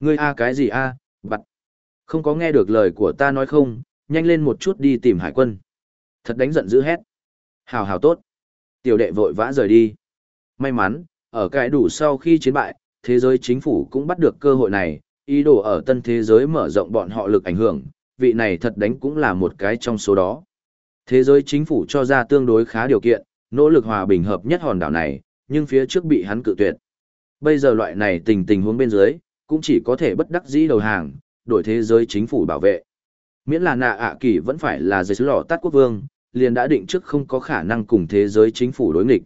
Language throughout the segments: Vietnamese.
Ngươi a cái gì a, bặt. Không có nghe được lời của ta nói không, nhanh lên một chút đi tìm hải quân. Thật đánh giận dữ hét. Hào hào tốt. Tiểu đệ vội vã rời đi. May mắn, ở cái đủ sau khi chiến bại, thế giới chính phủ cũng bắt được cơ hội này, ý đồ ở tân thế giới mở rộng bọn họ lực ảnh hưởng, vị này thật đánh cũng là một cái trong số đó. Thế giới chính phủ cho ra tương đối khá điều kiện, nỗ lực hòa bình hợp nhất hòn đảo này, nhưng phía trước bị hắn cự tuyệt. Bây giờ loại này tình tình huống bên dưới, cũng chỉ có thể bất đắc dĩ đầu hàng, đổi thế giới chính phủ bảo vệ. Miễn là nạ ạ kỳ vẫn phải là giới lọ tát quốc vương, liền đã định trước không có khả năng cùng thế giới chính phủ đối nghịch.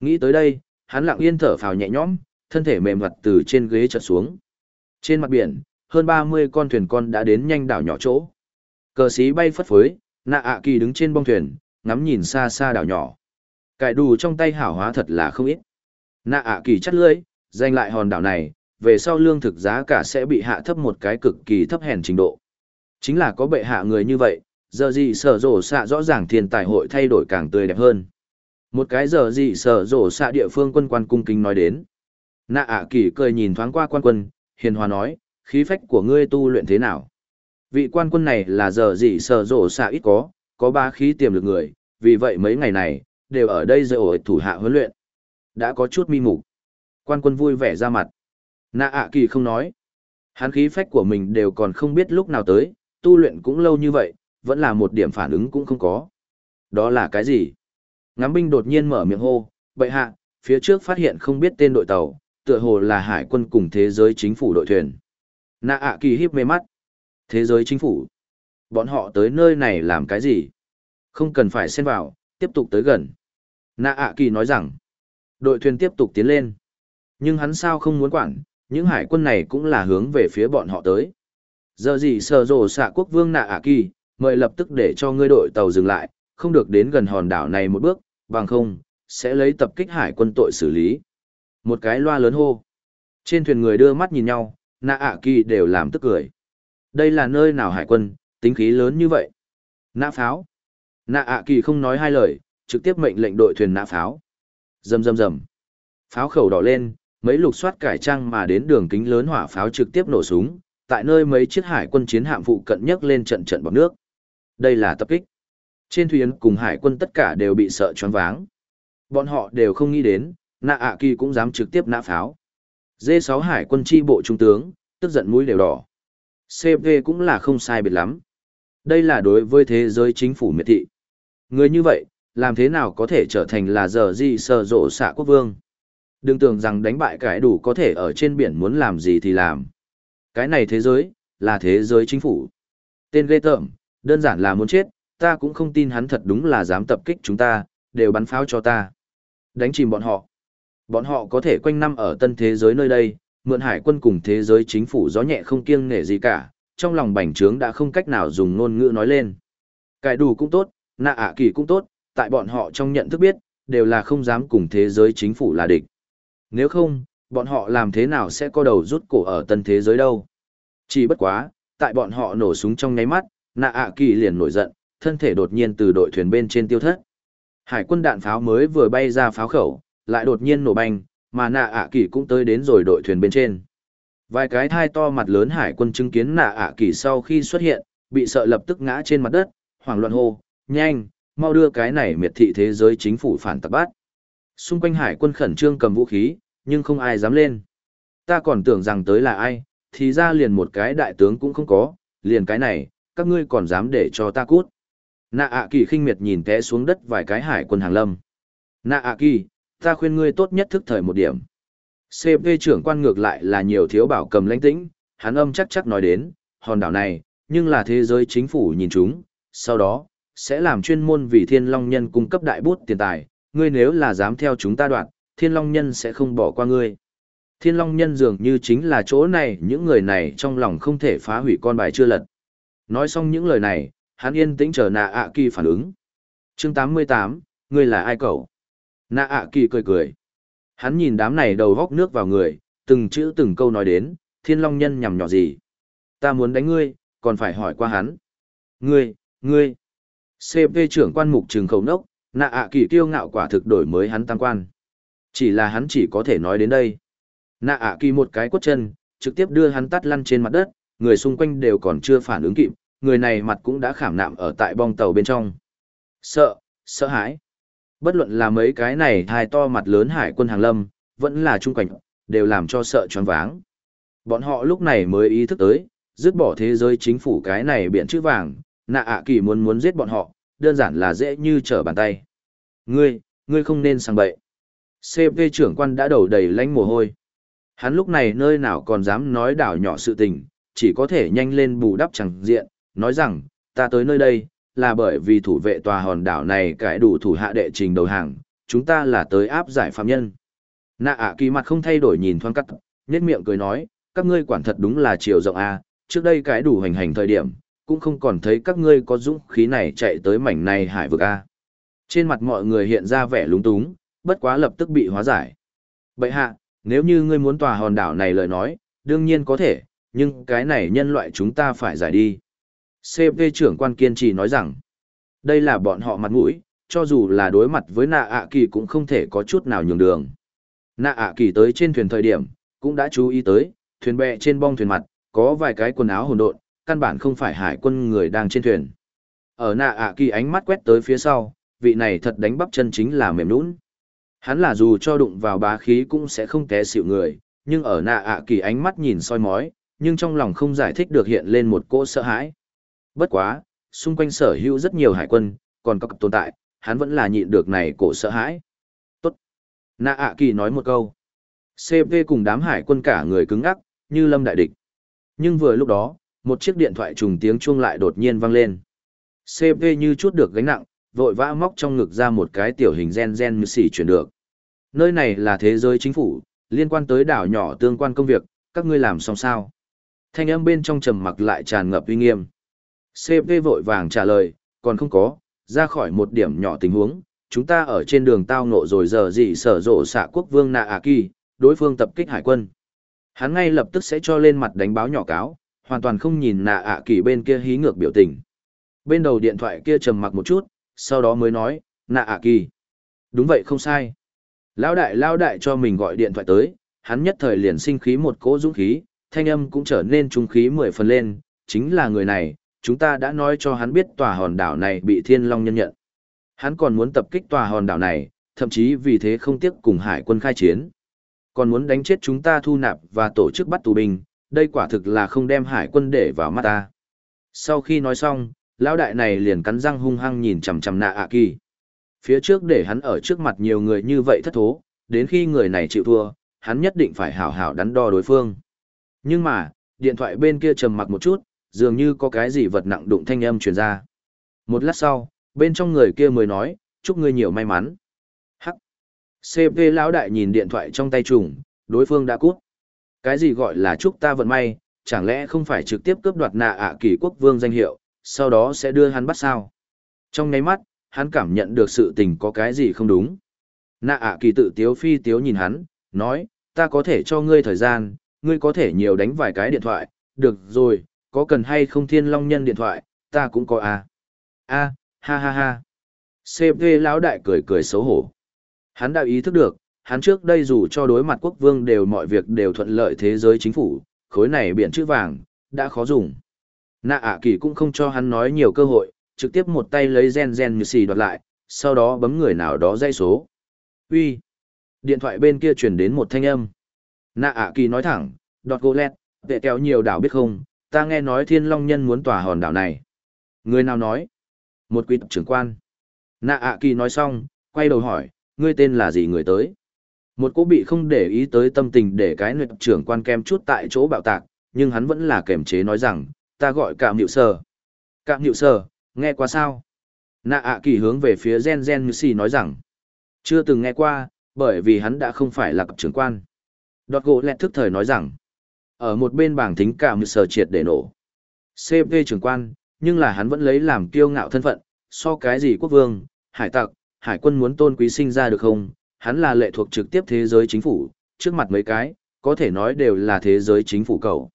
Nghĩ tới đây, hắn lặng yên thở phào nhẹ nhõm, thân thể mềm mặt từ trên ghế chợt xuống. Trên mặt biển, hơn 30 con thuyền con đã đến nhanh đảo nhỏ chỗ. Cờ xí bay phất phới, nạ ạ kỳ đứng trên bong thuyền, ngắm nhìn xa xa đảo nhỏ. Cải đủ trong tay hảo hóa thật là không ít. Nạ ạ kỳ chắt lưỡi, giành lại hòn đảo này, về sau lương thực giá cả sẽ bị hạ thấp một cái cực kỳ thấp hèn trình độ. Chính là có bệ hạ người như vậy, giờ gì sở rổ xạ rõ ràng thiên tài hội thay đổi càng tươi đẹp hơn. Một cái giờ gì sở rổ xạ địa phương quân quan cung kính nói đến. Nạ ạ kỳ cười nhìn thoáng qua quan quân, hiền hòa nói, khí phách của ngươi tu luyện thế nào? Vị quan quân này là giờ gì sở rổ xạ ít có, có ba khí tiềm lực người, vì vậy mấy ngày này, đều ở đây dự ổi thủ hạ huấn luyện. Đã có chút mi mục. Quan quân vui vẻ ra mặt. Nạ ạ kỳ không nói. Hắn khí phách của mình đều còn không biết lúc nào tới, tu luyện cũng lâu như vậy, vẫn là một điểm phản ứng cũng không có. Đó là cái gì? Ngắm binh đột nhiên mở miệng hô, bệ hạ, phía trước phát hiện không biết tên đội tàu, tựa hồ là hải quân cùng thế giới chính phủ đội thuyền. Nạ ạ kỳ híp mê mắt. Thế giới chính phủ. Bọn họ tới nơi này làm cái gì? Không cần phải xen vào, tiếp tục tới gần. Nạ ạ kỳ nói rằng, đội thuyền tiếp tục tiến lên. Nhưng hắn sao không muốn quản, những hải quân này cũng là hướng về phía bọn họ tới. Giờ gì sờ rồ xạ quốc vương nạ ạ kỳ, mời lập tức để cho ngươi đội tàu dừng lại, không được đến gần hòn đảo này một bước, bằng không, sẽ lấy tập kích hải quân tội xử lý. Một cái loa lớn hô. Trên thuyền người đưa mắt nhìn nhau, nạ ạ kỳ đều làm tức cười. Đây là nơi nào hải quân, tính khí lớn như vậy. Nạ pháo. Nạ ạ kỳ không nói hai lời, trực tiếp mệnh lệnh đội thuyền nạ pháo. Rầm rầm rầm. Pháo khẩu đỏ lên, mấy lục soát cải trang mà đến đường kính lớn hỏa pháo trực tiếp nổ súng, tại nơi mấy chiếc hải quân chiến hạm phụ cận nhấc lên trận trận bọt nước. Đây là tập kích. Trên thuyền cùng hải quân tất cả đều bị sợ choáng váng. Bọn họ đều không nghĩ đến, nạ ạ kỳ cũng dám trực tiếp nã pháo. D6 hải quân chi bộ trung tướng, tức giận mũi đều đỏ. CV cũng là không sai biệt lắm. Đây là đối với thế giới chính phủ miệt thị. Người như vậy, làm thế nào có thể trở thành là giờ gì sờ rộ xạ quốc vương? Đừng tưởng rằng đánh bại cái đủ có thể ở trên biển muốn làm gì thì làm. Cái này thế giới, là thế giới chính phủ. Tên ghê tởm, đơn giản là muốn chết, ta cũng không tin hắn thật đúng là dám tập kích chúng ta, đều bắn pháo cho ta. Đánh chìm bọn họ. Bọn họ có thể quanh năm ở tân thế giới nơi đây, mượn hải quân cùng thế giới chính phủ gió nhẹ không kiêng nể gì cả, trong lòng bành trướng đã không cách nào dùng ngôn ngữ nói lên. Cải đủ cũng tốt, nạ ạ kỳ cũng tốt, tại bọn họ trong nhận thức biết, đều là không dám cùng thế giới chính phủ là địch. Nếu không, bọn họ làm thế nào sẽ có đầu rút cổ ở tân thế giới đâu. Chỉ bất quá, tại bọn họ nổ súng trong nháy mắt, nạ ạ kỳ liền nổi giận, thân thể đột nhiên từ đội thuyền bên trên tiêu thất. Hải quân đạn pháo mới vừa bay ra pháo khẩu, lại đột nhiên nổ banh, mà nạ ạ kỳ cũng tới đến rồi đội thuyền bên trên. Vài cái thai to mặt lớn hải quân chứng kiến nạ ạ kỳ sau khi xuất hiện, bị sợ lập tức ngã trên mặt đất, hoảng loạn hô, nhanh, mau đưa cái này miệt thị thế giới chính phủ phản tập bát. Xung quanh hải quân khẩn trương cầm vũ khí, nhưng không ai dám lên. Ta còn tưởng rằng tới là ai, thì ra liền một cái đại tướng cũng không có, liền cái này, các ngươi còn dám để cho ta cút. Nạ ạ kỳ khinh miệt nhìn té xuống đất vài cái hải quân hàng lâm. Nạ ạ kỳ, ta khuyên ngươi tốt nhất thức thời một điểm. CP trưởng quan ngược lại là nhiều thiếu bảo cầm lãnh tĩnh, hắn âm chắc chắc nói đến, hòn đảo này, nhưng là thế giới chính phủ nhìn chúng, sau đó, sẽ làm chuyên môn vì thiên long nhân cung cấp đại bút tiền tài, ngươi nếu là dám theo chúng ta đoạn, thiên long nhân sẽ không bỏ qua ngươi. Thiên long nhân dường như chính là chỗ này những người này trong lòng không thể phá hủy con bài chưa lật. Nói xong những lời này, hắn yên tĩnh chờ nạ ạ kỳ phản ứng. chương 88, ngươi là ai cậu? Nạ ạ kỳ cười cười. Hắn nhìn đám này đầu góc nước vào người, từng chữ từng câu nói đến, thiên long nhân nhằm nhỏ gì. Ta muốn đánh ngươi, còn phải hỏi qua hắn. Ngươi, ngươi. CP trưởng quan mục trừng khẩu nốc, nạ ạ kỳ kiêu ngạo quả thực đổi mới hắn tăng quan. Chỉ là hắn chỉ có thể nói đến đây. Nạ ạ kỳ một cái quất chân, trực tiếp đưa hắn tắt lăn trên mặt đất, người xung quanh đều còn chưa phản ứng kịp, người này mặt cũng đã khảm nạm ở tại bong tàu bên trong. Sợ, sợ hãi. Bất luận là mấy cái này hai to mặt lớn hải quân hàng lâm, vẫn là trung cảnh, đều làm cho sợ choáng váng. Bọn họ lúc này mới ý thức tới, dứt bỏ thế giới chính phủ cái này biện chữ vàng, nạ ạ kỳ muốn muốn giết bọn họ, đơn giản là dễ như trở bàn tay. Ngươi, ngươi không nên sang bậy. CP trưởng quan đã đầu đầy lánh mồ hôi. Hắn lúc này nơi nào còn dám nói đảo nhỏ sự tình, chỉ có thể nhanh lên bù đắp chẳng diện, nói rằng, ta tới nơi đây, là bởi vì thủ vệ tòa hòn đảo này cải đủ thủ hạ đệ trình đầu hàng, chúng ta là tới áp giải phạm nhân. Nạ ạ kỳ mặt không thay đổi nhìn thoáng cắt, nhét miệng cười nói, các ngươi quản thật đúng là chiều rộng A, trước đây cái đủ hành hành thời điểm, cũng không còn thấy các ngươi có dũng khí này chạy tới mảnh này hải vực A. Trên mặt mọi người hiện ra vẻ lúng túng, bất quá lập tức bị hóa giải. Bệ hạ, nếu như ngươi muốn tòa hòn đảo này lời nói, đương nhiên có thể, nhưng cái này nhân loại chúng ta phải giải đi. CP trưởng quan kiên trì nói rằng, đây là bọn họ mặt mũi, cho dù là đối mặt với nạ ạ kỳ cũng không thể có chút nào nhường đường. Nạ ạ kỳ tới trên thuyền thời điểm, cũng đã chú ý tới, thuyền bè trên bong thuyền mặt, có vài cái quần áo hỗn độn, căn bản không phải hải quân người đang trên thuyền. Ở nạ ạ kỳ ánh mắt quét tới phía sau, vị này thật đánh bắp chân chính là mềm nũng. Hắn là dù cho đụng vào bá khí cũng sẽ không té xịu người, nhưng ở nạ ạ kỳ ánh mắt nhìn soi mói, nhưng trong lòng không giải thích được hiện lên một cỗ sợ hãi. Bất quá, xung quanh sở hữu rất nhiều hải quân, còn có tồn tại, hắn vẫn là nhịn được này cổ sợ hãi. Tốt. Nạ ạ kỳ nói một câu. CV cùng đám hải quân cả người cứng ngắc, như lâm đại địch. Nhưng vừa lúc đó, một chiếc điện thoại trùng tiếng chuông lại đột nhiên vang lên. CP như chút được gánh nặng, vội vã móc trong ngực ra một cái tiểu hình gen gen như xỉ chuyển được. Nơi này là thế giới chính phủ, liên quan tới đảo nhỏ tương quan công việc, các ngươi làm xong sao? Thanh âm bên trong trầm mặc lại tràn ngập uy nghiêm. CP vội vàng trả lời, còn không có, ra khỏi một điểm nhỏ tình huống, chúng ta ở trên đường tao ngộ rồi giờ gì sở rộ xạ quốc vương nạ à kỳ, đối phương tập kích hải quân. Hắn ngay lập tức sẽ cho lên mặt đánh báo nhỏ cáo, hoàn toàn không nhìn nạ ạ kỳ bên kia hí ngược biểu tình. Bên đầu điện thoại kia trầm mặc một chút, sau đó mới nói, nạ ạ kỳ. Đúng vậy không sai. Lão đại lão đại cho mình gọi điện thoại tới, hắn nhất thời liền sinh khí một cỗ dũng khí, thanh âm cũng trở nên trung khí mười phần lên, chính là người này, chúng ta đã nói cho hắn biết tòa hòn đảo này bị thiên long nhân nhận. Hắn còn muốn tập kích tòa hòn đảo này, thậm chí vì thế không tiếc cùng hải quân khai chiến. Còn muốn đánh chết chúng ta thu nạp và tổ chức bắt tù binh, đây quả thực là không đem hải quân để vào mắt ta. Sau khi nói xong, lão đại này liền cắn răng hung hăng nhìn chằm chằm nạ ạ kỳ. Phía trước để hắn ở trước mặt nhiều người như vậy thất thố, đến khi người này chịu thua, hắn nhất định phải hảo hảo đắn đo đối phương. Nhưng mà, điện thoại bên kia trầm mặc một chút, dường như có cái gì vật nặng đụng thanh âm truyền ra. Một lát sau, bên trong người kia mới nói, chúc ngươi nhiều may mắn. Hắc. CP lão đại nhìn điện thoại trong tay trùng, đối phương đã cút. Cái gì gọi là chúc ta vận may, chẳng lẽ không phải trực tiếp cướp đoạt nạ ạ kỳ quốc vương danh hiệu, sau đó sẽ đưa hắn bắt sao? Trong nháy mắt, hắn cảm nhận được sự tình có cái gì không đúng. Nạ ạ kỳ tự tiếu phi tiếu nhìn hắn, nói, ta có thể cho ngươi thời gian, ngươi có thể nhiều đánh vài cái điện thoại, được rồi, có cần hay không thiên long nhân điện thoại, ta cũng có à. a ha ha ha. CP lão đại cười cười xấu hổ. Hắn đã ý thức được, hắn trước đây dù cho đối mặt quốc vương đều mọi việc đều thuận lợi thế giới chính phủ, khối này biển chữ vàng, đã khó dùng. Nạ ạ kỳ cũng không cho hắn nói nhiều cơ hội, trực tiếp một tay lấy gen gen như xì đoạt lại, sau đó bấm người nào đó dây số. Uy, Điện thoại bên kia truyền đến một thanh âm. Nạ ạ kỳ nói thẳng, đọt gỗ lẹt, vệ kéo nhiều đảo biết không, ta nghe nói thiên long nhân muốn tỏa hòn đảo này. Người nào nói? Một quý trưởng quan. Nạ ạ kỳ nói xong, quay đầu hỏi, ngươi tên là gì người tới? Một cô bị không để ý tới tâm tình để cái nguyệt trưởng quan kem chút tại chỗ bạo tạc, nhưng hắn vẫn là kềm chế nói rằng, ta gọi cạm hiệu sơ. cạm hiệu sơ, nghe qua sao? Nạ ạ kỳ hướng về phía gen gen như xì nói rằng, chưa từng nghe qua, bởi vì hắn đã không phải là cặp trưởng quan. Đọt gỗ lẹt thức thời nói rằng, ở một bên bảng thính cảm sờ triệt để nổ. CP trưởng quan, nhưng là hắn vẫn lấy làm kiêu ngạo thân phận, so cái gì quốc vương, hải tặc, hải quân muốn tôn quý sinh ra được không, hắn là lệ thuộc trực tiếp thế giới chính phủ, trước mặt mấy cái, có thể nói đều là thế giới chính phủ cầu.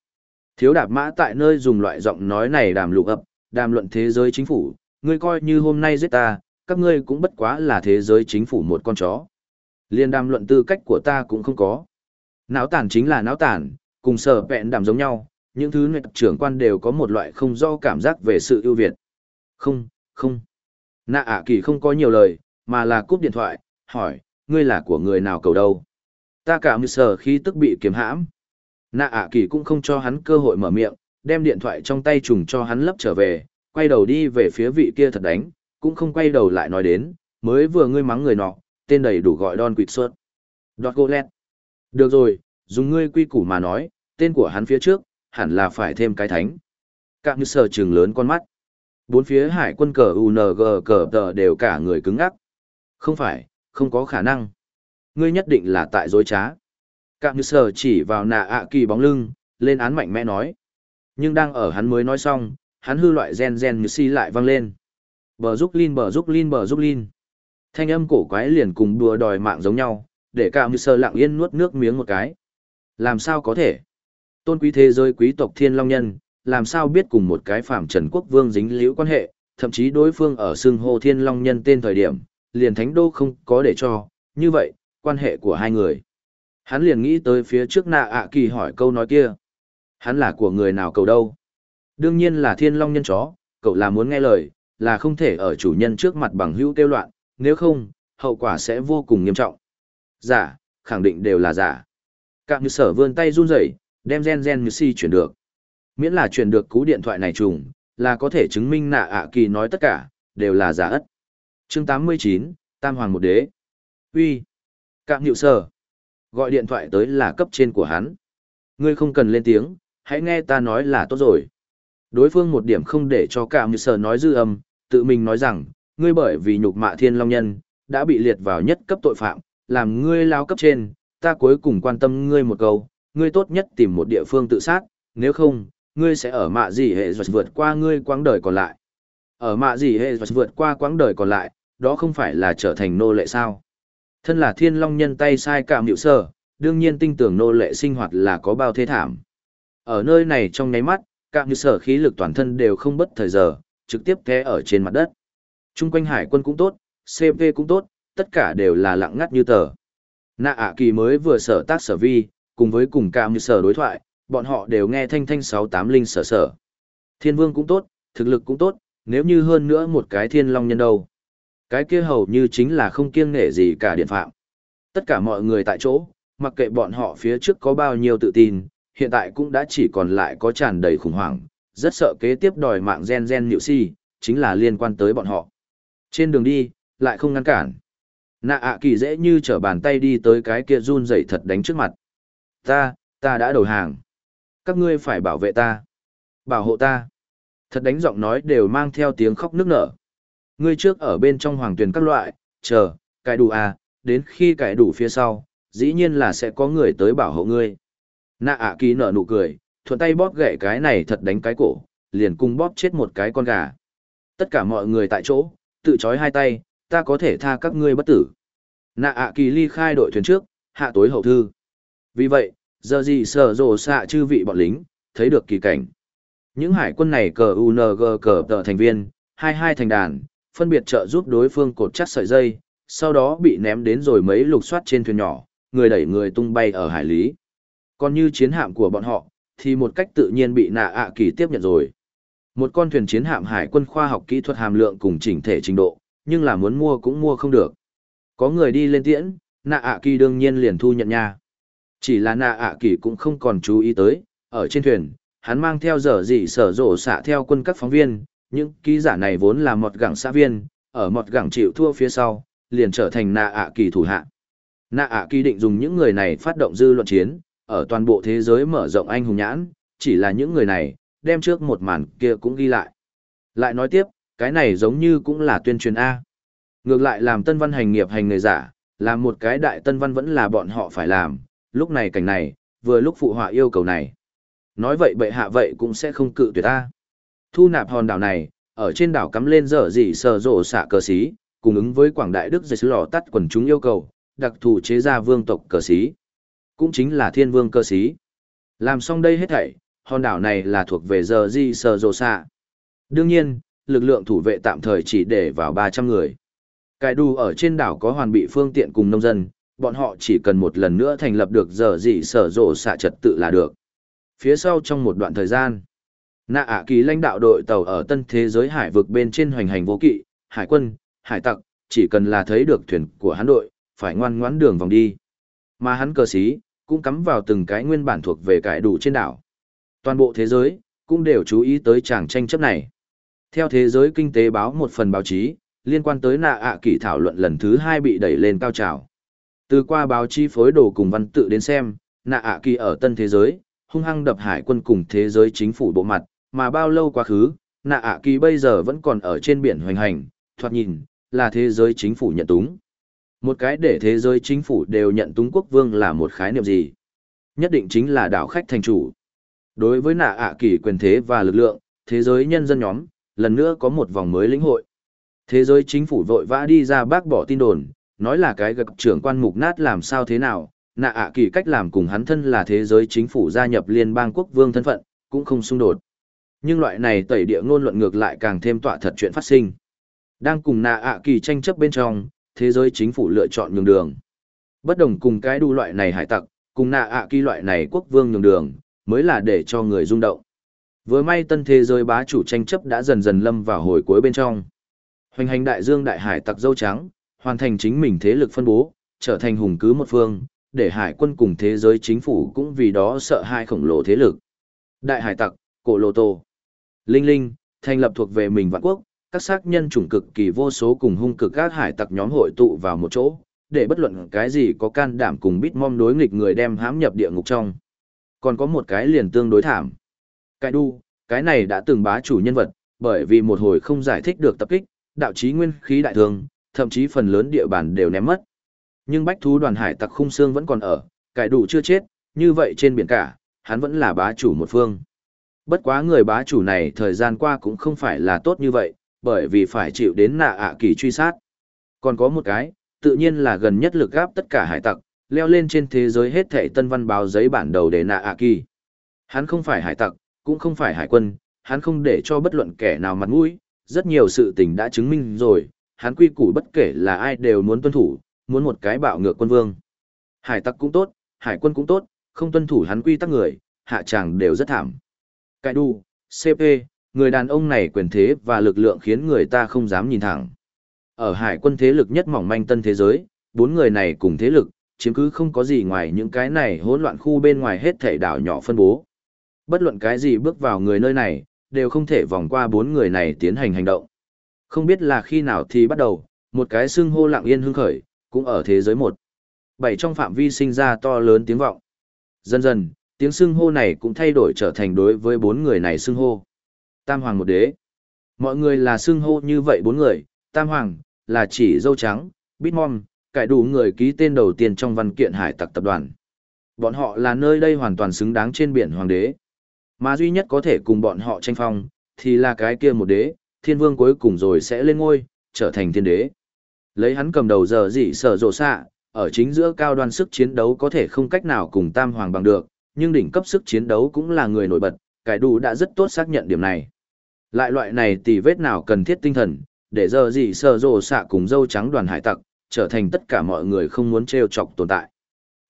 Thiếu đạp mã tại nơi dùng loại giọng nói này đàm lục ập, đàm luận thế giới chính phủ, ngươi coi như hôm nay giết ta, các ngươi cũng bất quá là thế giới chính phủ một con chó. Liên đàm luận tư cách của ta cũng không có. Náo tản chính là náo tản, cùng sở vẹn đàm giống nhau, những thứ nguyện trưởng quan đều có một loại không do cảm giác về sự ưu việt. Không, không. Nạ ạ kỳ không có nhiều lời, mà là cúp điện thoại, hỏi, ngươi là của người nào cầu đâu? Ta cảm như sở khi tức bị kiếm hãm. Nạ ạ kỳ cũng không cho hắn cơ hội mở miệng, đem điện thoại trong tay trùng cho hắn lấp trở về, quay đầu đi về phía vị kia thật đánh, cũng không quay đầu lại nói đến, mới vừa ngươi mắng người nọ, tên đầy đủ gọi Don quỵt xuất, Đọt gô lẹt. Được rồi, dùng ngươi quy củ mà nói, tên của hắn phía trước, hẳn là phải thêm cái thánh. Cạm như sờ trừng lớn con mắt. Bốn phía hải quân cờ UNG cờ tờ đều cả người cứng ngắc. Không phải, không có khả năng. Ngươi nhất định là tại dối trá. Cạm như sờ chỉ vào nạ ạ kỳ bóng lưng, lên án mạnh mẽ nói. Nhưng đang ở hắn mới nói xong, hắn hư loại gen gen như si lại vang lên. Bờ giúp linh bờ giúp linh bờ giúp linh. Thanh âm cổ quái liền cùng đùa đòi mạng giống nhau, để Cạm như sơ lặng yên nuốt nước miếng một cái. Làm sao có thể? Tôn quý thế giới quý tộc thiên long nhân, làm sao biết cùng một cái phạm trần quốc vương dính liễu quan hệ, thậm chí đối phương ở xưng hô thiên long nhân tên thời điểm, liền thánh đô không có để cho, như vậy, quan hệ của hai người. Hắn liền nghĩ tới phía trước nạ ạ kỳ hỏi câu nói kia. Hắn là của người nào cầu đâu? Đương nhiên là thiên long nhân chó, cậu là muốn nghe lời, là không thể ở chủ nhân trước mặt bằng hữu kêu loạn, nếu không, hậu quả sẽ vô cùng nghiêm trọng. Giả, khẳng định đều là giả. Cạm như sở vươn tay run rẩy, đem gen gen như si chuyển được. Miễn là chuyển được cú điện thoại này trùng, là có thể chứng minh nạ ạ kỳ nói tất cả, đều là giả ất chương 89, Tam Hoàng một đế. uy Cạm nhịu sở. Gọi điện thoại tới là cấp trên của hắn. Ngươi không cần lên tiếng, hãy nghe ta nói là tốt rồi. Đối phương một điểm không để cho cạm nhịu sở nói dư âm, tự mình nói rằng, ngươi bởi vì nhục mạ thiên long nhân, đã bị liệt vào nhất cấp tội phạm, làm ngươi lao cấp trên, ta cuối cùng quan tâm ngươi một câu, ngươi tốt nhất tìm một địa phương tự sát, nếu không, ngươi sẽ ở mạ gì hệ vượt qua ngươi quãng đời còn lại. Ở mạ gì hệ vượt qua quãng đời còn lại, đó không phải là trở thành nô lệ sao. Thân là thiên long nhân tay sai cảm hiệu sơ, đương nhiên tinh tưởng nô lệ sinh hoạt là có bao thế thảm. Ở nơi này trong nháy mắt, cảm hiệu sở khí lực toàn thân đều không bất thời giờ, trực tiếp té ở trên mặt đất. Trung quanh hải quân cũng tốt, CV cũng tốt, tất cả đều là lặng ngắt như tờ. Nạ ạ kỳ mới vừa sở tác sở vi, cùng với cùng cảm hiệu sở đối thoại, bọn họ đều nghe thanh thanh 680 sở sở. Thiên vương cũng tốt, thực lực cũng tốt, nếu như hơn nữa một cái thiên long nhân đâu. Cái kia hầu như chính là không kiêng nể gì cả điện phạm. Tất cả mọi người tại chỗ, mặc kệ bọn họ phía trước có bao nhiêu tự tin, hiện tại cũng đã chỉ còn lại có tràn đầy khủng hoảng, rất sợ kế tiếp đòi mạng gen gen nhịu si, chính là liên quan tới bọn họ. Trên đường đi, lại không ngăn cản. Nạ ạ kỳ dễ như trở bàn tay đi tới cái kia run dậy thật đánh trước mặt. Ta, ta đã đầu hàng. Các ngươi phải bảo vệ ta. Bảo hộ ta. Thật đánh giọng nói đều mang theo tiếng khóc nức nở. Ngươi trước ở bên trong hoàng tuyển các loại, chờ, cải đủ à, đến khi cải đủ phía sau, dĩ nhiên là sẽ có người tới bảo hộ ngươi. Nạ ạ kỳ nở nụ cười, thuận tay bóp gậy cái này thật đánh cái cổ, liền cung bóp chết một cái con gà. Tất cả mọi người tại chỗ, tự chói hai tay, ta có thể tha các ngươi bất tử. Nạ ạ kỳ ly khai đội thuyền trước, hạ tối hậu thư. Vì vậy, giờ gì sở rồ xạ chư vị bọn lính, thấy được kỳ cảnh. Những hải quân này cờ UNG cờ tờ thành viên, hai hai thành đàn, phân biệt trợ giúp đối phương cột chắc sợi dây, sau đó bị ném đến rồi mấy lục soát trên thuyền nhỏ, người đẩy người tung bay ở hải lý. Còn như chiến hạm của bọn họ, thì một cách tự nhiên bị nạ ạ kỳ tiếp nhận rồi. Một con thuyền chiến hạm hải quân khoa học kỹ thuật hàm lượng cùng chỉnh thể trình độ, nhưng là muốn mua cũng mua không được. Có người đi lên tiễn, nạ ạ kỳ đương nhiên liền thu nhận nha. Chỉ là nạ ạ kỳ cũng không còn chú ý tới, ở trên thuyền, hắn mang theo dở dị sở rộ xạ theo quân các phóng viên, những ký giả này vốn là một gẳng xã viên, ở một gẳng chịu thua phía sau, liền trở thành nạ ạ kỳ thủ hạ. Nạ ạ kỳ định dùng những người này phát động dư luận chiến, ở toàn bộ thế giới mở rộng anh hùng nhãn, chỉ là những người này, đem trước một màn kia cũng ghi lại. Lại nói tiếp, cái này giống như cũng là tuyên truyền A. Ngược lại làm tân văn hành nghiệp hành người giả, làm một cái đại tân văn vẫn là bọn họ phải làm, lúc này cảnh này, vừa lúc phụ họa yêu cầu này. Nói vậy bệ hạ vậy cũng sẽ không cự tuyệt ta. Thu nạp hòn đảo này, ở trên đảo cắm lên dở dị sờ rộ xạ cờ xí, cùng ứng với quảng đại đức dây lò tắt quần chúng yêu cầu, đặc thù chế ra vương tộc cờ xí. Cũng chính là thiên vương cơ xí. Làm xong đây hết thảy, hòn đảo này là thuộc về giờ di sờ rộ xạ. Đương nhiên, lực lượng thủ vệ tạm thời chỉ để vào 300 người. Cải đủ ở trên đảo có hoàn bị phương tiện cùng nông dân, bọn họ chỉ cần một lần nữa thành lập được giờ dị sở rộ xạ trật tự là được. Phía sau trong một đoạn thời gian, nạ ạ kỳ lãnh đạo đội tàu ở tân thế giới hải vực bên trên hoành hành vô kỵ, hải quân, hải tặc, chỉ cần là thấy được thuyền của hắn đội, phải ngoan ngoãn đường vòng đi. Mà hắn cờ xí, cũng cắm vào từng cái nguyên bản thuộc về cải đủ trên đảo. Toàn bộ thế giới, cũng đều chú ý tới chàng tranh chấp này. Theo thế giới kinh tế báo một phần báo chí, liên quan tới nạ ạ kỳ thảo luận lần thứ hai bị đẩy lên cao trào. Từ qua báo chí phối đồ cùng văn tự đến xem, nạ ạ kỳ ở tân thế giới, hung hăng đập hải quân cùng thế giới chính phủ bộ mặt, mà bao lâu quá khứ, nạ ạ kỳ bây giờ vẫn còn ở trên biển hoành hành, thoạt nhìn, là thế giới chính phủ nhận túng. Một cái để thế giới chính phủ đều nhận túng quốc vương là một khái niệm gì? Nhất định chính là đảo khách thành chủ. Đối với nạ ạ kỳ quyền thế và lực lượng, thế giới nhân dân nhóm, lần nữa có một vòng mới lĩnh hội. Thế giới chính phủ vội vã đi ra bác bỏ tin đồn, nói là cái gật trưởng quan mục nát làm sao thế nào, nạ ạ kỳ cách làm cùng hắn thân là thế giới chính phủ gia nhập liên bang quốc vương thân phận, cũng không xung đột. Nhưng loại này tẩy địa ngôn luận ngược lại càng thêm tọa thật chuyện phát sinh. Đang cùng nạ ạ kỳ tranh chấp bên trong, thế giới chính phủ lựa chọn nhường đường. Bất đồng cùng cái đu loại này hải tặc, cùng nạ ạ kỳ loại này quốc vương nhường đường, mới là để cho người rung động. Với may tân thế giới bá chủ tranh chấp đã dần dần lâm vào hồi cuối bên trong. Hoành hành đại dương đại hải tặc dâu trắng, hoàn thành chính mình thế lực phân bố, trở thành hùng cứ một phương, để hải quân cùng thế giới chính phủ cũng vì đó sợ hai khổng lồ thế lực. Đại hải tặc, cổ lô tô, linh linh, thành lập thuộc về mình vạn quốc, các xác nhân chủng cực kỳ vô số cùng hung cực các hải tặc nhóm hội tụ vào một chỗ, để bất luận cái gì có can đảm cùng bít mom đối nghịch người đem hãm nhập địa ngục trong. Còn có một cái liền tương đối thảm. Cái đu, cái này đã từng bá chủ nhân vật, bởi vì một hồi không giải thích được tập kích, đạo chí nguyên khí đại thương, thậm chí phần lớn địa bàn đều ném mất. Nhưng bách thú đoàn hải tặc khung xương vẫn còn ở, cải đủ chưa chết, như vậy trên biển cả, hắn vẫn là bá chủ một phương. Bất quá người bá chủ này thời gian qua cũng không phải là tốt như vậy, bởi vì phải chịu đến nạ ạ kỳ truy sát. Còn có một cái, tự nhiên là gần nhất lực gáp tất cả hải tặc, leo lên trên thế giới hết thảy tân văn báo giấy bản đầu để nạ ạ kỳ. Hắn không phải hải tặc, cũng không phải hải quân, hắn không để cho bất luận kẻ nào mặt mũi, rất nhiều sự tình đã chứng minh rồi, hắn quy củ bất kể là ai đều muốn tuân thủ, muốn một cái bạo ngược quân vương. Hải tặc cũng tốt, hải quân cũng tốt, không tuân thủ hắn quy tắc người, hạ tràng đều rất thảm. Cái đu, CP, người đàn ông này quyền thế và lực lượng khiến người ta không dám nhìn thẳng. Ở hải quân thế lực nhất mỏng manh tân thế giới, bốn người này cùng thế lực, chiếm cứ không có gì ngoài những cái này hỗn loạn khu bên ngoài hết thảy đảo nhỏ phân bố. Bất luận cái gì bước vào người nơi này, đều không thể vòng qua bốn người này tiến hành hành động. Không biết là khi nào thì bắt đầu, một cái xưng hô lặng yên hưng khởi, cũng ở thế giới một. Bảy trong phạm vi sinh ra to lớn tiếng vọng. Dần dần, tiếng xưng hô này cũng thay đổi trở thành đối với bốn người này xưng hô. Tam Hoàng một đế. Mọi người là xưng hô như vậy bốn người, Tam Hoàng, là chỉ dâu trắng, Bitmom, cải đủ người ký tên đầu tiên trong văn kiện hải tặc tập đoàn. Bọn họ là nơi đây hoàn toàn xứng đáng trên biển hoàng đế. Mà duy nhất có thể cùng bọn họ tranh phong, thì là cái kia một đế, thiên vương cuối cùng rồi sẽ lên ngôi, trở thành thiên đế. Lấy hắn cầm đầu giờ dị sở rộ xạ, ở chính giữa cao đoan sức chiến đấu có thể không cách nào cùng tam hoàng bằng được, nhưng đỉnh cấp sức chiến đấu cũng là người nổi bật, cải đủ đã rất tốt xác nhận điểm này. Lại loại này tỷ vết nào cần thiết tinh thần, để giờ gì sở rộ xạ cùng dâu trắng đoàn hải tặc, trở thành tất cả mọi người không muốn treo chọc tồn tại.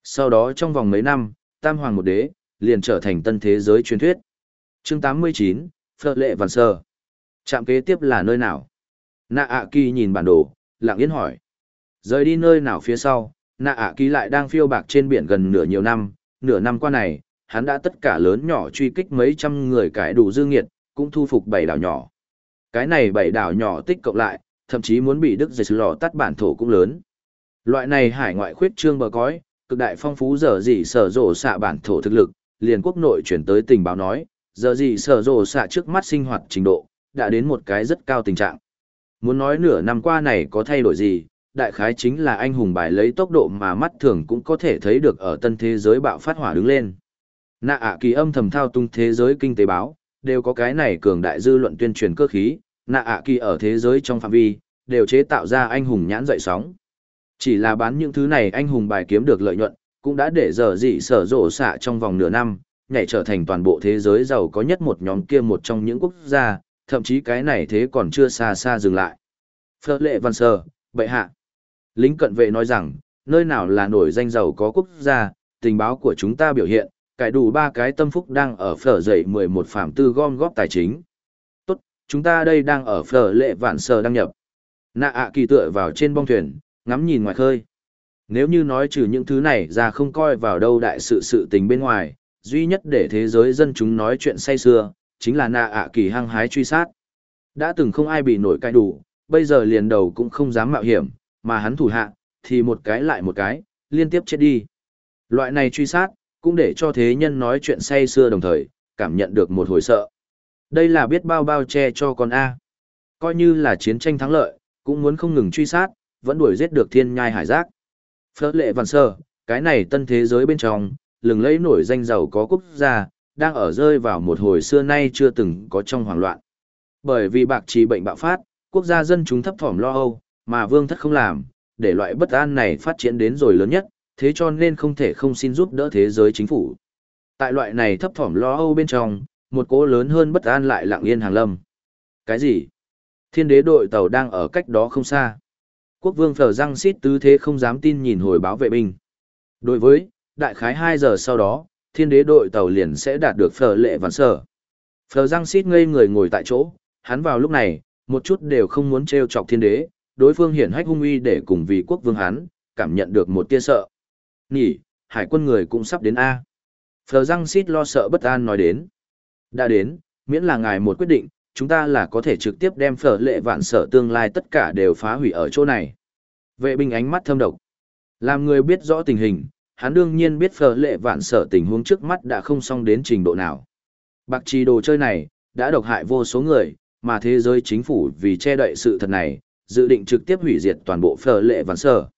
Sau đó trong vòng mấy năm, tam hoàng một đế, liền trở thành tân thế giới truyền thuyết. Chương 89, Phật lệ Văn sơ. Trạm kế tiếp là nơi nào? Nạ ạ kỳ nhìn bản đồ, lặng yên hỏi. Rời đi nơi nào phía sau, nạ ạ kỳ lại đang phiêu bạc trên biển gần nửa nhiều năm, nửa năm qua này, hắn đã tất cả lớn nhỏ truy kích mấy trăm người cải đủ dương nghiệt, cũng thu phục bảy đảo nhỏ. Cái này bảy đảo nhỏ tích cộng lại, thậm chí muốn bị Đức Dịch lò tắt bản thổ cũng lớn. Loại này hải ngoại khuyết trương bờ cõi, cực đại phong phú giờ gì sở rộ xạ bản thổ thực lực, liền quốc nội chuyển tới tình báo nói, giờ gì sở rộ xạ trước mắt sinh hoạt trình độ, đã đến một cái rất cao tình trạng. Muốn nói nửa năm qua này có thay đổi gì, đại khái chính là anh hùng bài lấy tốc độ mà mắt thường cũng có thể thấy được ở tân thế giới bạo phát hỏa đứng lên. Nạ ạ kỳ âm thầm thao tung thế giới kinh tế báo, đều có cái này cường đại dư luận tuyên truyền cơ khí, nạ ạ kỳ ở thế giới trong phạm vi, đều chế tạo ra anh hùng nhãn dậy sóng. Chỉ là bán những thứ này anh hùng bài kiếm được lợi nhuận, cũng đã để giờ dị sở rộ xạ trong vòng nửa năm, nhảy trở thành toàn bộ thế giới giàu có nhất một nhóm kia một trong những quốc gia, thậm chí cái này thế còn chưa xa xa dừng lại. Phở lệ văn sơ, bệ hạ. Lính cận vệ nói rằng, nơi nào là nổi danh giàu có quốc gia, tình báo của chúng ta biểu hiện, cải đủ ba cái tâm phúc đang ở phở dậy 11 phạm tư gom góp tài chính. Tốt, chúng ta đây đang ở phở lệ vạn sờ đăng nhập. Nạ ạ kỳ tựa vào trên bong thuyền, ngắm nhìn ngoài khơi. Nếu như nói trừ những thứ này ra không coi vào đâu đại sự sự tình bên ngoài, duy nhất để thế giới dân chúng nói chuyện say xưa, chính là nạ ạ kỳ hăng hái truy sát. Đã từng không ai bị nổi cai đủ, bây giờ liền đầu cũng không dám mạo hiểm, mà hắn thủ hạ, thì một cái lại một cái, liên tiếp chết đi. Loại này truy sát, cũng để cho thế nhân nói chuyện say xưa đồng thời, cảm nhận được một hồi sợ. Đây là biết bao bao che cho con A. Coi như là chiến tranh thắng lợi, cũng muốn không ngừng truy sát, vẫn đuổi giết được thiên nhai hải giác. Phớt lệ văn sơ, cái này tân thế giới bên trong, lừng lẫy nổi danh giàu có quốc gia, đang ở rơi vào một hồi xưa nay chưa từng có trong hoảng loạn. Bởi vì bạc trì bệnh bạo phát, quốc gia dân chúng thấp thỏm lo âu, mà vương thất không làm, để loại bất an này phát triển đến rồi lớn nhất, thế cho nên không thể không xin giúp đỡ thế giới chính phủ. Tại loại này thấp thỏm lo âu bên trong, một cỗ lớn hơn bất an lại lặng yên hàng lâm. Cái gì? Thiên đế đội tàu đang ở cách đó không xa. Quốc vương phở răng xít tứ thế không dám tin nhìn hồi báo vệ binh. Đối với, đại khái 2 giờ sau đó, thiên đế đội tàu liền sẽ đạt được phở lệ vạn sở. Phở răng xít ngây người ngồi tại chỗ, hắn vào lúc này, một chút đều không muốn treo chọc thiên đế, đối phương hiển hách hung uy để cùng vì quốc vương hắn, cảm nhận được một tia sợ. Nhỉ, hải quân người cũng sắp đến A. Phở răng xít lo sợ bất an nói đến. Đã đến, miễn là ngài một quyết định, chúng ta là có thể trực tiếp đem phở lệ vạn sở tương lai tất cả đều phá hủy ở chỗ này. Vệ binh ánh mắt thâm độc. Làm người biết rõ tình hình, hắn đương nhiên biết phở lệ vạn sở tình huống trước mắt đã không xong đến trình độ nào. Bạc trì đồ chơi này, đã độc hại vô số người, mà thế giới chính phủ vì che đậy sự thật này, dự định trực tiếp hủy diệt toàn bộ phở lệ vạn sở.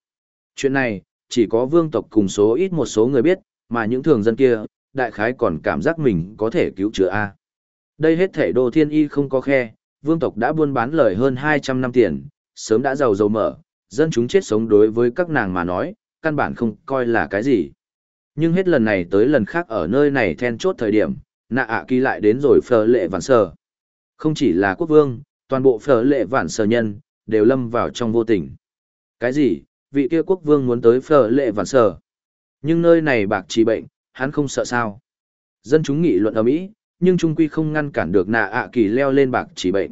Chuyện này, chỉ có vương tộc cùng số ít một số người biết, mà những thường dân kia, đại khái còn cảm giác mình có thể cứu chữa A. Đây hết thể đồ thiên y không có khe, vương tộc đã buôn bán lời hơn 200 năm tiền, sớm đã giàu giàu mở, dân chúng chết sống đối với các nàng mà nói, căn bản không coi là cái gì. Nhưng hết lần này tới lần khác ở nơi này then chốt thời điểm, nạ ạ kỳ lại đến rồi phở lệ vạn sở. Không chỉ là quốc vương, toàn bộ phở lệ vạn sở nhân, đều lâm vào trong vô tình. Cái gì, vị kia quốc vương muốn tới phở lệ vạn sở. Nhưng nơi này bạc trì bệnh, hắn không sợ sao. Dân chúng nghị luận ở Mỹ, nhưng trung quy không ngăn cản được nạ ạ kỳ leo lên bạc trì bệnh.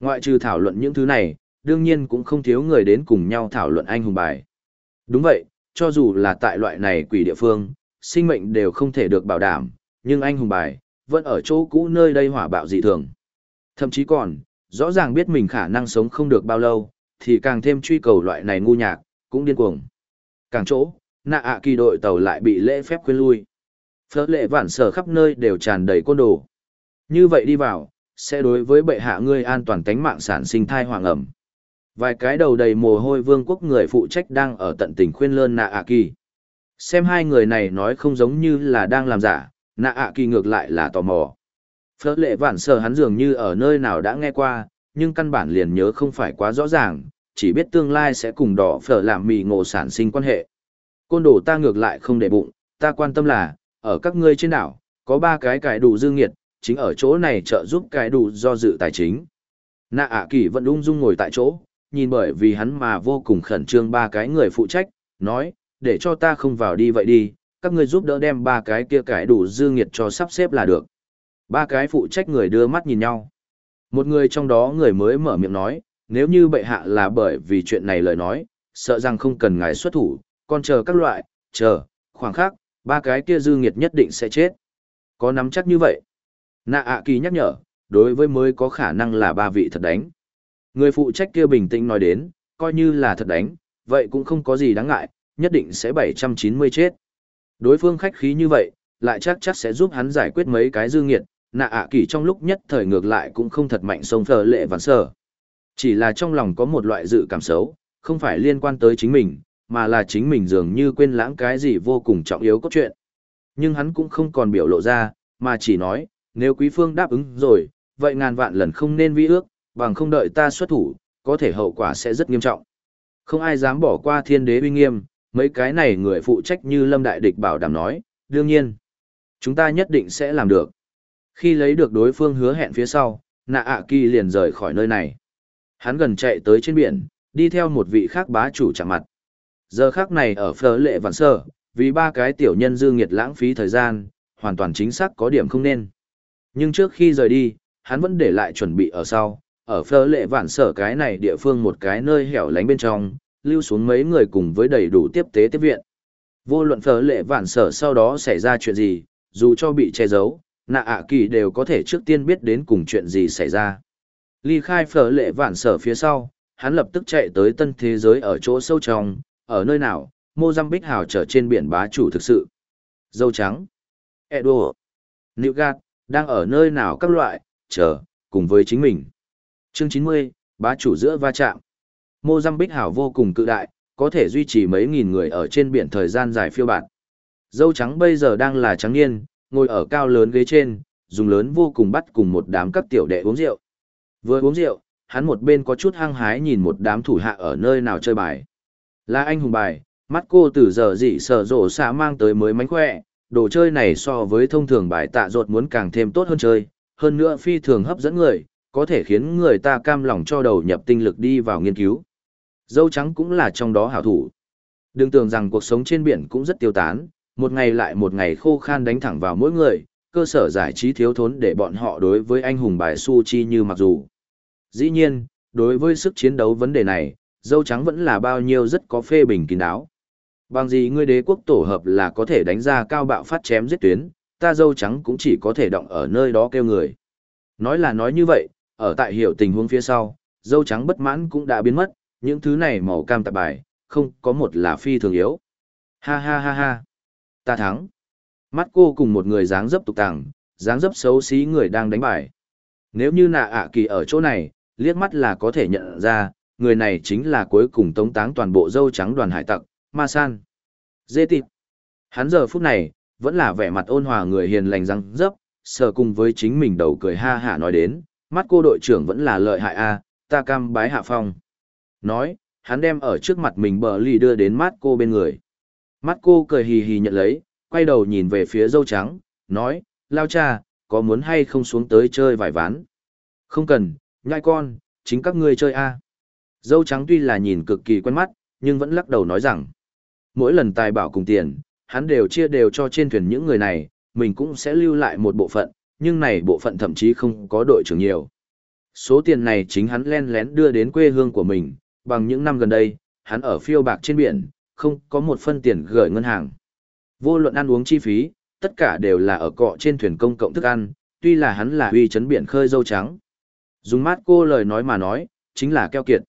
Ngoại trừ thảo luận những thứ này, đương nhiên cũng không thiếu người đến cùng nhau thảo luận anh hùng bài. Đúng vậy, cho dù là tại loại này quỷ địa phương, sinh mệnh đều không thể được bảo đảm, nhưng anh hùng bài, vẫn ở chỗ cũ nơi đây hỏa bạo dị thường. Thậm chí còn, rõ ràng biết mình khả năng sống không được bao lâu, thì càng thêm truy cầu loại này ngu nhạc, cũng điên cuồng. Càng chỗ, nạ ạ kỳ đội tàu lại bị lễ phép quên lui. Phớt lệ vản sở khắp nơi đều tràn đầy côn đồ. Như vậy đi vào, sẽ đối với bệ hạ ngươi an toàn tánh mạng sản sinh thai hoàng ẩm. Vài cái đầu đầy mồ hôi vương quốc người phụ trách đang ở tận tình khuyên lơn nạ ạ kỳ. Xem hai người này nói không giống như là đang làm giả, nạ ạ kỳ ngược lại là tò mò. Phớt lệ vản sờ hắn dường như ở nơi nào đã nghe qua, nhưng căn bản liền nhớ không phải quá rõ ràng, chỉ biết tương lai sẽ cùng đỏ phở làm mì ngộ sản sinh quan hệ. Côn đồ ta ngược lại không để bụng, ta quan tâm là, ở các ngươi trên đảo, có ba cái cải đủ dư nghiệt, chính ở chỗ này trợ giúp cải đủ do dự tài chính. Nạ ạ kỳ vẫn ung dung ngồi tại chỗ, nhìn bởi vì hắn mà vô cùng khẩn trương ba cái người phụ trách, nói, để cho ta không vào đi vậy đi, các ngươi giúp đỡ đem ba cái kia cải đủ dư nghiệt cho sắp xếp là được. Ba cái phụ trách người đưa mắt nhìn nhau. Một người trong đó người mới mở miệng nói, nếu như bệ hạ là bởi vì chuyện này lời nói, sợ rằng không cần ngài xuất thủ, còn chờ các loại, chờ, khoảng khắc, ba cái kia dư nghiệt nhất định sẽ chết. Có nắm chắc như vậy. Nạ ạ kỳ nhắc nhở, đối với mới có khả năng là ba vị thật đánh. Người phụ trách kia bình tĩnh nói đến, coi như là thật đánh, vậy cũng không có gì đáng ngại, nhất định sẽ 790 chết. Đối phương khách khí như vậy, lại chắc chắc sẽ giúp hắn giải quyết mấy cái dư nghiệt, nạ ạ kỳ trong lúc nhất thời ngược lại cũng không thật mạnh sông phờ lệ vạn sở. Chỉ là trong lòng có một loại dự cảm xấu, không phải liên quan tới chính mình, mà là chính mình dường như quên lãng cái gì vô cùng trọng yếu cốt truyện. Nhưng hắn cũng không còn biểu lộ ra, mà chỉ nói, nếu quý phương đáp ứng rồi, vậy ngàn vạn lần không nên vi ước, bằng không đợi ta xuất thủ, có thể hậu quả sẽ rất nghiêm trọng. Không ai dám bỏ qua thiên đế uy nghiêm, mấy cái này người phụ trách như Lâm Đại Địch bảo đảm nói, đương nhiên, chúng ta nhất định sẽ làm được. Khi lấy được đối phương hứa hẹn phía sau, nạ ạ kỳ liền rời khỏi nơi này. Hắn gần chạy tới trên biển, đi theo một vị khác bá chủ chạm mặt. Giờ khác này ở phở lệ vạn sơ, vì ba cái tiểu nhân dư nghiệt lãng phí thời gian, hoàn toàn chính xác có điểm không nên. Nhưng trước khi rời đi, hắn vẫn để lại chuẩn bị ở sau, ở phơ lệ vạn sở cái này địa phương một cái nơi hẻo lánh bên trong, lưu xuống mấy người cùng với đầy đủ tiếp tế tiếp viện. Vô luận phở lệ vạn sở sau đó xảy ra chuyện gì, dù cho bị che giấu, nạ ạ kỳ đều có thể trước tiên biết đến cùng chuyện gì xảy ra. Ly khai phở lệ vạn sở phía sau, hắn lập tức chạy tới tân thế giới ở chỗ sâu trong, ở nơi nào, Mozambique hào trở trên biển bá chủ thực sự. Dâu trắng, Edo, Newgard, đang ở nơi nào các loại, chờ, cùng với chính mình. Chương 90, bá chủ giữa va chạm. Mozambique hảo vô cùng cự đại, có thể duy trì mấy nghìn người ở trên biển thời gian dài phiêu bạt. Dâu trắng bây giờ đang là trắng niên, ngồi ở cao lớn ghế trên, dùng lớn vô cùng bắt cùng một đám các tiểu đệ uống rượu. Vừa uống rượu, hắn một bên có chút hăng hái nhìn một đám thủ hạ ở nơi nào chơi bài. Là anh hùng bài, mắt cô từ giờ dị sở rộ xạ mang tới mới mánh khỏe, đồ chơi này so với thông thường bài tạ ruột muốn càng thêm tốt hơn chơi, hơn nữa phi thường hấp dẫn người, có thể khiến người ta cam lòng cho đầu nhập tinh lực đi vào nghiên cứu. Dâu trắng cũng là trong đó hảo thủ. Đừng tưởng rằng cuộc sống trên biển cũng rất tiêu tán, một ngày lại một ngày khô khan đánh thẳng vào mỗi người, cơ sở giải trí thiếu thốn để bọn họ đối với anh hùng bài su chi như mặc dù. Dĩ nhiên, đối với sức chiến đấu vấn đề này, dâu trắng vẫn là bao nhiêu rất có phê bình kín đáo. Bằng gì ngươi đế quốc tổ hợp là có thể đánh ra cao bạo phát chém giết tuyến, ta dâu trắng cũng chỉ có thể động ở nơi đó kêu người. Nói là nói như vậy, ở tại hiểu tình huống phía sau, dâu trắng bất mãn cũng đã biến mất, những thứ này màu cam tạp bài, không có một là phi thường yếu. Ha ha ha ha. Ta thắng. Mắt cô cùng một người dáng dấp tục tàng, dáng dấp xấu xí người đang đánh bài. Nếu như nạ ạ kỳ ở chỗ này, liếc mắt là có thể nhận ra, người này chính là cuối cùng tống táng toàn bộ dâu trắng đoàn hải tặc, Ma San. Dê tịp. Hắn giờ phút này, vẫn là vẻ mặt ôn hòa người hiền lành răng dấp, sờ cùng với chính mình đầu cười ha hả nói đến, mắt cô đội trưởng vẫn là lợi hại a, ta cam bái hạ phong. Nói, hắn đem ở trước mặt mình bờ lì đưa đến mắt cô bên người. Mắt cô cười hì hì nhận lấy, quay đầu nhìn về phía dâu trắng, nói, lao cha, có muốn hay không xuống tới chơi vài ván? Không cần, nhai con, chính các ngươi chơi a. Dâu trắng tuy là nhìn cực kỳ quen mắt, nhưng vẫn lắc đầu nói rằng, mỗi lần tài bảo cùng tiền, hắn đều chia đều cho trên thuyền những người này, mình cũng sẽ lưu lại một bộ phận, nhưng này bộ phận thậm chí không có đội trưởng nhiều. Số tiền này chính hắn len lén đưa đến quê hương của mình, bằng những năm gần đây, hắn ở phiêu bạc trên biển, không có một phân tiền gửi ngân hàng. Vô luận ăn uống chi phí, tất cả đều là ở cọ trên thuyền công cộng thức ăn, tuy là hắn là uy chấn biển khơi dâu trắng. Dùng mát cô lời nói mà nói, chính là keo kiệt.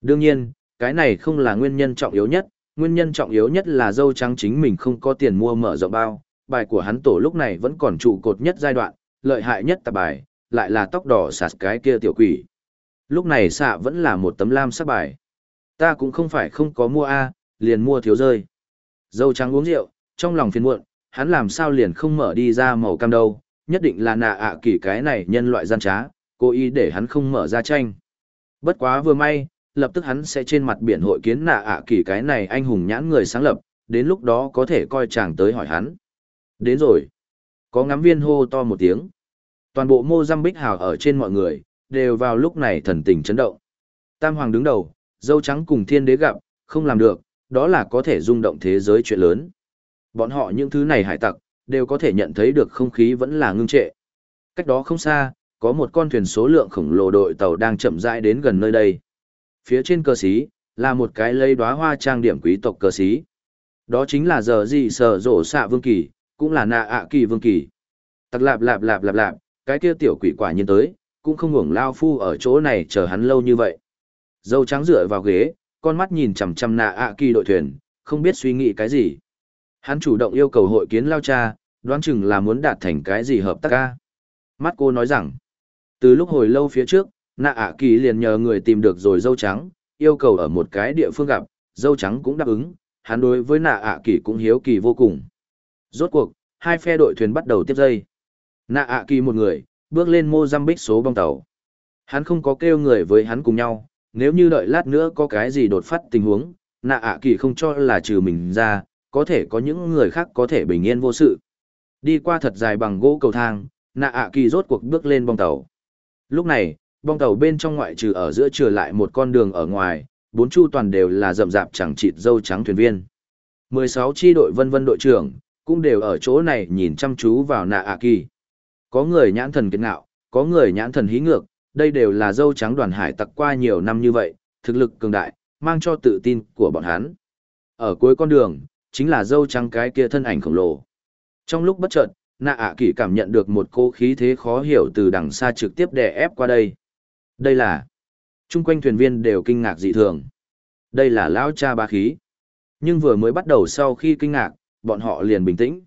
Đương nhiên, cái này không là nguyên nhân trọng yếu nhất, nguyên nhân trọng yếu nhất là dâu trắng chính mình không có tiền mua mở rộng bao, bài của hắn tổ lúc này vẫn còn trụ cột nhất giai đoạn, lợi hại nhất tạp bài, lại là tóc đỏ sạt cái kia tiểu quỷ. Lúc này xạ vẫn là một tấm lam sắc bài. Ta cũng không phải không có mua A, liền mua thiếu rơi. Dâu trắng uống rượu, trong lòng phiền muộn, hắn làm sao liền không mở đi ra màu cam đâu, nhất định là nạ ạ à kỳ cái này nhân loại gian trá, cố ý để hắn không mở ra tranh. Bất quá vừa may, lập tức hắn sẽ trên mặt biển hội kiến nạ ạ à kỳ cái này anh hùng nhãn người sáng lập, đến lúc đó có thể coi chàng tới hỏi hắn. Đến rồi. Có ngắm viên hô to một tiếng. Toàn bộ Mozambique bích hào ở trên mọi người, đều vào lúc này thần tình chấn động. Tam Hoàng đứng đầu, dâu trắng cùng thiên đế gặp, không làm được, đó là có thể rung động thế giới chuyện lớn. Bọn họ những thứ này hải tặc, đều có thể nhận thấy được không khí vẫn là ngưng trệ. Cách đó không xa, có một con thuyền số lượng khổng lồ đội tàu đang chậm rãi đến gần nơi đây. Phía trên cơ sĩ, là một cái lây đóa hoa trang điểm quý tộc cơ sĩ. Đó chính là giờ gì sở rổ xạ vương kỳ, cũng là nạ ạ kỳ vương kỳ. Tặc lạp lạp lạp lạp lạp, cái kia tiểu quỷ quả nhiên tới, cũng không ngủng lao phu ở chỗ này chờ hắn lâu như vậy. Dâu trắng dựa vào ghế, con mắt nhìn chằm chằm nạ ạ kỳ đội thuyền, không biết suy nghĩ cái gì. Hắn chủ động yêu cầu hội kiến lao cha, đoán chừng là muốn đạt thành cái gì hợp tác ca. Mắt cô nói rằng, từ lúc hồi lâu phía trước, nạ ạ kỳ liền nhờ người tìm được rồi dâu trắng, yêu cầu ở một cái địa phương gặp, dâu trắng cũng đáp ứng, hắn đối với nạ ạ kỳ cũng hiếu kỳ vô cùng. Rốt cuộc, hai phe đội thuyền bắt đầu tiếp dây. Nạ ạ kỳ một người, bước lên Mozambique số bong tàu. Hắn không có kêu người với hắn cùng nhau, nếu như đợi lát nữa có cái gì đột phát tình huống, nạ ạ kỳ không cho là trừ mình ra, có thể có những người khác có thể bình yên vô sự. Đi qua thật dài bằng gỗ cầu thang, nạ ạ kỳ rốt cuộc bước lên bong tàu. Lúc này, bong tàu bên trong ngoại trừ ở giữa trừ lại một con đường ở ngoài, bốn chu toàn đều là rậm rạp chẳng chịt dâu trắng thuyền viên. 16 chi đội vân vân đội trưởng, cũng đều ở chỗ này nhìn chăm chú vào nạ ạ kỳ. Có người nhãn thần kiệt ngạo, có người nhãn thần hí ngược, đây đều là dâu trắng đoàn hải tặc qua nhiều năm như vậy, thực lực cường đại, mang cho tự tin của bọn hắn. Ở cuối con đường, chính là dâu trắng cái kia thân ảnh khổng lồ. Trong lúc bất chợt, nạ ạ kỳ cảm nhận được một cô khí thế khó hiểu từ đằng xa trực tiếp đè ép qua đây. Đây là... Trung quanh thuyền viên đều kinh ngạc dị thường. Đây là lão cha ba khí. Nhưng vừa mới bắt đầu sau khi kinh ngạc, bọn họ liền bình tĩnh.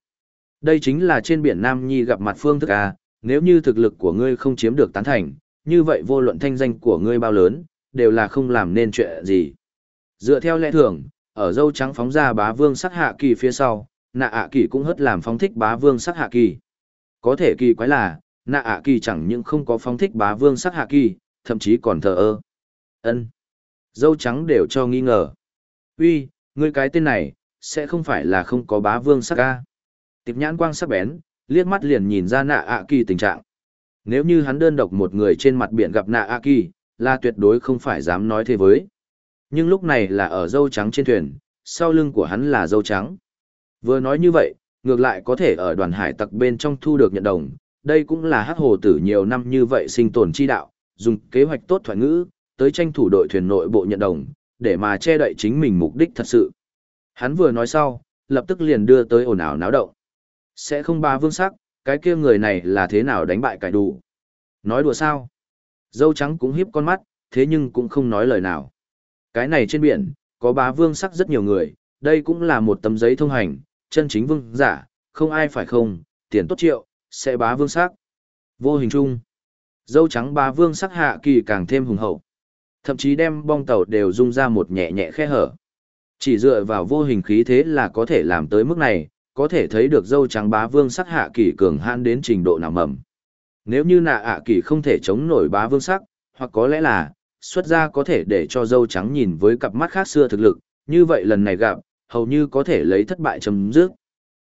Đây chính là trên biển Nam Nhi gặp mặt phương thức A, nếu như thực lực của ngươi không chiếm được tán thành, như vậy vô luận thanh danh của ngươi bao lớn, đều là không làm nên chuyện gì. Dựa theo lẽ thường, ở dâu trắng phóng ra bá vương sắc hạ kỳ phía sau, nạ ạ kỳ cũng hất làm phóng thích bá vương sắc hạ kỳ. Có thể kỳ quái là, nạ ạ kỳ chẳng những không có phóng thích bá vương sắc hạ kỳ, thậm chí còn thờ ơ. ân Dâu trắng đều cho nghi ngờ. uy ngươi cái tên này, sẽ không phải là không có bá vương sắc ca. Tiệp nhãn quang sắc bén, liếc mắt liền nhìn ra nạ ạ kỳ tình trạng. Nếu như hắn đơn độc một người trên mặt biển gặp nạ ạ kỳ, là tuyệt đối không phải dám nói thế với. Nhưng lúc này là ở dâu trắng trên thuyền, sau lưng của hắn là dâu trắng. Vừa nói như vậy, ngược lại có thể ở đoàn hải tặc bên trong thu được nhận đồng, đây cũng là hắc hồ tử nhiều năm như vậy sinh tồn chi đạo, dùng kế hoạch tốt thoại ngữ, tới tranh thủ đội thuyền nội bộ nhận đồng, để mà che đậy chính mình mục đích thật sự. Hắn vừa nói sau, lập tức liền đưa tới ồn ào náo động. Sẽ không ba vương sắc, cái kia người này là thế nào đánh bại cải đủ. Nói đùa sao? Dâu trắng cũng híp con mắt, thế nhưng cũng không nói lời nào. Cái này trên biển, có bá vương sắc rất nhiều người, đây cũng là một tấm giấy thông hành, chân chính vương giả, không ai phải không, tiền tốt triệu, sẽ bá vương sắc. Vô hình chung, dâu trắng bá vương sắc hạ kỳ càng thêm hùng hậu. Thậm chí đem bong tàu đều rung ra một nhẹ nhẹ khe hở. Chỉ dựa vào vô hình khí thế là có thể làm tới mức này, có thể thấy được dâu trắng bá vương sắc hạ kỳ cường hãn đến trình độ nào mầm. Nếu như nạ ạ kỳ không thể chống nổi bá vương sắc, hoặc có lẽ là, xuất ra có thể để cho dâu trắng nhìn với cặp mắt khác xưa thực lực, như vậy lần này gặp, hầu như có thể lấy thất bại chấm dứt.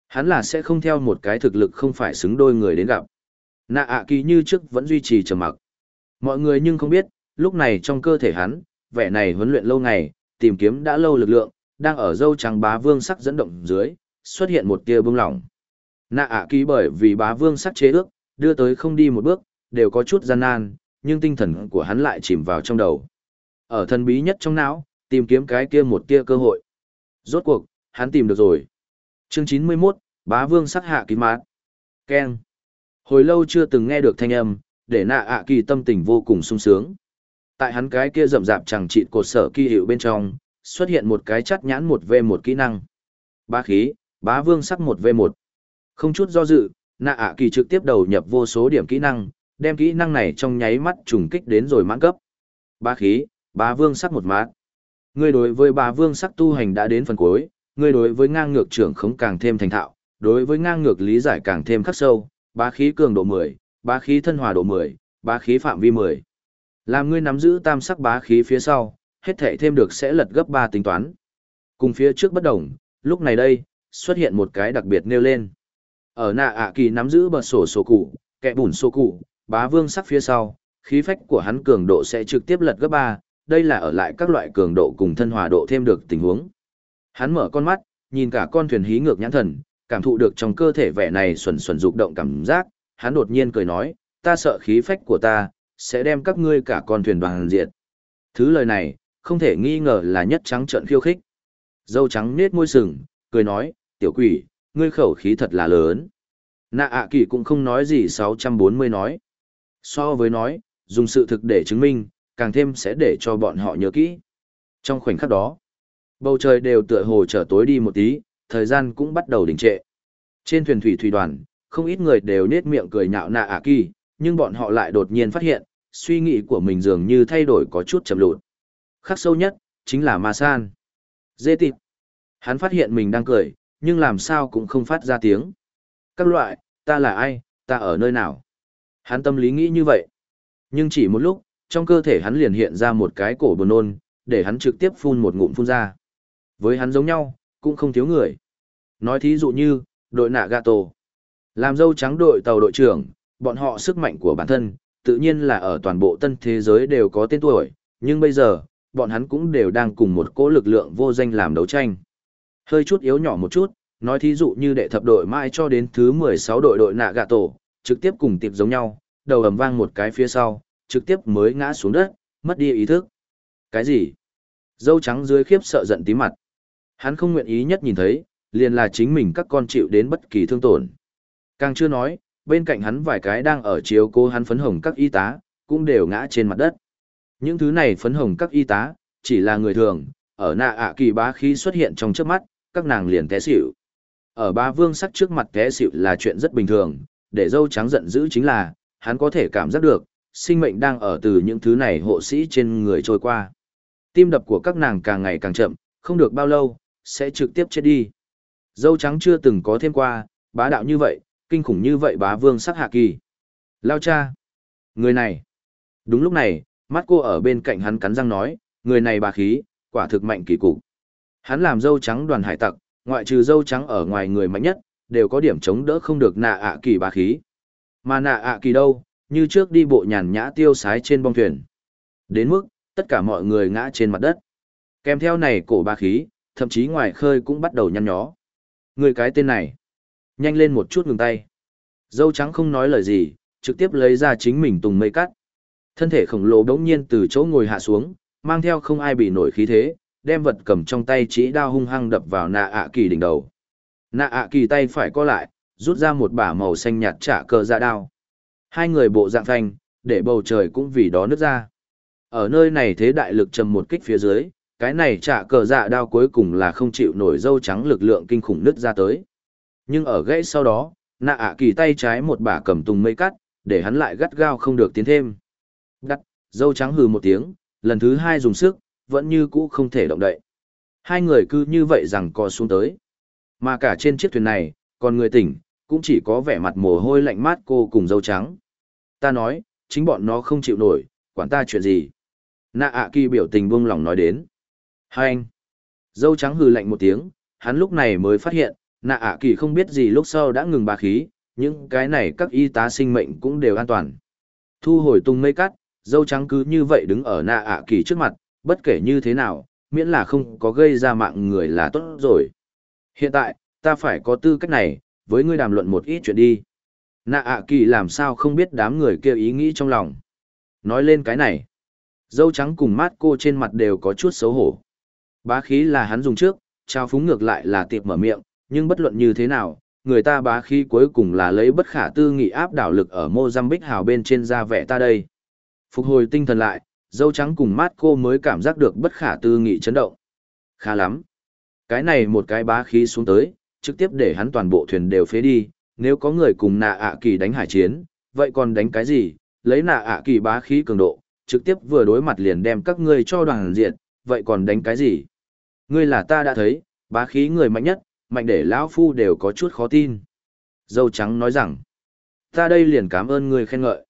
Hắn là sẽ không theo một cái thực lực không phải xứng đôi người đến gặp. Nạ ạ kỳ như trước vẫn duy trì trầm mặc. Mọi người nhưng không biết, lúc này trong cơ thể hắn, vẻ này huấn luyện lâu ngày, tìm kiếm đã lâu lực lượng, đang ở dâu trắng bá vương sắc dẫn động dưới, xuất hiện một tia bưng lỏng. Nạ ạ kỳ bởi vì bá vương sắc chế ước, đưa tới không đi một bước, đều có chút gian nan, nhưng tinh thần của hắn lại chìm vào trong đầu. Ở thần bí nhất trong não, tìm kiếm cái kia một tia cơ hội. Rốt cuộc, hắn tìm được rồi. Chương 91, bá vương sắc hạ kỳ mát. Ken. Hồi lâu chưa từng nghe được thanh âm, để nạ ạ kỳ tâm tình vô cùng sung sướng. Tại hắn cái kia rậm rạp chẳng trị cột sở kỳ hiệu bên trong, xuất hiện một cái chắt nhãn một v một kỹ năng. Bá khí, bá vương sắc một v một Không chút do dự, nạ ạ kỳ trực tiếp đầu nhập vô số điểm kỹ năng, đem kỹ năng này trong nháy mắt trùng kích đến rồi mãn cấp. Bá khí, bá vương sắc một mát. Ngươi đối với bá vương sắc tu hành đã đến phần cuối, ngươi đối với ngang ngược trưởng khống càng thêm thành thạo, đối với ngang ngược lý giải càng thêm khắc sâu, bá khí cường độ 10, bá khí thân hòa độ 10, bá khí phạm vi 10. Làm ngươi nắm giữ tam sắc bá khí phía sau, hết thể thêm được sẽ lật gấp 3 tính toán. Cùng phía trước bất đồng, lúc này đây, xuất hiện một cái đặc biệt nêu lên. Ở nạ ạ kỳ nắm giữ bật sổ sổ cụ, kẹ bùn sổ cụ, bá vương sắc phía sau, khí phách của hắn cường độ sẽ trực tiếp lật gấp 3, đây là ở lại các loại cường độ cùng thân hòa độ thêm được tình huống. Hắn mở con mắt, nhìn cả con thuyền hí ngược nhãn thần, cảm thụ được trong cơ thể vẻ này xuẩn xuẩn dục động cảm giác, hắn đột nhiên cười nói, ta sợ khí phách của ta, sẽ đem các ngươi cả con thuyền đoàn diệt. Thứ lời này, không thể nghi ngờ là nhất trắng trợn khiêu khích. Dâu trắng nết môi sừng, cười nói, tiểu quỷ, ngươi khẩu khí thật là lớn. Nạ ạ kỳ cũng không nói gì 640 nói. So với nói, dùng sự thực để chứng minh, càng thêm sẽ để cho bọn họ nhớ kỹ. Trong khoảnh khắc đó, bầu trời đều tựa hồ trở tối đi một tí, thời gian cũng bắt đầu đình trệ. Trên thuyền thủy thủy đoàn, không ít người đều nết miệng cười nhạo nạ ạ kỳ, nhưng bọn họ lại đột nhiên phát hiện, suy nghĩ của mình dường như thay đổi có chút chậm lụt. Khắc sâu nhất, chính là Ma San. Dê tịt. Hắn phát hiện mình đang cười, nhưng làm sao cũng không phát ra tiếng. Các loại, ta là ai, ta ở nơi nào? Hắn tâm lý nghĩ như vậy. Nhưng chỉ một lúc, trong cơ thể hắn liền hiện ra một cái cổ buồn nôn, để hắn trực tiếp phun một ngụm phun ra. Với hắn giống nhau, cũng không thiếu người. Nói thí dụ như, đội nạ gato. Làm dâu trắng đội tàu đội trưởng, bọn họ sức mạnh của bản thân, tự nhiên là ở toàn bộ tân thế giới đều có tên tuổi, nhưng bây giờ, bọn hắn cũng đều đang cùng một cỗ lực lượng vô danh làm đấu tranh. Hơi chút yếu nhỏ một chút, nói thí dụ như đệ thập đội mãi cho đến thứ 16 đội đội nạ gạ tổ, trực tiếp cùng tiệp giống nhau, đầu ầm vang một cái phía sau, trực tiếp mới ngã xuống đất, mất đi ý thức. Cái gì? Dâu trắng dưới khiếp sợ giận tí mặt. Hắn không nguyện ý nhất nhìn thấy, liền là chính mình các con chịu đến bất kỳ thương tổn. Càng chưa nói, bên cạnh hắn vài cái đang ở chiếu cô hắn phấn hồng các y tá, cũng đều ngã trên mặt đất. Những thứ này phấn hồng các y tá, chỉ là người thường, ở nạ ạ kỳ bá khí xuất hiện trong trước mắt, các nàng liền té xỉu. Ở ba vương sắc trước mặt té xỉu là chuyện rất bình thường, để dâu trắng giận dữ chính là, hắn có thể cảm giác được, sinh mệnh đang ở từ những thứ này hộ sĩ trên người trôi qua. Tim đập của các nàng càng ngày càng chậm, không được bao lâu, sẽ trực tiếp chết đi. Dâu trắng chưa từng có thêm qua, bá đạo như vậy, kinh khủng như vậy bá vương sắc hạ kỳ. Lao cha. Người này. Đúng lúc này, mắt cô ở bên cạnh hắn cắn răng nói, người này bà khí, quả thực mạnh kỳ cục. Hắn làm dâu trắng đoàn hải tặc, ngoại trừ dâu trắng ở ngoài người mạnh nhất, đều có điểm chống đỡ không được nạ ạ kỳ bà khí. Mà nạ ạ kỳ đâu, như trước đi bộ nhàn nhã tiêu sái trên bong thuyền. Đến mức, tất cả mọi người ngã trên mặt đất. Kèm theo này cổ bà khí, thậm chí ngoài khơi cũng bắt đầu nhăn nhó. Người cái tên này, nhanh lên một chút ngừng tay. Dâu trắng không nói lời gì, trực tiếp lấy ra chính mình tùng mây cắt. Thân thể khổng lồ đống nhiên từ chỗ ngồi hạ xuống, mang theo không ai bị nổi khí thế, đem vật cầm trong tay chỉ đao hung hăng đập vào nạ ạ kỳ đỉnh đầu. Nạ ạ kỳ tay phải co lại, rút ra một bả màu xanh nhạt trả cờ ra đao. Hai người bộ dạng thanh, để bầu trời cũng vì đó nứt ra. Ở nơi này thế đại lực trầm một kích phía dưới, cái này trả cờ dạ đao cuối cùng là không chịu nổi dâu trắng lực lượng kinh khủng nứt ra tới. Nhưng ở gãy sau đó, nạ ạ kỳ tay trái một bả cầm tùng mây cắt, để hắn lại gắt gao không được tiến thêm. Đắt, dâu trắng hừ một tiếng, lần thứ hai dùng sức, vẫn như cũ không thể động đậy. Hai người cứ như vậy rằng co xuống tới. Mà cả trên chiếc thuyền này, còn người tỉnh, cũng chỉ có vẻ mặt mồ hôi lạnh mát cô cùng dâu trắng. Ta nói, chính bọn nó không chịu nổi, quản ta chuyện gì. Nạ ạ kỳ biểu tình buông lòng nói đến. Hai anh. Dâu trắng hừ lạnh một tiếng, hắn lúc này mới phát hiện, nạ ạ kỳ không biết gì lúc sau đã ngừng bà khí, những cái này các y tá sinh mệnh cũng đều an toàn. Thu hồi tung mây cắt, dâu trắng cứ như vậy đứng ở nạ ạ kỳ trước mặt, bất kể như thế nào, miễn là không có gây ra mạng người là tốt rồi. Hiện tại, ta phải có tư cách này, với ngươi đàm luận một ít chuyện đi. Nạ ạ kỳ làm sao không biết đám người kia ý nghĩ trong lòng. Nói lên cái này, dâu trắng cùng mát cô trên mặt đều có chút xấu hổ. Bá khí là hắn dùng trước, trao phúng ngược lại là tiệp mở miệng, nhưng bất luận như thế nào, người ta bá khí cuối cùng là lấy bất khả tư nghị áp đảo lực ở Mozambique hào bên trên ra vẻ ta đây. Phục hồi tinh thần lại, dâu trắng cùng mát cô mới cảm giác được bất khả tư nghị chấn động. Khá lắm. Cái này một cái bá khí xuống tới, trực tiếp để hắn toàn bộ thuyền đều phế đi, nếu có người cùng nạ ạ kỳ đánh hải chiến, vậy còn đánh cái gì, lấy nạ ạ kỳ bá khí cường độ, trực tiếp vừa đối mặt liền đem các ngươi cho đoàn diện, vậy còn đánh cái gì? Ngươi là ta đã thấy, bá khí người mạnh nhất, mạnh để lão phu đều có chút khó tin. Dâu trắng nói rằng, ta đây liền cảm ơn ngươi khen ngợi.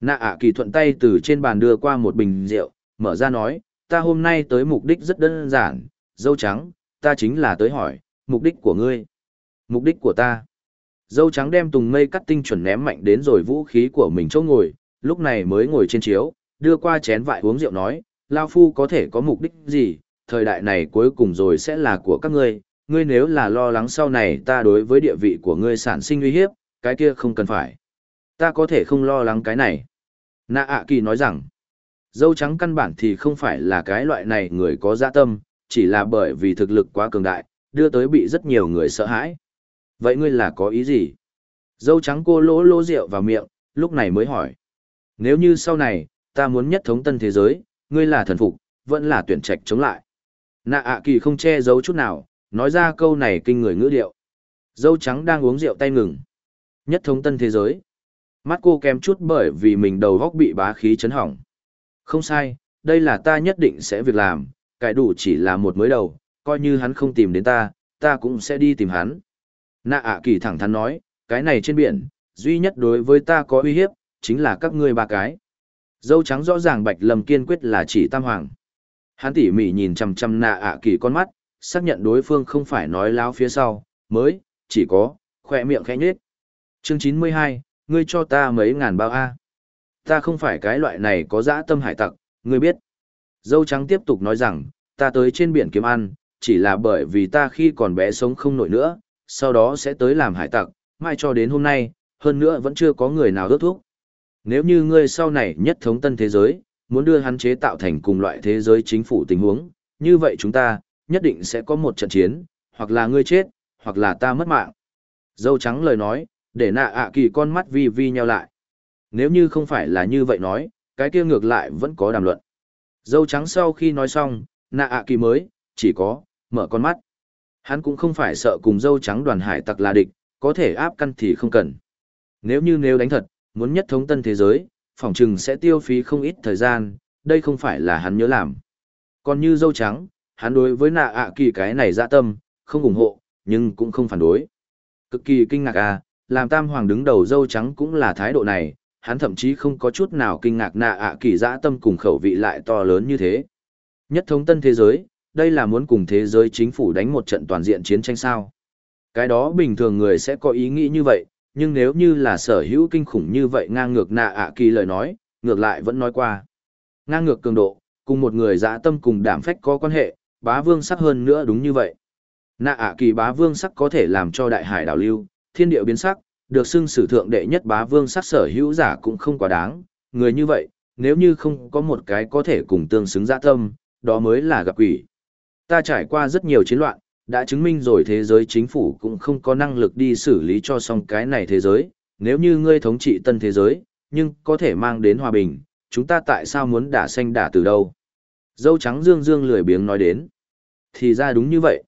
Nạ ạ kỳ thuận tay từ trên bàn đưa qua một bình rượu, mở ra nói, ta hôm nay tới mục đích rất đơn giản, dâu trắng, ta chính là tới hỏi, mục đích của ngươi. Mục đích của ta. Dâu trắng đem tùng mây cắt tinh chuẩn ném mạnh đến rồi vũ khí của mình chỗ ngồi, lúc này mới ngồi trên chiếu, đưa qua chén vại uống rượu nói, Lao Phu có thể có mục đích gì, thời đại này cuối cùng rồi sẽ là của các ngươi, ngươi nếu là lo lắng sau này ta đối với địa vị của ngươi sản sinh uy hiếp, cái kia không cần phải. Ta có thể không lo lắng cái này. Nạ ạ kỳ nói rằng, dâu trắng căn bản thì không phải là cái loại này người có dạ tâm, chỉ là bởi vì thực lực quá cường đại, đưa tới bị rất nhiều người sợ hãi. Vậy ngươi là có ý gì? Dâu trắng cô lỗ lỗ rượu vào miệng, lúc này mới hỏi. Nếu như sau này, ta muốn nhất thống tân thế giới, ngươi là thần phục, vẫn là tuyển trạch chống lại. Nạ ạ kỳ không che giấu chút nào, nói ra câu này kinh người ngữ điệu. Dâu trắng đang uống rượu tay ngừng. Nhất thống tân thế giới. Mắt cô kém chút bởi vì mình đầu góc bị bá khí chấn hỏng. Không sai, đây là ta nhất định sẽ việc làm, Cải đủ chỉ là một mới đầu, coi như hắn không tìm đến ta, ta cũng sẽ đi tìm hắn. Nạ ạ kỳ thẳng thắn nói, cái này trên biển, duy nhất đối với ta có uy hiếp, chính là các ngươi ba cái. Dâu trắng rõ ràng Bạch Lâm kiên quyết là chỉ Tam Hoàng. Hắn tỉ mỉ nhìn chằm chằm nạ ạ kỳ con mắt, xác nhận đối phương không phải nói láo phía sau, mới, chỉ có, khỏe miệng khẽ nhết. Chương 92, ngươi cho ta mấy ngàn bao A. Ta không phải cái loại này có dã tâm hải tặc, ngươi biết. Dâu trắng tiếp tục nói rằng, ta tới trên biển kiếm ăn, chỉ là bởi vì ta khi còn bé sống không nổi nữa, sau đó sẽ tới làm hải tặc, mai cho đến hôm nay, hơn nữa vẫn chưa có người nào ước thuốc. Nếu như ngươi sau này nhất thống tân thế giới, muốn đưa hắn chế tạo thành cùng loại thế giới chính phủ tình huống, như vậy chúng ta, nhất định sẽ có một trận chiến, hoặc là ngươi chết, hoặc là ta mất mạng. Dâu trắng lời nói, để nạ ạ kỳ con mắt vi vi nheo lại. Nếu như không phải là như vậy nói, cái kia ngược lại vẫn có đàm luận. Dâu trắng sau khi nói xong, nạ ạ kỳ mới, chỉ có, mở con mắt. Hắn cũng không phải sợ cùng dâu trắng đoàn hải tặc là địch, có thể áp căn thì không cần. Nếu như nếu đánh thật, muốn nhất thống tân thế giới, phỏng chừng sẽ tiêu phí không ít thời gian, đây không phải là hắn nhớ làm. Còn như dâu trắng, hắn đối với nạ ạ kỳ cái này dạ tâm, không ủng hộ, nhưng cũng không phản đối. Cực kỳ kinh ngạc à, làm tam hoàng đứng đầu dâu trắng cũng là thái độ này, hắn thậm chí không có chút nào kinh ngạc nạ ạ kỳ dã tâm cùng khẩu vị lại to lớn như thế. Nhất thống tân thế giới, đây là muốn cùng thế giới chính phủ đánh một trận toàn diện chiến tranh sao. Cái đó bình thường người sẽ có ý nghĩ như vậy, nhưng nếu như là sở hữu kinh khủng như vậy ngang ngược nạ ạ kỳ lời nói, ngược lại vẫn nói qua. Ngang ngược cường độ, cùng một người dã tâm cùng đảm phách có quan hệ, bá vương sắc hơn nữa đúng như vậy. Nạ ạ kỳ bá vương sắc có thể làm cho đại hải đảo lưu, thiên địa biến sắc, được xưng sử thượng đệ nhất bá vương sắc sở hữu giả cũng không quá đáng, người như vậy, nếu như không có một cái có thể cùng tương xứng dạ tâm, đó mới là gặp quỷ. Ta trải qua rất nhiều chiến loạn, đã chứng minh rồi thế giới chính phủ cũng không có năng lực đi xử lý cho xong cái này thế giới, nếu như ngươi thống trị tân thế giới, nhưng có thể mang đến hòa bình, chúng ta tại sao muốn đả xanh đả từ đâu? Dâu trắng dương dương lười biếng nói đến. Thì ra đúng như vậy.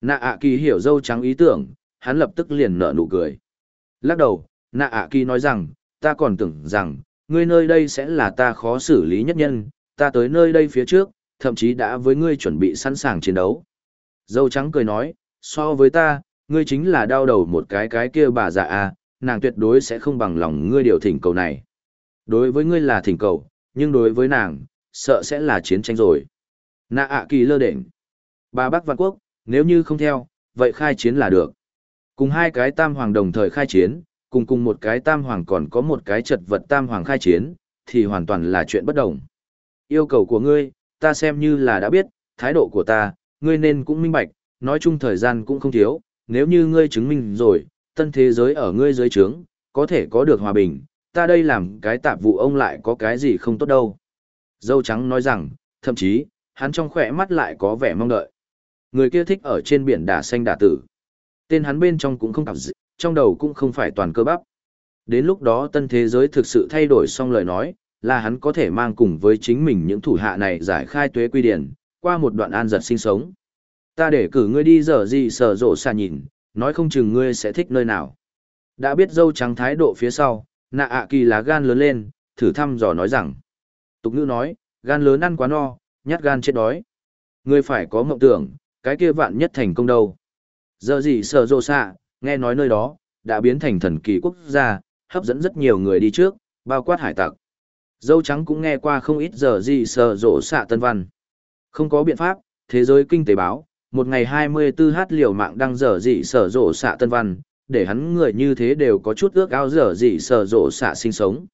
Nạ ạ kỳ hiểu dâu trắng ý tưởng, hắn lập tức liền nở nụ cười. Lắc đầu, nạ ạ kỳ nói rằng, ta còn tưởng rằng, ngươi nơi đây sẽ là ta khó xử lý nhất nhân, ta tới nơi đây phía trước, thậm chí đã với ngươi chuẩn bị sẵn sàng chiến đấu. Dâu trắng cười nói, so với ta, ngươi chính là đau đầu một cái cái kia bà già à, nàng tuyệt đối sẽ không bằng lòng ngươi điều thỉnh cầu này. Đối với ngươi là thỉnh cầu, nhưng đối với nàng, sợ sẽ là chiến tranh rồi. Nạ ạ kỳ lơ đỉnh. Bà Bắc Văn Quốc, nếu như không theo, vậy khai chiến là được. Cùng hai cái tam hoàng đồng thời khai chiến, cùng cùng một cái tam hoàng còn có một cái chật vật tam hoàng khai chiến, thì hoàn toàn là chuyện bất đồng. Yêu cầu của ngươi, ta xem như là đã biết, thái độ của ta, ngươi nên cũng minh bạch, nói chung thời gian cũng không thiếu, nếu như ngươi chứng minh rồi, tân thế giới ở ngươi dưới trướng, có thể có được hòa bình, ta đây làm cái tạp vụ ông lại có cái gì không tốt đâu. Dâu trắng nói rằng, thậm chí, hắn trong khỏe mắt lại có vẻ mong đợi. Người kia thích ở trên biển đà xanh đà tử. Tên hắn bên trong cũng không cảm dị, trong đầu cũng không phải toàn cơ bắp. Đến lúc đó tân thế giới thực sự thay đổi xong lời nói, là hắn có thể mang cùng với chính mình những thủ hạ này giải khai tuế quy điển, qua một đoạn an giật sinh sống. Ta để cử ngươi đi dở gì sở rộ xa nhìn, nói không chừng ngươi sẽ thích nơi nào. Đã biết dâu trắng thái độ phía sau, nạ ạ kỳ lá gan lớn lên, thử thăm dò nói rằng. Tục ngữ nói, gan lớn ăn quá no, nhát gan chết đói. Ngươi phải có mộng tưởng, cái kia vạn nhất thành công đâu. Giờ gì sở rộ xạ, nghe nói nơi đó, đã biến thành thần kỳ quốc gia, hấp dẫn rất nhiều người đi trước, bao quát hải tặc. Dâu trắng cũng nghe qua không ít giờ gì sở rộ xạ tân văn. Không có biện pháp, thế giới kinh tế báo, một ngày 24 h liều mạng đăng dở dị sở rộ xạ tân văn, để hắn người như thế đều có chút ước ao dở dị sở rộ xạ sinh sống.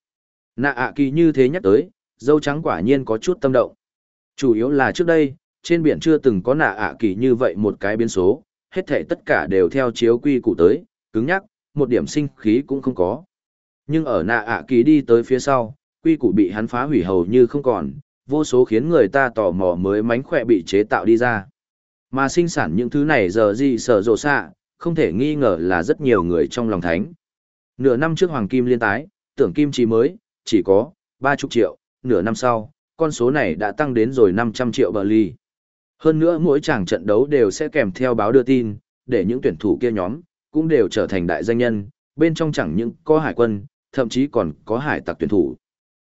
Nạ ạ kỳ như thế nhắc tới, dâu trắng quả nhiên có chút tâm động. Chủ yếu là trước đây, trên biển chưa từng có nạ ạ kỳ như vậy một cái biến số, hết thể tất cả đều theo chiếu quy củ tới, cứng nhắc, một điểm sinh khí cũng không có. Nhưng ở nạ ạ kỳ đi tới phía sau, quy củ bị hắn phá hủy hầu như không còn, vô số khiến người ta tò mò mới mánh khỏe bị chế tạo đi ra. Mà sinh sản những thứ này giờ gì sở rộ xạ, không thể nghi ngờ là rất nhiều người trong lòng thánh. Nửa năm trước Hoàng Kim liên tái, tưởng Kim chỉ mới, chỉ có 30 triệu, nửa năm sau, con số này đã tăng đến rồi 500 triệu bờ ly. Hơn nữa mỗi chàng trận đấu đều sẽ kèm theo báo đưa tin, để những tuyển thủ kia nhóm, cũng đều trở thành đại danh nhân, bên trong chẳng những có hải quân, thậm chí còn có hải tặc tuyển thủ.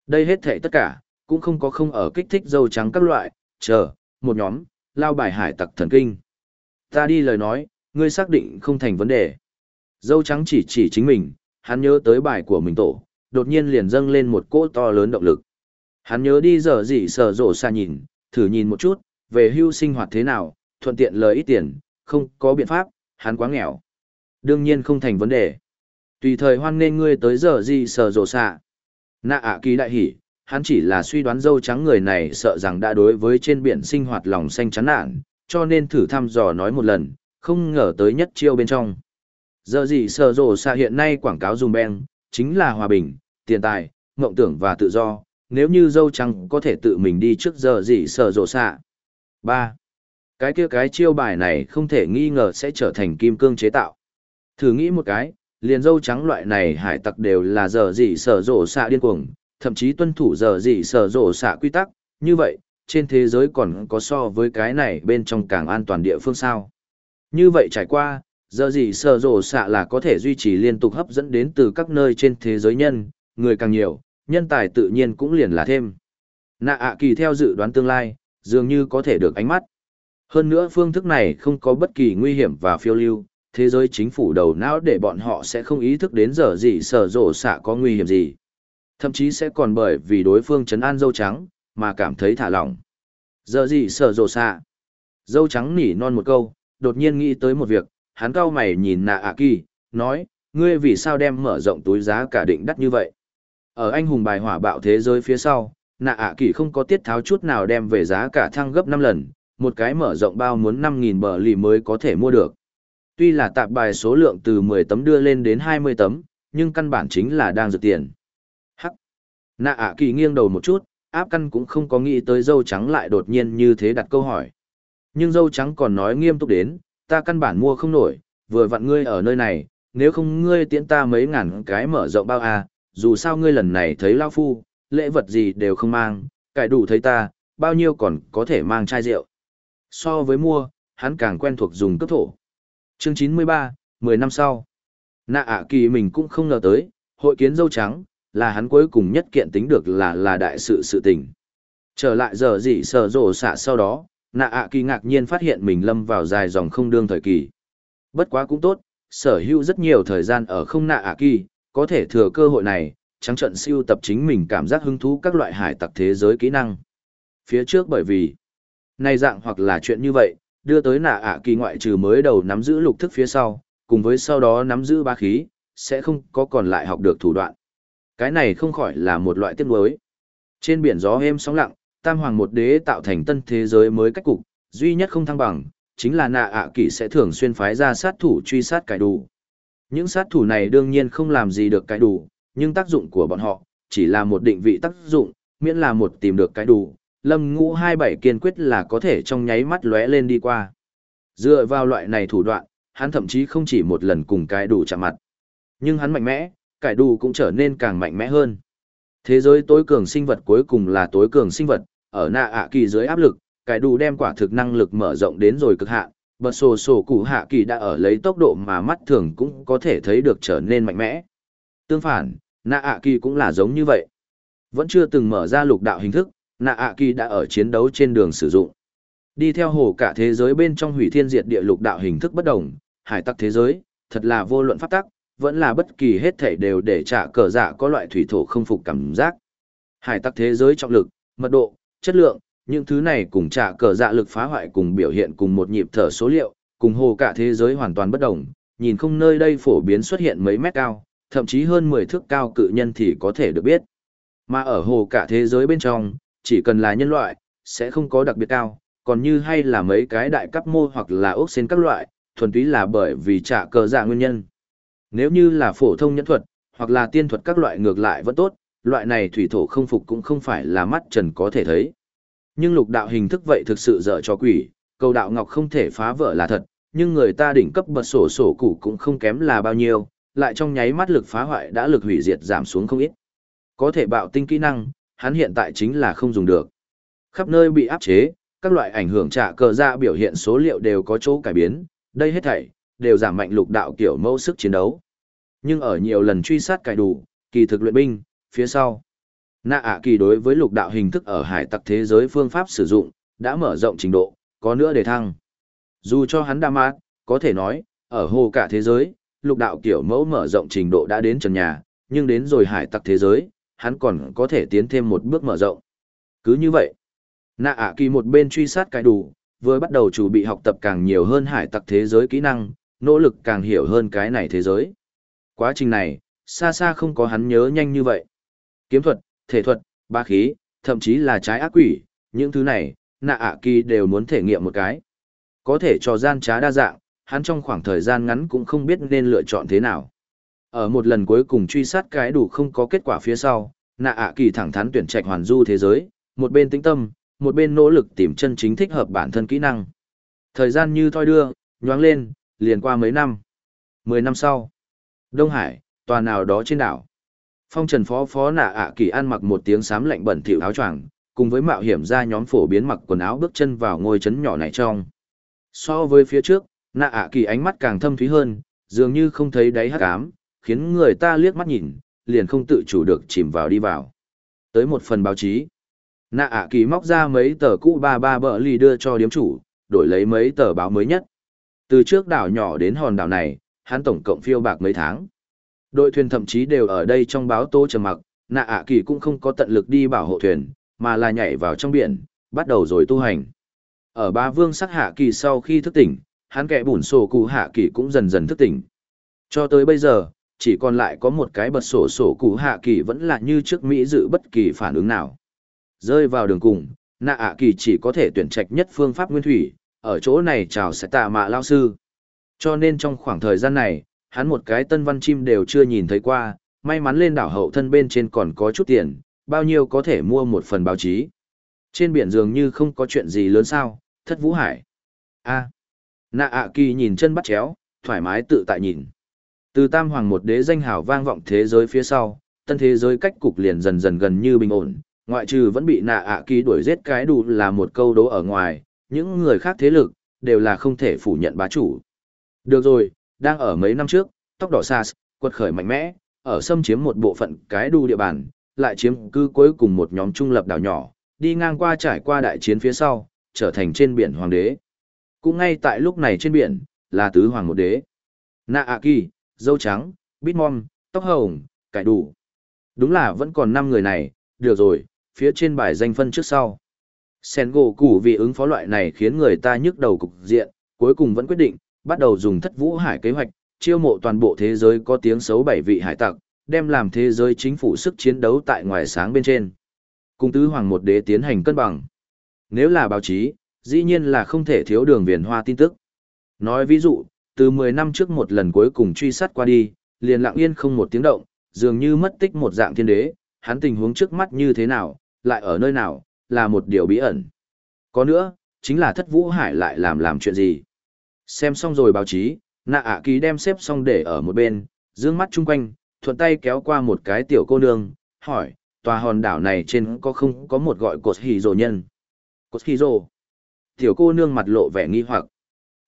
Đây hết thảy tất cả, cũng không có không ở kích thích dâu trắng các loại, chờ, một nhóm, lao bài hải tặc thần kinh. Ta đi lời nói, ngươi xác định không thành vấn đề. Dâu trắng chỉ chỉ chính mình, hắn nhớ tới bài của mình tổ, đột nhiên liền dâng lên một cỗ to lớn động lực. Hắn nhớ đi giờ gì sờ rổ xa nhìn, thử nhìn một chút, về hưu sinh hoạt thế nào, thuận tiện lời ít tiền, không có biện pháp, hắn quá nghèo. Đương nhiên không thành vấn đề. Tùy thời hoan nên ngươi tới giờ gì sờ rổ xạ Nạ ạ kỳ đại hỉ, hắn chỉ là suy đoán dâu trắng người này sợ rằng đã đối với trên biển sinh hoạt lòng xanh chán nản, cho nên thử thăm dò nói một lần, không ngờ tới nhất chiêu bên trong. Giờ gì sở rổ xạ hiện nay quảng cáo dùng beng, chính là hòa bình, tiền tài, mộng tưởng và tự do, nếu như dâu trắng có thể tự mình đi trước giờ gì sở rổ xạ. 3. Cái kia cái chiêu bài này không thể nghi ngờ sẽ trở thành kim cương chế tạo. Thử nghĩ một cái, liền dâu trắng loại này hải tặc đều là giờ gì sở rổ xạ điên cuồng, thậm chí tuân thủ giờ gì sở rổ xạ quy tắc, như vậy, trên thế giới còn có so với cái này bên trong càng an toàn địa phương sao. Như vậy trải qua, giờ gì sở rổ xạ là có thể duy trì liên tục hấp dẫn đến từ các nơi trên thế giới nhân, người càng nhiều, nhân tài tự nhiên cũng liền là thêm. Nạ ạ kỳ theo dự đoán tương lai, dường như có thể được ánh mắt. Hơn nữa phương thức này không có bất kỳ nguy hiểm và phiêu lưu, thế giới chính phủ đầu não để bọn họ sẽ không ý thức đến giờ gì sở rổ xạ có nguy hiểm gì. Thậm chí sẽ còn bởi vì đối phương chấn an dâu trắng, mà cảm thấy thả lỏng. Giờ gì sở rổ xạ. Dâu trắng nỉ non một câu, đột nhiên nghĩ tới một việc, hắn cao mày nhìn nạ ạ kỳ, nói, ngươi vì sao đem mở rộng túi giá cả định đắt như vậy. Ở anh hùng bài hỏa bạo thế giới phía sau, nạ ạ kỳ không có tiết tháo chút nào đem về giá cả thăng gấp 5 lần, một cái mở rộng bao muốn 5.000 bờ lì mới có thể mua được. Tuy là tạp bài số lượng từ 10 tấm đưa lên đến 20 tấm, nhưng căn bản chính là đang dự tiền. Hắc. Nạ ạ kỳ nghiêng đầu một chút, áp căn cũng không có nghĩ tới dâu trắng lại đột nhiên như thế đặt câu hỏi. Nhưng dâu trắng còn nói nghiêm túc đến, ta căn bản mua không nổi, vừa vặn ngươi ở nơi này, nếu không ngươi tiễn ta mấy ngàn cái mở rộng bao à, dù sao ngươi lần này thấy lao phu, lễ vật gì đều không mang, cải đủ thấy ta, bao nhiêu còn có thể mang chai rượu. So với mua, hắn càng quen thuộc dùng cấp thổ. Chương 93, 10 năm sau. Nạ ạ kỳ mình cũng không ngờ tới, hội kiến dâu trắng, là hắn cuối cùng nhất kiện tính được là là đại sự sự tình. Trở lại giờ gì sở rổ xạ sau đó, nạ ạ kỳ ngạc nhiên phát hiện mình lâm vào dài dòng không đương thời kỳ. Bất quá cũng tốt, sở hữu rất nhiều thời gian ở không nạ ạ kỳ, có thể thừa cơ hội này, trắng trận siêu tập chính mình cảm giác hứng thú các loại hải tặc thế giới kỹ năng. Phía trước bởi vì, nay dạng hoặc là chuyện như vậy, đưa tới nạ ạ kỳ ngoại trừ mới đầu nắm giữ lục thức phía sau, cùng với sau đó nắm giữ ba khí, sẽ không có còn lại học được thủ đoạn. Cái này không khỏi là một loại tiếc nuối. Trên biển gió êm sóng lặng, tam hoàng một đế tạo thành tân thế giới mới cách cục, duy nhất không thăng bằng, chính là nạ ạ kỳ sẽ thường xuyên phái ra sát thủ truy sát cải đủ. Những sát thủ này đương nhiên không làm gì được cải đủ, nhưng tác dụng của bọn họ, chỉ là một định vị tác dụng, miễn là một tìm được cái đủ, lâm ngũ hai bảy kiên quyết là có thể trong nháy mắt lóe lên đi qua. Dựa vào loại này thủ đoạn, hắn thậm chí không chỉ một lần cùng cái đủ chạm mặt. Nhưng hắn mạnh mẽ, cải đủ cũng trở nên càng mạnh mẽ hơn. Thế giới tối cường sinh vật cuối cùng là tối cường sinh vật, ở nạ ạ kỳ dưới áp lực, cải đủ đem quả thực năng lực mở rộng đến rồi cực hạn. Bật sổ sổ củ hạ kỳ đã ở lấy tốc độ mà mắt thường cũng có thể thấy được trở nên mạnh mẽ. Tương phản, nạ ạ kỳ cũng là giống như vậy. Vẫn chưa từng mở ra lục đạo hình thức, nạ ạ kỳ đã ở chiến đấu trên đường sử dụng. Đi theo hồ cả thế giới bên trong hủy thiên diệt địa lục đạo hình thức bất đồng, hải tặc thế giới, thật là vô luận pháp tắc, vẫn là bất kỳ hết thể đều để trả cờ giả có loại thủy thổ không phục cảm giác. Hải tặc thế giới trọng lực, mật độ, chất lượng, những thứ này cùng trả cờ dạ lực phá hoại cùng biểu hiện cùng một nhịp thở số liệu, cùng hồ cả thế giới hoàn toàn bất đồng, nhìn không nơi đây phổ biến xuất hiện mấy mét cao, thậm chí hơn 10 thước cao cự nhân thì có thể được biết. Mà ở hồ cả thế giới bên trong, chỉ cần là nhân loại, sẽ không có đặc biệt cao, còn như hay là mấy cái đại cấp mô hoặc là ốc xên các loại, thuần túy là bởi vì trả cờ dạ nguyên nhân. Nếu như là phổ thông nhẫn thuật, hoặc là tiên thuật các loại ngược lại vẫn tốt, loại này thủy thổ không phục cũng không phải là mắt trần có thể thấy. Nhưng lục đạo hình thức vậy thực sự dở cho quỷ, cầu đạo ngọc không thể phá vỡ là thật, nhưng người ta đỉnh cấp bật sổ sổ củ cũng không kém là bao nhiêu, lại trong nháy mắt lực phá hoại đã lực hủy diệt giảm xuống không ít. Có thể bạo tinh kỹ năng, hắn hiện tại chính là không dùng được. Khắp nơi bị áp chế, các loại ảnh hưởng trả cờ ra biểu hiện số liệu đều có chỗ cải biến, đây hết thảy, đều giảm mạnh lục đạo kiểu mẫu sức chiến đấu. Nhưng ở nhiều lần truy sát cải đủ, kỳ thực luyện binh, phía sau. Nạ ạ kỳ đối với lục đạo hình thức ở hải tặc thế giới phương pháp sử dụng, đã mở rộng trình độ, có nữa để thăng. Dù cho hắn đa mát, có thể nói, ở hồ cả thế giới, lục đạo kiểu mẫu mở rộng trình độ đã đến trần nhà, nhưng đến rồi hải tặc thế giới, hắn còn có thể tiến thêm một bước mở rộng. Cứ như vậy, nạ ạ kỳ một bên truy sát cái đủ, vừa bắt đầu chủ bị học tập càng nhiều hơn hải tặc thế giới kỹ năng, nỗ lực càng hiểu hơn cái này thế giới. Quá trình này, xa xa không có hắn nhớ nhanh như vậy. Kiếm thuật, thể thuật, ba khí, thậm chí là trái ác quỷ, những thứ này, nạ ạ kỳ đều muốn thể nghiệm một cái. Có thể cho gian trá đa dạng, hắn trong khoảng thời gian ngắn cũng không biết nên lựa chọn thế nào. Ở một lần cuối cùng truy sát cái đủ không có kết quả phía sau, nạ ạ kỳ thẳng thắn tuyển trạch hoàn du thế giới, một bên tĩnh tâm, một bên nỗ lực tìm chân chính thích hợp bản thân kỹ năng. Thời gian như thoi đưa, nhoáng lên, liền qua mấy năm. Mười năm sau, Đông Hải, tòa nào đó trên đảo. Phong trần phó phó nạ ạ kỳ ăn mặc một tiếng sám lạnh bẩn thỉu áo choàng cùng với mạo hiểm ra nhóm phổ biến mặc quần áo bước chân vào ngôi trấn nhỏ này trong. So với phía trước, nạ ạ kỳ ánh mắt càng thâm thúy hơn, dường như không thấy đáy hắc ám, khiến người ta liếc mắt nhìn, liền không tự chủ được chìm vào đi vào. Tới một phần báo chí, nạ ạ kỳ móc ra mấy tờ cũ ba ba bợ lì đưa cho điếm chủ, đổi lấy mấy tờ báo mới nhất. Từ trước đảo nhỏ đến hòn đảo này, hắn tổng cộng phiêu bạc mấy tháng. Đội thuyền thậm chí đều ở đây trong báo tố trầm mặc, nạ ạ kỳ cũng không có tận lực đi bảo hộ thuyền, mà là nhảy vào trong biển, bắt đầu rồi tu hành. Ở ba vương sắc hạ kỳ sau khi thức tỉnh, hắn kẻ bùn sổ cụ hạ kỳ cũng dần dần thức tỉnh. Cho tới bây giờ, chỉ còn lại có một cái bật sổ sổ cụ hạ kỳ vẫn là như trước Mỹ dự bất kỳ phản ứng nào. Rơi vào đường cùng, nạ ạ kỳ chỉ có thể tuyển trạch nhất phương pháp nguyên thủy, ở chỗ này chào sẽ tạ mạ lao sư. Cho nên trong khoảng thời gian này, hắn một cái tân văn chim đều chưa nhìn thấy qua, may mắn lên đảo hậu thân bên trên còn có chút tiền, bao nhiêu có thể mua một phần báo chí. Trên biển dường như không có chuyện gì lớn sao, thất vũ hải. a nạ ạ kỳ nhìn chân bắt chéo, thoải mái tự tại nhìn. Từ tam hoàng một đế danh hào vang vọng thế giới phía sau, tân thế giới cách cục liền dần dần gần như bình ổn, ngoại trừ vẫn bị nạ ạ kỳ đuổi giết cái đủ là một câu đố ở ngoài, những người khác thế lực, đều là không thể phủ nhận bá chủ. Được rồi, đang ở mấy năm trước, tóc đỏ Sas, quật khởi mạnh mẽ, ở xâm chiếm một bộ phận cái đu địa bàn, lại chiếm cư cuối cùng một nhóm trung lập đảo nhỏ, đi ngang qua trải qua đại chiến phía sau, trở thành trên biển hoàng đế. Cũng ngay tại lúc này trên biển, là tứ hoàng một đế. Nạ ạ kỳ, dâu trắng, bít mom, tóc hồng, cải đủ. Đúng là vẫn còn năm người này, được rồi, phía trên bài danh phân trước sau. Sen gỗ củ vì ứng phó loại này khiến người ta nhức đầu cục diện, cuối cùng vẫn quyết định, bắt đầu dùng thất vũ hải kế hoạch, chiêu mộ toàn bộ thế giới có tiếng xấu bảy vị hải tặc, đem làm thế giới chính phủ sức chiến đấu tại ngoài sáng bên trên. Cùng tứ hoàng một đế tiến hành cân bằng. Nếu là báo chí, dĩ nhiên là không thể thiếu đường viền hoa tin tức. Nói ví dụ, từ 10 năm trước một lần cuối cùng truy sát qua đi, liền lặng yên không một tiếng động, dường như mất tích một dạng thiên đế, hắn tình huống trước mắt như thế nào, lại ở nơi nào, là một điều bí ẩn. Có nữa, chính là thất vũ hải lại làm làm chuyện gì. Xem xong rồi báo chí, nạ ạ ký đem xếp xong để ở một bên, dương mắt chung quanh, thuận tay kéo qua một cái tiểu cô nương, hỏi, tòa hòn đảo này trên có không có một gọi cột hì rồ nhân. Cột hì rồ. Tiểu cô nương mặt lộ vẻ nghi hoặc.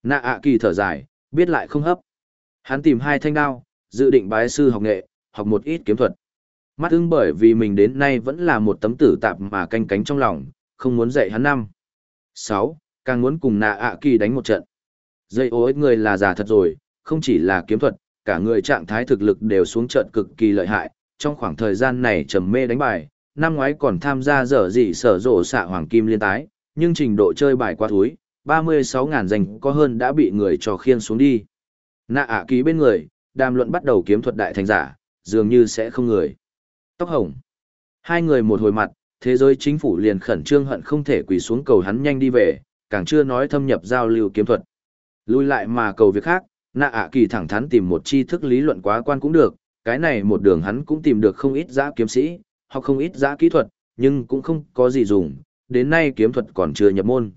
Nạ ạ kỳ thở dài, biết lại không hấp. Hắn tìm hai thanh đao, dự định bái sư học nghệ, học một ít kiếm thuật. Mắt ưng bởi vì mình đến nay vẫn là một tấm tử tạp mà canh cánh trong lòng, không muốn dạy hắn năm. sáu, Càng muốn cùng nạ ạ kỳ đánh một trận. Dây ô ích người là già thật rồi, không chỉ là kiếm thuật, cả người trạng thái thực lực đều xuống trận cực kỳ lợi hại, trong khoảng thời gian này trầm mê đánh bài, năm ngoái còn tham gia dở dị sở rộ xạ hoàng kim liên tái, nhưng trình độ chơi bài quá thúi, 36.000 danh có hơn đã bị người trò khiên xuống đi. Nạ ạ ký bên người, đàm luận bắt đầu kiếm thuật đại thành giả, dường như sẽ không người. Tóc hồng. Hai người một hồi mặt, thế giới chính phủ liền khẩn trương hận không thể quỳ xuống cầu hắn nhanh đi về, càng chưa nói thâm nhập giao lưu kiếm thuật. Lui lại mà cầu việc khác, nạ ạ kỳ thẳng thắn tìm một tri thức lý luận quá quan cũng được, cái này một đường hắn cũng tìm được không ít giã kiếm sĩ, hoặc không ít giã kỹ thuật, nhưng cũng không có gì dùng, đến nay kiếm thuật còn chưa nhập môn.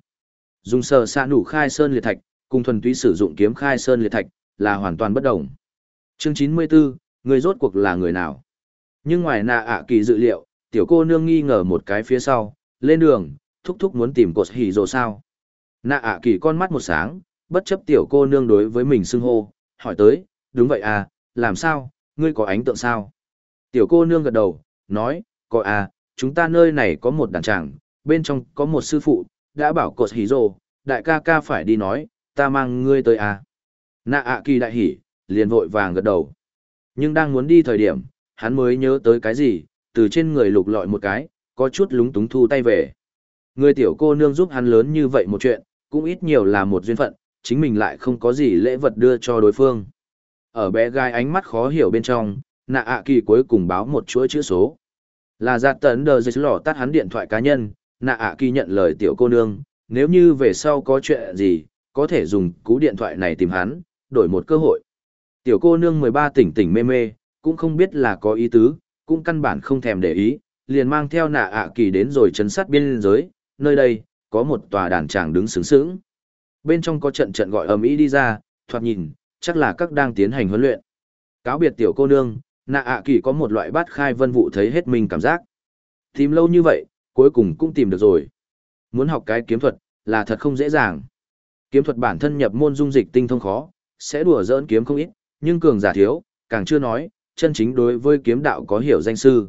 Dùng sờ xạ nủ khai sơn liệt thạch, cùng thuần túy sử dụng kiếm khai sơn liệt thạch, là hoàn toàn bất đồng. Chương 94, người rốt cuộc là người nào? Nhưng ngoài nạ ạ kỳ dự liệu, tiểu cô nương nghi ngờ một cái phía sau, lên đường, thúc thúc muốn tìm cột hỉ rồ sao? Nạ ạ kỳ con mắt một sáng, bất chấp tiểu cô nương đối với mình xưng hô, hỏi tới, đúng vậy à, làm sao, ngươi có ánh tượng sao? Tiểu cô nương gật đầu, nói, có à, chúng ta nơi này có một đàn tràng, bên trong có một sư phụ, đã bảo cột hỉ rồ, đại ca ca phải đi nói, ta mang ngươi tới à. Nạ ạ kỳ đại hỉ, liền vội vàng gật đầu. Nhưng đang muốn đi thời điểm, hắn mới nhớ tới cái gì, từ trên người lục lọi một cái, có chút lúng túng thu tay về. Người tiểu cô nương giúp hắn lớn như vậy một chuyện, cũng ít nhiều là một duyên phận, chính mình lại không có gì lễ vật đưa cho đối phương. Ở bé gái ánh mắt khó hiểu bên trong, nạ ạ kỳ cuối cùng báo một chuỗi chữ số. Là giặt tấn đờ dịch lỏ tắt hắn điện thoại cá nhân, nạ ạ kỳ nhận lời tiểu cô nương, nếu như về sau có chuyện gì, có thể dùng cú điện thoại này tìm hắn, đổi một cơ hội. Tiểu cô nương 13 tỉnh tỉnh mê mê, cũng không biết là có ý tứ, cũng căn bản không thèm để ý, liền mang theo nạ ạ kỳ đến rồi chấn sát biên giới, nơi đây, có một tòa đàn tràng đứng sướng sướng. Bên trong có trận trận gọi ầm ĩ đi ra, thoạt nhìn, chắc là các đang tiến hành huấn luyện. Cáo biệt tiểu cô nương, nạ ạ kỳ có một loại bát khai vân vụ thấy hết mình cảm giác. Tìm lâu như vậy, cuối cùng cũng tìm được rồi. Muốn học cái kiếm thuật, là thật không dễ dàng. Kiếm thuật bản thân nhập môn dung dịch tinh thông khó, sẽ đùa dỡn kiếm không ít, nhưng cường giả thiếu, càng chưa nói, chân chính đối với kiếm đạo có hiểu danh sư.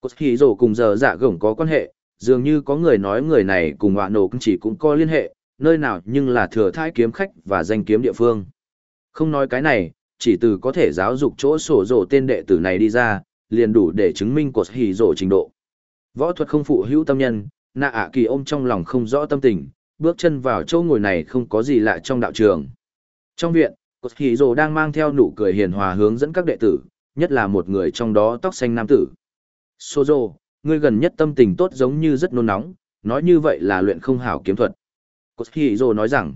Cốt khí rổ cùng giờ giả gổng có quan hệ, dường như có người nói người này cùng họa nổ cũng chỉ cũng có liên hệ, nơi nào nhưng là thừa thai kiếm khách và danh kiếm địa phương. Không nói cái này, chỉ từ có thể giáo dục chỗ sổ rổ tên đệ tử này đi ra, liền đủ để chứng minh cột hỉ rổ trình độ. Võ thuật không phụ hữu tâm nhân, nạ ạ kỳ ôm trong lòng không rõ tâm tình, bước chân vào chỗ ngồi này không có gì lạ trong đạo trường. Trong viện, cột hỉ Dồ đang mang theo nụ cười hiền hòa hướng dẫn các đệ tử, nhất là một người trong đó tóc xanh nam tử. Sô Sozo, ngươi gần nhất tâm tình tốt giống như rất nôn nóng, nói như vậy là luyện không hảo kiếm thuật. Cột hỉ Dồ nói rằng,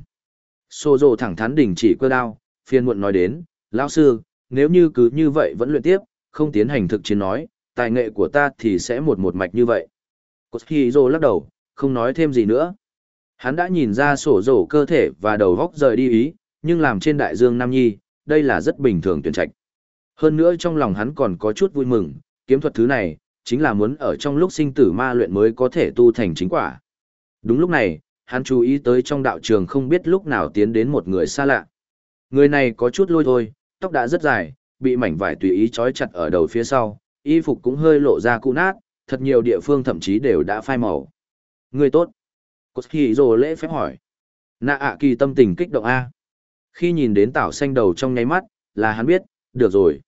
Sô Sozo thẳng thắn đình chỉ cơ đao, phiên muộn nói đến, lão sư, nếu như cứ như vậy vẫn luyện tiếp, không tiến hành thực chiến nói, tài nghệ của ta thì sẽ một một mạch như vậy. Koshiro lắc đầu, không nói thêm gì nữa. Hắn đã nhìn ra sổ rổ cơ thể và đầu góc rời đi ý, nhưng làm trên đại dương Nam Nhi, đây là rất bình thường tuyển trạch. Hơn nữa trong lòng hắn còn có chút vui mừng, kiếm thuật thứ này, chính là muốn ở trong lúc sinh tử ma luyện mới có thể tu thành chính quả. Đúng lúc này, hắn chú ý tới trong đạo trường không biết lúc nào tiến đến một người xa lạ. Người này có chút lôi thôi, tóc đã rất dài, bị mảnh vải tùy ý trói chặt ở đầu phía sau, y phục cũng hơi lộ ra cũ nát, thật nhiều địa phương thậm chí đều đã phai màu. Người tốt. Cốt khi rồ lễ phép hỏi. Nạ ạ kỳ tâm tình kích động A. Khi nhìn đến tảo xanh đầu trong nháy mắt, là hắn biết, được rồi.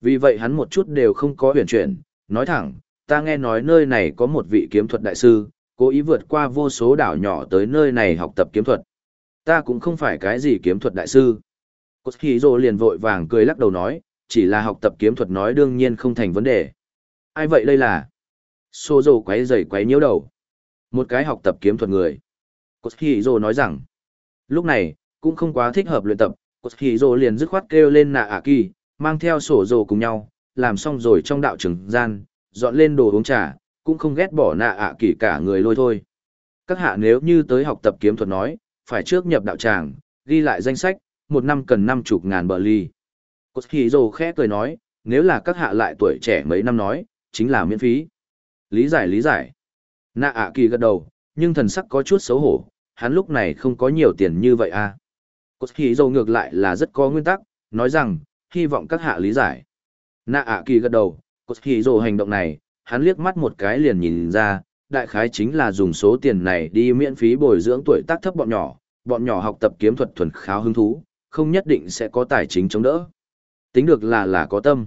Vì vậy hắn một chút đều không có huyền chuyển, nói thẳng, ta nghe nói nơi này có một vị kiếm thuật đại sư, cố ý vượt qua vô số đảo nhỏ tới nơi này học tập kiếm thuật. Ta cũng không phải cái gì kiếm thuật đại sư. Cốt khí rồ liền vội vàng cười lắc đầu nói, chỉ là học tập kiếm thuật nói đương nhiên không thành vấn đề. Ai vậy đây là? Sô dồ quấy rầy quấy nhiễu đầu. Một cái học tập kiếm thuật người. Cốt khí nói rằng, lúc này, cũng không quá thích hợp luyện tập, Cốt khí liền dứt khoát kêu lên nạ ạ kỳ, mang theo sổ dồ cùng nhau, làm xong rồi trong đạo trường gian, dọn lên đồ uống trà, cũng không ghét bỏ nạ ạ kỳ cả người lôi thôi. Các hạ nếu như tới học tập kiếm thuật nói, phải trước nhập đạo tràng, ghi lại danh sách, một năm cần năm chục ngàn bờ ly. Cốt khí rồ khẽ cười nói, nếu là các hạ lại tuổi trẻ mấy năm nói, chính là miễn phí. Lý giải lý giải. Nạ ạ kỳ gật đầu, nhưng thần sắc có chút xấu hổ, hắn lúc này không có nhiều tiền như vậy à. Cốt khí rồ ngược lại là rất có nguyên tắc, nói rằng, hy vọng các hạ lý giải. Nạ ạ kỳ gật đầu, cốt khí rồ hành động này, hắn liếc mắt một cái liền nhìn ra, đại khái chính là dùng số tiền này đi miễn phí bồi dưỡng tuổi tác thấp bọn nhỏ, bọn nhỏ học tập kiếm thuật thuần kháo hứng thú, không nhất định sẽ có tài chính chống đỡ. Tính được là là có tâm.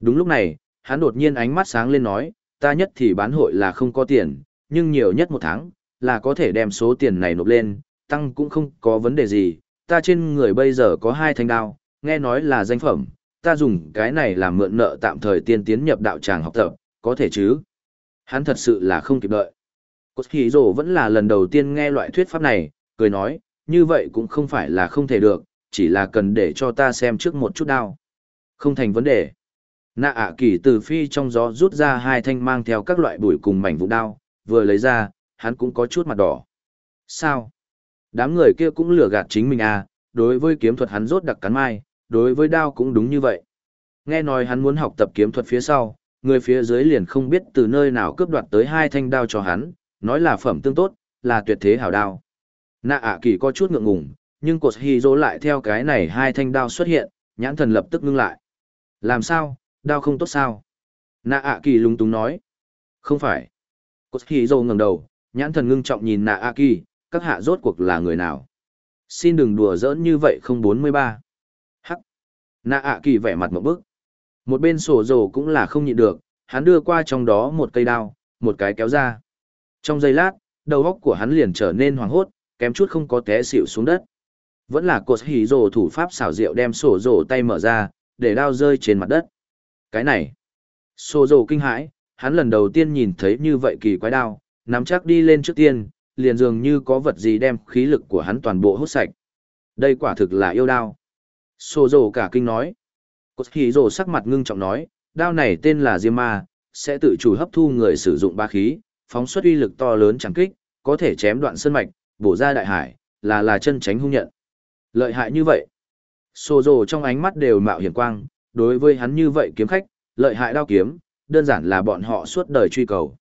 Đúng lúc này, hắn đột nhiên ánh mắt sáng lên nói, ta nhất thì bán hội là không có tiền, nhưng nhiều nhất một tháng, là có thể đem số tiền này nộp lên, tăng cũng không có vấn đề gì, ta trên người bây giờ có hai thanh đao, nghe nói là danh phẩm, ta dùng cái này làm mượn nợ tạm thời tiên tiến nhập đạo tràng học tập, có thể chứ? Hắn thật sự là không kịp đợi. Cốt khí rổ vẫn là lần đầu tiên nghe loại thuyết pháp này, cười nói, như vậy cũng không phải là không thể được, chỉ là cần để cho ta xem trước một chút đao. Không thành vấn đề. Nạ ạ kỳ từ phi trong gió rút ra hai thanh mang theo các loại bụi cùng mảnh vụ đao, vừa lấy ra, hắn cũng có chút mặt đỏ. Sao? Đám người kia cũng lừa gạt chính mình à, đối với kiếm thuật hắn rốt đặc cắn mai, đối với đao cũng đúng như vậy. Nghe nói hắn muốn học tập kiếm thuật phía sau, người phía dưới liền không biết từ nơi nào cướp đoạt tới hai thanh đao cho hắn, nói là phẩm tương tốt, là tuyệt thế hảo đao. Nạ ạ kỳ có chút ngượng ngùng, nhưng cột hy dỗ lại theo cái này hai thanh đao xuất hiện, nhãn thần lập tức ngưng lại. Làm sao, đao không tốt sao? Nạ ạ kỳ lúng túng nói. Không phải. Cột hy dâu ngẩng đầu, nhãn thần ngưng trọng nhìn nạ ạ kỳ, các hạ rốt cuộc là người nào? Xin đừng đùa giỡn như vậy không bốn mươi ba. Hắc. Nạ ạ kỳ vẻ mặt một bức. Một bên sổ rồ cũng là không nhịn được, hắn đưa qua trong đó một cây đao, một cái kéo ra. Trong giây lát, đầu óc của hắn liền trở nên hoảng hốt, kém chút không có té xỉu xuống đất. Vẫn là cột hỉ rồ thủ pháp xảo diệu đem sổ rồ tay mở ra, để đao rơi trên mặt đất. Cái này, Sô rồ kinh hãi, hắn lần đầu tiên nhìn thấy như vậy kỳ quái đao, nắm chắc đi lên trước tiên, liền dường như có vật gì đem khí lực của hắn toàn bộ hút sạch, Đây quả thực là yêu đao. Sô dồ cả kinh nói. Cốt khí rồ sắc mặt ngưng trọng nói, đao này tên là Diêm Ma, sẽ tự chủ hấp thu người sử dụng ba khí, phóng xuất uy lực to lớn chẳng kích, có thể chém đoạn sơn mạch, bổ ra đại hải, là là chân tránh hung nhận. Lợi hại như vậy. Sô rồ trong ánh mắt đều mạo hiểm quang, đối với hắn như vậy kiếm khách, lợi hại đao kiếm, đơn giản là bọn họ suốt đời truy cầu.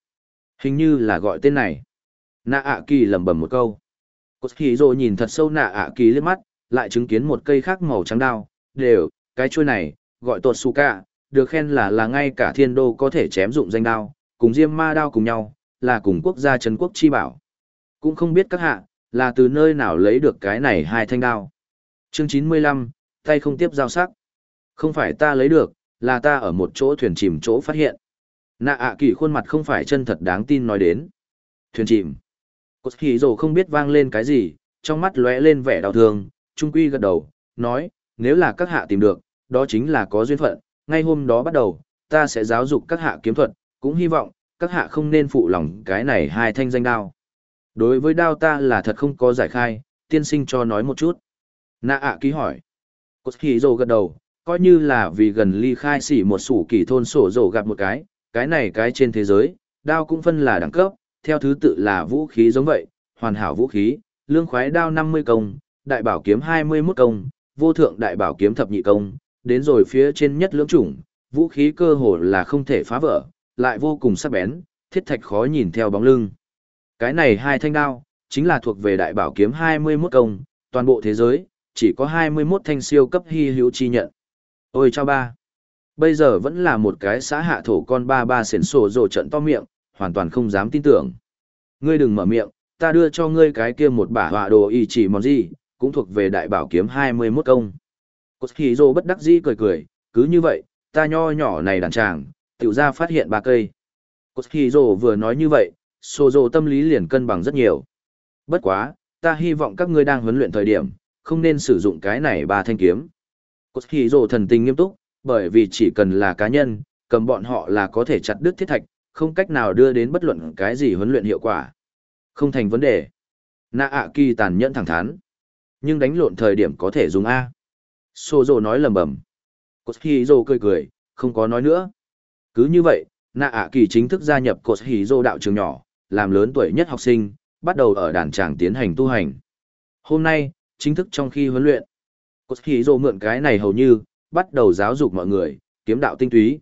Hình như là gọi tên này. Nạ ạ kỳ lầm bầm một câu. Cột khí rồ nhìn thật sâu nạ ạ kỳ lên mắt, lại chứng kiến một cây khác màu trắng đao, đều, cái chuôi này, gọi tuột su cả, được khen là là ngay cả thiên đô có thể chém dụng danh đao, cùng diêm ma đao cùng nhau, là cùng quốc gia trấn quốc chi bảo. Cũng không biết các hạ, là từ nơi nào lấy được cái này hai thanh đao. Chương 95, tay không tiếp giao sắc. Không phải ta lấy được, là ta ở một chỗ thuyền chìm chỗ phát hiện. Nạ ạ kỳ khuôn mặt không phải chân thật đáng tin nói đến. Thuyền chìm. Cốt khí rồ không biết vang lên cái gì, trong mắt lóe lên vẻ đau thương, trung quy gật đầu, nói, nếu là các hạ tìm được, đó chính là có duyên phận, ngay hôm đó bắt đầu, ta sẽ giáo dục các hạ kiếm thuật, cũng hy vọng, các hạ không nên phụ lòng cái này hai thanh danh đao. Đối với đao ta là thật không có giải khai, tiên sinh cho nói một chút. Nạ ạ ký hỏi. Cốt hỉ rồ gật đầu, coi như là vì gần ly khai xỉ một sủ kỳ thôn sổ rồ gặp một cái, cái này cái trên thế giới, đao cũng phân là đẳng cấp, theo thứ tự là vũ khí giống vậy, hoàn hảo vũ khí, lương khoái đao 50 công, đại bảo kiếm 21 công, vô thượng đại bảo kiếm thập nhị công, đến rồi phía trên nhất lưỡng chủng, vũ khí cơ hồ là không thể phá vỡ, lại vô cùng sắc bén, thiết thạch khó nhìn theo bóng lưng. Cái này hai thanh đao, chính là thuộc về đại bảo kiếm 21 công, toàn bộ thế giới, chỉ có 21 thanh siêu cấp hy hữu chi nhận. Ôi chao ba! Bây giờ vẫn là một cái xã hạ thổ con ba ba xển sổ rồ trận to miệng, hoàn toàn không dám tin tưởng. Ngươi đừng mở miệng, ta đưa cho ngươi cái kia một bả họa đồ y chỉ món gì, cũng thuộc về đại bảo kiếm 21 công. Cốt khí rồ bất đắc dĩ cười cười, cứ như vậy, ta nho nhỏ này đàn tràng, tiểu ra phát hiện ba cây. Cốt khí rồ vừa nói như vậy, sổ rồ tâm lý liền cân bằng rất nhiều. Bất quá, ta hy vọng các ngươi đang huấn luyện thời điểm, không nên sử dụng cái này ba thanh kiếm. Cốt khí rồ thần tình nghiêm túc, bởi vì chỉ cần là cá nhân, cầm bọn họ là có thể chặt đứt thiết thạch, không cách nào đưa đến bất luận cái gì huấn luyện hiệu quả. Không thành vấn đề. Nạ ạ kỳ tàn nhẫn thẳng thắn. Nhưng đánh lộn thời điểm có thể dùng A. Sô dô nói lầm bầm. Cột hì dô cười cười, không có nói nữa. Cứ như vậy, nạ ạ kỳ chính thức gia nhập cột hì dô đạo trường nhỏ, làm lớn tuổi nhất học sinh, bắt đầu ở đàn tràng tiến hành tu hành. Hôm nay, chính thức trong khi huấn luyện, cột khí rồ mượn cái này hầu như, bắt đầu giáo dục mọi người, kiếm đạo tinh túy.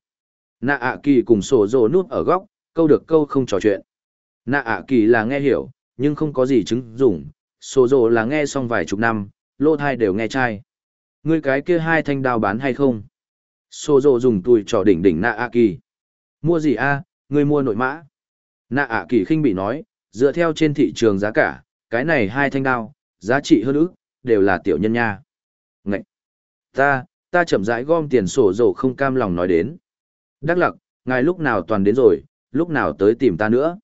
Nạ ạ kỳ cùng sổ rồ nút ở góc, câu được câu không trò chuyện. Nạ ạ kỳ là nghe hiểu, nhưng không có gì chứng dụng, sổ rồ là nghe xong vài chục năm, lô thai đều nghe trai. Ngươi cái kia hai thanh đao bán hay không? Sổ rồ dùng tùi trò đỉnh đỉnh nạ ạ kỳ. Mua gì a? ngươi mua nội mã. Nạ ạ kỳ khinh bị nói, dựa theo trên thị trường giá cả, cái này hai thanh đao, giá trị hơn ức, đều là tiểu nhân nha. Ngậy! Ta, ta chậm rãi gom tiền sổ rồ không cam lòng nói đến. Đắc lặc, ngài lúc nào toàn đến rồi, lúc nào tới tìm ta nữa.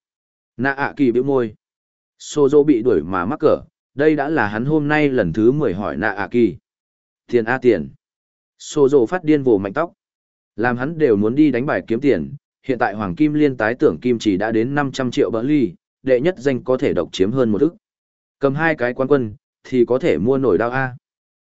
Nạ ạ kỳ biểu môi. Sô dô bị đuổi mà mắc cỡ, đây đã là hắn hôm nay lần thứ mười hỏi nạ ạ kỳ. Tiền A tiền. Sô dô phát điên vồ mạnh tóc. Làm hắn đều muốn đi đánh bài kiếm tiền, hiện tại Hoàng Kim Liên tái tưởng Kim chỉ đã đến năm trăm triệu bỡ ly, đệ nhất danh có thể độc chiếm hơn một ức. Cầm hai cái quan quân, thì có thể mua nổi đao A.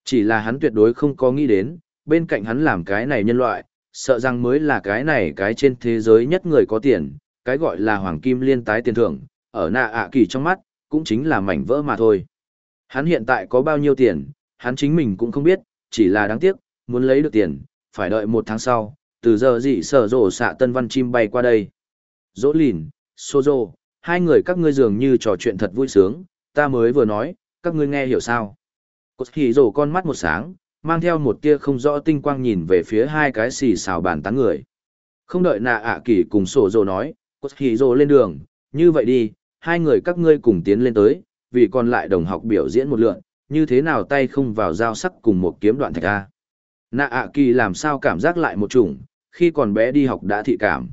Chỉ là hắn tuyệt đối không có nghĩ đến, bên cạnh hắn làm cái này nhân loại, sợ rằng mới là cái này cái trên thế giới nhất người có tiền, cái gọi là hoàng kim liên tái tiền thưởng, ở nạ ạ kỳ trong mắt, cũng chính là mảnh vỡ mà thôi. Hắn hiện tại có bao nhiêu tiền, hắn chính mình cũng không biết, chỉ là đáng tiếc, muốn lấy được tiền, phải đợi một tháng sau, từ giờ dị sở rổ xạ tân văn chim bay qua đây. Dỗ lìn, xô rô, hai người các ngươi dường như trò chuyện thật vui sướng, ta mới vừa nói, các ngươi nghe hiểu sao. Cột hỉ rổ con mắt một sáng, mang theo một tia không rõ tinh quang nhìn về phía hai cái xì xào bàn tán người. Không đợi nạ ạ kỳ cùng sổ rồ nói, cột hì rồ lên đường, như vậy đi, hai người các ngươi cùng tiến lên tới, vì còn lại đồng học biểu diễn một lượn, như thế nào tay không vào dao sắc cùng một kiếm đoạn thạch A. Nạ ạ kỳ làm sao cảm giác lại một chủng, khi còn bé đi học đã thị cảm.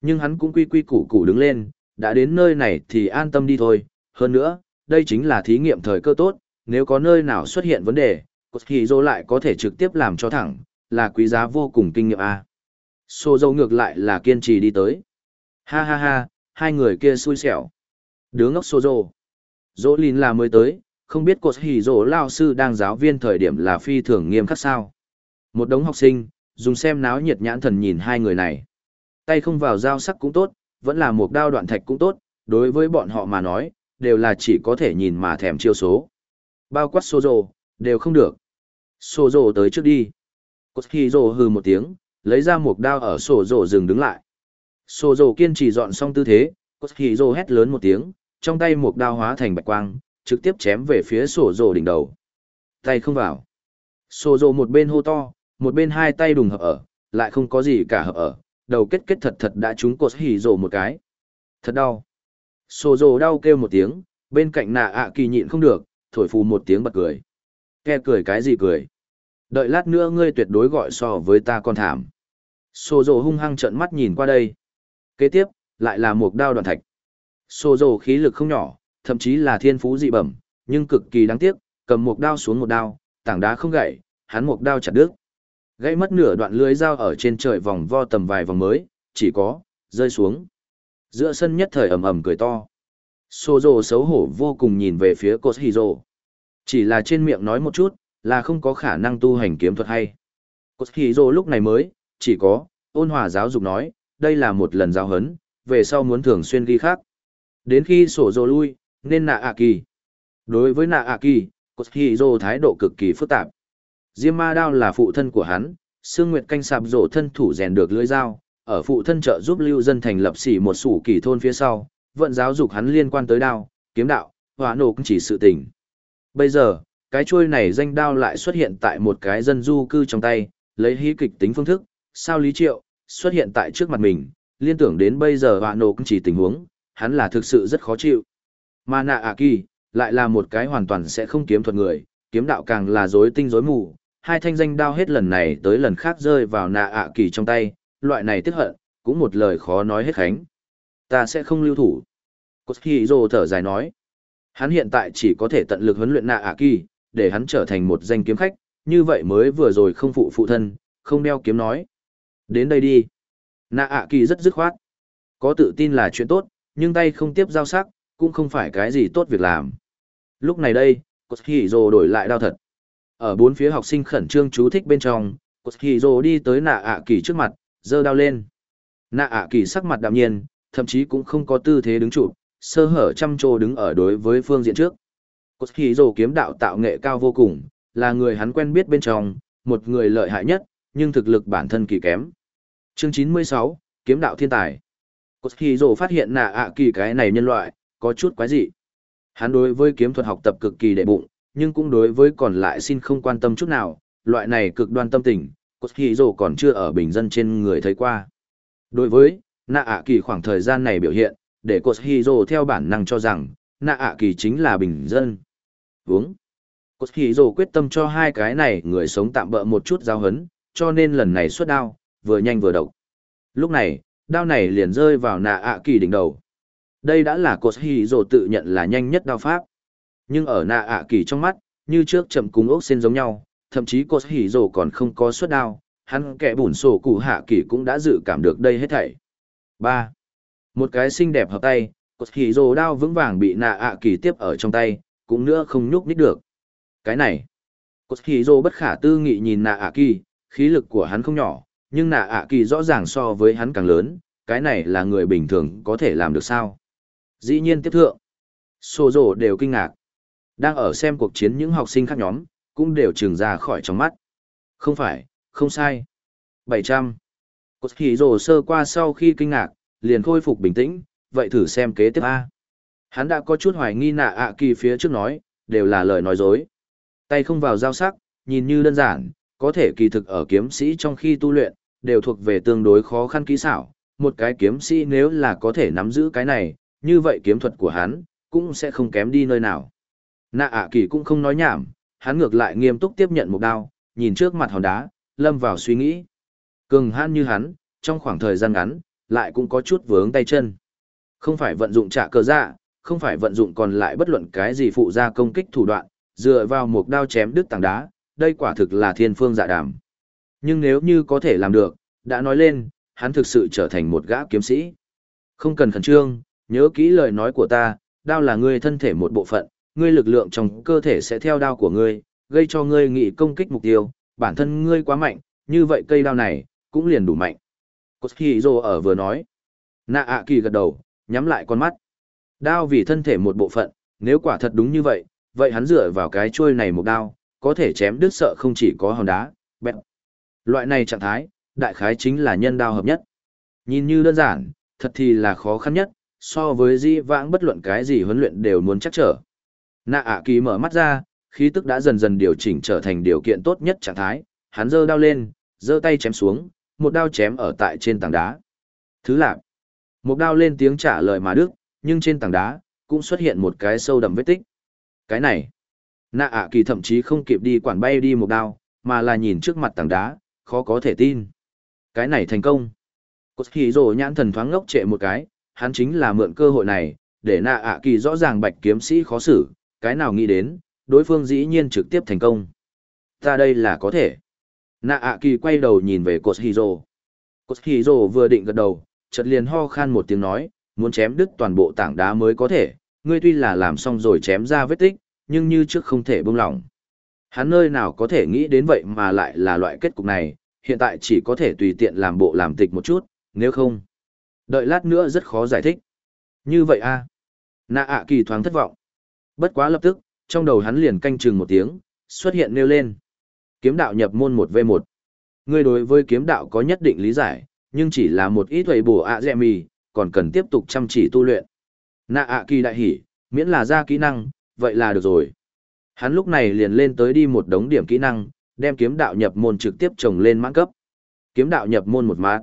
Nhưng hắn cũng quy quy củ củ đứng lên, đã đến nơi này thì an tâm đi thôi, hơn nữa, đây chính là thí nghiệm thời cơ tốt, nếu có nơi nào xuất hiện vấn đề, cột lại có thể trực tiếp làm cho thẳng, là quý giá vô cùng kinh nghiệm a. Sô dâu ngược lại là kiên trì đi tới. Ha ha ha, hai người kia xui xẻo. Đứa ngốc Sô dâu. Dỗ linh là mới tới, không biết cột hỉ lao sư đang giáo viên thời điểm là phi thường nghiêm khắc sao. Một đống học sinh, dùng xem náo nhiệt nhãn thần nhìn hai người này. Tay không vào dao sắc cũng tốt, vẫn là một đao đoạn thạch cũng tốt, đối với bọn họ mà nói, đều là chỉ có thể nhìn mà thèm chiêu số. Bao quát sô rồ, đều không được. Sô rồ tới trước đi. Cột khi rổ hừ một tiếng, lấy ra một đao ở sô rồ dừng đứng lại. Sô rồ kiên trì dọn xong tư thế, cột khi rổ hét lớn một tiếng, trong tay một đao hóa thành bạch quang, trực tiếp chém về phía sô rồ đỉnh đầu. Tay không vào. Sô rồ một bên hô to, một bên hai tay đùng hợp ở, lại không có gì cả hợp ở, đầu kết kết thật thật đã trúng cột hỉ rồ một cái. Thật đau. Sô dồ đau kêu một tiếng, bên cạnh nạ ạ kỳ nhịn không được, thổi phù một tiếng bật cười. Ke cười cái gì cười? Đợi lát nữa ngươi tuyệt đối gọi so với ta con thảm. Sô dồ hung hăng trợn mắt nhìn qua đây. Kế tiếp, lại là một đao đoạn thạch. Sô dồ khí lực không nhỏ, thậm chí là thiên phú dị bẩm, nhưng cực kỳ đáng tiếc, cầm một đao xuống một đao, tảng đá không gãy, hắn một đao chặt đứt. Gãy mất nửa đoạn lưới dao ở trên trời vòng vo tầm vài vòng mới, chỉ có rơi xuống. Giữa sân nhất thời ầm ầm cười to. Sô Dô xấu hổ vô cùng nhìn về phía Koshiro. Chỉ là trên miệng nói một chút, là không có khả năng tu hành kiếm thuật hay. Koshiro lúc này mới, chỉ có, ôn hòa giáo dục nói, đây là một lần giáo hấn, về sau muốn thường xuyên ghi khác. Đến khi sổ rồ lui, nên nạ ạ kỳ. Đối với nạ ạ kỳ, Koshiro thái độ cực kỳ phức tạp. Diêm ma đao là phụ thân của hắn, Sương Nguyệt canh sạp rổ thân thủ rèn được lưỡi dao, ở phụ thân trợ giúp lưu dân thành lập xỉ một sủ kỳ thôn phía sau, vận giáo dục hắn liên quan tới đao, kiếm đạo, hóa nổ cũng chỉ sự tình. Bây giờ, cái chuôi này danh đao lại xuất hiện tại một cái dân du cư trong tay, lấy hí kịch tính phương thức, sao lý triệu, xuất hiện tại trước mặt mình, liên tưởng đến bây giờ hóa nổ cũng chỉ tình huống, hắn là thực sự rất khó chịu. Mà nạ ạ kỳ, lại là một cái hoàn toàn sẽ không kiếm thuật người, kiếm đạo càng là rối tinh rối mù, hai thanh danh đao hết lần này tới lần khác rơi vào nạ ạ kỳ trong tay, loại này tiếc hận, cũng một lời khó nói hết khánh. Ta sẽ không lưu thủ. Koshiro thở dài nói. Hắn hiện tại chỉ có thể tận lực huấn luyện nạ ạ kỳ, để hắn trở thành một danh kiếm khách, như vậy mới vừa rồi không phụ phụ thân, không đeo kiếm nói. Đến đây đi. Nạ ạ kỳ rất dứt khoát. Có tự tin là chuyện tốt, nhưng tay không tiếp giao sắc, cũng không phải cái gì tốt việc làm. Lúc này đây, Koshiro đổi lại đao thật. Ở bốn phía học sinh khẩn trương chú thích bên trong, Koshiro đi tới nạ ạ kỳ trước mặt, giơ đao lên. Nạ ạ kỳ sắc mặt đạm nhiên, thậm chí cũng không có tư thế đứng trụ, sơ hở trăm trô đứng ở đối với phương diện trước. Koshiro kiếm đạo tạo nghệ cao vô cùng, là người hắn quen biết bên trong, một người lợi hại nhất, nhưng thực lực bản thân kỳ kém. Chương 96, kiếm đạo thiên tài. Koshiro phát hiện nạ ạ kỳ cái này nhân loại, có chút quái dị. Hắn đối với kiếm thuật học tập cực kỳ đệ bụng, nhưng cũng đối với còn lại xin không quan tâm chút nào, loại này cực đoan tâm tình, Koshiro còn chưa ở bình dân trên người thấy qua. Đối với, nạ ạ kỳ khoảng thời gian này biểu hiện, để Koshiro theo bản năng cho rằng, nạ ạ kỳ chính là bình dân. Vướng. Koshiro quyết tâm cho hai cái này người sống tạm bỡ một chút giao hấn, cho nên lần này xuất đao, vừa nhanh vừa độc. Lúc này, đao này liền rơi vào nạ ạ kỳ đỉnh đầu. Đây đã là Koshiro tự nhận là nhanh nhất đao pháp. Nhưng ở nạ ạ kỳ trong mắt, như trước chậm cúng ốc sen giống nhau, thậm chí Koshiro còn không có suất đao, hắn kẻ bùn sổ cụ hạ kỳ cũng đã dự cảm được đây hết thảy. Ba, Một cái xinh đẹp hợp tay, Koshiro đao vững vàng bị nạ ạ kỳ tiếp ở trong tay, cũng nữa không nhúc nít được. Cái này, Koshiro bất khả tư nghị nhìn nạ ạ kỳ, khí lực của hắn không nhỏ, nhưng nạ ạ kỳ rõ ràng so với hắn càng lớn, cái này là người bình thường có thể làm được sao. Dĩ nhiên tiếp thượng, sổ rồ đều kinh ngạc. Đang ở xem cuộc chiến những học sinh khác nhóm, cũng đều trừng ra khỏi trong mắt. Không phải, không sai. 700. Cột hỉ rồ sơ qua sau khi kinh ngạc, liền khôi phục bình tĩnh, vậy thử xem kế tiếp A. Hắn đã có chút hoài nghi nạ ạ kỳ phía trước nói, đều là lời nói dối. Tay không vào giao sắc, nhìn như đơn giản, có thể kỳ thực ở kiếm sĩ trong khi tu luyện, đều thuộc về tương đối khó khăn kỹ xảo. Một cái kiếm sĩ nếu là có thể nắm giữ cái này, như vậy kiếm thuật của hắn, cũng sẽ không kém đi nơi nào. Nạ ạ kỳ cũng không nói nhảm, hắn ngược lại nghiêm túc tiếp nhận một đao, nhìn trước mặt hòn đá, lâm vào suy nghĩ. Cường hãn như hắn, trong khoảng thời gian ngắn, lại cũng có chút vướng tay chân. Không phải vận dụng trả cờ dạ, không phải vận dụng còn lại bất luận cái gì phụ ra công kích thủ đoạn, dựa vào một đao chém đứt tảng đá, đây quả thực là thiên phương dạ đàm. Nhưng nếu như có thể làm được, đã nói lên, hắn thực sự trở thành một gã kiếm sĩ. Không cần khẩn trương, nhớ kỹ lời nói của ta, đao là ngươi thân thể một bộ phận, ngươi lực lượng trong cơ thể sẽ theo đao của ngươi, gây cho ngươi nghị công kích mục tiêu, bản thân ngươi quá mạnh, như vậy cây đao này, cũng liền đủ mạnh. Koshiro ở vừa nói. Nạ ạ kỳ gật đầu, nhắm lại con mắt. Đao vì thân thể một bộ phận, nếu quả thật đúng như vậy, vậy hắn dựa vào cái chuôi này một đao, có thể chém đứt sợ không chỉ có hòn đá, bẹp. Loại này trạng thái, đại khái chính là nhân đao hợp nhất. Nhìn như đơn giản, thật thì là khó khăn nhất, so với di vãng bất luận cái gì huấn luyện đều muốn chắc trở. Nạ ạ kỳ mở mắt ra, khí tức đã dần dần điều chỉnh trở thành điều kiện tốt nhất trạng thái, hắn giơ đao lên, giơ tay chém xuống, một đao chém ở tại trên tảng đá. Thứ lạc. Một đao lên tiếng trả lời mà đức, nhưng trên tảng đá, cũng xuất hiện một cái sâu đậm vết tích. Cái này, nạ ạ kỳ thậm chí không kịp đi quản bay đi một đao, mà là nhìn trước mặt tảng đá, khó có thể tin. Cái này thành công. Cột kỳ rồ nhãn thần thoáng ngốc trệ một cái, hắn chính là mượn cơ hội này, để nạ ạ kỳ rõ ràng bạch kiếm sĩ khó xử, cái nào nghĩ đến, đối phương dĩ nhiên trực tiếp thành công. Ta đây là có thể. Nạ ạ kỳ quay đầu nhìn về cột hì rồ. Cột hì rồ vừa định gật đầu, chợt liền ho khan một tiếng nói, muốn chém đứt toàn bộ tảng đá mới có thể, ngươi tuy là làm xong rồi chém ra vết tích, nhưng như trước không thể buông lỏng. Hắn nơi nào có thể nghĩ đến vậy mà lại là loại kết cục này, hiện tại chỉ có thể tùy tiện làm bộ làm tịch một chút, nếu không. Đợi lát nữa rất khó giải thích. Như vậy a à? Nạ ạ kỳ thoáng thất vọng. Bất quá lập tức, trong đầu hắn liền canh chừng một tiếng, xuất hiện nêu lên. Kiếm đạo nhập môn một v một Ngươi đối với kiếm đạo có nhất định lý giải, nhưng chỉ là một ít thuầy bổ ạ dẹ mì, còn cần tiếp tục chăm chỉ tu luyện. Nạ ạ kỳ đại hỉ, miễn là ra kỹ năng, vậy là được rồi. Hắn lúc này liền lên tới đi một đống điểm kỹ năng, đem kiếm đạo nhập môn trực tiếp trồng lên mãn cấp. Kiếm đạo nhập môn một mát.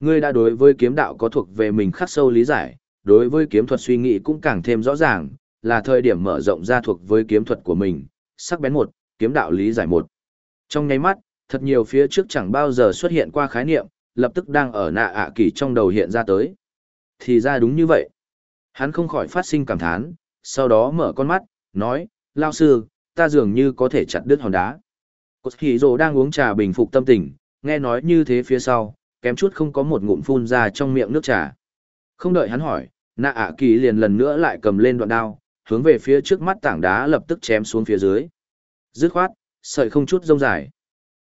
Ngươi đã đối với kiếm đạo có thuộc về mình khắc sâu lý giải, đối với kiếm thuật suy nghĩ cũng càng thêm rõ ràng, là thời điểm mở rộng ra thuộc với kiếm thuật của mình, sắc bén một, kiếm đạo lý giải một. Trong nháy mắt, thật nhiều phía trước chẳng bao giờ xuất hiện qua khái niệm, lập tức đang ở nạ ạ kỳ trong đầu hiện ra tới. Thì ra đúng như vậy. Hắn không khỏi phát sinh cảm thán, sau đó mở con mắt, nói, lao sư, ta dường như có thể chặt đứt hòn đá. Cột hỉ rồ đang uống trà bình phục tâm tình, nghe nói như thế phía sau, kém chút không có một ngụm phun ra trong miệng nước trà. Không đợi hắn hỏi, nạ ạ kỳ liền lần nữa lại cầm lên đoạn đao, hướng về phía trước mắt tảng đá lập tức chém xuống phía dưới. Dứt khoát, sợi không chút rông dài.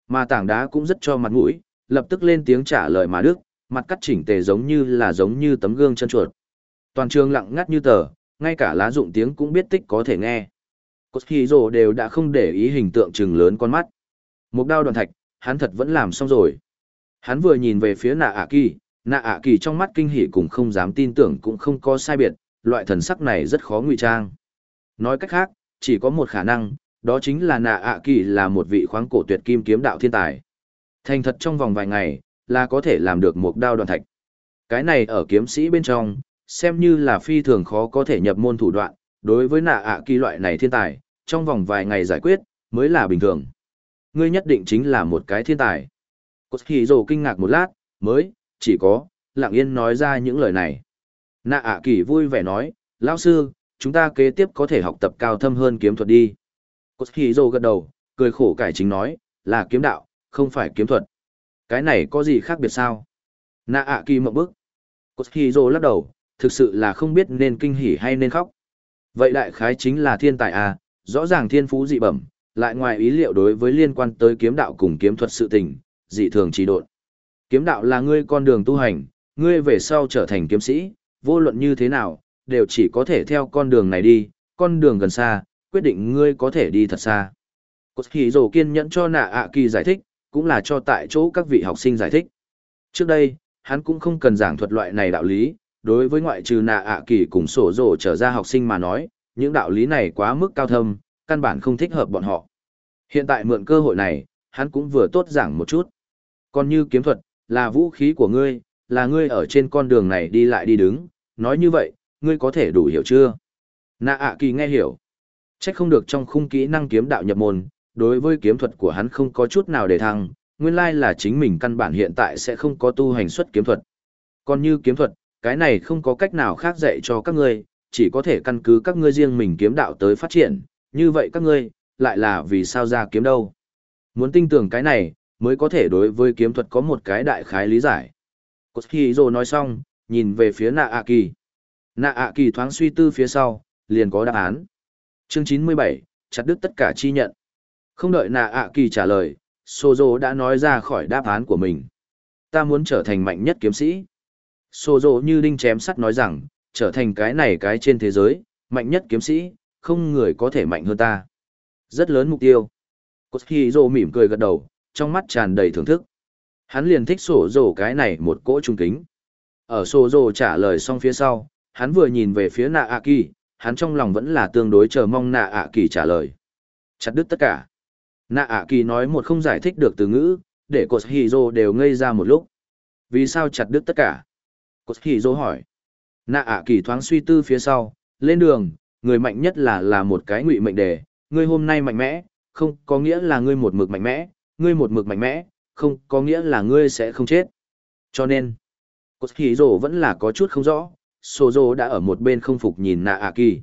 Mà tảng đá cũng rất cho mặt mũi, lập tức lên tiếng trả lời mà đức, mặt cắt chỉnh tề giống như là giống như tấm gương chân chuột. Toàn trường lặng ngắt như tờ, ngay cả lá dụng tiếng cũng biết tích có thể nghe. Cốt khí rồ đều đã không để ý hình tượng trừng lớn con mắt. Một đao đoàn thạch, hắn thật vẫn làm xong rồi. Hắn vừa nhìn về phía nạ ạ kỳ, nạ ạ kỳ trong mắt kinh hỉ cũng không dám tin tưởng cũng không có sai biệt, loại thần sắc này rất khó ngụy trang. Nói cách khác, chỉ có một khả năng, đó chính là nạ ạ kỳ là một vị khoáng cổ tuyệt kim kiếm đạo thiên tài. Thành thật trong vòng vài ngày, là có thể làm được một đao đoàn thạch. Cái này ở kiếm sĩ bên trong, xem như là phi thường khó có thể nhập môn thủ đoạn, đối với nạ ạ kỳ loại này thiên tài, trong vòng vài ngày giải quyết, mới là bình thường. Ngươi nhất định chính là một cái thiên tài. Cốt Hỷ Dồ kinh ngạc một lát, mới, chỉ có, lặng yên nói ra những lời này. Nạ ạ kỳ vui vẻ nói, lão sư, chúng ta kế tiếp có thể học tập cao thâm hơn kiếm thuật đi. Cốt hì rồ gật đầu, cười khổ cải chính nói, là kiếm đạo, không phải kiếm thuật. Cái này có gì khác biệt sao? Nạ ạ kỳ mộng bức. Cốt hì rồ lắc đầu, thực sự là không biết nên kinh hỉ hay nên khóc. Vậy đại khái chính là thiên tài à, rõ ràng thiên phú dị bẩm, lại ngoài ý liệu đối với liên quan tới kiếm đạo cùng kiếm thuật sự tình, dị thường trì độn. Kiếm đạo là ngươi con đường tu hành, ngươi về sau trở thành kiếm sĩ, vô luận như thế nào, đều chỉ có thể theo con đường này đi, con đường gần xa, quyết định ngươi có thể đi thật xa. Cột hỉ rổ kiên nhẫn cho nạ ạ kỳ giải thích, cũng là cho tại chỗ các vị học sinh giải thích. Trước đây, hắn cũng không cần giảng thuật loại này đạo lý, đối với ngoại trừ nạ ạ kỳ cùng sổ rổ trở ra học sinh mà nói, những đạo lý này quá mức cao thâm, căn bản không thích hợp bọn họ. Hiện tại mượn cơ hội này, hắn cũng vừa tốt giảng một chút. Còn như kiếm thuật, là vũ khí của ngươi, là ngươi ở trên con đường này đi lại đi đứng, nói như vậy, ngươi có thể đủ hiểu chưa? Nạ ạ kỳ nghe hiểu. Trách không được trong khung kỹ năng kiếm đạo nhập môn, đối với kiếm thuật của hắn không có chút nào để thăng, nguyên lai là chính mình căn bản hiện tại sẽ không có tu hành xuất kiếm thuật. Còn như kiếm thuật, cái này không có cách nào khác dạy cho các ngươi, chỉ có thể căn cứ các ngươi riêng mình kiếm đạo tới phát triển, như vậy các ngươi, lại là vì sao ra kiếm đâu. Muốn tin tưởng cái này, mới có thể đối với kiếm thuật có một cái đại khái lý giải. Cốt khi Dô nói xong, nhìn về phía nạ ạ kỳ. Nạ ạ kỳ thoáng suy tư phía sau, liền có đáp án. Chương 97, chặt đứt tất cả chi nhận. Không đợi nạ ạ kỳ trả lời, Sozo đã nói ra khỏi đáp án của mình. Ta muốn trở thành mạnh nhất kiếm sĩ. Sozo như đinh chém sắt nói rằng, trở thành cái này cái trên thế giới, mạnh nhất kiếm sĩ, không người có thể mạnh hơn ta. Rất lớn mục tiêu. Koshiro mỉm cười gật đầu, trong mắt tràn đầy thưởng thức. Hắn liền thích sổ dồ cái này một cỗ trung kính. Ở sổ rồ trả lời xong phía sau, hắn vừa nhìn về phía nạ ạ kỳ, hắn trong lòng vẫn là tương đối chờ mong nạ ạ kỳ trả lời. Chặt đứt tất cả. Nạ ạ kỳ nói một không giải thích được từ ngữ, để Koshiro đều ngây ra một lúc. Vì sao chặt đứt tất cả? Koshiro hỏi. Nạ ạ kỳ thoáng suy tư phía sau, lên đường, người mạnh nhất là là một cái ngụy mệnh đề, ngươi hôm nay mạnh mẽ, không có nghĩa là ngươi một mực mạnh mẽ, ngươi một mực mạnh mẽ, không có nghĩa là ngươi sẽ không chết. Cho nên, Koshiro vẫn là có chút không rõ, Sozo đã ở một bên không phục nhìn nạ ạ kỳ.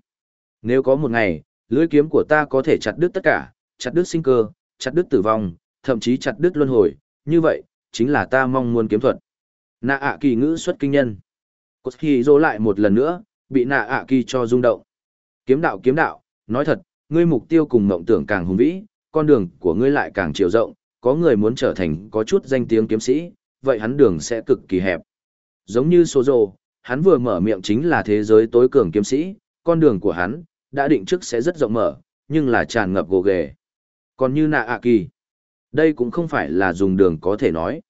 Nếu có một ngày, lưỡi kiếm của ta có thể chặt đứt tất cả, chặt đứt sinh cơ, chặt đứt tử vong, thậm chí chặt đứt luân hồi, như vậy, chính là ta mong muốn kiếm thuật. Nạ ạ kỳ ngữ xuất kinh nhân. Koshiro lại một lần nữa, bị nạ ạ kỳ cho rung động. Kiếm đạo kiếm đạo, nói thật, ngươi mục tiêu cùng mộng tưởng càng hùng vĩ, con đường của ngươi lại càng chiều rộng, có người muốn trở thành có chút danh tiếng kiếm sĩ, vậy hắn đường sẽ cực kỳ hẹp. Giống như số rồ, hắn vừa mở miệng chính là thế giới tối cường kiếm sĩ, con đường của hắn, đã định trước sẽ rất rộng mở, nhưng là tràn ngập gồ ghề. Còn như nạ ạ kỳ, đây cũng không phải là dùng đường có thể nói.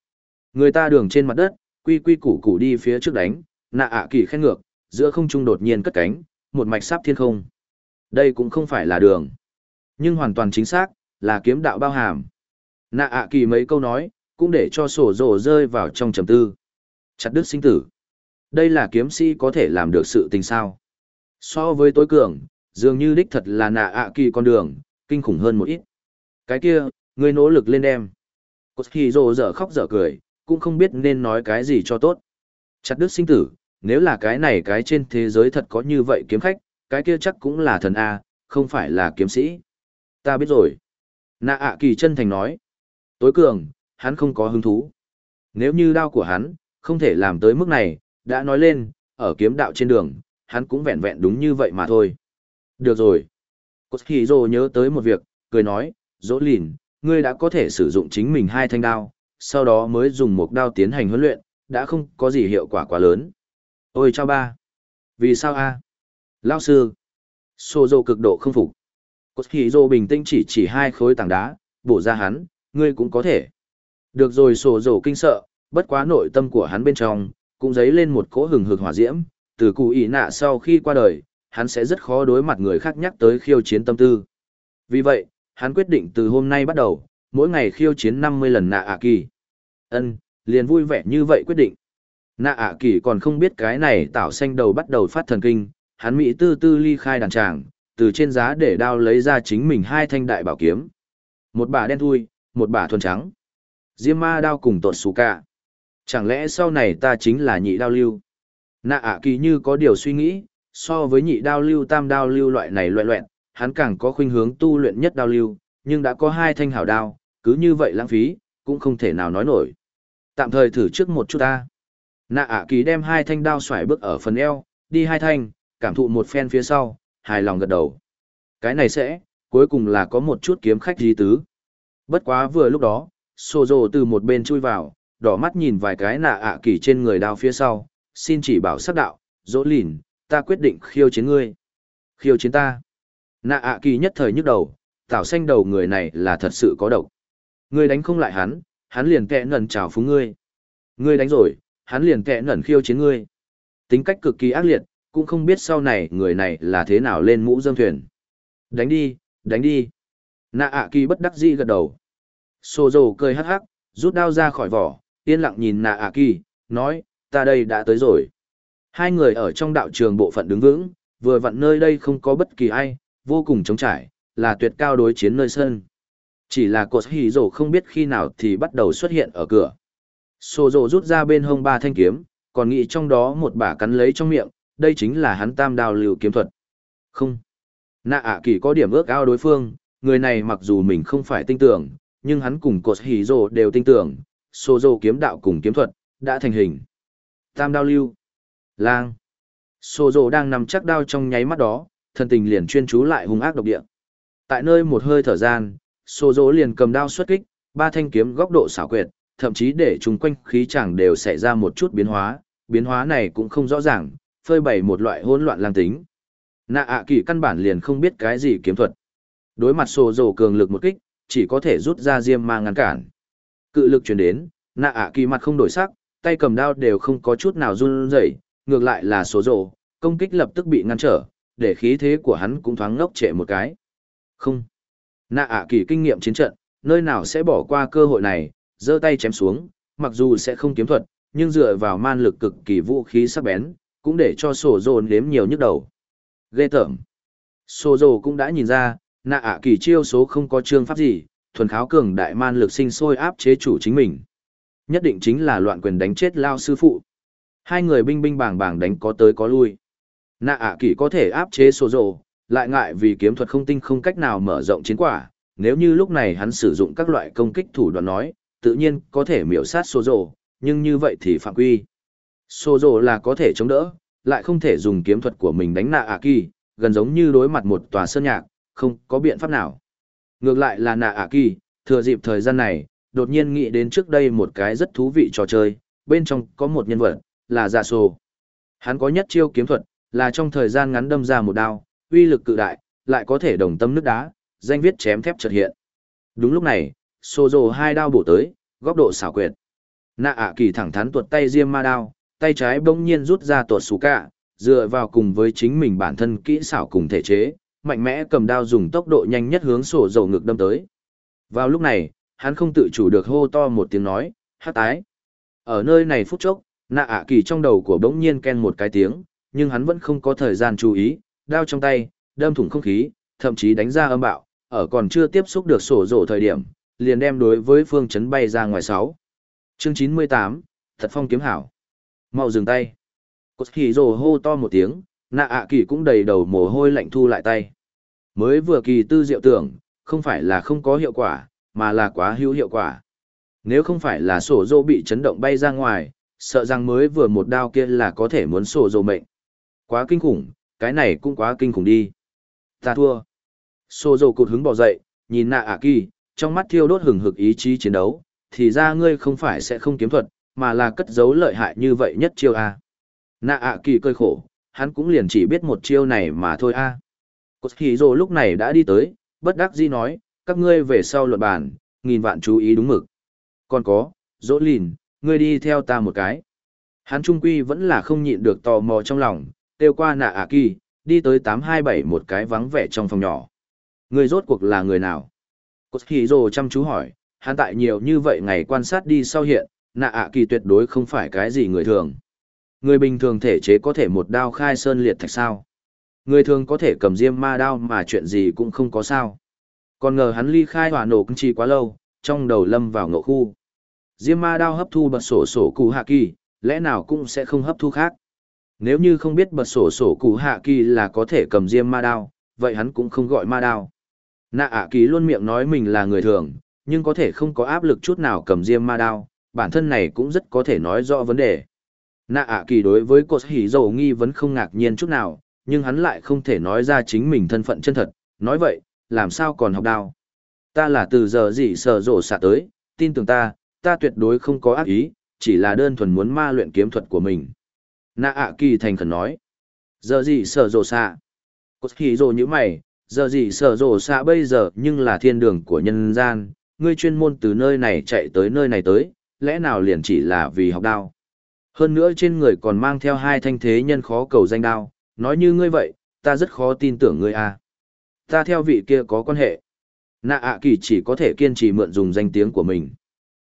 Người ta đường trên mặt đất, quy quy củ củ đi phía trước đánh, nạ ạ kỳ khen ngược, giữa không trung đột nhiên cất cánh, một mạch sáp thiên không. Đây cũng không phải là đường, nhưng hoàn toàn chính xác, là kiếm đạo bao hàm. Nạ ạ kỳ mấy câu nói, cũng để cho sổ rồ rơi vào trong trầm tư. Chặt đứt sinh tử. Đây là kiếm sĩ có thể làm được sự tình sao. So với tối cường, dường như đích thật là nạ ạ kỳ con đường, kinh khủng hơn một ít. Cái kia, người nỗ lực lên đem. Cốt khi rồ dở khóc dở cười, cũng không biết nên nói cái gì cho tốt. Chặt đứt sinh tử, nếu là cái này cái trên thế giới thật có như vậy kiếm khách, cái kia chắc cũng là thần A, không phải là kiếm sĩ. Ta biết rồi. Nạ ạ kỳ chân thành nói. Tối cường, hắn không có hứng thú. Nếu như đao của hắn, không thể làm tới mức này, đã nói lên, ở kiếm đạo trên đường, hắn cũng vẹn vẹn đúng như vậy mà thôi. Được rồi. Koshiro nhớ tới một việc, cười nói, dỗ lìn, ngươi đã có thể sử dụng chính mình hai thanh đao, sau đó mới dùng một đao tiến hành huấn luyện, đã không có gì hiệu quả quá lớn. Ôi chao ba! Vì sao a? Lao sư! Sô dô cực độ không phục. Koshiro bình tĩnh chỉ chỉ hai khối tảng đá, bổ ra hắn, ngươi cũng có thể. Được rồi sổ kinh sợ, bất quá nội tâm của hắn bên trong, cũng dấy lên một cỗ hừng hực hỏa diễm, từ cụ ý nạ sau khi qua đời, hắn sẽ rất khó đối mặt người khác nhắc tới khiêu chiến tâm tư. Vì vậy, hắn quyết định từ hôm nay bắt đầu, mỗi ngày khiêu chiến 50 lần nạ ạ kỳ. Ân, liền vui vẻ như vậy quyết định. Nạ ạ kỳ còn không biết cái này tảo xanh đầu bắt đầu phát thần kinh, hắn mỹ tư tư ly khai đàn tràng, từ trên giá để đao lấy ra chính mình hai thanh đại bảo kiếm. Một bà đen thui, một bà thuần trắng. Diêm ma đao cùng tột xù cả. Chẳng lẽ sau này ta chính là nhị đao lưu? Nạ ạ kỳ như có điều suy nghĩ, so với nhị đao lưu tam đao lưu loại này loại loẹn, hắn càng có khuynh hướng tu luyện nhất đao lưu, nhưng đã có hai thanh hảo đao, cứ như vậy lãng phí, cũng không thể nào nói nổi. Tạm thời thử trước một chút ta. Nạ ạ kỳ đem hai thanh đao xoải bước ở phần eo, đi hai thanh, cảm thụ một phen phía sau, hài lòng gật đầu. Cái này sẽ, cuối cùng là có một chút kiếm khách di tứ. Bất quá vừa lúc đó, Sô Dô từ một bên chui vào, đỏ mắt nhìn vài cái nạ ạ kỳ trên người đao phía sau, xin chỉ bảo sắc đạo, dỗ lìn, ta quyết định khiêu chiến ngươi. Khiêu chiến ta. Nạ ạ kỳ nhất thời nhức đầu, tảo xanh đầu người này là thật sự có độc. Ngươi đánh không lại hắn, hắn liền kẹ ngẩn chào phúng ngươi. Ngươi đánh rồi, hắn liền kẹ ngẩn khiêu chiến ngươi. Tính cách cực kỳ ác liệt, cũng không biết sau này người này là thế nào lên mũ dâm thuyền. Đánh đi, đánh đi. Nạ ạ kỳ bất đắc dĩ gật đầu. Sô dầu cười hắc hắc, rút đao ra khỏi vỏ, yên lặng nhìn nạ ạ kỳ, nói, ta đây đã tới rồi. Hai người ở trong đạo trường bộ phận đứng vững, vừa vặn nơi đây không có bất kỳ ai, vô cùng trống trải, là tuyệt cao đối chiến nơi sân. Chỉ là cột hỉ rổ không biết khi nào thì bắt đầu xuất hiện ở cửa. Sô rổ rút ra bên hông ba thanh kiếm, còn nghĩ trong đó một bả cắn lấy trong miệng, đây chính là hắn tam đào liều kiếm thuật. Không. Nạ ạ kỳ có điểm ước ao đối phương, người này mặc dù mình không phải tin tưởng, nhưng hắn cùng cột hỉ rổ đều tin tưởng, sô dô kiếm đạo cùng kiếm thuật, đã thành hình. Tam đao lưu. Lang. Sô dô đang nằm chắc đao trong nháy mắt đó, thân tình liền chuyên chú lại hung ác độc địa. Tại nơi một hơi thở gian, Sô dô liền cầm đao xuất kích, ba thanh kiếm góc độ xảo quyệt, thậm chí để chung quanh khí chẳng đều xảy ra một chút biến hóa, biến hóa này cũng không rõ ràng, phơi bày một loại hỗn loạn lang tính. Nạ ạ kỳ căn bản liền không biết cái gì kiếm thuật. Đối mặt Sô Dỗ cường lực một kích, chỉ có thể rút ra diêm ma ngăn cản. Cự lực chuyển đến, nạ ạ kỳ mặt không đổi sắc, tay cầm đao đều không có chút nào run rẩy, ngược lại là số Rồ, công kích lập tức bị ngăn trở, để khí thế của hắn cũng thoáng ngốc trệ một cái. Không. Nạ ạ kỳ kinh nghiệm chiến trận, nơi nào sẽ bỏ qua cơ hội này, giơ tay chém xuống, mặc dù sẽ không kiếm thuật, nhưng dựa vào man lực cực kỳ vũ khí sắc bén, cũng để cho sổ Rồ nếm nhiều nhức đầu. Ghê tởm. Sổ Rồ cũng đã nhìn ra, nạ ạ kỳ chiêu số không có trương pháp gì, thuần kháo cường đại man lực sinh sôi áp chế chủ chính mình. Nhất định chính là loạn quyền đánh chết lao sư phụ. Hai người binh binh bảng bảng đánh có tới có lui. Nạ ạ kỷ có thể áp chế sổ dồ, lại ngại vì kiếm thuật không tinh không cách nào mở rộng chiến quả, nếu như lúc này hắn sử dụng các loại công kích thủ đoạn nói, tự nhiên có thể miểu sát Sô Dồ, nhưng như vậy thì phạm quy. Sô Dồ là có thể chống đỡ, lại không thể dùng kiếm thuật của mình đánh nạ ạ kỳ, gần giống như đối mặt một tòa sơn nhạc, không có biện pháp nào. Ngược lại là nạ ả kỳ, thừa dịp thời gian này, đột nhiên nghĩ đến trước đây một cái rất thú vị trò chơi, bên trong có một nhân vật, là Dạ sổ. Hắn có nhất chiêu kiếm thuật, là trong thời gian ngắn đâm ra một đao, uy lực cự đại, lại có thể đồng tâm nước đá, danh viết chém thép chợt hiện. Đúng lúc này, Sô rồ hai đao bổ tới, góc độ xảo quyệt. Nạ ả kỳ thẳng thắn tuột tay diêm ma đao, tay trái bỗng nhiên rút ra tuột xù cả, dựa vào cùng với chính mình bản thân kỹ xảo cùng thể chế, mạnh mẽ cầm đao dùng tốc độ nhanh nhất hướng sổ dầu ngực đâm tới. Vào lúc này, hắn không tự chủ được hô to một tiếng nói, hát tái. Ở nơi này phút chốc, nạ ạ kỳ trong đầu của bỗng nhiên ken một cái tiếng, nhưng hắn vẫn không có thời gian chú ý, đao trong tay, đâm thủng không khí, thậm chí đánh ra âm bạo, ở còn chưa tiếp xúc được sổ dầu thời điểm, liền đem đối với phương chấn bay ra ngoài sáu. Chương 98, thật phong kiếm hảo. Mau dừng tay. Cột hỉ rồ hô to một tiếng, nạ ạ kỳ cũng đầy đầu mồ hôi lạnh thu lại tay. Mới vừa kỳ tư diệu tưởng, không phải là không có hiệu quả, mà là quá hữu hiệu quả. Nếu không phải là sổ dô bị chấn động bay ra ngoài, sợ rằng mới vừa một đao kia là có thể muốn sổ dô mệnh. Quá kinh khủng, cái này cũng quá kinh khủng đi. Ta thua. sổ dô cụt hứng bỏ dậy, nhìn nạ ạ kỳ, trong mắt thiêu đốt hừng hực ý chí chiến đấu, thì ra ngươi không phải sẽ không kiếm thuật, mà là cất giấu lợi hại như vậy nhất chiêu a. Nạ ạ kỳ cơi khổ, hắn cũng liền chỉ biết một chiêu này mà thôi a. À. Cột hì lúc này đã đi tới, bất đắc dĩ nói, các ngươi về sau luận bàn, nghìn vạn chú ý đúng mực. Còn có, dỗ lìn, ngươi đi theo ta một cái. Hắn trung quy vẫn là không nhịn được tò mò trong lòng, kêu qua nạ ạ kỳ, đi tới 827 một cái vắng vẻ trong phòng nhỏ. Người rốt cuộc là người nào? Cột hì rồ chăm chú hỏi, hắn tại nhiều như vậy ngày quan sát đi sau hiện, nạ ạ kỳ tuyệt đối không phải cái gì người thường. Người bình thường thể chế có thể một đao khai sơn liệt thạch sao. Người thường có thể cầm diêm ma đao mà chuyện gì cũng không có sao. Còn ngờ hắn ly khai hỏa nổ cũng chi quá lâu, trong đầu lâm vào ngộ khu. Diêm ma đao hấp thu bật sổ sổ cụ hạ kỳ, lẽ nào cũng sẽ không hấp thu khác. Nếu như không biết bật sổ sổ cụ hạ kỳ là có thể cầm diêm ma đao, vậy hắn cũng không gọi ma đao. Nạ ạ kỳ luôn miệng nói mình là người thường, nhưng có thể không có áp lực chút nào cầm diêm ma đao, bản thân này cũng rất có thể nói rõ vấn đề. Nạ ạ kỳ đối với cột hỉ dầu nghi vấn không ngạc nhiên chút nào, nhưng hắn lại không thể nói ra chính mình thân phận chân thật, nói vậy, làm sao còn học đao. Ta là từ giờ gì sở rổ xạ tới, tin tưởng ta, ta tuyệt đối không có ác ý, chỉ là đơn thuần muốn ma luyện kiếm thuật của mình. Nạ ạ kỳ thành khẩn nói. Giờ gì sở rổ xạ? Cột hỉ dầu như mày, giờ gì sở rổ xạ bây giờ nhưng là thiên đường của nhân gian, ngươi chuyên môn từ nơi này chạy tới nơi này tới, lẽ nào liền chỉ là vì học đao. Hơn nữa trên người còn mang theo hai thanh thế nhân khó cầu danh đao, nói như ngươi vậy, ta rất khó tin tưởng ngươi à. Ta theo vị kia có quan hệ. Nạ ạ kỳ chỉ có thể kiên trì mượn dùng danh tiếng của mình.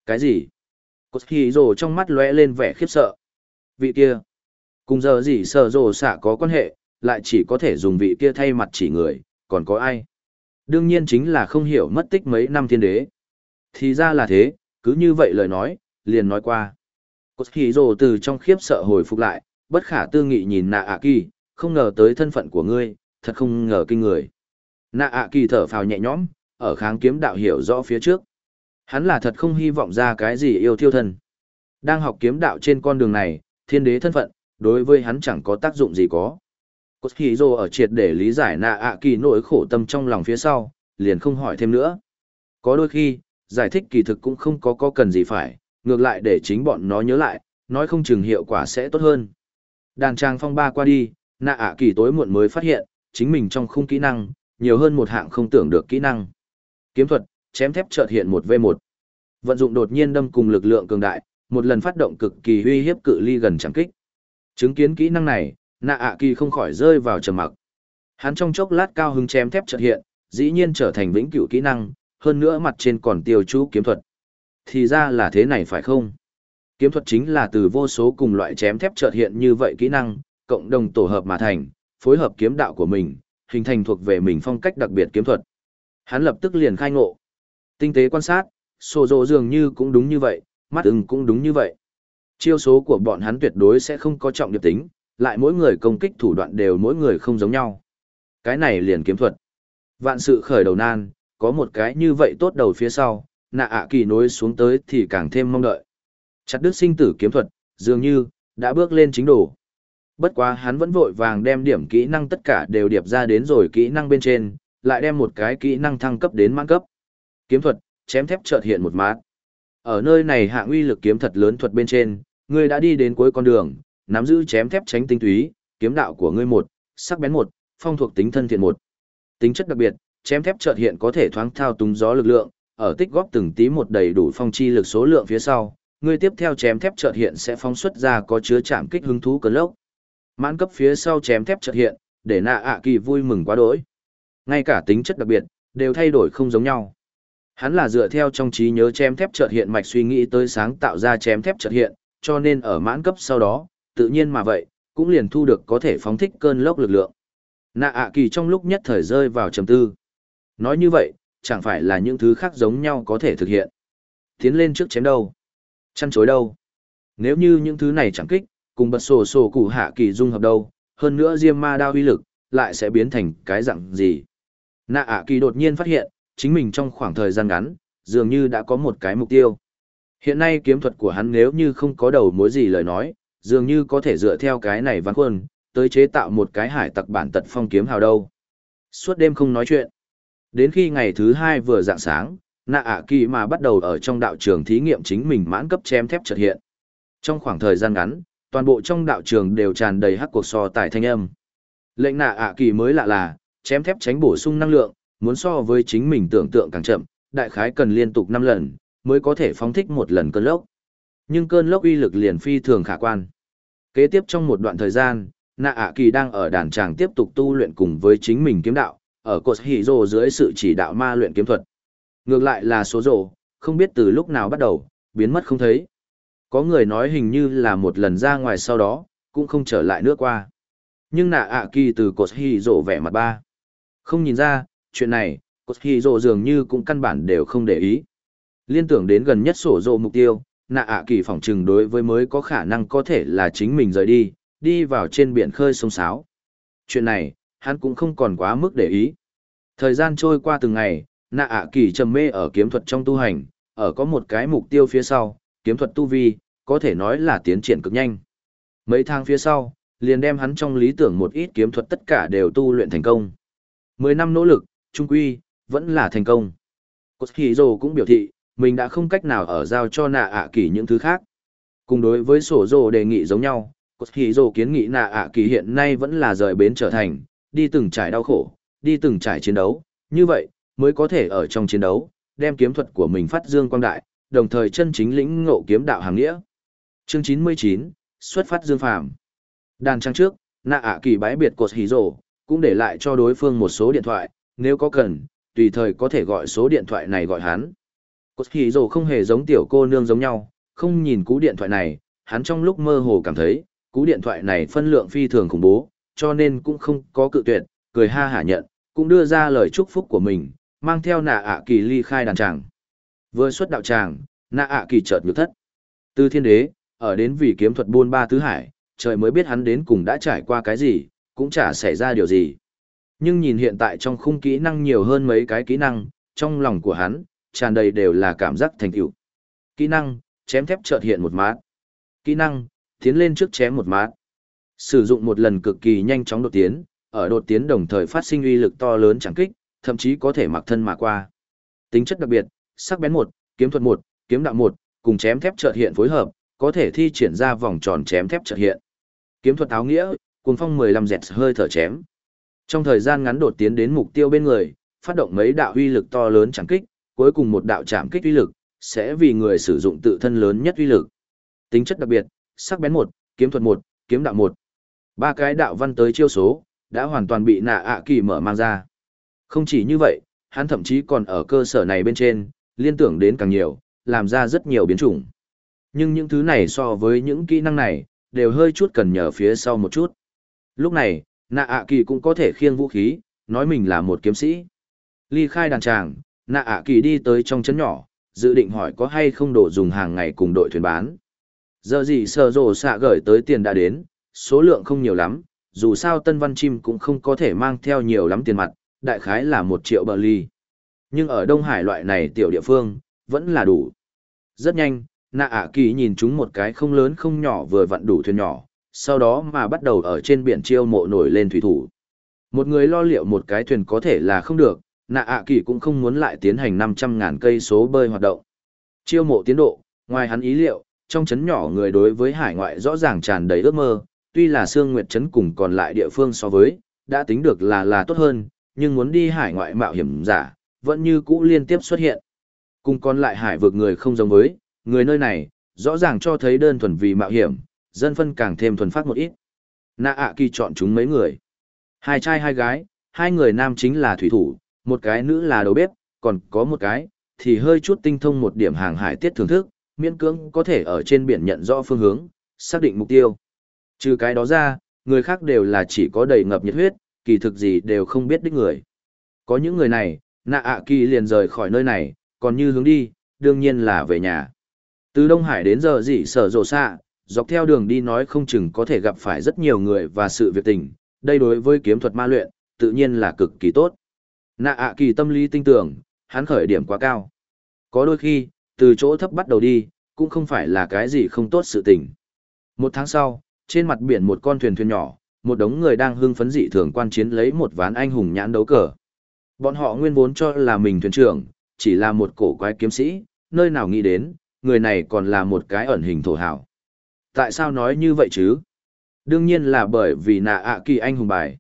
Cái gì? Cột hì rồ trong mắt lóe lên vẻ khiếp sợ. Vị kia. Cùng giờ gì sở rồ xạ có quan hệ, lại chỉ có thể dùng vị kia thay mặt chỉ người, còn có ai? Đương nhiên chính là không hiểu mất tích mấy năm thiên đế. Thì ra là thế, cứ như vậy lời nói, liền nói qua. Cột rồ từ trong khiếp sợ hồi phục lại, bất khả tư nghị nhìn nạ ạ kỳ, không ngờ tới thân phận của ngươi, thật không ngờ kinh người. Nạ ạ kỳ thở phào nhẹ nhõm, ở kháng kiếm đạo hiểu rõ phía trước. Hắn là thật không hy vọng ra cái gì yêu thiêu thân. Đang học kiếm đạo trên con đường này, thiên đế thân phận, đối với hắn chẳng có tác dụng gì có. Cốt rồ ở triệt để lý giải nạ ạ kỳ nỗi khổ tâm trong lòng phía sau, liền không hỏi thêm nữa. Có đôi khi, giải thích kỳ thực cũng không có có cần gì phải, ngược lại để chính bọn nó nhớ lại, nói không chừng hiệu quả sẽ tốt hơn. Đàn trang phong ba qua đi, nạ ạ kỳ tối muộn mới phát hiện, chính mình trong khung kỹ năng, nhiều hơn một hạng không tưởng được kỹ năng. Kiếm thuật, chém thép chợt hiện một v một Vận dụng đột nhiên đâm cùng lực lượng cường đại, một lần phát động cực kỳ uy hiếp cự ly gần chẳng kích. Chứng kiến kỹ năng này, nạ ạ kỳ không khỏi rơi vào trầm mặc. Hắn trong chốc lát cao hứng chém thép chợt hiện, dĩ nhiên trở thành vĩnh cửu kỹ năng, hơn nữa mặt trên còn tiêu chú kiếm thuật. Thì ra là thế này phải không? Kiếm thuật chính là từ vô số cùng loại chém thép chợt hiện như vậy kỹ năng, cộng đồng tổ hợp mà thành, phối hợp kiếm đạo của mình, hình thành thuộc về mình phong cách đặc biệt kiếm thuật. Hắn lập tức liền khai ngộ. Tinh tế quan sát, sổ rộ dường như cũng đúng như vậy, mắt ưng cũng đúng như vậy. Chiêu số của bọn hắn tuyệt đối sẽ không có trọng điệp tính, lại mỗi người công kích thủ đoạn đều mỗi người không giống nhau. Cái này liền kiếm thuật. Vạn sự khởi đầu nan, có một cái như vậy tốt đầu phía sau, nạ ạ kỳ nối xuống tới thì càng thêm mong đợi. Chặt đứt sinh tử kiếm thuật, dường như, đã bước lên chính đồ. Bất quá hắn vẫn vội vàng đem điểm kỹ năng tất cả đều điệp ra đến rồi kỹ năng bên trên, lại đem một cái kỹ năng thăng cấp đến mãn cấp. Kiếm thuật, chém thép chợt hiện một mát. Ở nơi này hạng uy lực kiếm thật lớn thuật bên trên, ngươi đã đi đến cuối con đường, nắm giữ chém thép tránh tinh túy, kiếm đạo của ngươi một, sắc bén một, phong thuộc tính thân thiện một. Tính chất đặc biệt, chém thép chợt hiện có thể thoáng thao túng gió lực lượng, ở tích góp từng tí một đầy đủ phong chi lực số lượng phía sau, ngươi tiếp theo chém thép chợt hiện sẽ phóng xuất ra có chứa chạm kích hứng thú cơn lốc. Mãn cấp phía sau chém thép chợt hiện, để nạ ạ kỳ vui mừng quá đỗi. Ngay cả tính chất đặc biệt, đều thay đổi không giống nhau. Hắn là dựa theo trong trí nhớ chém thép chợt hiện mạch suy nghĩ tới sáng tạo ra chém thép chợt hiện, cho nên ở mãn cấp sau đó, tự nhiên mà vậy, cũng liền thu được có thể phóng thích cơn lốc lực lượng. Nạ ạ kỳ trong lúc nhất thời rơi vào trầm tư. Nói như vậy, chẳng phải là những thứ khác giống nhau có thể thực hiện. Tiến lên trước chém đâu? Chăn chối đâu? Nếu như những thứ này chẳng kích, cùng bật sổ sổ củ hạ kỳ dung hợp đâu, hơn nữa diêm ma đao uy lực, lại sẽ biến thành cái dạng gì? Nạ ạ kỳ đột nhiên phát hiện, chính mình trong khoảng thời gian ngắn, dường như đã có một cái mục tiêu. Hiện nay kiếm thuật của hắn nếu như không có đầu mối gì lời nói, dường như có thể dựa theo cái này văn khuôn, tới chế tạo một cái hải tặc bản tật phong kiếm hào đâu. Suốt đêm không nói chuyện. Đến khi ngày thứ hai vừa dạng sáng, nạ ạ kỳ mà bắt đầu ở trong đạo trường thí nghiệm chính mình mãn cấp chém thép trật hiện. Trong khoảng thời gian ngắn, toàn bộ trong đạo trường đều tràn đầy hắc cuộc so tài thanh âm. Lệnh nạ ạ kỳ mới lạ là, chém thép tránh bổ sung năng lượng, muốn so với chính mình tưởng tượng càng chậm, đại khái cần liên tục 5 lần, mới có thể phóng thích một lần cơn lốc. Nhưng cơn lốc uy lực liền phi thường khả quan. Kế tiếp trong một đoạn thời gian, nạ ạ kỳ đang ở đàn tràng tiếp tục tu luyện cùng với chính mình kiếm đạo, ở cột hỉ rồ dưới sự chỉ đạo ma luyện kiếm thuật. Ngược lại là số rồ, không biết từ lúc nào bắt đầu, biến mất không thấy. Có người nói hình như là một lần ra ngoài sau đó, cũng không trở lại nữa qua. Nhưng nạ ạ kỳ từ cột hỉ rồ vẻ mặt ba. Không nhìn ra, chuyện này, cột hỉ rồ dường như cũng căn bản đều không để ý. Liên tưởng đến gần nhất sổ rồ mục tiêu, nạ ạ kỳ phỏng chừng đối với mới có khả năng có thể là chính mình rời đi, đi vào trên biển khơi sông sáo. Chuyện này, hắn cũng không còn quá mức để ý. Thời gian trôi qua từng ngày, nạ ạ kỳ trầm mê ở kiếm thuật trong tu hành, ở có một cái mục tiêu phía sau, kiếm thuật tu vi, có thể nói là tiến triển cực nhanh. Mấy tháng phía sau, liền đem hắn trong lý tưởng một ít kiếm thuật tất cả đều tu luyện thành công. Mười năm nỗ lực, trung quy, vẫn là thành công. Cốt Hì Dồ cũng biểu thị, mình đã không cách nào ở giao cho nạ ạ kỳ những thứ khác. Cùng đối với sổ rồ đề nghị giống nhau, Cốt Hì Dồ kiến nghị nạ ạ kỳ hiện nay vẫn là rời bến trở thành, đi từng trải đau khổ, đi từng trải chiến đấu, như vậy, mới có thể ở trong chiến đấu, đem kiếm thuật của mình phát dương quang đại, đồng thời chân chính lĩnh ngộ kiếm đạo hàng nghĩa. Chương 99, xuất phát dương phàm. Đàn trang trước, nạ ạ kỳ bái biệt cột hí rổ, cũng để lại cho đối phương một số điện thoại, nếu có cần, tùy thời có thể gọi số điện thoại này gọi hắn. Cột hí rổ không hề giống tiểu cô nương giống nhau, không nhìn cú điện thoại này, hắn trong lúc mơ hồ cảm thấy, cú điện thoại này phân lượng phi thường khủng bố, cho nên cũng không có cự tuyệt, cười ha hả nhận, cũng đưa ra lời chúc phúc của mình, mang theo nạ ạ kỳ ly khai đàn tràng. Vừa xuất đạo tràng, nạ ạ kỳ chợt nhược thất. Từ thiên đế, ở đến vì kiếm thuật buôn ba tứ hải, trời mới biết hắn đến cùng đã trải qua cái gì, cũng chả xảy ra điều gì. Nhưng nhìn hiện tại trong khung kỹ năng nhiều hơn mấy cái kỹ năng, trong lòng của hắn, tràn đầy đều là cảm giác thành tựu. Kỹ năng, chém thép chợt hiện một mát. Kỹ năng, tiến lên trước chém một mát. Sử dụng một lần cực kỳ nhanh chóng đột tiến, ở đột tiến đồng thời phát sinh uy lực to lớn chẳng kích, thậm chí có thể mặc thân mà qua. Tính chất đặc biệt, sắc bén một, kiếm thuật một, kiếm đạo một, cùng chém thép chợt hiện phối hợp, có thể thi triển ra vòng tròn chém thép chợt hiện. Kiếm thuật áo nghĩa, cuồng phong 15 dẹt hơi thở chém. Trong thời gian ngắn đột tiến đến mục tiêu bên người, phát động mấy đạo uy lực to lớn chẳng kích, cuối cùng một đạo chạm kích uy lực, sẽ vì người sử dụng tự thân lớn nhất uy lực. Tính chất đặc biệt, sắc bén một, kiếm thuật một, kiếm đạo một. Ba cái đạo văn tới chiêu số, đã hoàn toàn bị nạ ạ kỳ mở mang ra. Không chỉ như vậy, hắn thậm chí còn ở cơ sở này bên trên, liên tưởng đến càng nhiều, làm ra rất nhiều biến chủng. Nhưng những thứ này so với những kỹ năng này, đều hơi chút cần nhờ phía sau một chút. Lúc này, nạ ạ kỳ cũng có thể khiêng vũ khí, nói mình là một kiếm sĩ. Ly khai đàn tràng, nạ ạ kỳ đi tới trong chấn nhỏ, dự định hỏi có hay không đồ dùng hàng ngày cùng đội thuyền bán. Giờ gì sờ rồ xạ gửi tới tiền đã đến, số lượng không nhiều lắm, dù sao tân văn chim cũng không có thể mang theo nhiều lắm tiền mặt, đại khái là một triệu bờ ly. Nhưng ở Đông Hải loại này tiểu địa phương, vẫn là đủ. Rất nhanh, nạ ạ kỳ nhìn chúng một cái không lớn không nhỏ vừa vặn đủ thuyền nhỏ, sau đó mà bắt đầu ở trên biển chiêu mộ nổi lên thủy thủ. Một người lo liệu một cái thuyền có thể là không được, nạ ạ kỳ cũng không muốn lại tiến hành 500 ngàn cây số bơi hoạt động. Chiêu mộ tiến độ, ngoài hắn ý liệu, trong chấn nhỏ người đối với hải ngoại rõ ràng tràn đầy ước mơ, tuy là Sương Nguyệt chấn cùng còn lại địa phương so với, đã tính được là là tốt hơn, nhưng muốn đi hải ngoại mạo hiểm giả, vẫn như cũ liên tiếp xuất hiện. Cùng còn lại hải vực người không giống với, người nơi này, rõ ràng cho thấy đơn thuần vì mạo hiểm, dân phân càng thêm thuần phát một ít. Nạ ạ kỳ chọn chúng mấy người. Hai trai hai gái, hai người nam chính là thủy thủ, một cái nữ là đầu bếp, còn có một cái, thì hơi chút tinh thông một điểm hàng hải tiết thưởng thức, miễn cưỡng có thể ở trên biển nhận rõ phương hướng, xác định mục tiêu. Trừ cái đó ra, người khác đều là chỉ có đầy ngập nhiệt huyết, kỳ thực gì đều không biết đích người. Có những người này, nạ ạ kỳ liền rời khỏi nơi này, còn như hướng đi, đương nhiên là về nhà. Từ Đông Hải đến giờ dị sở rồ xạ, dọc theo đường đi nói không chừng có thể gặp phải rất nhiều người và sự việc tình, đây đối với kiếm thuật ma luyện, tự nhiên là cực kỳ tốt. Nạ ạ kỳ tâm lý tinh tưởng, hắn khởi điểm quá cao. Có đôi khi, từ chỗ thấp bắt đầu đi, cũng không phải là cái gì không tốt sự tình. Một tháng sau, trên mặt biển một con thuyền thuyền nhỏ, một đống người đang hưng phấn dị thường quan chiến lấy một ván anh hùng nhãn đấu cờ. Bọn họ nguyên vốn cho là mình thuyền trưởng, chỉ là một cổ quái kiếm sĩ, nơi nào nghĩ đến, người này còn là một cái ẩn hình thổ hảo. Tại sao nói như vậy chứ? Đương nhiên là bởi vì nạ ạ kỳ anh hùng bài.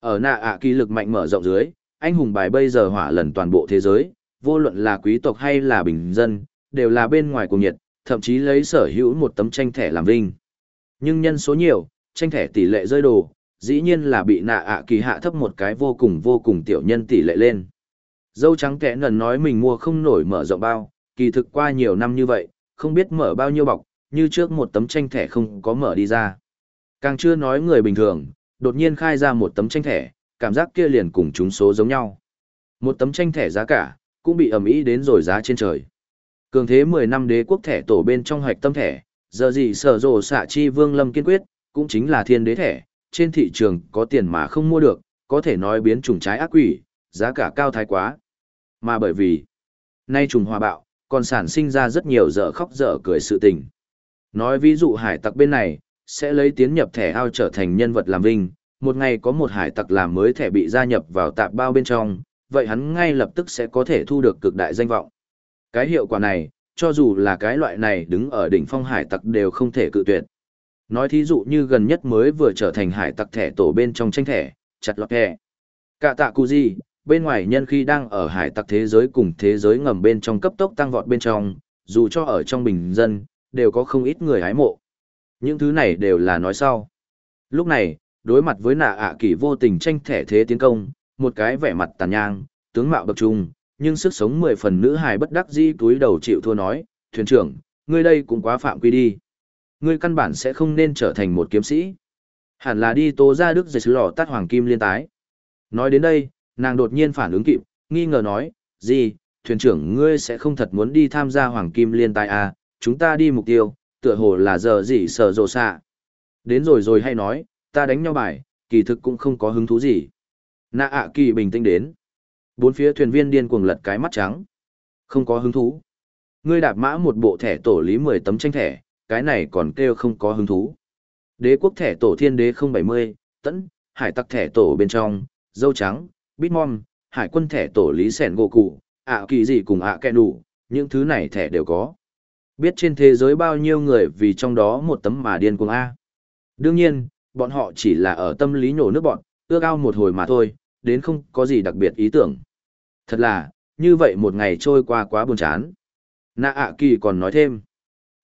Ở nạ ạ kỳ lực mạnh mở rộng dưới, anh hùng bài bây giờ hỏa lần toàn bộ thế giới, vô luận là quý tộc hay là bình dân, đều là bên ngoài cùng nhiệt, thậm chí lấy sở hữu một tấm tranh thẻ làm vinh. Nhưng nhân số nhiều, tranh thẻ tỷ lệ rơi đồ, dĩ nhiên là bị nạ ạ kỳ hạ thấp một cái vô cùng vô cùng tiểu nhân tỷ lệ lên. Dâu trắng kẽ nần nói mình mua không nổi mở rộng bao, kỳ thực qua nhiều năm như vậy, không biết mở bao nhiêu bọc, như trước một tấm tranh thẻ không có mở đi ra. Càng chưa nói người bình thường, đột nhiên khai ra một tấm tranh thẻ, cảm giác kia liền cùng chúng số giống nhau. Một tấm tranh thẻ giá cả, cũng bị ầm ĩ đến rồi giá trên trời. Cường thế 10 năm đế quốc thẻ tổ bên trong hoạch tâm thẻ, giờ gì sở rộ xạ chi vương lâm kiên quyết, cũng chính là thiên đế thẻ, trên thị trường có tiền mà không mua được, có thể nói biến chủng trái ác quỷ, giá cả cao thái quá. Mà bởi vì, nay trùng hòa bạo, còn sản sinh ra rất nhiều dở khóc dở cười sự tình. Nói ví dụ hải tặc bên này, sẽ lấy tiến nhập thẻ ao trở thành nhân vật làm vinh, một ngày có một hải tặc làm mới thẻ bị gia nhập vào tạp bao bên trong, vậy hắn ngay lập tức sẽ có thể thu được cực đại danh vọng. Cái hiệu quả này, cho dù là cái loại này đứng ở đỉnh phong hải tặc đều không thể cự tuyệt. Nói thí dụ như gần nhất mới vừa trở thành hải tặc thẻ tổ bên trong tranh thẻ, chặt lọt thẻ. Cả tạ cụ gì, bên ngoài nhân khi đang ở hải tặc thế giới cùng thế giới ngầm bên trong cấp tốc tăng vọt bên trong, dù cho ở trong bình dân, đều có không ít người hái mộ. Những thứ này đều là nói sau. Lúc này, đối mặt với nạ ạ kỳ vô tình tranh thẻ thế tiến công, một cái vẻ mặt tàn nhang, tướng mạo bậc trung, nhưng sức sống mười phần nữ hài bất đắc dĩ túi đầu chịu thua nói, thuyền trưởng, ngươi đây cũng quá phạm quy đi. Ngươi căn bản sẽ không nên trở thành một kiếm sĩ. Hẳn là đi tố ra đức dây sứ lò tắt hoàng kim liên tái. Nói đến đây, nàng đột nhiên phản ứng kịp, nghi ngờ nói, gì, thuyền trưởng ngươi sẽ không thật muốn đi tham gia hoàng kim liên tái à, chúng ta đi mục tiêu, tựa hồ là giờ gì sợ rồ xạ. Đến rồi rồi hay nói, ta đánh nhau bài, kỳ thực cũng không có hứng thú gì. Nạ ạ kỳ bình tĩnh đến. Bốn phía thuyền viên điên cuồng lật cái mắt trắng. Không có hứng thú. Ngươi đạp mã một bộ thẻ tổ lý 10 tấm tranh thẻ, cái này còn kêu không có hứng thú. Đế quốc thẻ tổ thiên đế 070, tẫn, hải tặc thẻ tổ bên trong, dâu trắng, bitmom, hải quân thẻ tổ lý sẻn gỗ cụ, ạ kỳ gì cùng ạ kẹ đủ, những thứ này thẻ đều có. Biết trên thế giới bao nhiêu người vì trong đó một tấm mà điên cuồng A. Đương nhiên, bọn họ chỉ là ở tâm lý nhổ nước bọn, ước ao một hồi mà thôi, đến không có gì đặc biệt ý tưởng. Thật là, như vậy một ngày trôi qua quá buồn chán. Nạ ạ kỳ còn nói thêm.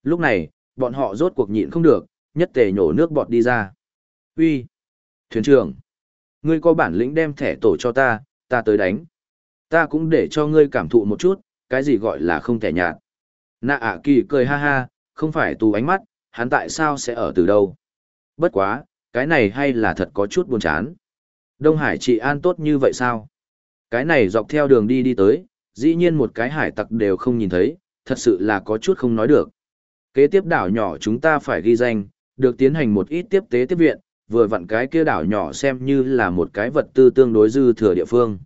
Lúc này, bọn họ rốt cuộc nhịn không được, nhất tề nhổ nước bọt đi ra. Uy, Thuyền trưởng! Ngươi có bản lĩnh đem thẻ tổ cho ta, ta tới đánh. Ta cũng để cho ngươi cảm thụ một chút, cái gì gọi là không thể nhạt. Nạ ạ kỳ cười ha ha, không phải tù ánh mắt, hắn tại sao sẽ ở từ đâu. Bất quá, cái này hay là thật có chút buồn chán. Đông Hải trị an tốt như vậy sao? Cái này dọc theo đường đi đi tới, dĩ nhiên một cái hải tặc đều không nhìn thấy, thật sự là có chút không nói được. Kế tiếp đảo nhỏ chúng ta phải ghi danh, được tiến hành một ít tiếp tế tiếp viện, vừa vặn cái kia đảo nhỏ xem như là một cái vật tư tương đối dư thừa địa phương.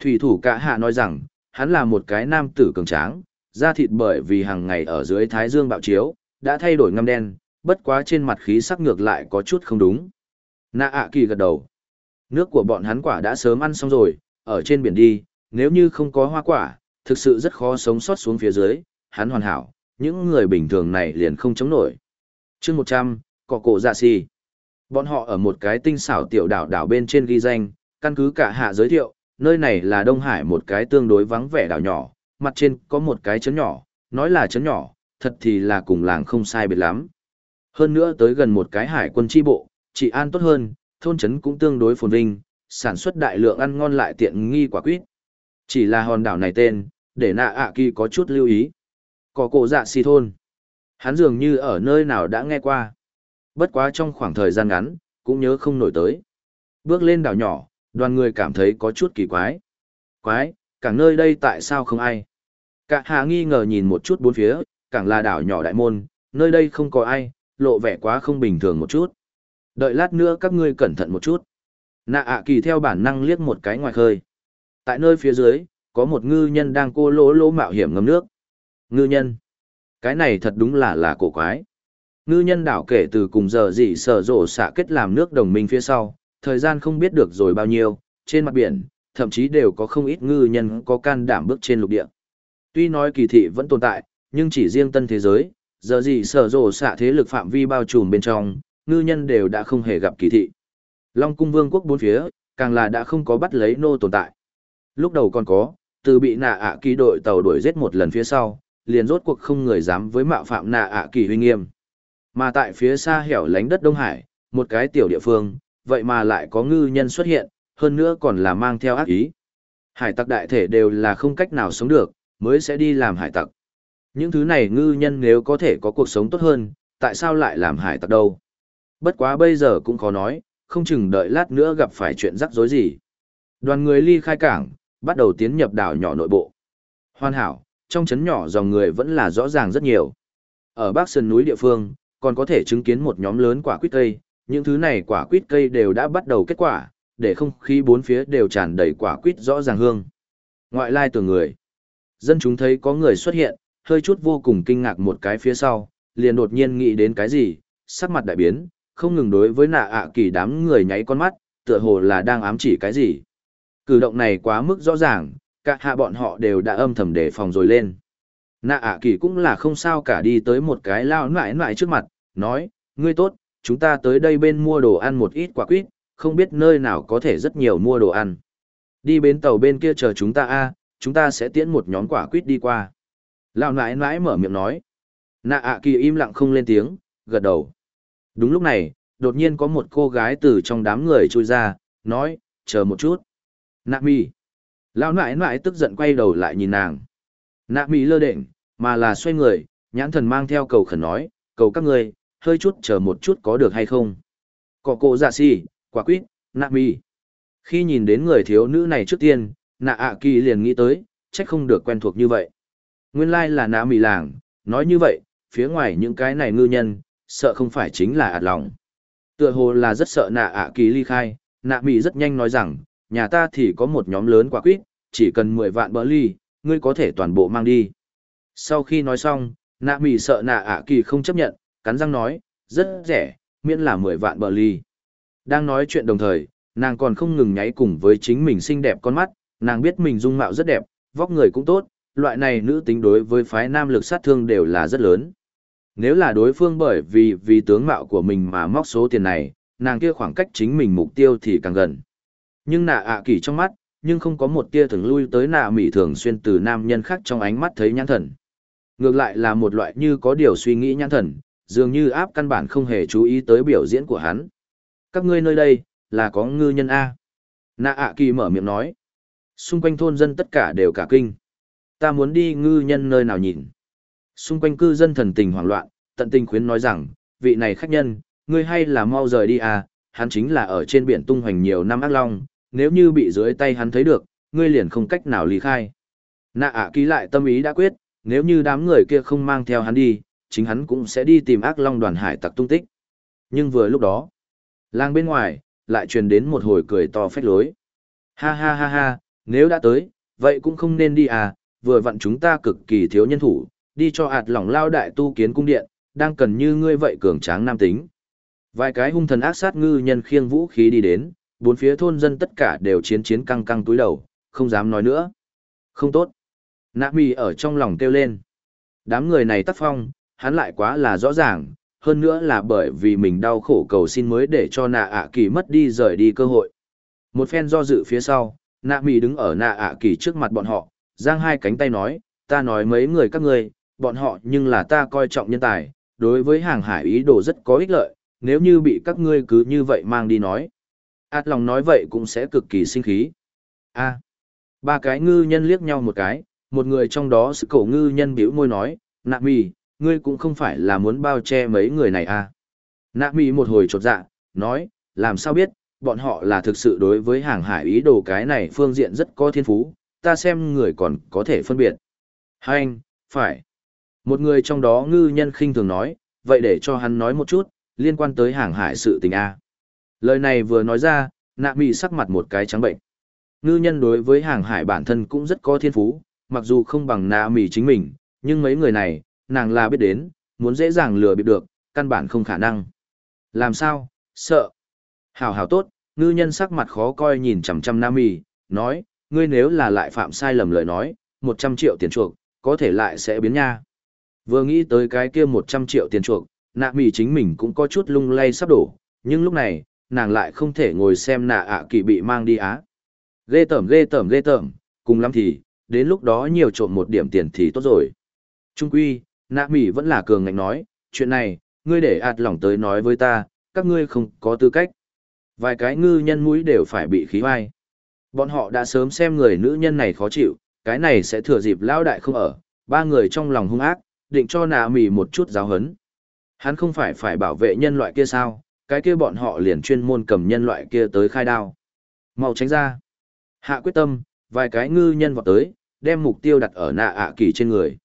Thủy thủ cả hạ nói rằng, hắn là một cái nam tử cường tráng, da thịt bởi vì hàng ngày ở dưới thái dương bạo chiếu, đã thay đổi ngăm đen, bất quá trên mặt khí sắc ngược lại có chút không đúng. Nạ ạ kỳ gật đầu. Nước của bọn hắn quả đã sớm ăn xong rồi, ở trên biển đi, nếu như không có hoa quả, thực sự rất khó sống sót xuống phía dưới, hắn hoàn hảo, những người bình thường này liền không chống nổi. chương 100, cỏ cổ dạ xì. Bọn họ ở một cái tinh xảo tiểu đảo đảo bên trên ghi danh, căn cứ cả hạ giới thiệu, nơi này là Đông Hải một cái tương đối vắng vẻ đảo nhỏ, mặt trên có một cái chấn nhỏ, nói là chấn nhỏ, thật thì là cùng làng không sai biệt lắm. Hơn nữa tới gần một cái hải quân chi bộ, chỉ an tốt hơn, thôn chấn cũng tương đối phồn vinh, sản xuất đại lượng ăn ngon lại tiện nghi quả quýt. Chỉ là hòn đảo này tên, để nạ ạ kỳ có chút lưu ý. Có cổ dạ si thôn. Hắn dường như ở nơi nào đã nghe qua. Bất quá trong khoảng thời gian ngắn, cũng nhớ không nổi tới. Bước lên đảo nhỏ, đoàn người cảm thấy có chút kỳ quái. Quái, cảng nơi đây tại sao không ai? Cả hạ nghi ngờ nhìn một chút bốn phía, cảng là đảo nhỏ đại môn, nơi đây không có ai, lộ vẻ quá không bình thường một chút. Đợi lát nữa các ngươi cẩn thận một chút. Nạ ạ kỳ theo bản năng liếc một cái ngoài khơi. Tại nơi phía dưới, có một ngư nhân đang cô lỗ lỗ mạo hiểm ngâm nước. Ngư nhân. Cái này thật đúng là là cổ quái. Ngư nhân đảo kể từ cùng giờ dị sở rộ xạ kết làm nước đồng minh phía sau, thời gian không biết được rồi bao nhiêu, trên mặt biển, thậm chí đều có không ít ngư nhân có can đảm bước trên lục địa. Tuy nói kỳ thị vẫn tồn tại, nhưng chỉ riêng tân thế giới, giờ gì sở rộ xạ thế lực phạm vi bao trùm bên trong, ngư nhân đều đã không hề gặp kỳ thị. Long cung vương quốc bốn phía, càng là đã không có bắt lấy nô tồn tại. Lúc đầu còn có, từ bị nạ ạ kỳ đội tàu đuổi giết một lần phía sau, liền rốt cuộc không người dám với mạo phạm nạ ạ kỳ huy nghiêm. Mà tại phía xa hẻo lánh đất Đông Hải, một cái tiểu địa phương, vậy mà lại có ngư nhân xuất hiện, hơn nữa còn là mang theo ác ý. Hải tặc đại thể đều là không cách nào sống được, mới sẽ đi làm hải tặc. Những thứ này ngư nhân nếu có thể có cuộc sống tốt hơn, tại sao lại làm hải tặc đâu? Bất quá bây giờ cũng khó nói, không chừng đợi lát nữa gặp phải chuyện rắc rối gì. Đoàn người ly khai cảng, bắt đầu tiến nhập đảo nhỏ nội bộ. Hoàn hảo, trong chấn nhỏ dòng người vẫn là rõ ràng rất nhiều. Ở bắc sơn núi địa phương, còn có thể chứng kiến một nhóm lớn quả quýt cây, những thứ này quả quýt cây đều đã bắt đầu kết quả, để không khí bốn phía đều tràn đầy quả quýt rõ ràng hương. Ngoại lai từ người. Dân chúng thấy có người xuất hiện, hơi chút vô cùng kinh ngạc một cái phía sau, liền đột nhiên nghĩ đến cái gì, sắc mặt đại biến, không ngừng đối với nạ ạ kỳ đám người nháy con mắt, tựa hồ là đang ám chỉ cái gì. Cử động này quá mức rõ ràng, cả hạ bọn họ đều đã âm thầm đề phòng rồi lên. Nạ ạ kỳ cũng là không sao cả đi tới một cái lao nại nại trước mặt, nói, ngươi tốt, chúng ta tới đây bên mua đồ ăn một ít quả quýt, không biết nơi nào có thể rất nhiều mua đồ ăn. Đi bến tàu bên kia chờ chúng ta a, chúng ta sẽ tiễn một nhóm quả quýt đi qua. Lão nãi nãi mở miệng nói. Nạ ạ kỳ im lặng không lên tiếng, gật đầu. Đúng lúc này, đột nhiên có một cô gái từ trong đám người trôi ra, nói, chờ một chút. Nạ mi. Lão nãi nãi tức giận quay đầu lại nhìn nàng. Nạ mi lơ đệnh, mà là xoay người, nhãn thần mang theo cầu khẩn nói, cầu các người, hơi chút chờ một chút có được hay không. Cỏ cổ giả si, quả quyết, nạ mi. Khi nhìn đến người thiếu nữ này trước tiên, nạ ạ kỳ liền nghĩ tới, trách không được quen thuộc như vậy. Nguyên lai là nạ mì làng, nói như vậy, phía ngoài những cái này ngư nhân, sợ không phải chính là ạt lòng. Tựa hồ là rất sợ nạ ạ kỳ ly khai, nạ mì rất nhanh nói rằng, nhà ta thì có một nhóm lớn quả quýt, chỉ cần 10 vạn bỡ ly, ngươi có thể toàn bộ mang đi. Sau khi nói xong, nạ mì sợ nạ ạ kỳ không chấp nhận, cắn răng nói, rất rẻ, miễn là 10 vạn bờ ly. Đang nói chuyện đồng thời, nàng còn không ngừng nháy cùng với chính mình xinh đẹp con mắt, nàng biết mình dung mạo rất đẹp, vóc người cũng tốt, loại này nữ tính đối với phái nam lực sát thương đều là rất lớn. Nếu là đối phương bởi vì vì tướng mạo của mình mà móc số tiền này, nàng kia khoảng cách chính mình mục tiêu thì càng gần. Nhưng nạ ạ kỳ trong mắt, nhưng không có một tia thường lui tới nạ mỉ thường xuyên từ nam nhân khác trong ánh mắt thấy nhãn thần. Ngược lại là một loại như có điều suy nghĩ nhãn thần, dường như áp căn bản không hề chú ý tới biểu diễn của hắn. Các ngươi nơi đây, là có ngư nhân A. Nạ ạ kỳ mở miệng nói. Xung quanh thôn dân tất cả đều cả kinh. Ta muốn đi ngư nhân nơi nào nhìn. Xung quanh cư dân thần tình hoảng loạn, tận tình khuyến nói rằng, vị này khách nhân, ngươi hay là mau rời đi à, hắn chính là ở trên biển tung hoành nhiều năm ác long, nếu như bị dưới tay hắn thấy được, ngươi liền không cách nào lý khai. Nạ ạ ký lại tâm ý đã quyết, nếu như đám người kia không mang theo hắn đi, chính hắn cũng sẽ đi tìm ác long đoàn hải tặc tung tích. Nhưng vừa lúc đó, lang bên ngoài, lại truyền đến một hồi cười to phách lối. Ha ha ha ha, nếu đã tới, vậy cũng không nên đi à, vừa vặn chúng ta cực kỳ thiếu nhân thủ, đi cho hạt lỏng lao đại tu kiến cung điện, đang cần như ngươi vậy cường tráng nam tính. Vài cái hung thần ác sát ngư nhân khiêng vũ khí đi đến, bốn phía thôn dân tất cả đều chiến chiến căng căng túi đầu, không dám nói nữa. Không tốt. Nạ mì ở trong lòng kêu lên. Đám người này tác phong, hắn lại quá là rõ ràng, hơn nữa là bởi vì mình đau khổ cầu xin mới để cho nạ ạ kỳ mất đi rời đi cơ hội. Một phen do dự phía sau, nạ mì đứng ở nạ ạ kỳ trước mặt bọn họ, giang hai cánh tay nói, ta nói mấy người các ngươi, bọn họ nhưng là ta coi trọng nhân tài, đối với hàng hải ý đồ rất có ích lợi, nếu như bị các ngươi cứ như vậy mang đi nói. Át lòng nói vậy cũng sẽ cực kỳ sinh khí. a ba cái ngư nhân liếc nhau một cái, một người trong đó sự cổ ngư nhân biểu môi nói, nạ mì, ngươi cũng không phải là muốn bao che mấy người này à. Nạ mì một hồi chột dạ, nói, làm sao biết, bọn họ là thực sự đối với hàng hải ý đồ cái này phương diện rất có thiên phú, ta xem người còn có thể phân biệt. Hành, anh, phải. Một người trong đó ngư nhân khinh thường nói, vậy để cho hắn nói một chút, liên quan tới hàng hải sự tình A. Lời này vừa nói ra, nạ mì sắc mặt một cái trắng bệnh. Ngư nhân đối với hàng hải bản thân cũng rất có thiên phú, mặc dù không bằng nạ mì chính mình, nhưng mấy người này, nàng là biết đến, muốn dễ dàng lừa bịp được, căn bản không khả năng. Làm sao? Sợ. Hảo hảo tốt, ngư nhân sắc mặt khó coi nhìn chằm chằm Nam mì, nói, ngươi nếu là lại phạm sai lầm lời nói, 100 triệu tiền chuộc, có thể lại sẽ biến nha. Vừa nghĩ tới cái kia 100 triệu tiền chuộc, nạ mì chính mình cũng có chút lung lay sắp đổ, nhưng lúc này, nàng lại không thể ngồi xem nạ ạ kỳ bị mang đi á. Ghê tởm ghê tởm ghê tởm, cùng lắm thì, đến lúc đó nhiều trộm một điểm tiền thì tốt rồi. Trung quy, nạ mì vẫn là cường ngạnh nói, chuyện này, ngươi để ạt lỏng tới nói với ta, các ngươi không có tư cách. Vài cái ngư nhân mũi đều phải bị khí vai. Bọn họ đã sớm xem người nữ nhân này khó chịu, cái này sẽ thừa dịp lão đại không ở, ba người trong lòng hung ác, định cho nạ mì một chút giáo hấn. Hắn không phải phải bảo vệ nhân loại kia sao, cái kia bọn họ liền chuyên môn cầm nhân loại kia tới khai đao. Mau tránh ra. Hạ quyết tâm, vài cái ngư nhân vọt tới, đem mục tiêu đặt ở nạ ạ kỳ trên người.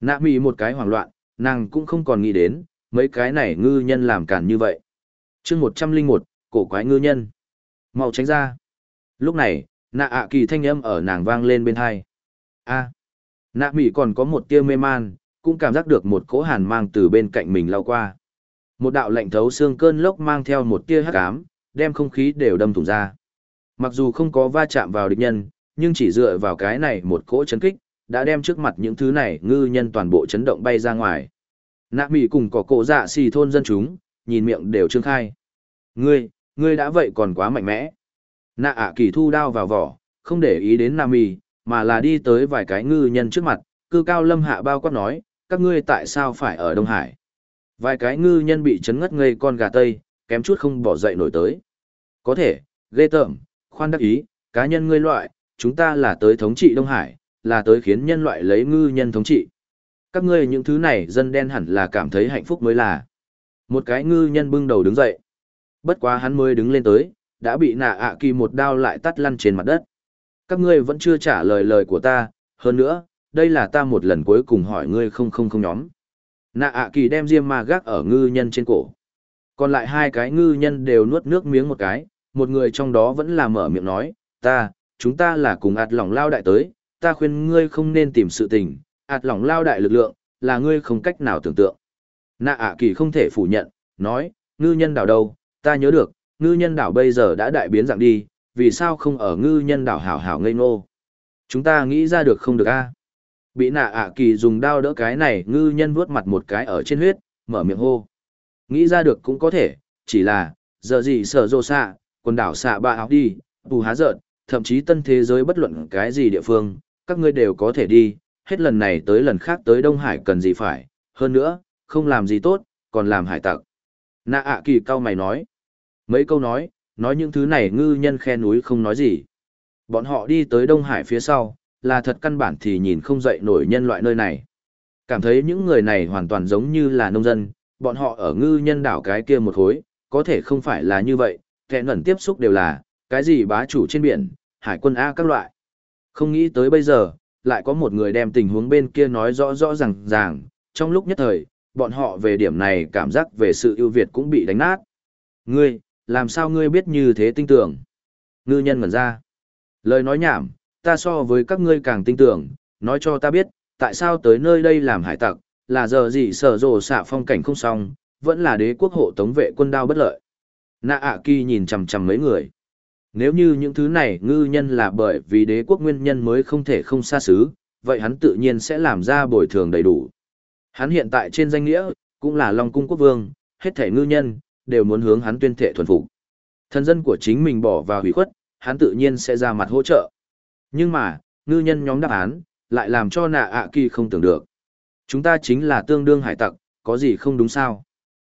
Nạ mì một cái hoảng loạn, nàng cũng không còn nghĩ đến, mấy cái này ngư nhân làm cản như vậy. chương một trăm linh một cổ quái ngư nhân. Mau tránh ra. Lúc này, nạ ạ kỳ thanh âm ở nàng vang lên bên hai. a nạ mì còn có một tia mê man, cũng cảm giác được một cỗ hàn mang từ bên cạnh mình lao qua. Một đạo lạnh thấu xương cơn lốc mang theo một tia hắc ám, đem không khí đều đâm thủng ra. Mặc dù không có va chạm vào địch nhân, nhưng chỉ dựa vào cái này một cỗ chấn kích, đã đem trước mặt những thứ này ngư nhân toàn bộ chấn động bay ra ngoài. Nạ mỉ cùng có cổ dạ xì thôn dân chúng, nhìn miệng đều trương khai. Ngươi, ngươi đã vậy còn quá mạnh mẽ. Nạ ạ kỳ thu đao vào vỏ, không để ý đến nạ mỉ, mà là đi tới vài cái ngư nhân trước mặt, cư cao lâm hạ bao quát nói, các ngươi tại sao phải ở Đông Hải? Vài cái ngư nhân bị chấn ngất ngây con gà tây, kém chút không bỏ dậy nổi tới. Có thể, ghê tởm, khoan đắc ý, cá nhân ngươi loại, chúng ta là tới thống trị Đông Hải, là tới khiến nhân loại lấy ngư nhân thống trị. Các ngươi những thứ này dân đen hẳn là cảm thấy hạnh phúc mới là. Một cái ngư nhân bưng đầu đứng dậy. Bất quá hắn mới đứng lên tới, đã bị nạ ạ kỳ một đao lại tắt lăn trên mặt đất. Các ngươi vẫn chưa trả lời lời của ta, hơn nữa, đây là ta một lần cuối cùng hỏi ngươi không không không nhóm. Nạ ạ kỳ đem diêm ma gác ở ngư nhân trên cổ. Còn lại hai cái ngư nhân đều nuốt nước miếng một cái, một người trong đó vẫn là mở miệng nói, ta, chúng ta là cùng ạt lỏng lao đại tới, ta khuyên ngươi không nên tìm sự tình, ạt lỏng lao đại lực lượng, là ngươi không cách nào tưởng tượng. Nạ ạ kỳ không thể phủ nhận, nói, ngư nhân đảo đâu, ta nhớ được, ngư nhân đảo bây giờ đã đại biến dạng đi, vì sao không ở ngư nhân đảo hảo hảo ngây ngô. Chúng ta nghĩ ra được không được a Bị nạ ạ kỳ dùng đao đỡ cái này ngư nhân vuốt mặt một cái ở trên huyết, mở miệng hô. Nghĩ ra được cũng có thể, chỉ là, giờ gì sở rô xạ, quần đảo xạ ba áo đi, bù há giận, thậm chí tân thế giới bất luận cái gì địa phương, các ngươi đều có thể đi, hết lần này tới lần khác tới Đông Hải cần gì phải, hơn nữa, không làm gì tốt, còn làm hải tặc. Nạ ạ kỳ cao mày nói. Mấy câu nói, nói những thứ này ngư nhân khe núi không nói gì. Bọn họ đi tới Đông Hải phía sau, là thật căn bản thì nhìn không dậy nổi nhân loại nơi này. Cảm thấy những người này hoàn toàn giống như là nông dân, bọn họ ở ngư nhân đảo cái kia một khối, có thể không phải là như vậy, kẻ ngẩn tiếp xúc đều là, cái gì bá chủ trên biển, hải quân A các loại. Không nghĩ tới bây giờ, lại có một người đem tình huống bên kia nói rõ rõ ràng ràng, trong lúc nhất thời, bọn họ về điểm này cảm giác về sự ưu việt cũng bị đánh nát. Ngươi, làm sao ngươi biết như thế tinh tưởng? Ngư nhân ngẩn ra. Lời nói nhảm, ta so với các ngươi càng tin tưởng, nói cho ta biết, tại sao tới nơi đây làm hải tặc, là giờ gì sở rồ xạ phong cảnh không xong, vẫn là đế quốc hộ tống vệ quân đao bất lợi. Nạ ạ kỳ nhìn chằm chằm mấy người. Nếu như những thứ này ngư nhân là bởi vì đế quốc nguyên nhân mới không thể không xa xứ, vậy hắn tự nhiên sẽ làm ra bồi thường đầy đủ. Hắn hiện tại trên danh nghĩa, cũng là Long Cung Quốc Vương, hết thể ngư nhân, đều muốn hướng hắn tuyên thệ thuần phục. Thân dân của chính mình bỏ vào hủy khuất, hắn tự nhiên sẽ ra mặt hỗ trợ. Nhưng mà, ngư nhân nhóm đáp án, lại làm cho nạ ạ kỳ không tưởng được. Chúng ta chính là tương đương hải tặc, có gì không đúng sao?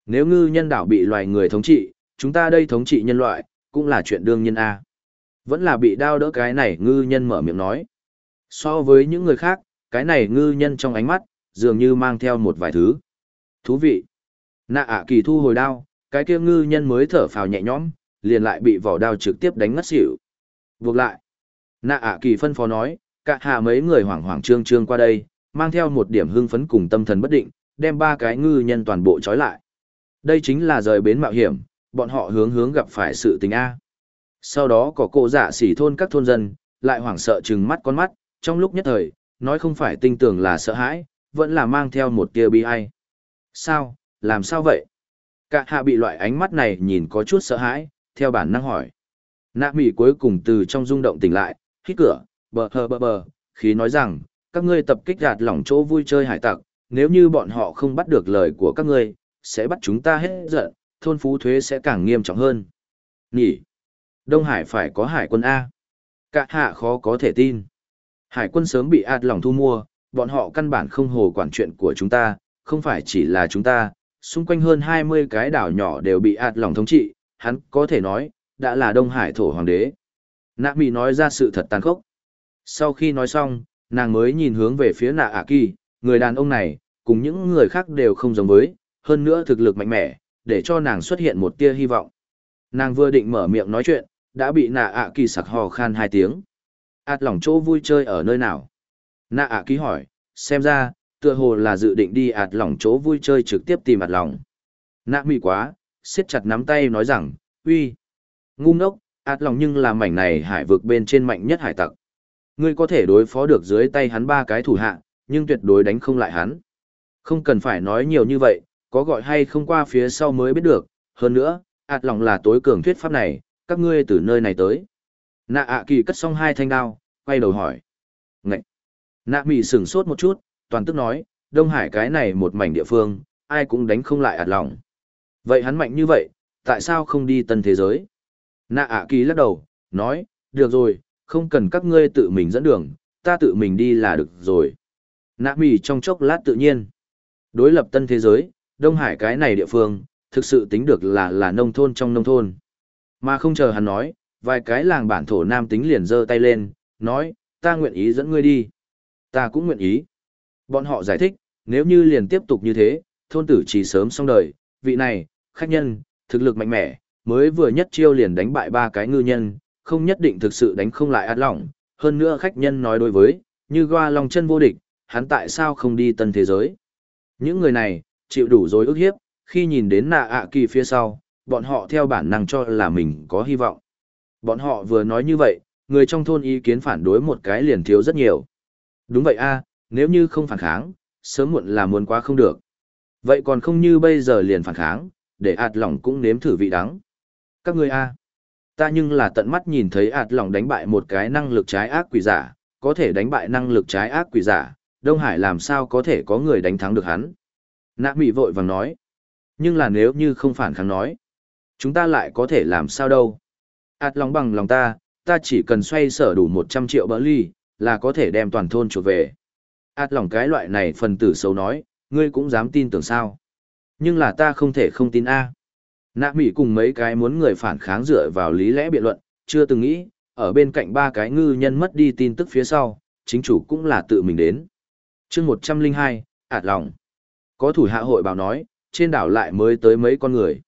Nếu ngư nhân đảo bị loài người thống trị, chúng ta đây thống trị nhân loại, cũng là chuyện đương nhiên A. Vẫn là bị đau đỡ cái này ngư nhân mở miệng nói. So với những người khác, cái này ngư nhân trong ánh mắt, dường như mang theo một vài thứ. Thú vị. Nạ ạ kỳ thu hồi đao, cái kia ngư nhân mới thở phào nhẹ nhõm, liền lại bị vỏ đao trực tiếp đánh ngất xỉu. Buộc lại. Nạ ạ kỳ phân phó nói, cả hạ mấy người hoảng hoảng trương trương qua đây, mang theo một điểm hưng phấn cùng tâm thần bất định, đem ba cái ngư nhân toàn bộ trói lại. Đây chính là rời bến mạo hiểm, bọn họ hướng hướng gặp phải sự tình A. Sau đó có cô dạ giả xỉ thôn các thôn dân, lại hoảng sợ trừng mắt con mắt, trong lúc nhất thời, nói không phải tinh tưởng là sợ hãi, vẫn là mang theo một tia bi ai. Sao, làm sao vậy? Cả hạ bị loại ánh mắt này nhìn có chút sợ hãi, theo bản năng hỏi. Nạ mỉ cuối cùng từ trong rung động tỉnh lại, hít cửa, bờ hờ bờ bờ, khí nói rằng, các ngươi tập kích gạt lỏng chỗ vui chơi hải tặc, nếu như bọn họ không bắt được lời của các ngươi, sẽ bắt chúng ta hết giận, thôn phú thuế sẽ càng nghiêm trọng hơn. Nhỉ? Đông Hải phải có hải quân A. Cả hạ khó có thể tin. Hải quân sớm bị ạt lỏng thu mua, bọn họ căn bản không hồ quản chuyện của chúng ta, không phải chỉ là chúng ta, xung quanh hơn 20 cái đảo nhỏ đều bị ạt lỏng thống trị, hắn có thể nói, đã là Đông Hải thổ hoàng đế. Nạ Mỹ nói ra sự thật tàn khốc. Sau khi nói xong, nàng mới nhìn hướng về phía nạ ạ kỳ, người đàn ông này, cùng những người khác đều không giống với, hơn nữa thực lực mạnh mẽ, để cho nàng xuất hiện một tia hy vọng. Nàng vừa định mở miệng nói chuyện, đã bị nạ ạ kỳ sặc hò khan hai tiếng. ạt lỏng chỗ vui chơi ở nơi nào? Nạ ạ kỳ hỏi, xem ra, tựa hồ là dự định đi ạt lỏng chỗ vui chơi trực tiếp tìm ạt lòng. Nạ mỹ quá, siết chặt nắm tay nói rằng, uy, ngu ngốc, ạt lòng nhưng là mảnh này hải vực bên trên mạnh nhất hải tặc. Ngươi có thể đối phó được dưới tay hắn ba cái thủ hạ, nhưng tuyệt đối đánh không lại hắn. Không cần phải nói nhiều như vậy, có gọi hay không qua phía sau mới biết được. Hơn nữa, ạt lòng là tối cường thuyết pháp này, các ngươi từ nơi này tới. Nạ ạ kỳ cất xong hai thanh đao, quay đầu hỏi. Ngậy! Nạ mị sửng sốt một chút, toàn tức nói, Đông Hải cái này một mảnh địa phương, ai cũng đánh không lại ạt lòng. Vậy hắn mạnh như vậy, tại sao không đi tân thế giới? Nạ ạ kỳ lắc đầu, nói, được rồi, không cần các ngươi tự mình dẫn đường, ta tự mình đi là được rồi. Nạ mì trong chốc lát tự nhiên. Đối lập tân thế giới, Đông Hải cái này địa phương, thực sự tính được là là nông thôn trong nông thôn. Mà không chờ hắn nói, vài cái làng bản thổ nam tính liền giơ tay lên, nói, ta nguyện ý dẫn ngươi đi. Ta cũng nguyện ý. Bọn họ giải thích, nếu như liền tiếp tục như thế, thôn tử chỉ sớm xong đời, vị này, khách nhân, thực lực mạnh mẽ, mới vừa nhất chiêu liền đánh bại ba cái ngư nhân, không nhất định thực sự đánh không lại át lỏng. Hơn nữa khách nhân nói đối với, như goa lòng chân vô địch, hắn tại sao không đi tân thế giới. Những người này, chịu đủ rồi ức hiếp, khi nhìn đến nạ ạ kỳ phía sau, bọn họ theo bản năng cho là mình có hy vọng. Bọn họ vừa nói như vậy, người trong thôn ý kiến phản đối một cái liền thiếu rất nhiều. Đúng vậy a nếu như không phản kháng, sớm muộn là muốn quá không được. Vậy còn không như bây giờ liền phản kháng, để ạt lỏng cũng nếm thử vị đắng. Các ngươi a, ta nhưng là tận mắt nhìn thấy ạt lòng đánh bại một cái năng lực trái ác quỷ giả, có thể đánh bại năng lực trái ác quỷ giả, Đông Hải làm sao có thể có người đánh thắng được hắn. Nạ mị vội vàng nói. Nhưng là nếu như không phản kháng nói, chúng ta lại có thể làm sao đâu. ạt lòng bằng lòng ta, ta chỉ cần xoay sở đủ 100 triệu bỡ ly, là có thể đem toàn thôn chuột về. ạt lòng cái loại này phần tử xấu nói, ngươi cũng dám tin tưởng sao. Nhưng là ta không thể không tin A. Nạ Mỹ cùng mấy cái muốn người phản kháng dựa vào lý lẽ biện luận, chưa từng nghĩ, ở bên cạnh ba cái ngư nhân mất đi tin tức phía sau, chính chủ cũng là tự mình đến. chương 102, ạt lòng. Có thủ hạ hội báo nói, trên đảo lại mới tới mấy con người.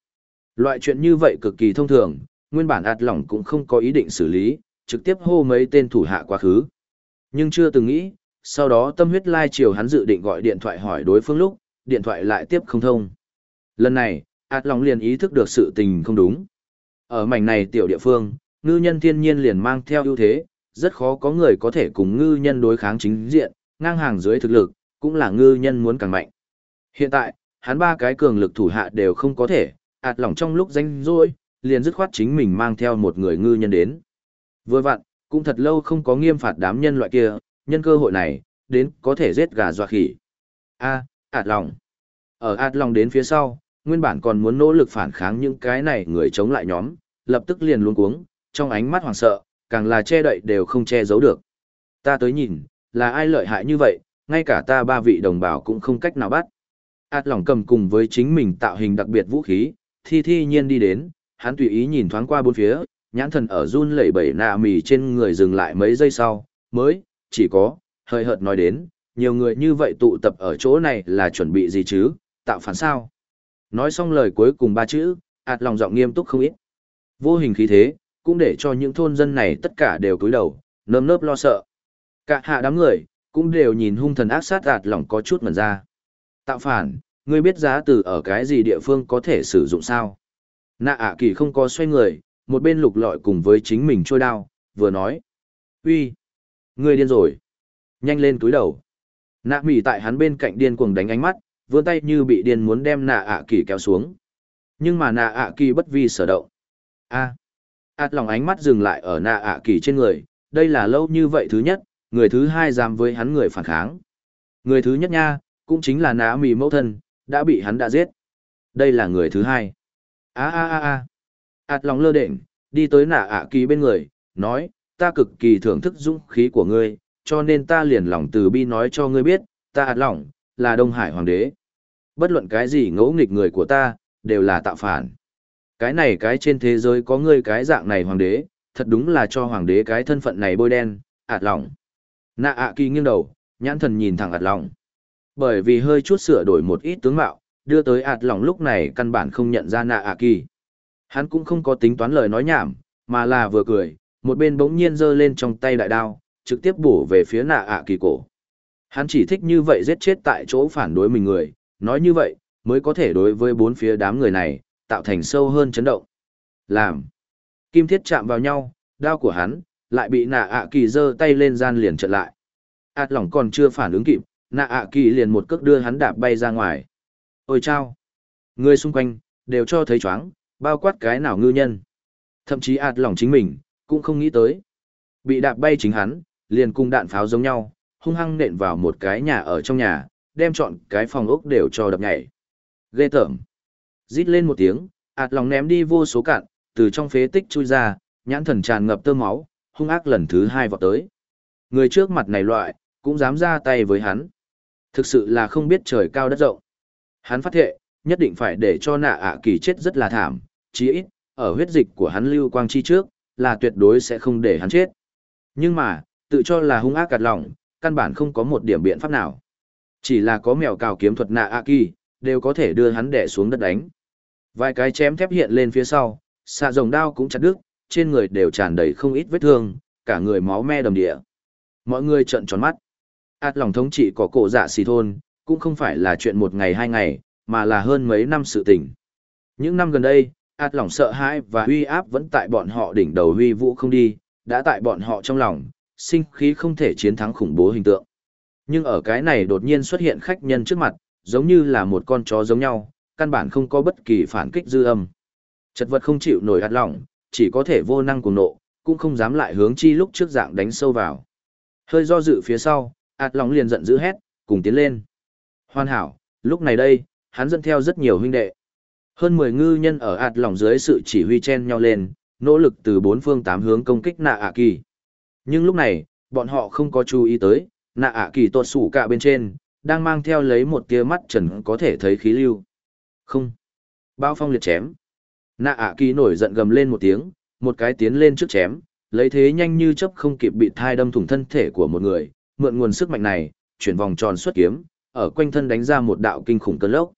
Loại chuyện như vậy cực kỳ thông thường, nguyên bản ạt lòng cũng không có ý định xử lý, trực tiếp hô mấy tên thủ hạ quá khứ. Nhưng chưa từng nghĩ, sau đó tâm huyết lai chiều hắn dự định gọi điện thoại hỏi đối phương lúc, điện thoại lại tiếp không thông. Lần này, ạt lòng liền ý thức được sự tình không đúng. Ở mảnh này tiểu địa phương, ngư nhân thiên nhiên liền mang theo ưu thế, rất khó có người có thể cùng ngư nhân đối kháng chính diện, ngang hàng dưới thực lực, cũng là ngư nhân muốn càng mạnh. Hiện tại, hắn ba cái cường lực thủ hạ đều không có thể, ạt lòng trong lúc danh rỗi, liền dứt khoát chính mình mang theo một người ngư nhân đến. Vừa vặn, cũng thật lâu không có nghiêm phạt đám nhân loại kia, nhân cơ hội này, đến có thể giết gà dọa khỉ. A, ạt lòng. Ở ạt lòng đến phía sau, nguyên bản còn muốn nỗ lực phản kháng những cái này người chống lại nhóm, lập tức liền luống cuống, trong ánh mắt hoảng sợ, càng là che đậy đều không che giấu được. Ta tới nhìn, là ai lợi hại như vậy, ngay cả ta ba vị đồng bào cũng không cách nào bắt. Át lỏng cầm cùng với chính mình tạo hình đặc biệt vũ khí, thi thi nhiên đi đến, hắn tùy ý nhìn thoáng qua bốn phía, nhãn thần ở run lẩy bẩy nạ mì trên người dừng lại mấy giây sau, mới, chỉ có, hơi hợt nói đến, nhiều người như vậy tụ tập ở chỗ này là chuẩn bị gì chứ, tạo phản sao. Nói xong lời cuối cùng ba chữ, ạt lòng giọng nghiêm túc không ít. Vô hình khí thế, cũng để cho những thôn dân này tất cả đều cúi đầu, nơm nớp lo sợ. Cả hạ đám người, cũng đều nhìn hung thần ác sát ạt lòng có chút mẩn ra. Tạo phản, ngươi biết giá từ ở cái gì địa phương có thể sử dụng sao? Nạ ạ kỳ không có xoay người, một bên lục lọi cùng với chính mình trôi đao, vừa nói. uy, ngươi điên rồi. Nhanh lên túi đầu. Nạ mỉ tại hắn bên cạnh điên cuồng đánh ánh mắt, vươn tay như bị điên muốn đem nạ ạ kỳ kéo xuống. Nhưng mà nạ ạ kỳ bất vi sở động. a ạt lòng ánh mắt dừng lại ở nạ ạ kỳ trên người, đây là lâu như vậy thứ nhất, người thứ hai dám với hắn người phản kháng. Người thứ nhất nha, cũng chính là nã mì mẫu thân, đã bị hắn đã giết. Đây là người thứ hai. a a a a ạt lòng lơ đệnh, đi tới nạ ạ kỳ bên người, nói, ta cực kỳ thưởng thức dũng khí của ngươi, cho nên ta liền lòng từ bi nói cho ngươi biết, ta ạt lòng, là Đông Hải Hoàng đế. Bất luận cái gì ngỗ nghịch người của ta, đều là tạo phản. Cái này cái trên thế giới có ngươi cái dạng này hoàng đế, thật đúng là cho hoàng đế cái thân phận này bôi đen, ạt lòng. Nạ ạ kỳ nghiêng đầu, nhãn thần nhìn thẳng ạt lòng. Bởi vì hơi chút sửa đổi một ít tướng mạo, đưa tới ạt lòng lúc này căn bản không nhận ra nạ ạ kỳ. Hắn cũng không có tính toán lời nói nhảm, mà là vừa cười, một bên bỗng nhiên giơ lên trong tay đại đao, trực tiếp bổ về phía nạ ạ kỳ cổ. Hắn chỉ thích như vậy giết chết tại chỗ phản đối mình người, nói như vậy, mới có thể đối với bốn phía đám người này, tạo thành sâu hơn chấn động. Làm. Kim thiết chạm vào nhau, đao của hắn, lại bị nạ ạ kỳ giơ tay lên gian liền trận lại. Át lỏng còn chưa phản ứng kịp, nạ ạ kỳ liền một cước đưa hắn đạp bay ra ngoài. Ôi chao! Người xung quanh, đều cho thấy chóng, bao quát cái nào ngư nhân. Thậm chí ạt lỏng chính mình, cũng không nghĩ tới. Bị đạp bay chính hắn, liền cùng đạn pháo giống nhau, hung hăng nện vào một cái nhà ở trong nhà, đem chọn cái phòng ốc đều cho đập nhảy. Ghê tởm! Rít lên một tiếng, ạt lòng ném đi vô số cạn, từ trong phế tích chui ra, nhãn thần tràn ngập tơ máu, hung ác lần thứ hai vọt tới. Người trước mặt này loại, cũng dám ra tay với hắn. Thực sự là không biết trời cao đất rộng. Hắn phát thệ, nhất định phải để cho nạ ạ kỳ chết rất là thảm, chí ít, ở huyết dịch của hắn lưu quang chi trước, là tuyệt đối sẽ không để hắn chết. Nhưng mà, tự cho là hung ác cạt lòng, căn bản không có một điểm biện pháp nào. Chỉ là có mèo cào kiếm thuật nạ A kỳ, đều có thể đưa hắn đè xuống đất đánh. Vài cái chém thép hiện lên phía sau, xạ rồng đao cũng chặt đứt, trên người đều tràn đầy không ít vết thương, cả người máu me đầm địa. Mọi người trợn tròn mắt. Át lòng thống trị có cổ dạ xì thôn, cũng không phải là chuyện một ngày hai ngày, mà là hơn mấy năm sự tình. Những năm gần đây, át lòng sợ hãi và huy áp vẫn tại bọn họ đỉnh đầu huy vũ không đi, đã tại bọn họ trong lòng, sinh khí không thể chiến thắng khủng bố hình tượng. Nhưng ở cái này đột nhiên xuất hiện khách nhân trước mặt, giống như là một con chó giống nhau, căn bản không có bất kỳ phản kích dư âm. Chật vật không chịu nổi ạt lỏng, chỉ có thể vô năng cùng nộ, cũng không dám lại hướng chi lúc trước dạng đánh sâu vào. Hơi do dự phía sau, ạt lỏng liền giận dữ hét, cùng tiến lên. Hoàn hảo, lúc này đây, hắn dẫn theo rất nhiều huynh đệ. Hơn 10 ngư nhân ở ạt lỏng dưới sự chỉ huy chen nhau lên, nỗ lực từ bốn phương tám hướng công kích nạ ạ kỳ. Nhưng lúc này, bọn họ không có chú ý tới, nạ ạ kỳ tuột sủ cả bên trên, đang mang theo lấy một tia mắt trần có thể thấy khí lưu. Không. Bao phong liệt chém. Nạ ạ kỳ nổi giận gầm lên một tiếng, một cái tiến lên trước chém, lấy thế nhanh như chớp không kịp bị thai đâm thủng thân thể của một người, mượn nguồn sức mạnh này, chuyển vòng tròn xuất kiếm, ở quanh thân đánh ra một đạo kinh khủng cơn lốc.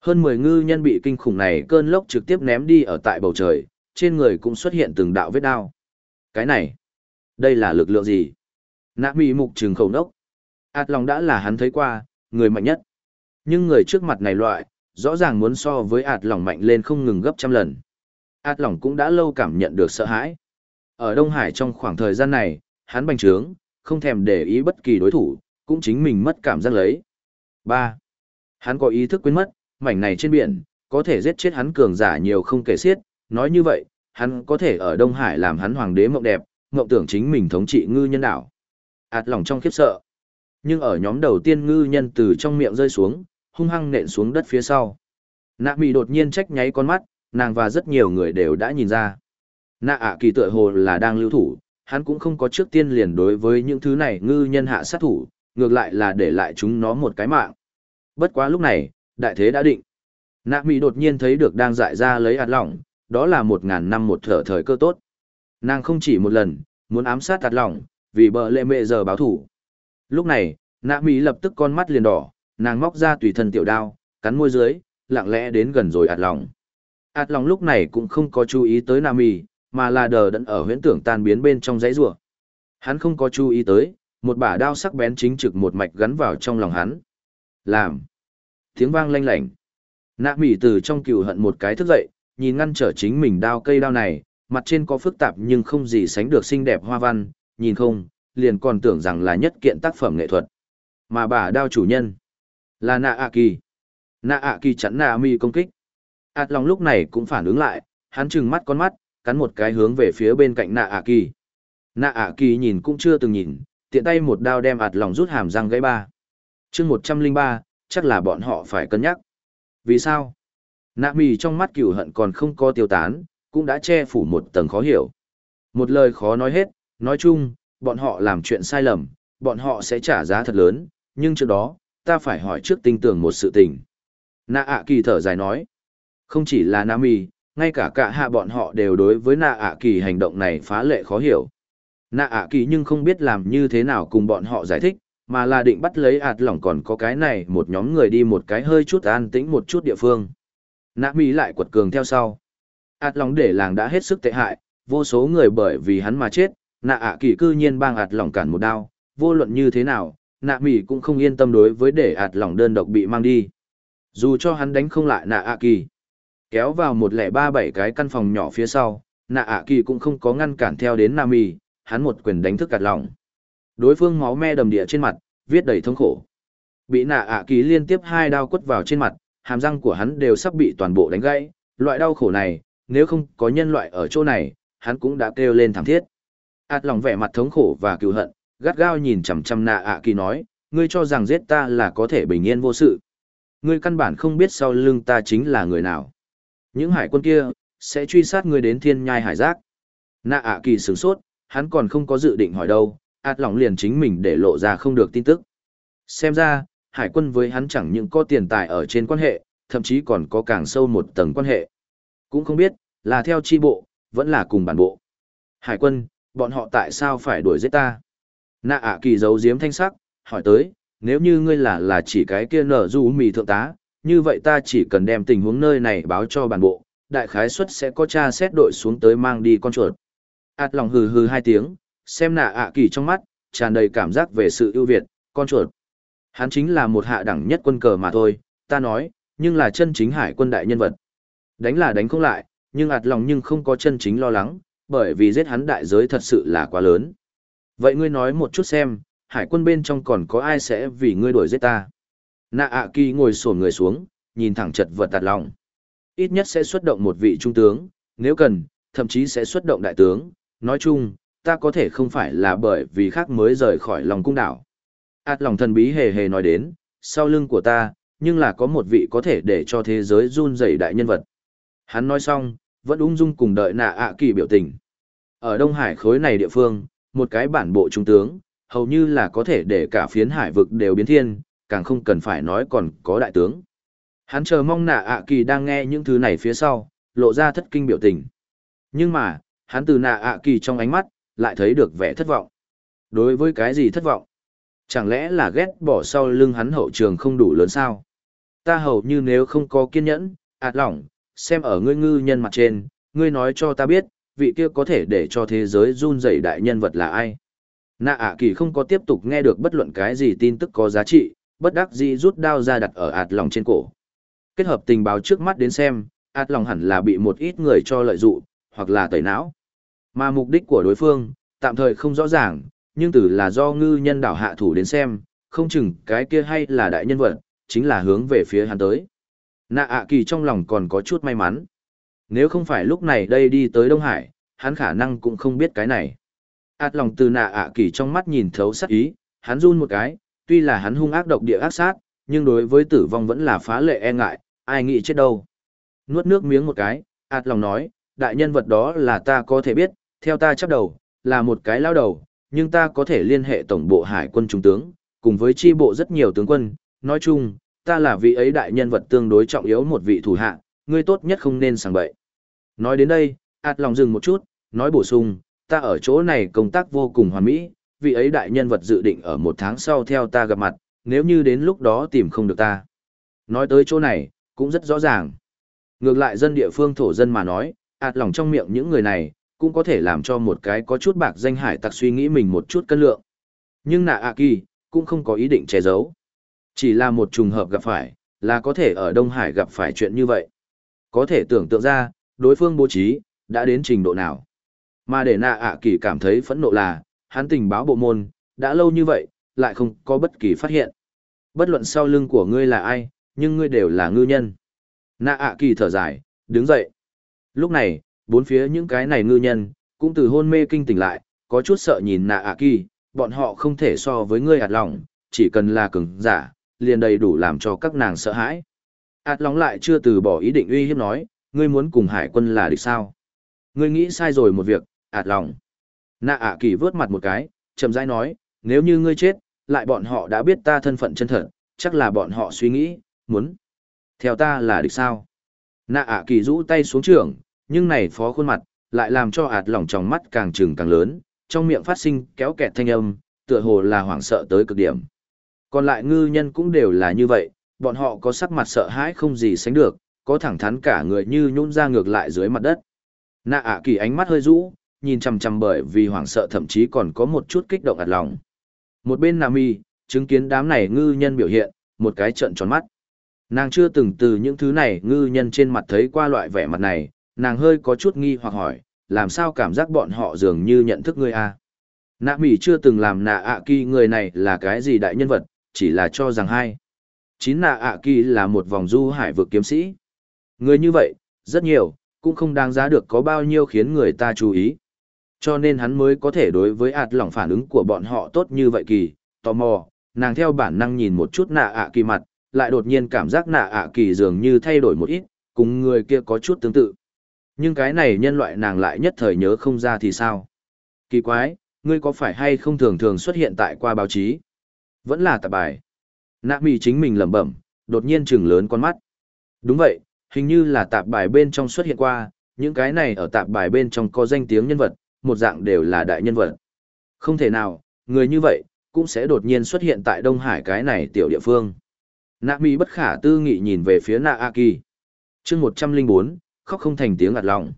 Hơn 10 ngư nhân bị kinh khủng này cơn lốc trực tiếp ném đi ở tại bầu trời, trên người cũng xuất hiện từng đạo vết đao. Cái này, đây là lực lượng gì? Nạ mị mục trừng khẩu nốc. Át lòng đã là hắn thấy qua, người mạnh nhất. Nhưng người trước mặt này loại, rõ ràng muốn so với ạt lòng mạnh lên không ngừng gấp trăm lần. Ạt lòng cũng đã lâu cảm nhận được sợ hãi. Ở Đông Hải trong khoảng thời gian này, hắn bành trướng, không thèm để ý bất kỳ đối thủ, cũng chính mình mất cảm giác lấy. 3. Hắn có ý thức quên mất, mảnh này trên biển, có thể giết chết hắn cường giả nhiều không kể xiết, nói như vậy, hắn có thể ở Đông Hải làm hắn hoàng đế mộng đẹp, mộng tưởng chính mình thống trị ngư nhân đảo. Ảt lòng trong khiếp sợ. Nhưng ở nhóm đầu tiên ngư nhân từ trong miệng rơi xuống, hung hăng nện xuống đất phía sau. Nạ mì đột nhiên trách nháy con mắt, nàng và rất nhiều người đều đã nhìn ra. Nạ ạ kỳ tựa hồ là đang lưu thủ, hắn cũng không có trước tiên liền đối với những thứ này ngư nhân hạ sát thủ, ngược lại là để lại chúng nó một cái mạng. Bất quá lúc này, đại thế đã định. Nạ mì đột nhiên thấy được đang dại ra lấy ạt lỏng, đó là một ngàn năm một thở thời cơ tốt. Nàng không chỉ một lần, muốn ám sát Tạt lỏng, vì bờ lệ mệ giờ báo thủ. Lúc này, nạ Mỹ lập tức con mắt liền đỏ, nàng móc ra tùy thân tiểu đao, cắn môi dưới, lặng lẽ đến gần rồi ạt lòng. ạt lòng lúc này cũng không có chú ý tới nam mì, mà là đờ đẫn ở huyễn tưởng tan biến bên trong giấy rùa. Hắn không có chú ý tới, một bả đao sắc bén chính trực một mạch gắn vào trong lòng hắn. Làm. Tiếng vang lanh lảnh. Nạ Mỹ từ trong cựu hận một cái thức dậy, nhìn ngăn trở chính mình đao cây đao này, mặt trên có phức tạp nhưng không gì sánh được xinh đẹp hoa văn, nhìn không, liền còn tưởng rằng là nhất kiện tác phẩm nghệ thuật. Mà bà đao chủ nhân, là nạ A kỳ nạ A kỳ chắn nạ mi công kích. Át Long lúc này cũng phản ứng lại hắn trừng mắt con mắt cắn một cái hướng về phía bên cạnh nạ A kỳ nạ A kỳ nhìn cũng chưa từng nhìn tiện tay một đao đem Át Long rút hàm răng gãy ba. Chương một trăm linh ba chắc là bọn họ phải cân nhắc. Vì sao? Nạ Mi trong mắt cựu hận còn không có tiêu tán cũng đã che phủ một tầng khó hiểu một lời khó nói hết nói chung bọn họ làm chuyện sai lầm bọn họ sẽ trả giá thật lớn nhưng trước đó ta phải hỏi trước tinh tưởng một sự tình. Nạ ạ kỳ thở dài nói. Không chỉ là Nam Y, ngay cả cả hạ bọn họ đều đối với nạ ạ kỳ hành động này phá lệ khó hiểu. Nạ ạ kỳ nhưng không biết làm như thế nào cùng bọn họ giải thích, mà là định bắt lấy ạt lỏng còn có cái này một nhóm người đi một cái hơi chút an tĩnh một chút địa phương. Nạ Mì lại quật cường theo sau ạt lòng để làng đã hết sức tệ hại, vô số người bởi vì hắn mà chết, nạ ạ kỳ cư nhiên bang ạt lòng cản một đao, vô luận như thế nào, nạ mỹ cũng không yên tâm đối với để ạt lòng đơn độc bị mang đi. Dù cho hắn đánh không lại nạ ạ kỳ kéo vào một lẻ ba bảy cái căn phòng nhỏ phía sau nạ ạ kỳ cũng không có ngăn cản theo đến nạ mỉ hắn một quyền đánh thức ạt lòng đối phương máu me đầm địa trên mặt viết đầy thống khổ. Bị nạ ạ kỳ liên tiếp hai đao quất vào trên mặt hàm răng của hắn đều sắp bị toàn bộ đánh gãy loại đau khổ này nếu không có nhân loại ở chỗ này hắn cũng đã kêu lên thảm thiết át lòng vẻ mặt thống khổ và cựu hận gắt gao nhìn chằm chằm nạ ạ kỳ nói, ngươi cho rằng giết ta là có thể bình yên vô sự. Ngươi căn bản không biết sau lưng ta chính là người nào. Những hải quân kia, sẽ truy sát ngươi đến thiên nhai hải giác. Nạ ạ kỳ sửng sốt, hắn còn không có dự định hỏi đâu, át lòng liền chính mình để lộ ra không được tin tức. Xem ra, hải quân với hắn chẳng những có tiền tài ở trên quan hệ, thậm chí còn có càng sâu một tầng quan hệ. Cũng không biết, là theo chi bộ, vẫn là cùng bản bộ. Hải quân, bọn họ tại sao phải đuổi giết ta? nạ ạ kỳ giấu giếm thanh sắc hỏi tới nếu như ngươi là là chỉ cái kia nở du mì thượng tá như vậy ta chỉ cần đem tình huống nơi này báo cho bản bộ đại khái suất sẽ có cha xét đội xuống tới mang đi con chuột ạt lòng hừ hừ hai tiếng xem nạ ạ kỳ trong mắt tràn đầy cảm giác về sự ưu việt con chuột hắn chính là một hạ đẳng nhất quân cờ mà thôi ta nói nhưng là chân chính hải quân đại nhân vật đánh là đánh không lại nhưng ạt lòng nhưng không có chân chính lo lắng bởi vì giết hắn đại giới thật sự là quá lớn Vậy ngươi nói một chút xem, hải quân bên trong còn có ai sẽ vì ngươi đuổi giết ta? Nạ ạ kỳ ngồi sổn người xuống, nhìn thẳng chật vật tạt lòng. Ít nhất sẽ xuất động một vị trung tướng, nếu cần, thậm chí sẽ xuất động đại tướng, nói chung, ta có thể không phải là bởi vì khác mới rời khỏi lòng cung đảo. Át lòng thần bí hề hề nói đến, sau lưng của ta, nhưng là có một vị có thể để cho thế giới run rẩy đại nhân vật. Hắn nói xong, vẫn ung dung cùng đợi nạ ạ kỳ biểu tình. Ở Đông Hải khối này địa phương, một cái bản bộ trung tướng, hầu như là có thể để cả phiến hải vực đều biến thiên, càng không cần phải nói còn có đại tướng. Hắn chờ mong nạ ạ kỳ đang nghe những thứ này phía sau, lộ ra thất kinh biểu tình. Nhưng mà, hắn từ nạ ạ kỳ trong ánh mắt, lại thấy được vẻ thất vọng. Đối với cái gì thất vọng? Chẳng lẽ là ghét bỏ sau lưng hắn hậu trường không đủ lớn sao? Ta hầu như nếu không có kiên nhẫn, ạt lỏng, xem ở ngươi ngư nhân mặt trên, ngươi nói cho ta biết, vị kia có thể để cho thế giới run rẩy đại nhân vật là ai. Nạ ạ kỳ không có tiếp tục nghe được bất luận cái gì tin tức có giá trị, bất đắc dĩ rút đao ra đặt ở ạt lòng trên cổ. Kết hợp tình báo trước mắt đến xem, ạt lòng hẳn là bị một ít người cho lợi dụng, hoặc là tẩy não. Mà mục đích của đối phương, tạm thời không rõ ràng, nhưng từ là do ngư nhân đảo hạ thủ đến xem, không chừng cái kia hay là đại nhân vật, chính là hướng về phía hắn tới. Nạ ạ kỳ trong lòng còn có chút may mắn. Nếu không phải lúc này đây đi tới Đông Hải, hắn khả năng cũng không biết cái này. Át lòng từ nạ ạ kỳ trong mắt nhìn thấu sắc ý, hắn run một cái, tuy là hắn hung ác độc địa ác sát, nhưng đối với tử vong vẫn là phá lệ e ngại, ai nghĩ chết đâu. Nuốt nước miếng một cái, ạt lòng nói, đại nhân vật đó là ta có thể biết, theo ta chấp đầu, là một cái lao đầu, nhưng ta có thể liên hệ tổng bộ hải quân trung tướng, cùng với tri bộ rất nhiều tướng quân, nói chung, ta là vị ấy đại nhân vật tương đối trọng yếu một vị thủ hạ, ngươi tốt nhất không nên sảng bậy. Nói đến đây, ạt lòng dừng một chút, nói bổ sung, ta ở chỗ này công tác vô cùng hoàn mỹ, vị ấy đại nhân vật dự định ở một tháng sau theo ta gặp mặt, nếu như đến lúc đó tìm không được ta. Nói tới chỗ này, cũng rất rõ ràng. Ngược lại dân địa phương thổ dân mà nói, ạt lòng trong miệng những người này, cũng có thể làm cho một cái có chút bạc danh hải tặc suy nghĩ mình một chút cân lượng. Nhưng nạ ạ kỳ, cũng không có ý định che giấu. Chỉ là một trùng hợp gặp phải, là có thể ở Đông Hải gặp phải chuyện như vậy. Có thể tưởng tượng ra, đối phương bố trí, đã đến trình độ nào. Mà để nạ ạ kỳ cảm thấy phẫn nộ là, hắn tình báo bộ môn, đã lâu như vậy, lại không có bất kỳ phát hiện. Bất luận sau lưng của ngươi là ai, nhưng ngươi đều là ngư nhân. Nạ ạ kỳ thở dài, đứng dậy. Lúc này, bốn phía những cái này ngư nhân, cũng từ hôn mê kinh tỉnh lại, có chút sợ nhìn nạ ạ kỳ, bọn họ không thể so với ngươi hạt lòng, chỉ cần là cứng, giả, liền đầy đủ làm cho các nàng sợ hãi. Át lóng lại chưa từ bỏ ý định uy hiếp nói, ngươi muốn cùng hải quân là địch sao? Ngươi nghĩ sai rồi một việc, ạt lòng. Nạ ạ kỳ vớt mặt một cái, chậm rãi nói, nếu như ngươi chết, lại bọn họ đã biết ta thân phận chân thật, chắc là bọn họ suy nghĩ, muốn. Theo ta là địch sao? Nạ ạ kỳ rũ tay xuống trường, nhưng này phó khuôn mặt, lại làm cho ạt lòng trong mắt càng trừng càng lớn, trong miệng phát sinh kéo kẹt thanh âm, tựa hồ là hoảng sợ tới cực điểm. Còn lại ngư nhân cũng đều là như vậy, bọn họ có sắc mặt sợ hãi không gì sánh được, có thẳng thắn cả người như nhún ra ngược lại dưới mặt đất. Nạ ạ kỳ ánh mắt hơi rũ, nhìn chằm chằm bởi vì hoảng sợ thậm chí còn có một chút kích động ạt lòng. Một bên Nam Y, chứng kiến đám này ngư nhân biểu hiện, một cái trận tròn mắt. Nàng chưa từng từ những thứ này ngư nhân trên mặt thấy qua loại vẻ mặt này, nàng hơi có chút nghi hoặc hỏi, làm sao cảm giác bọn họ dường như nhận thức ngươi a? À? Nạ Mỹ chưa từng làm nạ ạ kỳ người này là cái gì đại nhân vật, chỉ là cho rằng hai. Chín nạ ạ kỳ là một vòng du hải vực kiếm sĩ. Người như vậy, rất nhiều, cũng không đáng giá được có bao nhiêu khiến người ta chú ý. Cho nên hắn mới có thể đối với ạt lỏng phản ứng của bọn họ tốt như vậy kỳ, tò mò, nàng theo bản năng nhìn một chút nạ ạ kỳ mặt, lại đột nhiên cảm giác nạ ạ kỳ dường như thay đổi một ít, cùng người kia có chút tương tự. Nhưng cái này nhân loại nàng lại nhất thời nhớ không ra thì sao? Kỳ quái, ngươi có phải hay không thường thường xuất hiện tại qua báo chí? Vẫn là tạp bài. Nạ mì chính mình lẩm bẩm, đột nhiên trừng lớn con mắt. Đúng vậy, hình như là tạp bài bên trong xuất hiện qua, những cái này ở tạp bài bên trong có danh tiếng nhân vật, một dạng đều là đại nhân vật. Không thể nào, người như vậy, cũng sẽ đột nhiên xuất hiện tại Đông Hải cái này tiểu địa phương. Nạ Mỹ bất khả tư nghị nhìn về phía Nạ A Kỳ. chương 104, khóc không thành tiếng ạt lòng.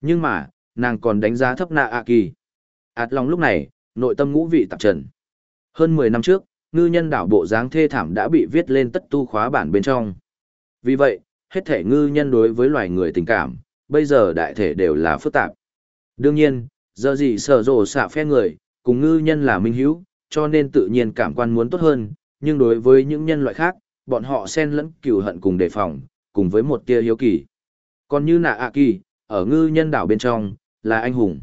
Nhưng mà, nàng còn đánh giá thấp Nạ A Kỳ. Ạt lòng lúc này, nội tâm ngũ vị tạp trần. Hơn 10 năm trước, ngư nhân đảo bộ dáng thê thảm đã bị viết lên tất tu khóa bản bên trong. Vì vậy, hết thể ngư nhân đối với loài người tình cảm, bây giờ đại thể đều là phức tạp. Đương nhiên, giờ gì sở rộ xạ phe người, cùng ngư nhân là minh hữu, cho nên tự nhiên cảm quan muốn tốt hơn, nhưng đối với những nhân loại khác, bọn họ xen lẫn cừu hận cùng đề phòng, cùng với một tia hiếu kỳ. Còn như nạ ạ kỳ, ở ngư nhân đảo bên trong, là anh hùng.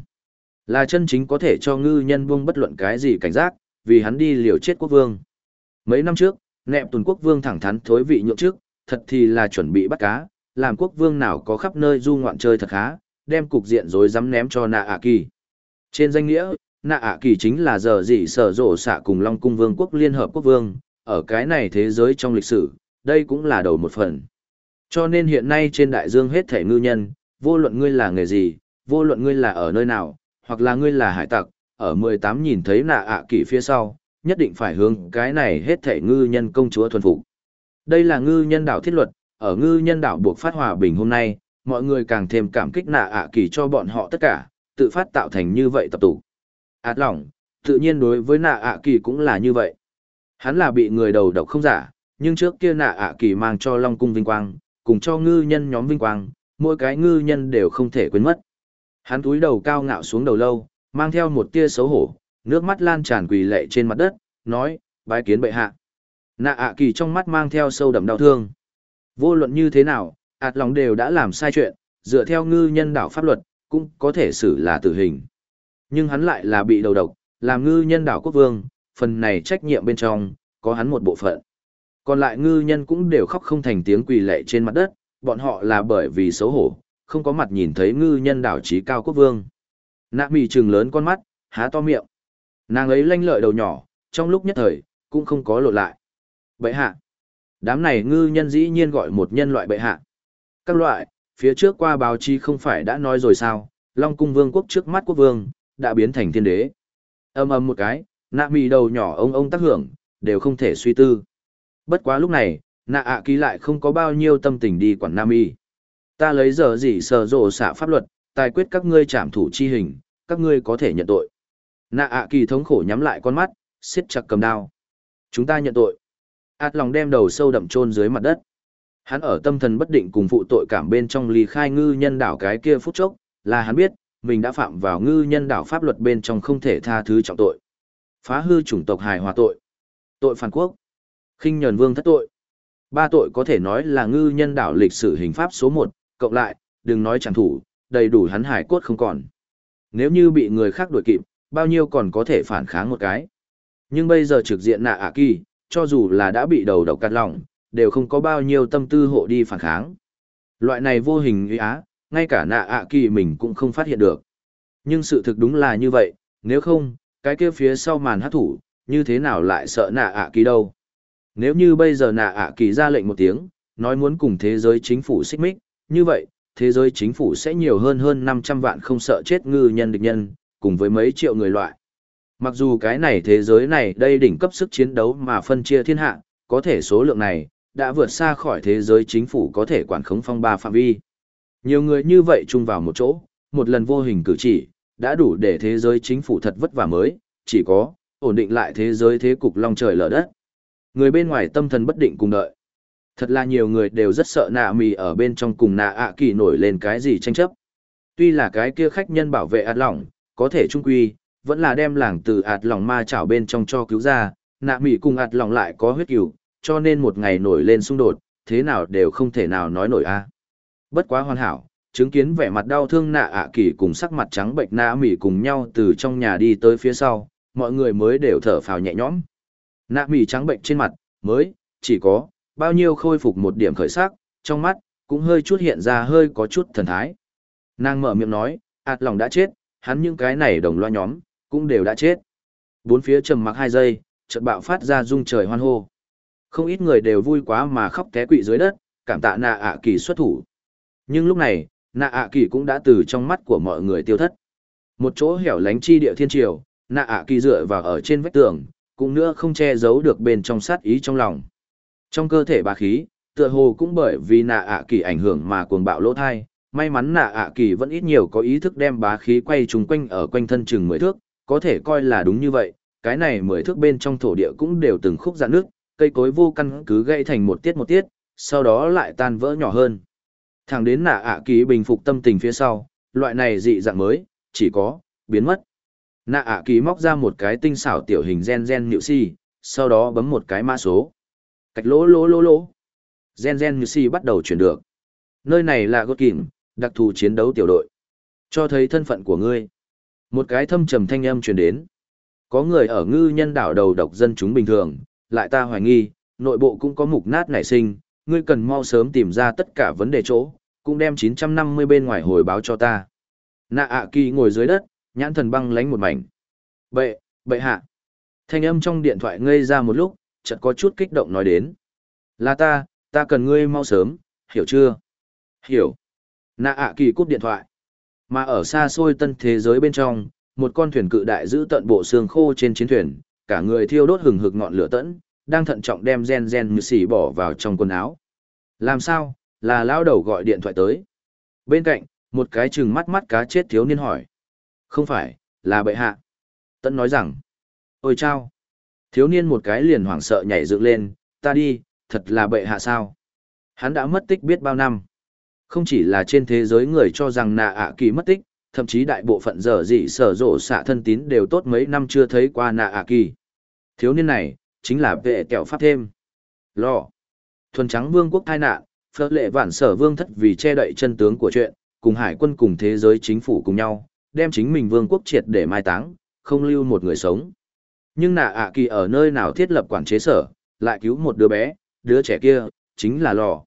Là chân chính có thể cho ngư nhân buông bất luận cái gì cảnh giác, vì hắn đi liều chết quốc vương. Mấy năm trước, nẹp tuần quốc vương thẳng thắn thối vị nhượng trước, thật thì là chuẩn bị bắt cá, làm quốc vương nào có khắp nơi du ngoạn chơi thật khá, đem cục diện rồi dám ném cho nạ ạ kỳ. Trên danh nghĩa, nạ ạ kỳ chính là giờ dị sở rổ xạ cùng Long Cung Vương quốc Liên Hợp Quốc Vương, ở cái này thế giới trong lịch sử, đây cũng là đầu một phần. Cho nên hiện nay trên đại dương hết thể ngư nhân, vô luận ngươi là nghề gì, vô luận ngươi là ở nơi nào, hoặc là ngươi là hải tặc, ở 18 nhìn thấy nạ ạ kỳ phía sau, nhất định phải hướng cái này hết thể ngư nhân công chúa thuần phục. Đây là ngư nhân đảo thiết luật, ở ngư nhân đảo buộc phát hòa bình hôm nay, mọi người càng thêm cảm kích nạ ạ kỳ cho bọn họ tất cả, tự phát tạo thành như vậy tập tụ. Át lỏng tự nhiên đối với nạ ạ kỳ cũng là như vậy. Hắn là bị người đầu độc không giả, nhưng trước kia nạ ạ kỳ mang cho Long Cung vinh quang, cùng cho ngư nhân nhóm vinh quang, mỗi cái ngư nhân đều không thể quên mất. Hắn túi đầu cao ngạo xuống đầu lâu, mang theo một tia xấu hổ, nước mắt lan tràn quỳ lệ trên mặt đất, nói, bái kiến bệ hạ. Nạ ạ kỳ trong mắt mang theo sâu đậm đau thương. Vô luận như thế nào, ạt lòng đều đã làm sai chuyện, dựa theo ngư nhân đảo pháp luật, cũng có thể xử là tử hình. Nhưng hắn lại là bị đầu độc, làm ngư nhân đảo quốc vương, phần này trách nhiệm bên trong, có hắn một bộ phận. Còn lại ngư nhân cũng đều khóc không thành tiếng quỳ lệ trên mặt đất, bọn họ là bởi vì xấu hổ, không có mặt nhìn thấy ngư nhân đảo trí cao quốc vương. Nạ mì chừng lớn con mắt, há to miệng. Nàng ấy lanh lợi đầu nhỏ, trong lúc nhất thời, cũng không có lộ lại. Bệ hạ. Đám này ngư nhân dĩ nhiên gọi một nhân loại bệ hạ. Các loại, phía trước qua báo chí không phải đã nói rồi sao, Long cung vương quốc trước mắt quốc vương, đã biến thành thiên đế. Âm âm một cái, nạ mì đầu nhỏ ông ông tác hưởng, đều không thể suy tư. Bất quá lúc này, nạ ạ ký lại không có bao nhiêu tâm tình đi quản nam y. Ta lấy giờ gì sờ rộ xạ pháp luật, tài quyết các ngươi trảm thủ chi hình, các ngươi có thể nhận tội. Nạ ạ kỳ thống khổ nhắm lại con mắt, siết chặt cầm đao. Chúng ta nhận tội. Át lòng đem đầu sâu đậm chôn dưới mặt đất. Hắn ở tâm thần bất định cùng phụ tội cảm bên trong ly khai ngư nhân đảo cái kia phút chốc, là hắn biết, mình đã phạm vào ngư nhân đảo pháp luật bên trong không thể tha thứ trọng tội. Phá hư chủng tộc hài hòa tội. Tội phản quốc. khinh nhờn vương thất tội. Ba tội có thể nói là ngư nhân đảo lịch sử hình pháp số một. cộng lại, đừng nói chẳng thủ, đầy đủ hắn hải cốt không còn. Nếu như bị người khác đuổi kịp, bao nhiêu còn có thể phản kháng một cái. Nhưng bây giờ trực diện nạ ạ kỳ, cho dù là đã bị đầu độc cắt lòng, đều không có bao nhiêu tâm tư hộ đi phản kháng. Loại này vô hình uy á, ngay cả nạ ạ kỳ mình cũng không phát hiện được. Nhưng sự thực đúng là như vậy, nếu không, cái kia phía sau màn hát thủ, như thế nào lại sợ nạ ạ kỳ đâu. Nếu như bây giờ nạ ạ kỳ ra lệnh một tiếng, nói muốn cùng thế giới chính phủ xích mích, như vậy, thế giới chính phủ sẽ nhiều hơn hơn 500 vạn không sợ chết ngư nhân địch nhân, cùng với mấy triệu người loại. Mặc dù cái này thế giới này đây đỉnh cấp sức chiến đấu mà phân chia thiên hạ, có thể số lượng này, đã vượt xa khỏi thế giới chính phủ có thể quản khống phong ba phạm vi. Nhiều người như vậy chung vào một chỗ, một lần vô hình cử chỉ, đã đủ để thế giới chính phủ thật vất vả mới, chỉ có, ổn định lại thế giới thế cục long trời lở đất. Người bên ngoài tâm thần bất định cùng đợi. Thật là nhiều người đều rất sợ nạ mì ở bên trong cùng nạ ạ kỳ nổi lên cái gì tranh chấp. Tuy là cái kia khách nhân bảo vệ ạt lỏng, có thể trung quy, vẫn là đem làng từ ạt lỏng ma chảo bên trong cho cứu ra, nạ mì cùng ạt lỏng lại có huyết cửu, cho nên một ngày nổi lên xung đột, thế nào đều không thể nào nói nổi a. À. Bất quá hoàn hảo, chứng kiến vẻ mặt đau thương nạ ạ kỳ cùng sắc mặt trắng bệnh nạ mì cùng nhau từ trong nhà đi tới phía sau, mọi người mới đều thở phào nhẹ nhõm. Nạ mì trắng bệnh trên mặt, mới, chỉ có, bao nhiêu khôi phục một điểm khởi sắc, trong mắt, cũng hơi chút hiện ra hơi có chút thần thái. Nàng mở miệng nói, ạt lòng đã chết, hắn những cái này đồng loa nhóm, cũng đều đã chết. Bốn phía trầm mặc hai giây, chợt bạo phát ra rung trời hoan hô. Không ít người đều vui quá mà khóc té quỵ dưới đất, cảm tạ nạ ạ kỳ xuất thủ. Nhưng lúc này, nạ ạ kỳ cũng đã từ trong mắt của mọi người tiêu thất. Một chỗ hẻo lánh chi địa thiên triều, nạ ạ kỳ dựa vào ở trên vách tường, cũng nữa không che giấu được bên trong sát ý trong lòng. Trong cơ thể bà khí, tựa hồ cũng bởi vì nạ ạ kỳ ảnh hưởng mà cuồng bạo lỗ thai, may mắn nạ ạ kỳ vẫn ít nhiều có ý thức đem bá khí quay trùng quanh ở quanh thân chừng mười thước, có thể coi là đúng như vậy, cái này mười thước bên trong thổ địa cũng đều từng khúc dạn nước, cây cối vô căn cứ gãy thành một tiết một tiết, sau đó lại tan vỡ nhỏ hơn. Thẳng đến nạ ạ kỳ bình phục tâm tình phía sau, loại này dị dạng mới, chỉ có, biến mất. Nạ ạ kỳ móc ra một cái tinh xảo tiểu hình gen gen nhự si, sau đó bấm một cái mã số cạch lỗ lỗ lỗ lỗ. Gen Gen Như Si bắt đầu chuyển được. Nơi này là Gột Kìm, đặc thù chiến đấu tiểu đội. Cho thấy thân phận của ngươi. Một cái thâm trầm thanh âm truyền đến. Có người ở ngư nhân đảo đầu độc dân chúng bình thường, lại ta hoài nghi, nội bộ cũng có mục nát nảy sinh, ngươi cần mau sớm tìm ra tất cả vấn đề chỗ, cũng đem 950 bên ngoài hồi báo cho ta. Nạ ạ kỳ ngồi dưới đất, nhãn thần băng lánh một mảnh. Bệ, bệ hạ. Thanh âm trong điện thoại ngây ra một lúc, chợt có chút kích động nói đến. Là ta, ta cần ngươi mau sớm, hiểu chưa? Hiểu. Nạ ạ kỳ cúp điện thoại. Mà ở xa xôi tân thế giới bên trong, một con thuyền cự đại giữ tận bộ xương khô trên chiến thuyền, cả người thiêu đốt hừng hực ngọn lửa tẫn, đang thận trọng đem gen gen như xỉ bỏ vào trong quần áo. Làm sao? Là lao đầu gọi điện thoại tới. Bên cạnh, một cái chừng mắt mắt cá chết thiếu niên hỏi. Không phải, là bệ hạ. Tẫn nói rằng. Ôi chao. Thiếu niên một cái liền hoảng sợ nhảy dựng lên, ta đi, thật là bệ hạ sao. Hắn đã mất tích biết bao năm. Không chỉ là trên thế giới người cho rằng nạ ạ kỳ mất tích, thậm chí đại bộ phận giờ dị sở rộ xạ thân tín đều tốt mấy năm chưa thấy qua nạ ạ kỳ. Thiếu niên này, chính là vệ kẹo pháp thêm. Lò. Thuần trắng vương quốc tai nạn, phớt lệ vạn sở vương thất vì che đậy chân tướng của chuyện, cùng hải quân cùng thế giới chính phủ cùng nhau, đem chính mình vương quốc triệt để mai táng, không lưu một người sống. Nhưng nạ ạ kỳ ở nơi nào thiết lập quản chế sở, lại cứu một đứa bé, đứa trẻ kia, chính là lò.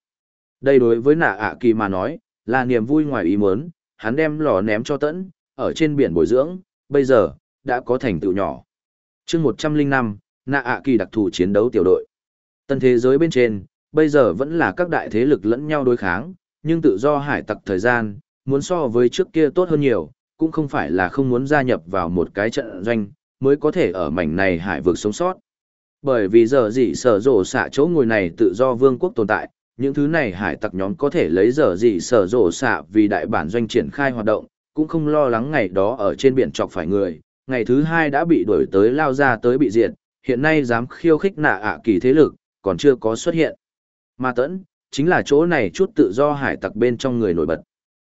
Đây đối với nạ ạ kỳ mà nói, là niềm vui ngoài ý muốn, hắn đem lò ném cho tẫn, ở trên biển bồi dưỡng, bây giờ, đã có thành tựu nhỏ. chương 105, nạ ạ kỳ đặc thù chiến đấu tiểu đội. Tân thế giới bên trên, bây giờ vẫn là các đại thế lực lẫn nhau đối kháng, nhưng tự do hải tặc thời gian, muốn so với trước kia tốt hơn nhiều, cũng không phải là không muốn gia nhập vào một cái trận doanh, mới có thể ở mảnh này hải vực sống sót. Bởi vì giờ dị sở rổ xạ chỗ ngồi này tự do vương quốc tồn tại, những thứ này hải tặc nhóm có thể lấy giờ dị sở rổ xạ vì đại bản doanh triển khai hoạt động, cũng không lo lắng ngày đó ở trên biển chọc phải người, ngày thứ hai đã bị đuổi tới lao ra tới bị diệt, hiện nay dám khiêu khích nạ ạ kỳ thế lực, còn chưa có xuất hiện. Mà tẫn, chính là chỗ này chút tự do hải tặc bên trong người nổi bật.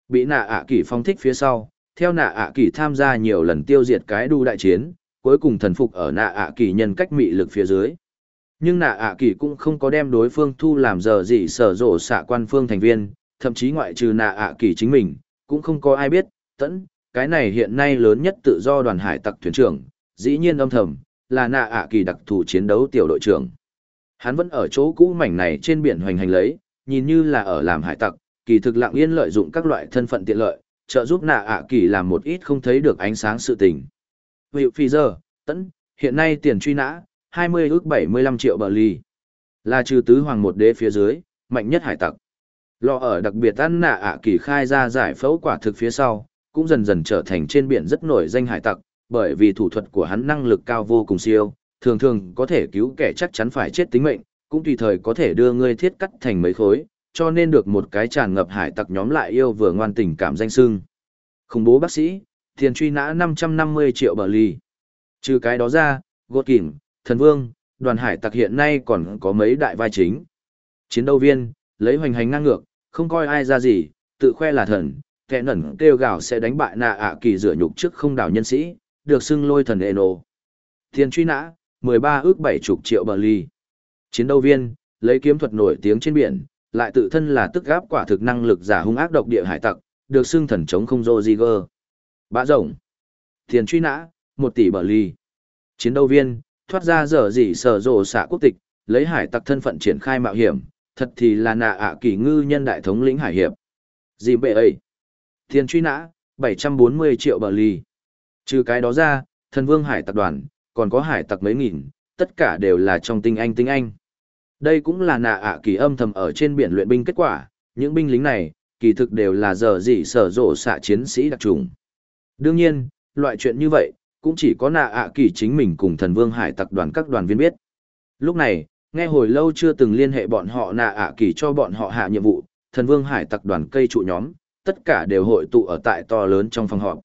Bị nạ ạ kỳ phong thích phía sau, theo nạ ạ kỳ tham gia nhiều lần tiêu diệt cái đu đại chiến, cuối cùng thần phục ở nạ ạ kỳ nhân cách mị lực phía dưới. Nhưng nạ ạ kỳ cũng không có đem đối phương thu làm giờ gì sở rộ xạ quan phương thành viên, thậm chí ngoại trừ nạ ạ kỳ chính mình, cũng không có ai biết, tẫn, cái này hiện nay lớn nhất tự do đoàn hải tặc thuyền trưởng, dĩ nhiên âm thầm, là nạ ạ kỳ đặc thù chiến đấu tiểu đội trưởng. Hắn vẫn ở chỗ cũ mảnh này trên biển hoành hành lấy, nhìn như là ở làm hải tặc, kỳ thực lặng yên lợi dụng các loại thân phận tiện lợi, trợ giúp nạ ạ kỳ làm một ít không thấy được ánh sáng sự tình. Hiệu phi giờ, tẫn, hiện nay tiền truy nã, 20 ước 75 triệu bờ ly. Là trừ tứ hoàng một đế phía dưới, mạnh nhất hải tặc. Lò ở đặc biệt ăn nạ ạ kỳ khai ra giải phẫu quả thực phía sau, cũng dần dần trở thành trên biển rất nổi danh hải tặc, bởi vì thủ thuật của hắn năng lực cao vô cùng siêu, thường thường có thể cứu kẻ chắc chắn phải chết tính mệnh, cũng tùy thời có thể đưa ngươi thiết cắt thành mấy khối, cho nên được một cái tràn ngập hải tặc nhóm lại yêu vừa ngoan tình cảm danh sưng. Khủng bố bác sĩ, tiền truy nã 550 triệu bờ ly. Trừ cái đó ra, gột kỉnh, thần vương, đoàn hải tặc hiện nay còn có mấy đại vai chính. Chiến đấu viên, lấy hoành hành ngang ngược, không coi ai ra gì, tự khoe là thần, kẻ nẩn kêu gào sẽ đánh bại nạ ạ kỳ rửa nhục trước không đảo nhân sĩ, được xưng lôi thần eno. Tiền truy nã, 13 ước 70 triệu bờ ly. Chiến đấu viên, lấy kiếm thuật nổi tiếng trên biển, lại tự thân là tức gáp quả thực năng lực giả hung ác độc địa hải tặc, được xưng thần chống không rô Ziger. Bã rồng. Tiền truy nã, 1 tỷ bờ ly. Chiến đấu viên, thoát ra dở dỉ sở rộ xạ quốc tịch, lấy hải tặc thân phận triển khai mạo hiểm, thật thì là nạ ạ kỳ ngư nhân đại thống lĩnh hải hiệp. Gì bệ ấy? Tiền truy nã, 740 triệu bờ ly. Trừ cái đó ra, thần vương hải tặc đoàn, còn có hải tặc mấy nghìn, tất cả đều là trong tinh anh tinh anh. Đây cũng là nạ ạ kỳ âm thầm ở trên biển luyện binh kết quả, những binh lính này, kỳ thực đều là giờ dị sở rộ xạ chiến sĩ đặc trùng. Đương nhiên, loại chuyện như vậy, cũng chỉ có nạ ạ kỳ chính mình cùng thần vương hải tặc đoàn các đoàn viên biết. Lúc này, nghe hồi lâu chưa từng liên hệ bọn họ nạ ạ kỳ cho bọn họ hạ nhiệm vụ, thần vương hải tặc đoàn cây trụ nhóm, tất cả đều hội tụ ở tại to lớn trong phòng họp.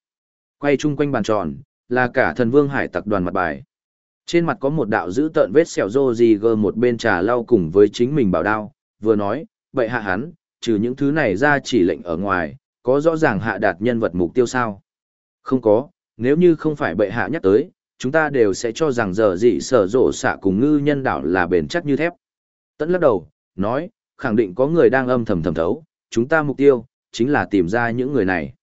Quay chung quanh bàn tròn, là cả thần vương hải tặc đoàn mặt bài. Trên mặt có một đạo giữ tợn vết sẹo rô gì gơ một bên trà lau cùng với chính mình bảo đao, vừa nói, vậy hạ hắn, trừ những thứ này ra chỉ lệnh ở ngoài, có rõ ràng hạ đạt nhân vật mục tiêu sao? Không có, nếu như không phải bệ hạ nhắc tới, chúng ta đều sẽ cho rằng giờ dị sở rộ xạ cùng ngư nhân đảo là bền chắc như thép. Tẫn lắc đầu, nói, khẳng định có người đang âm thầm thầm thấu, chúng ta mục tiêu, chính là tìm ra những người này.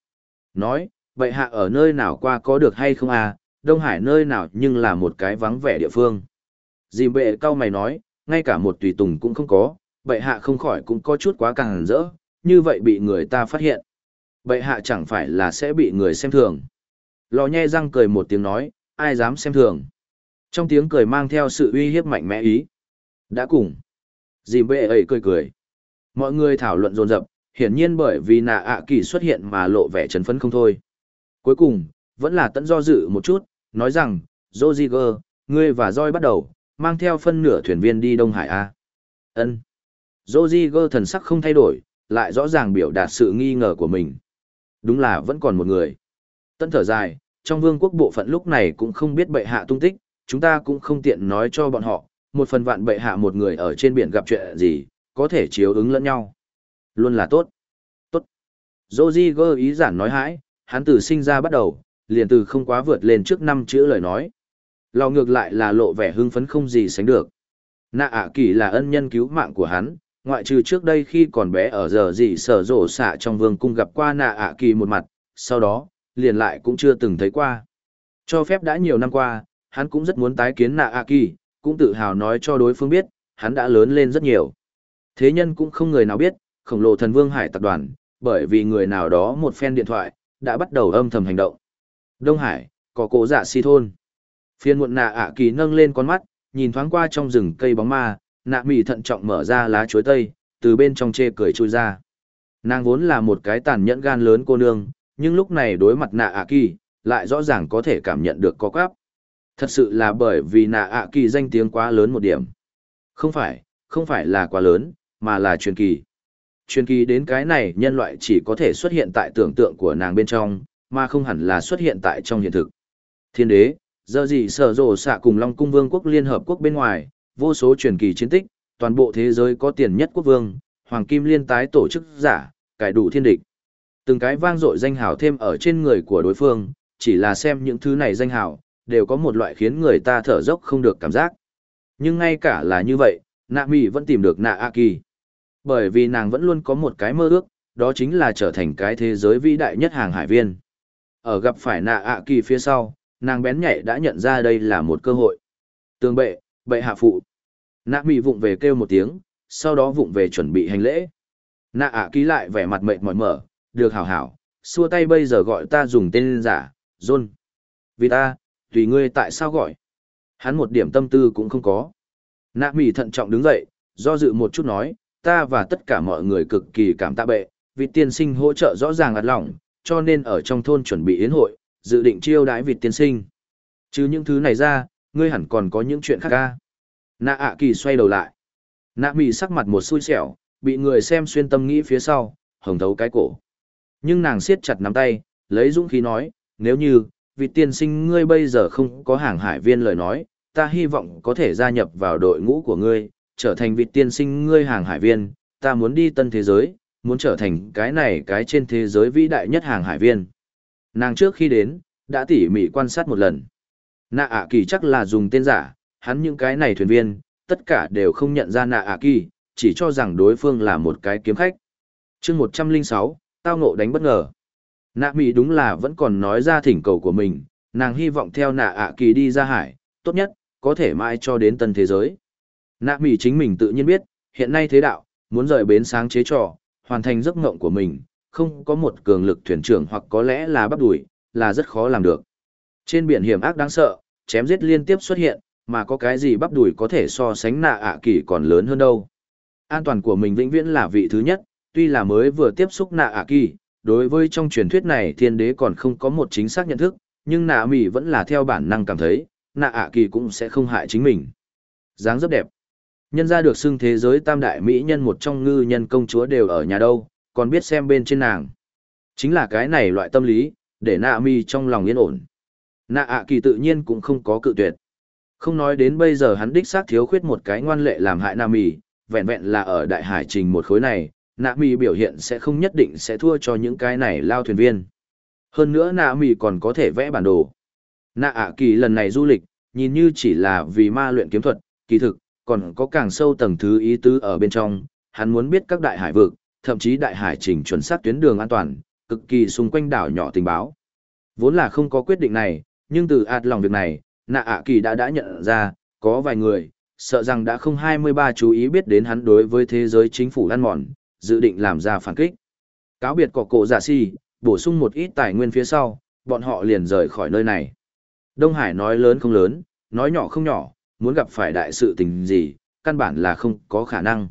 Nói, bệ hạ ở nơi nào qua có được hay không à, Đông Hải nơi nào nhưng là một cái vắng vẻ địa phương. Dìm bệ cao mày nói, ngay cả một tùy tùng cũng không có, bệ hạ không khỏi cũng có chút quá càng rỡ, như vậy bị người ta phát hiện. bệ hạ chẳng phải là sẽ bị người xem thường. Lò nhe răng cười một tiếng nói, ai dám xem thường. Trong tiếng cười mang theo sự uy hiếp mạnh mẽ ý. Đã cùng. Dì bệ ấy cười cười. Mọi người thảo luận dồn dập, hiển nhiên bởi vì nạ ạ kỳ xuất hiện mà lộ vẻ chấn phấn không thôi. Cuối cùng, vẫn là tận do dự một chút, nói rằng, Roziger, ngươi và Joy bắt đầu, mang theo phân nửa thuyền viên đi Đông Hải A. ân Roziger thần sắc không thay đổi, lại rõ ràng biểu đạt sự nghi ngờ của mình. Đúng là vẫn còn một người. Tận thở dài, trong vương quốc bộ phận lúc này cũng không biết bệ hạ tung tích, chúng ta cũng không tiện nói cho bọn họ, một phần vạn bệ hạ một người ở trên biển gặp chuyện gì, có thể chiếu ứng lẫn nhau. Luôn là tốt. Tốt. Roziger ý giản nói hãi, hắn từ sinh ra bắt đầu, liền từ không quá vượt lên trước năm chữ lời nói. Lò ngược lại là lộ vẻ hưng phấn không gì sánh được. Nạ ạ kỳ là ân nhân cứu mạng của hắn, ngoại trừ trước đây khi còn bé ở giờ gì sở rổ xạ trong vương cung gặp qua nạ ạ kỳ một mặt, sau đó, liền lại cũng chưa từng thấy qua. Cho phép đã nhiều năm qua, hắn cũng rất muốn tái kiến nạ a kỳ, cũng tự hào nói cho đối phương biết, hắn đã lớn lên rất nhiều. Thế nhân cũng không người nào biết, khổng lồ thần vương hải tập đoàn, bởi vì người nào đó một phen điện thoại, đã bắt đầu âm thầm hành động. Đông Hải, có cổ dạ si thôn. Phiên muộn nạ ạ kỳ nâng lên con mắt, nhìn thoáng qua trong rừng cây bóng ma, nạ mỉ thận trọng mở ra lá chuối tây, từ bên trong chê cười chui ra. Nàng vốn là một cái tàn nhẫn gan lớn cô nương, nhưng lúc này đối mặt nạ ạ kỳ, lại rõ ràng có thể cảm nhận được có quáp. Thật sự là bởi vì nạ ạ kỳ danh tiếng quá lớn một điểm. Không phải, không phải là quá lớn, mà là truyền kỳ. Truyền kỳ đến cái này nhân loại chỉ có thể xuất hiện tại tưởng tượng của nàng bên trong, mà không hẳn là xuất hiện tại trong hiện thực. Thiên đế, giờ gì sở rộ xạ cùng Long Cung Vương quốc Liên Hợp Quốc bên ngoài, vô số truyền kỳ chiến tích, toàn bộ thế giới có tiền nhất quốc vương, Hoàng Kim Liên tái tổ chức giả, cải đủ thiên địch. Từng cái vang dội danh hào thêm ở trên người của đối phương, chỉ là xem những thứ này danh hào, đều có một loại khiến người ta thở dốc không được cảm giác. Nhưng ngay cả là như vậy, nạ mì vẫn tìm được nạ a kỳ. Bởi vì nàng vẫn luôn có một cái mơ ước đó chính là trở thành cái thế giới vĩ đại nhất hàng hải viên. Ở gặp phải nạ a kỳ phía sau nàng bén nhạy đã nhận ra đây là một cơ hội. Tương bệ bệ hạ phụ. Nạ mì vụng về kêu một tiếng sau đó vụng về chuẩn bị hành lễ. Nạ ạ kỳ lại vẻ mặt mệt mỏi mở được hảo hảo xua tay bây giờ gọi ta dùng tên giả john vì ta tùy ngươi tại sao gọi hắn một điểm tâm tư cũng không có Nạ mỉ thận trọng đứng dậy, do dự một chút nói, ta và tất cả mọi người cực kỳ cảm tạ bệ, vì tiên sinh hỗ trợ rõ ràng ạt lòng, cho nên ở trong thôn chuẩn bị yến hội, dự định chiêu đãi vịt tiên sinh. Chứ những thứ này ra, ngươi hẳn còn có những chuyện khác ca. Nạ ạ kỳ xoay đầu lại. Nạ mỉ sắc mặt một xui xẻo, bị người xem xuyên tâm nghĩ phía sau, hồng thấu cái cổ. Nhưng nàng siết chặt nắm tay, lấy dũng khí nói, nếu như, vị tiên sinh ngươi bây giờ không có hàng hải viên lời nói, ta hy vọng có thể gia nhập vào đội ngũ của ngươi, trở thành vị tiên sinh ngươi hàng hải viên, ta muốn đi tân thế giới, muốn trở thành cái này cái trên thế giới vĩ đại nhất hàng hải viên. Nàng trước khi đến, đã tỉ mỉ quan sát một lần. Nạ ạ kỳ chắc là dùng tên giả, hắn những cái này thuyền viên, tất cả đều không nhận ra nạ ạ kỳ, chỉ cho rằng đối phương là một cái kiếm khách. chương 106, tao ngộ đánh bất ngờ. Nạ mỹ đúng là vẫn còn nói ra thỉnh cầu của mình, nàng hy vọng theo nạ ạ kỳ đi ra hải, tốt nhất, có thể mãi cho đến tân thế giới. Nạ mỉ chính mình tự nhiên biết, hiện nay thế đạo, muốn rời bến sáng chế trò, hoàn thành giấc ngộng của mình, không có một cường lực thuyền trưởng hoặc có lẽ là bắp đuổi, là rất khó làm được. Trên biển hiểm ác đáng sợ, chém giết liên tiếp xuất hiện, mà có cái gì bắp đuổi có thể so sánh nạ ạ kỳ còn lớn hơn đâu. An toàn của mình vĩnh viễn là vị thứ nhất, tuy là mới vừa tiếp xúc nạ ả kỳ, đối với trong truyền thuyết này thiên đế còn không có một chính xác nhận thức, nhưng nạ mỹ vẫn là theo bản năng cảm thấy, nạ ả kỳ cũng sẽ không hại chính mình. dáng rất đẹp. Nhân ra được xưng thế giới tam đại mỹ nhân một trong ngư nhân công chúa đều ở nhà đâu, còn biết xem bên trên nàng. Chính là cái này loại tâm lý, để nạ mi trong lòng yên ổn. Nạ ạ kỳ tự nhiên cũng không có cự tuyệt. Không nói đến bây giờ hắn đích xác thiếu khuyết một cái ngoan lệ làm hại nam mi, vẹn vẹn là ở đại hải trình một khối này, nạ mi biểu hiện sẽ không nhất định sẽ thua cho những cái này lao thuyền viên. Hơn nữa nạ mi còn có thể vẽ bản đồ. Nạ ạ kỳ lần này du lịch, nhìn như chỉ là vì ma luyện kiếm thuật, kỳ thực, còn có càng sâu tầng thứ ý tứ ở bên trong, hắn muốn biết các đại hải vực, thậm chí đại hải trình chuẩn xác tuyến đường an toàn, cực kỳ xung quanh đảo nhỏ tình báo. Vốn là không có quyết định này, nhưng từ ạt lòng việc này, nạ ạ kỳ đã đã nhận ra, có vài người, sợ rằng đã không 23 chú ý biết đến hắn đối với thế giới chính phủ ăn mòn, dự định làm ra phản kích. Cáo biệt cỏ cổ giả si, bổ sung một ít tài nguyên phía sau, bọn họ liền rời khỏi nơi này. Đông Hải nói lớn không lớn, nói nhỏ không nhỏ, muốn gặp phải đại sự tình gì, căn bản là không có khả năng.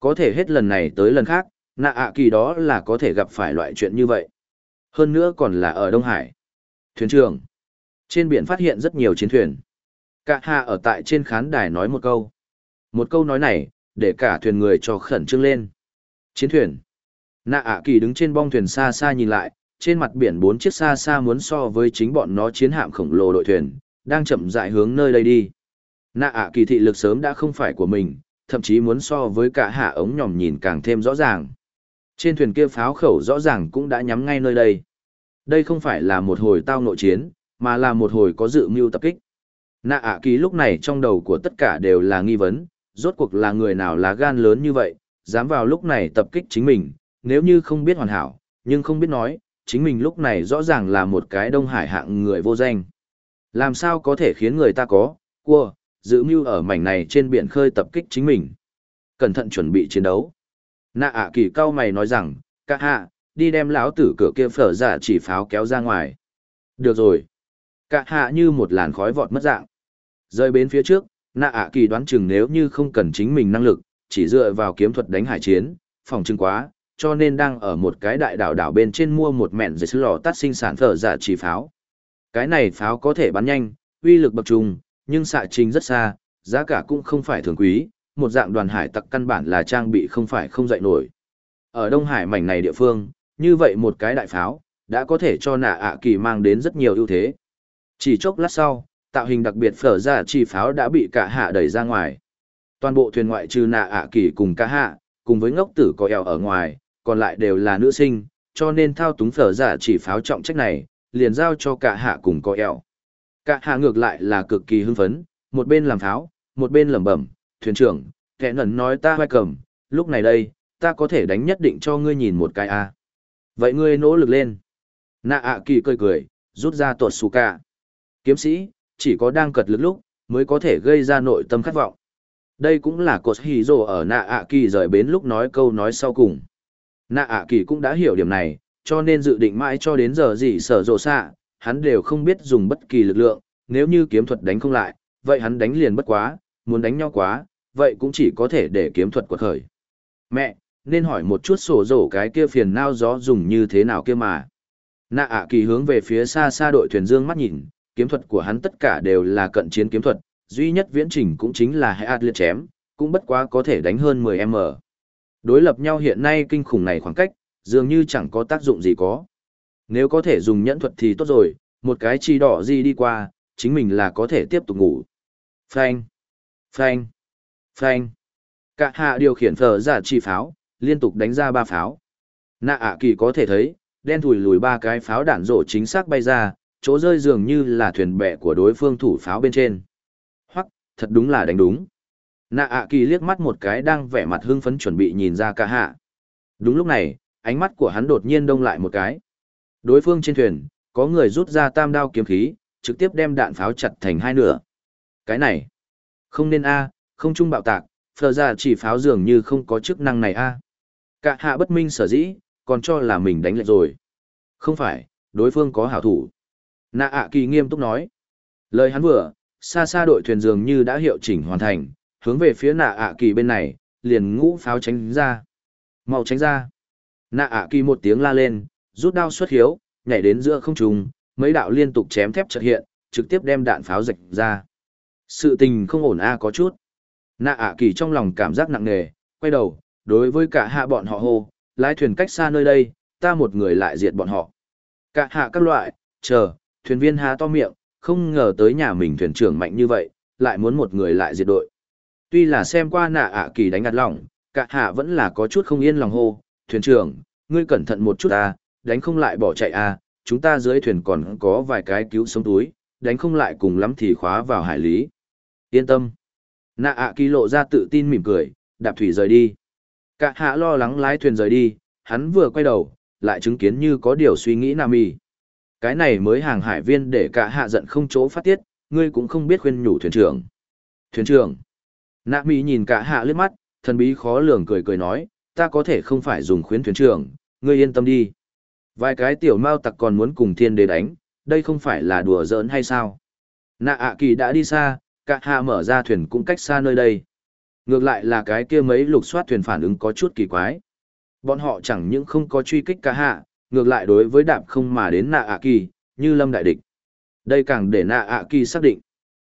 Có thể hết lần này tới lần khác, nạ ạ kỳ đó là có thể gặp phải loại chuyện như vậy. Hơn nữa còn là ở Đông Hải. Thuyền trưởng. Trên biển phát hiện rất nhiều chiến thuyền. Cả hạ ở tại trên khán đài nói một câu. Một câu nói này, để cả thuyền người cho khẩn trương lên. Chiến thuyền. Nạ ạ kỳ đứng trên bong thuyền xa xa nhìn lại, trên mặt biển bốn chiếc xa xa muốn so với chính bọn nó chiến hạm khổng lồ đội thuyền, đang chậm rãi hướng nơi đây đi. Nạ ạ kỳ thị lực sớm đã không phải của mình, thậm chí muốn so với cả hạ ống nhòm nhìn càng thêm rõ ràng. Trên thuyền kia pháo khẩu rõ ràng cũng đã nhắm ngay nơi đây. Đây không phải là một hồi tao nội chiến, mà là một hồi có dự mưu tập kích. Nạ ạ kỳ lúc này trong đầu của tất cả đều là nghi vấn, rốt cuộc là người nào lá gan lớn như vậy, dám vào lúc này tập kích chính mình, nếu như không biết hoàn hảo, nhưng không biết nói, chính mình lúc này rõ ràng là một cái đông hải hạng người vô danh. Làm sao có thể khiến người ta có, cua, dự mưu ở mảnh này trên biển khơi tập kích chính mình. Cẩn thận chuẩn bị chiến đấu. Nạ ạ kỳ cao mày nói rằng, ca hạ, đi đem lão tử cửa kia phở giả chỉ pháo kéo ra ngoài. Được rồi. Cả hạ như một làn khói vọt mất dạng. Rơi bến phía trước, nạ ạ kỳ đoán chừng nếu như không cần chính mình năng lực, chỉ dựa vào kiếm thuật đánh hải chiến, phòng trưng quá, cho nên đang ở một cái đại đảo đảo bên trên mua một mẹn dây lò tắt sinh sản phở giả chỉ pháo. Cái này pháo có thể bắn nhanh, uy lực bậc trùng, nhưng xạ trình rất xa, giá cả cũng không phải thường quý, một dạng đoàn hải tặc căn bản là trang bị không phải không dậy nổi. Ở Đông Hải mảnh này địa phương, như vậy một cái đại pháo, đã có thể cho nạ ạ kỳ mang đến rất nhiều ưu thế. Chỉ chốc lát sau, tạo hình đặc biệt phở ra chỉ pháo đã bị cả hạ đẩy ra ngoài. Toàn bộ thuyền ngoại trừ nạ ạ kỳ cùng cả hạ, cùng với ngốc tử có eo ở ngoài, còn lại đều là nữ sinh, cho nên thao túng phở giả chỉ pháo trọng trách này, liền giao cho cả hạ cùng có eo. Cả hạ ngược lại là cực kỳ hưng phấn, một bên làm pháo, một bên lẩm bẩm, thuyền trưởng, kẻ nẩn nói ta hoài cầm, lúc này đây, ta có thể đánh nhất định cho ngươi nhìn một cái a. Vậy ngươi nỗ lực lên. Nạ ạ kỳ cười cười, rút ra tuột xù cả. Kiếm sĩ, chỉ có đang cật lực lúc, mới có thể gây ra nội tâm khát vọng. Đây cũng là cột hì rồ ở nạ ạ kỳ rời bến lúc nói câu nói sau cùng. Nạ ạ kỳ cũng đã hiểu điểm này, cho nên dự định mãi cho đến giờ gì sở rộ xạ, hắn đều không biết dùng bất kỳ lực lượng, nếu như kiếm thuật đánh không lại, vậy hắn đánh liền bất quá, muốn đánh nhau quá, vậy cũng chỉ có thể để kiếm thuật quật khởi. Mẹ, nên hỏi một chút sổ rổ cái kia phiền nao gió dùng như thế nào kia mà. Nạ ạ kỳ hướng về phía xa xa đội thuyền dương mắt nhìn, kiếm thuật của hắn tất cả đều là cận chiến kiếm thuật, duy nhất viễn trình cũng chính là hai liệt chém, cũng bất quá có thể đánh hơn 10m. Đối lập nhau hiện nay kinh khủng này khoảng cách, dường như chẳng có tác dụng gì có. Nếu có thể dùng nhẫn thuật thì tốt rồi, một cái chi đỏ gì đi qua, chính mình là có thể tiếp tục ngủ. Phanh, phanh, phanh. Cả hạ điều khiển phở giả chi pháo, liên tục đánh ra ba pháo. Nạ ạ kỳ có thể thấy, đen thùi lùi ba cái pháo đạn rổ chính xác bay ra, chỗ rơi dường như là thuyền bè của đối phương thủ pháo bên trên. Thật đúng là đánh đúng. Nạ ạ kỳ liếc mắt một cái đang vẻ mặt hưng phấn chuẩn bị nhìn ra cả hạ. Đúng lúc này, ánh mắt của hắn đột nhiên đông lại một cái. Đối phương trên thuyền, có người rút ra tam đao kiếm khí, trực tiếp đem đạn pháo chặt thành hai nửa. Cái này, không nên a, không trung bạo tạc, phờ ra chỉ pháo dường như không có chức năng này a. Cả hạ bất minh sở dĩ, còn cho là mình đánh lệch rồi. Không phải, đối phương có hảo thủ. Nạ ạ kỳ nghiêm túc nói. Lời hắn vừa, xa xa đội thuyền dường như đã hiệu chỉnh hoàn thành, hướng về phía nạ ạ kỳ bên này, liền ngũ pháo tránh ra. mau tránh ra. Nạ ạ kỳ một tiếng la lên, rút đao xuất hiếu, nhảy đến giữa không trung, mấy đạo liên tục chém thép chợt hiện, trực tiếp đem đạn pháo rạch ra. Sự tình không ổn a có chút. Nạ ạ kỳ trong lòng cảm giác nặng nề, quay đầu, đối với cả hạ bọn họ hô, lái thuyền cách xa nơi đây, ta một người lại diệt bọn họ. Cả hạ các loại, chờ, thuyền viên há to miệng, không ngờ tới nhà mình thuyền trưởng mạnh như vậy, lại muốn một người lại diệt đội. Tuy là xem qua nạ ạ kỳ đánh ngặt lòng, cả hạ vẫn là có chút không yên lòng hô, thuyền trưởng, ngươi cẩn thận một chút à, đánh không lại bỏ chạy à, chúng ta dưới thuyền còn có vài cái cứu sống túi, đánh không lại cùng lắm thì khóa vào hải lý. Yên tâm. Nạ ạ kỳ lộ ra tự tin mỉm cười, đạp thủy rời đi. Cả hạ lo lắng lái thuyền rời đi, hắn vừa quay đầu, lại chứng kiến như có điều suy nghĩ nam mì. Cái này mới hàng hải viên để cả hạ giận không chỗ phát tiết, ngươi cũng không biết khuyên nhủ thuyền trưởng. Thuyền trưởng. Nạ mỹ nhìn cả hạ liếc mắt, thần bí khó lường cười cười nói, ta có thể không phải dùng khuyến thuyền trưởng, ngươi yên tâm đi. Vài cái tiểu mao tặc còn muốn cùng thiên đế đánh, đây không phải là đùa giỡn hay sao? Nạ ạ kỳ đã đi xa, cả hạ mở ra thuyền cũng cách xa nơi đây. Ngược lại là cái kia mấy lục soát thuyền phản ứng có chút kỳ quái. Bọn họ chẳng những không có truy kích cả hạ, ngược lại đối với đạp không mà đến nạ ạ kỳ, như lâm đại địch. Đây càng để nạ ạ kỳ xác định.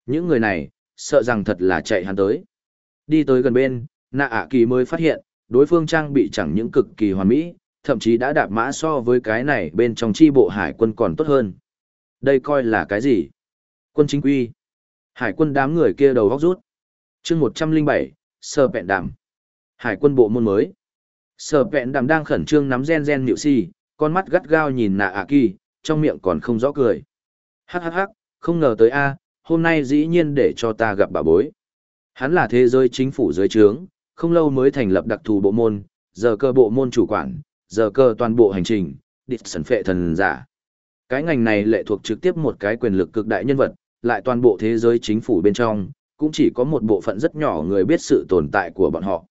Những người này, sợ rằng thật là chạy hắn tới. Đi tới gần bên, nạ ạ kỳ mới phát hiện, đối phương trang bị chẳng những cực kỳ hoàn mỹ, thậm chí đã đạp mã so với cái này bên trong chi bộ hải quân còn tốt hơn. Đây coi là cái gì? Quân chính quy. Hải quân đám người kia đầu góc rút. chương một trăm linh bảy sơ vẹn đàm Hải quân bộ môn mới. Sở vẹn đàm đang khẩn trương nắm gen gen nhịu si, con mắt gắt gao nhìn nạ ạ kỳ, trong miệng còn không rõ cười. Hắc hắc hắc, không ngờ tới a, hôm nay dĩ nhiên để cho ta gặp bà bối. Hắn là thế giới chính phủ dưới trướng, không lâu mới thành lập đặc thù bộ môn, giờ cơ bộ môn chủ quản, giờ cơ toàn bộ hành trình, địch sần phệ thần giả. Cái ngành này lệ thuộc trực tiếp một cái quyền lực cực đại nhân vật, lại toàn bộ thế giới chính phủ bên trong, cũng chỉ có một bộ phận rất nhỏ người biết sự tồn tại của bọn họ.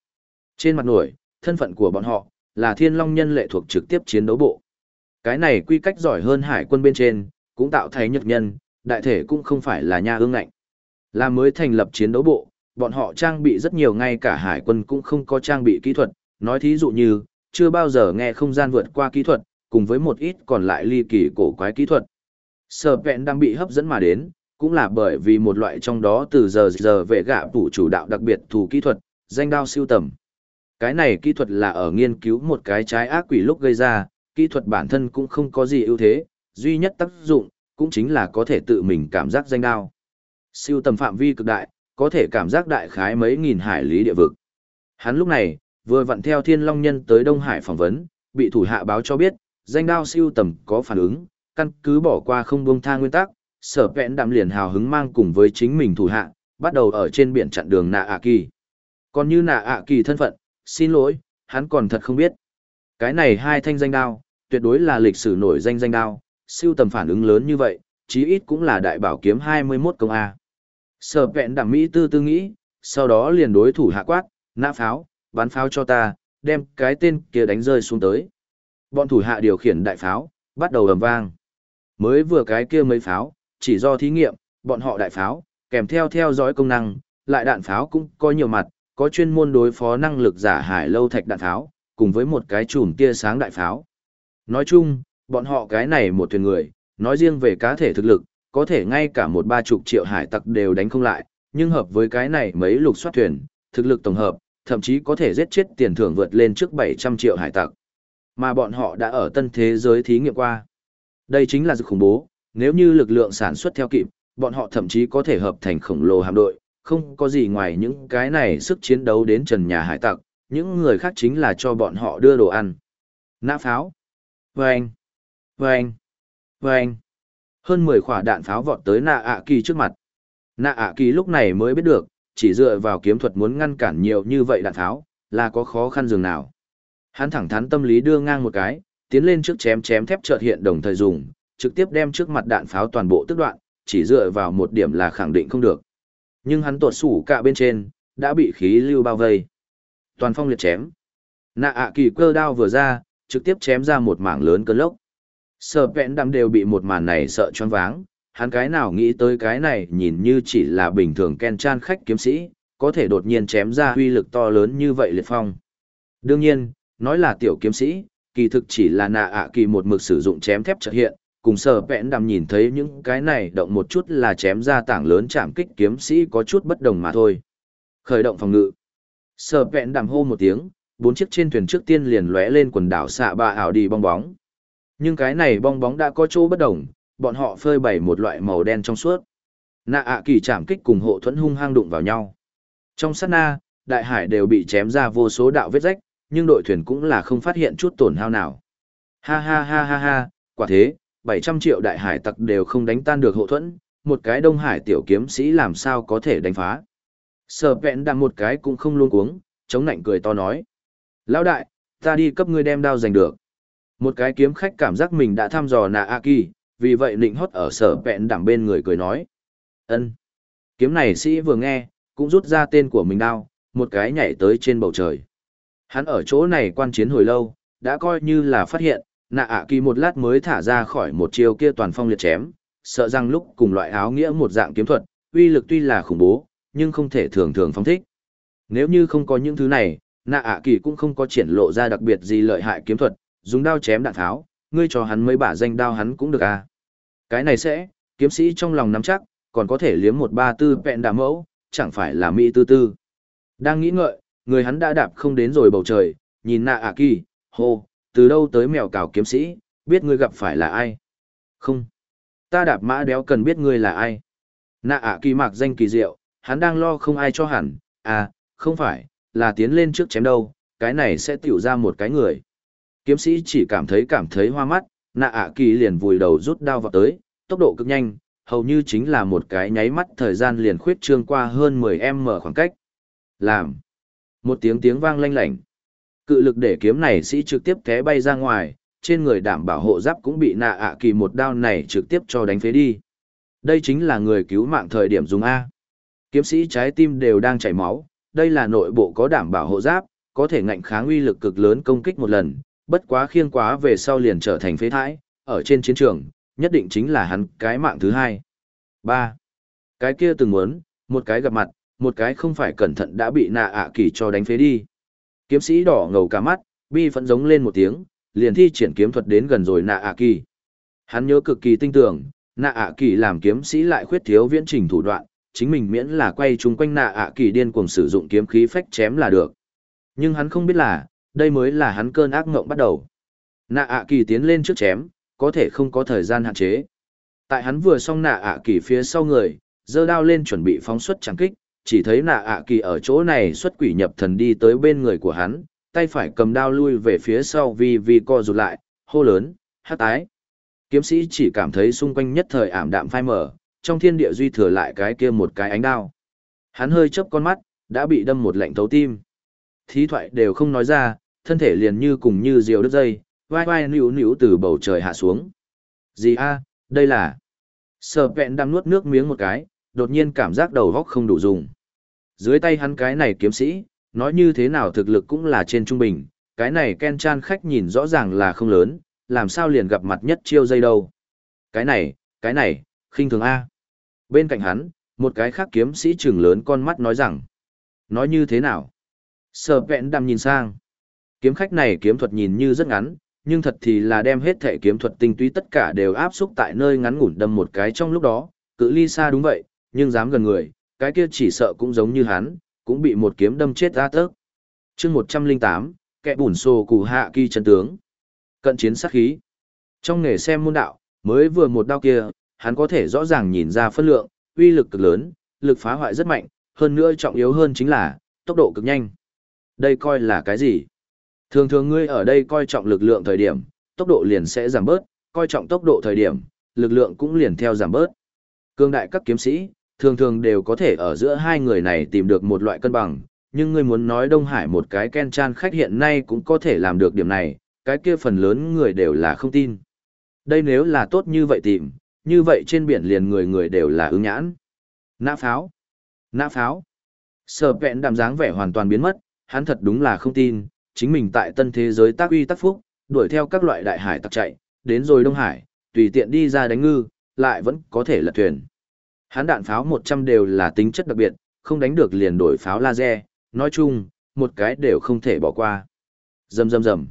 Trên mặt nổi, thân phận của bọn họ, là thiên long nhân lệ thuộc trực tiếp chiến đấu bộ. Cái này quy cách giỏi hơn hải quân bên trên, cũng tạo thành nhược nhân, đại thể cũng không phải là nha ương ngạnh. Là mới thành lập chiến đấu bộ, bọn họ trang bị rất nhiều ngay cả hải quân cũng không có trang bị kỹ thuật, nói thí dụ như, chưa bao giờ nghe không gian vượt qua kỹ thuật, cùng với một ít còn lại ly kỳ cổ quái kỹ thuật. Sở vẹn đang bị hấp dẫn mà đến, cũng là bởi vì một loại trong đó từ giờ giờ về gạ tủ chủ đạo đặc biệt thủ kỹ thuật, danh đao siêu tầm. Cái này kỹ thuật là ở nghiên cứu một cái trái ác quỷ lúc gây ra, kỹ thuật bản thân cũng không có gì ưu thế, duy nhất tác dụng, cũng chính là có thể tự mình cảm giác danh đao. Siêu tầm phạm vi cực đại, có thể cảm giác đại khái mấy nghìn hải lý địa vực. Hắn lúc này, vừa vặn theo thiên long nhân tới Đông Hải phỏng vấn, bị thủ hạ báo cho biết, danh đao siêu tầm có phản ứng, căn cứ bỏ qua không buông tha nguyên tắc, sở vẹn đạm liền hào hứng mang cùng với chính mình thủ hạ, bắt đầu ở trên biển chặn đường nạ ạ kỳ. Còn như nạ ạ kỳ thân phận, xin lỗi, hắn còn thật không biết. Cái này hai thanh danh đao, tuyệt đối là lịch sử nổi danh danh đao, siêu tầm phản ứng lớn như vậy, chí ít cũng là đại bảo kiếm 21 công A. Sở vẹn đảm Mỹ tư tư nghĩ, sau đó liền đối thủ hạ quát, nã pháo, bắn pháo cho ta, đem cái tên kia đánh rơi xuống tới. Bọn thủ hạ điều khiển đại pháo, bắt đầu ầm vang. Mới vừa cái kia mấy pháo, chỉ do thí nghiệm, bọn họ đại pháo, kèm theo theo dõi công năng, lại đạn pháo cũng có nhiều mặt, có chuyên môn đối phó năng lực giả hải lâu thạch đạn tháo cùng với một cái chùm tia sáng đại pháo. Nói chung, bọn họ cái này một thuyền người, nói riêng về cá thể thực lực, có thể ngay cả một ba chục triệu hải tặc đều đánh không lại, nhưng hợp với cái này mấy lục soát thuyền, thực lực tổng hợp, thậm chí có thể giết chết tiền thưởng vượt lên trước 700 triệu hải tặc. Mà bọn họ đã ở tân thế giới thí nghiệm qua. Đây chính là sự khủng bố, nếu như lực lượng sản xuất theo kịp, bọn họ thậm chí có thể hợp thành khổng lồ hạm đội, không có gì ngoài những cái này sức chiến đấu đến trần nhà hải tặc, những người khác chính là cho bọn họ đưa đồ ăn. Nã pháo. Vâng. Vâng. Vâng. Hơn 10 quả đạn pháo vọt tới nạ ạ kỳ trước mặt. Nạ ạ kỳ lúc này mới biết được, chỉ dựa vào kiếm thuật muốn ngăn cản nhiều như vậy đạn pháo, là có khó khăn dường nào. Hắn thẳng thắn tâm lý đưa ngang một cái, tiến lên trước chém chém thép chợt hiện đồng thời dùng, trực tiếp đem trước mặt đạn pháo toàn bộ tức đoạn, chỉ dựa vào một điểm là khẳng định không được. Nhưng hắn tuột sủ cả bên trên, đã bị khí lưu bao vây. Toàn phong liệt chém. Nạ ạ kỳ cơ đao vừa ra, trực tiếp chém ra một mảng lớn cơn lốc. sợ vẹn đắm đều bị một màn này sợ choáng váng, hắn cái nào nghĩ tới cái này nhìn như chỉ là bình thường ken chan khách kiếm sĩ, có thể đột nhiên chém ra uy lực to lớn như vậy liệt phong. Đương nhiên, nói là tiểu kiếm sĩ, kỳ thực chỉ là nạ ạ kỳ một mực sử dụng chém thép trợ hiện, cùng sở vẹn đàm nhìn thấy những cái này động một chút là chém ra tảng lớn chạm kích kiếm sĩ có chút bất đồng mà thôi. Khởi động phòng ngự. Sở vẹn đàm hô một tiếng, bốn chiếc trên thuyền trước tiên liền lóe lên quần đảo xạ ba ảo đi bong bóng. Nhưng cái này bong bóng đã có chỗ bất đồng, bọn họ phơi bày một loại màu đen trong suốt. Nạ ạ kỳ chạm kích cùng hộ thuẫn hung hăng đụng vào nhau. Trong sát na, đại hải đều bị chém ra vô số đạo vết rách, nhưng đội thuyền cũng là không phát hiện chút tổn hao nào. Ha ha ha ha ha, quả thế, 700 triệu đại hải tặc đều không đánh tan được hộ thuẫn, một cái đông hải tiểu kiếm sĩ làm sao có thể đánh phá. Sở vẹn đặng một cái cũng không luôn cuống, chống nạnh cười to nói. Lão đại, ta đi cấp ngươi đem đao giành được. Một cái kiếm khách cảm giác mình đã thăm dò nạ A Kỳ, vì vậy định hót ở sở vẹn đặng bên người cười nói. ân Kiếm này sĩ vừa nghe, cũng rút ra tên của mình đao, một cái nhảy tới trên bầu trời. Hắn ở chỗ này quan chiến hồi lâu, đã coi như là phát hiện, nạ ạ kỳ một lát mới thả ra khỏi một chiều kia toàn phong liệt chém, sợ rằng lúc cùng loại áo nghĩa một dạng kiếm thuật, uy lực tuy là khủng bố, nhưng không thể thường thường phong thích. Nếu như không có những thứ này, nạ ạ kỳ cũng không có triển lộ ra đặc biệt gì lợi hại kiếm thuật, dùng đao chém đạn tháo, ngươi cho hắn mấy bả danh đao hắn cũng được à. Cái này sẽ, kiếm sĩ trong lòng nắm chắc, còn có thể liếm một ba tư vẹn đà mẫu, chẳng phải là mỹ tư tư. Đang nghĩ ngợi, người hắn đã đạp không đến rồi bầu trời, nhìn nạ ạ kỳ, hô, từ đâu tới mèo cào kiếm sĩ, biết ngươi gặp phải là ai? Không. Ta đạp mã đéo cần biết ngươi là ai. Nạ ạ kỳ mạc danh kỳ diệu, hắn đang lo không ai cho hẳn, à, không phải, là tiến lên trước chém đâu, cái này sẽ tiểu ra một cái người. Kiếm sĩ chỉ cảm thấy cảm thấy hoa mắt, nạ ạ kỳ liền vùi đầu rút đao vào tới, tốc độ cực nhanh, hầu như chính là một cái nháy mắt thời gian liền khuyết trương qua hơn 10 m khoảng cách. Làm. Một tiếng tiếng vang lanh lảnh. Cự lực để kiếm này sĩ trực tiếp té bay ra ngoài, trên người đảm bảo hộ giáp cũng bị nạ ạ kỳ một đao này trực tiếp cho đánh phế đi. Đây chính là người cứu mạng thời điểm dùng A. Kiếm sĩ trái tim đều đang chảy máu, đây là nội bộ có đảm bảo hộ giáp, có thể ngạnh kháng uy lực cực lớn công kích một lần, bất quá khiêng quá về sau liền trở thành phế thải, ở trên chiến trường, nhất định chính là hắn cái mạng thứ hai. ba Cái kia từng muốn, một cái gặp mặt, một cái không phải cẩn thận đã bị nạ ạ kỳ cho đánh phế đi. Kiếm sĩ đỏ ngầu cả mắt, bi phẫn giống lên một tiếng, liền thi triển kiếm thuật đến gần rồi nạ ạ kỳ. Hắn nhớ cực kỳ tinh tưởng, nạ ạ kỳ làm kiếm sĩ lại khuyết thiếu viễn trình thủ đoạn, chính mình miễn là quay chung quanh nạ ạ kỳ điên cuồng sử dụng kiếm khí phách chém là được. Nhưng hắn không biết là, đây mới là hắn cơn ác ngộng bắt đầu. Nạ ạ kỳ tiến lên trước chém, có thể không có thời gian hạn chế. Tại hắn vừa xong nạ ạ kỳ phía sau người, giơ đao lên chuẩn bị phóng xuất trắng kích, chỉ thấy nạ ạ kỳ ở chỗ này xuất quỷ nhập thần đi tới bên người của hắn, tay phải cầm đao lui về phía sau vì vì co rụt lại, hô lớn, hát tái. Kiếm sĩ chỉ cảm thấy xung quanh nhất thời ảm đạm phai mở, trong thiên địa duy thừa lại cái kia một cái ánh đao. Hắn hơi chớp con mắt, đã bị đâm một lạnh thấu tim. Thí thoại đều không nói ra, thân thể liền như cùng như diều đứt dây, vai vai níu níu từ bầu trời hạ xuống. Gì a, đây là... Sở vẹn đang nuốt nước miếng một cái, đột nhiên cảm giác đầu góc không đủ dùng. Dưới tay hắn cái này kiếm sĩ, nói như thế nào thực lực cũng là trên trung bình, cái này Ken Chan khách nhìn rõ ràng là không lớn, làm sao liền gặp mặt nhất chiêu dây đâu. Cái này, cái này, khinh thường A. Bên cạnh hắn, một cái khác kiếm sĩ trừng lớn con mắt nói rằng, nói như thế nào? Sở vẹn đằm nhìn sang. Kiếm khách này kiếm thuật nhìn như rất ngắn, nhưng thật thì là đem hết thể kiếm thuật tinh túy tất cả đều áp xúc tại nơi ngắn ngủn đâm một cái trong lúc đó, cự ly xa đúng vậy, nhưng dám gần người, cái kia chỉ sợ cũng giống như hắn, cũng bị một kiếm đâm chết ra tớp. chương 108, kẻ bùn xô củ hạ kỳ chân tướng. Cận chiến sát khí. Trong nghề xem môn đạo, mới vừa một đao kia, hắn có thể rõ ràng nhìn ra phân lượng, uy lực cực lớn, lực phá hoại rất mạnh, hơn nữa trọng yếu hơn chính là, tốc độ cực nhanh. Đây coi là cái gì? Thường thường ngươi ở đây coi trọng lực lượng thời điểm, tốc độ liền sẽ giảm bớt, coi trọng tốc độ thời điểm, lực lượng cũng liền theo giảm bớt. Cương đại các kiếm sĩ, thường thường đều có thể ở giữa hai người này tìm được một loại cân bằng, nhưng ngươi muốn nói Đông Hải một cái Ken Chan khách hiện nay cũng có thể làm được điểm này, cái kia phần lớn người đều là không tin. Đây nếu là tốt như vậy tìm, như vậy trên biển liền người người đều là ứng nhãn. Nã pháo. Nã pháo. Sở vẹn đàm dáng vẻ hoàn toàn biến mất, hắn thật đúng là không tin, chính mình tại tân thế giới tác uy tác phúc, đuổi theo các loại đại hải tặc chạy, đến rồi Đông Hải, tùy tiện đi ra đánh ngư, lại vẫn có thể lật thuyền. Hắn đạn pháo 100 đều là tính chất đặc biệt, không đánh được liền đổi pháo laser, nói chung, một cái đều không thể bỏ qua. Rầm rầm rầm.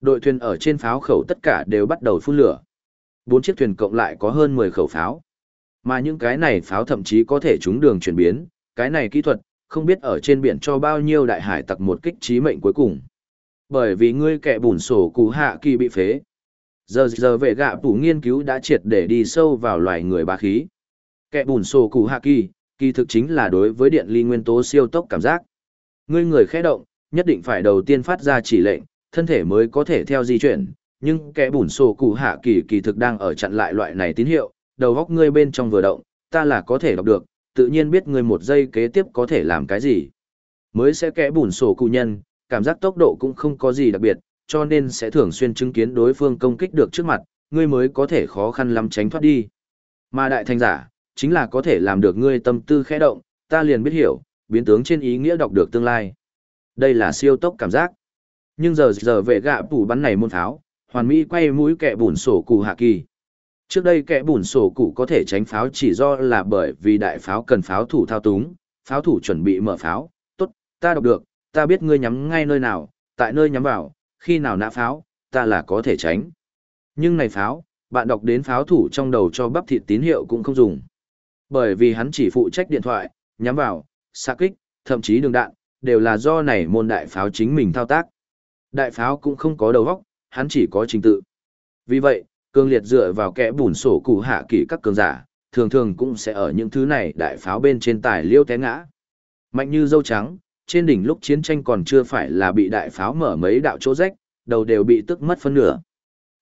Đội thuyền ở trên pháo khẩu tất cả đều bắt đầu phun lửa. Bốn chiếc thuyền cộng lại có hơn 10 khẩu pháo. Mà những cái này pháo thậm chí có thể trúng đường chuyển biến, cái này kỹ thuật, không biết ở trên biển cho bao nhiêu đại hải tặc một kích trí mệnh cuối cùng. Bởi vì ngươi kẻ bùn sổ cú hạ kỳ bị phế. Giờ giờ về gạ tủ nghiên cứu đã triệt để đi sâu vào loài người bá khí. Kẻ bùn sổ cụ hạ kỳ, kỳ thực chính là đối với điện ly nguyên tố siêu tốc cảm giác. Ngươi người khẽ động, nhất định phải đầu tiên phát ra chỉ lệnh, thân thể mới có thể theo di chuyển, nhưng kẻ bùn sổ cụ hạ kỳ kỳ thực đang ở chặn lại loại này tín hiệu, đầu góc ngươi bên trong vừa động, ta là có thể đọc được, tự nhiên biết người một giây kế tiếp có thể làm cái gì. Mới sẽ kẽ bùn sổ cụ nhân, cảm giác tốc độ cũng không có gì đặc biệt, cho nên sẽ thường xuyên chứng kiến đối phương công kích được trước mặt, ngươi mới có thể khó khăn lắm tránh thoát đi. Mà đại thành giả, chính là có thể làm được ngươi tâm tư khẽ động, ta liền biết hiểu, biến tướng trên ý nghĩa đọc được tương lai. Đây là siêu tốc cảm giác. Nhưng giờ giờ về gạ phủ bắn này môn pháo, hoàn mỹ quay mũi kẹ bùn sổ cụ hạ kỳ. Trước đây kẻ bùn sổ cụ có thể tránh pháo chỉ do là bởi vì đại pháo cần pháo thủ thao túng, pháo thủ chuẩn bị mở pháo, tốt, ta đọc được, ta biết ngươi nhắm ngay nơi nào, tại nơi nhắm vào, khi nào nã pháo, ta là có thể tránh. Nhưng này pháo, bạn đọc đến pháo thủ trong đầu cho bắp thịt tín hiệu cũng không dùng. Bởi vì hắn chỉ phụ trách điện thoại, nhắm vào, xạ kích, thậm chí đường đạn, đều là do này môn đại pháo chính mình thao tác. Đại pháo cũng không có đầu óc, hắn chỉ có trình tự. Vì vậy, cường liệt dựa vào kẽ bùn sổ cụ hạ kỷ các cường giả, thường thường cũng sẽ ở những thứ này đại pháo bên trên tài liêu té ngã. Mạnh như dâu trắng, trên đỉnh lúc chiến tranh còn chưa phải là bị đại pháo mở mấy đạo chỗ rách, đầu đều bị tức mất phân nửa.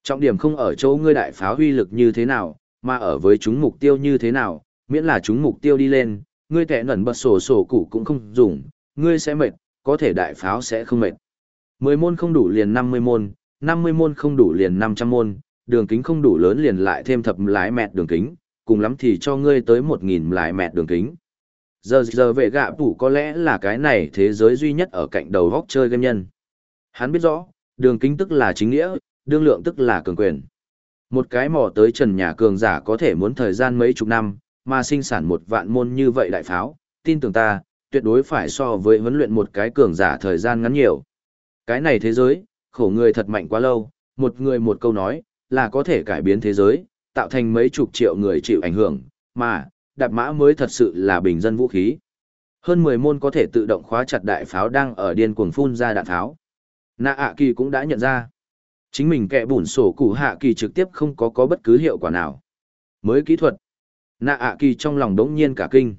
Trọng điểm không ở chỗ ngươi đại pháo huy lực như thế nào, mà ở với chúng mục tiêu như thế nào, miễn là chúng mục tiêu đi lên, ngươi tệ nẩn bật sổ sổ củ cũng không dùng, ngươi sẽ mệt, có thể đại pháo sẽ không mệt. 10 môn không đủ liền 50 môn, 50 môn không đủ liền 500 môn, đường kính không đủ lớn liền lại thêm thập lái mẹt đường kính, cùng lắm thì cho ngươi tới 1.000 lái mẹt đường kính. Giờ giờ vệ gạ tủ có lẽ là cái này thế giới duy nhất ở cạnh đầu góc chơi game nhân. Hắn biết rõ, đường kính tức là chính nghĩa, đương lượng tức là cường quyền. Một cái mò tới trần nhà cường giả có thể muốn thời gian mấy chục năm, mà sinh sản một vạn môn như vậy đại pháo, tin tưởng ta, tuyệt đối phải so với huấn luyện một cái cường giả thời gian ngắn nhiều. Cái này thế giới, khổ người thật mạnh quá lâu, một người một câu nói, là có thể cải biến thế giới, tạo thành mấy chục triệu người chịu ảnh hưởng, mà, đạp mã mới thật sự là bình dân vũ khí. Hơn 10 môn có thể tự động khóa chặt đại pháo đang ở điên cuồng phun ra đạn pháo. Nạ ạ kỳ cũng đã nhận ra. Chính mình kẻ bùn sổ củ hạ kỳ trực tiếp không có có bất cứ hiệu quả nào. Mới kỹ thuật. Nạ ạ kỳ trong lòng đống nhiên cả kinh.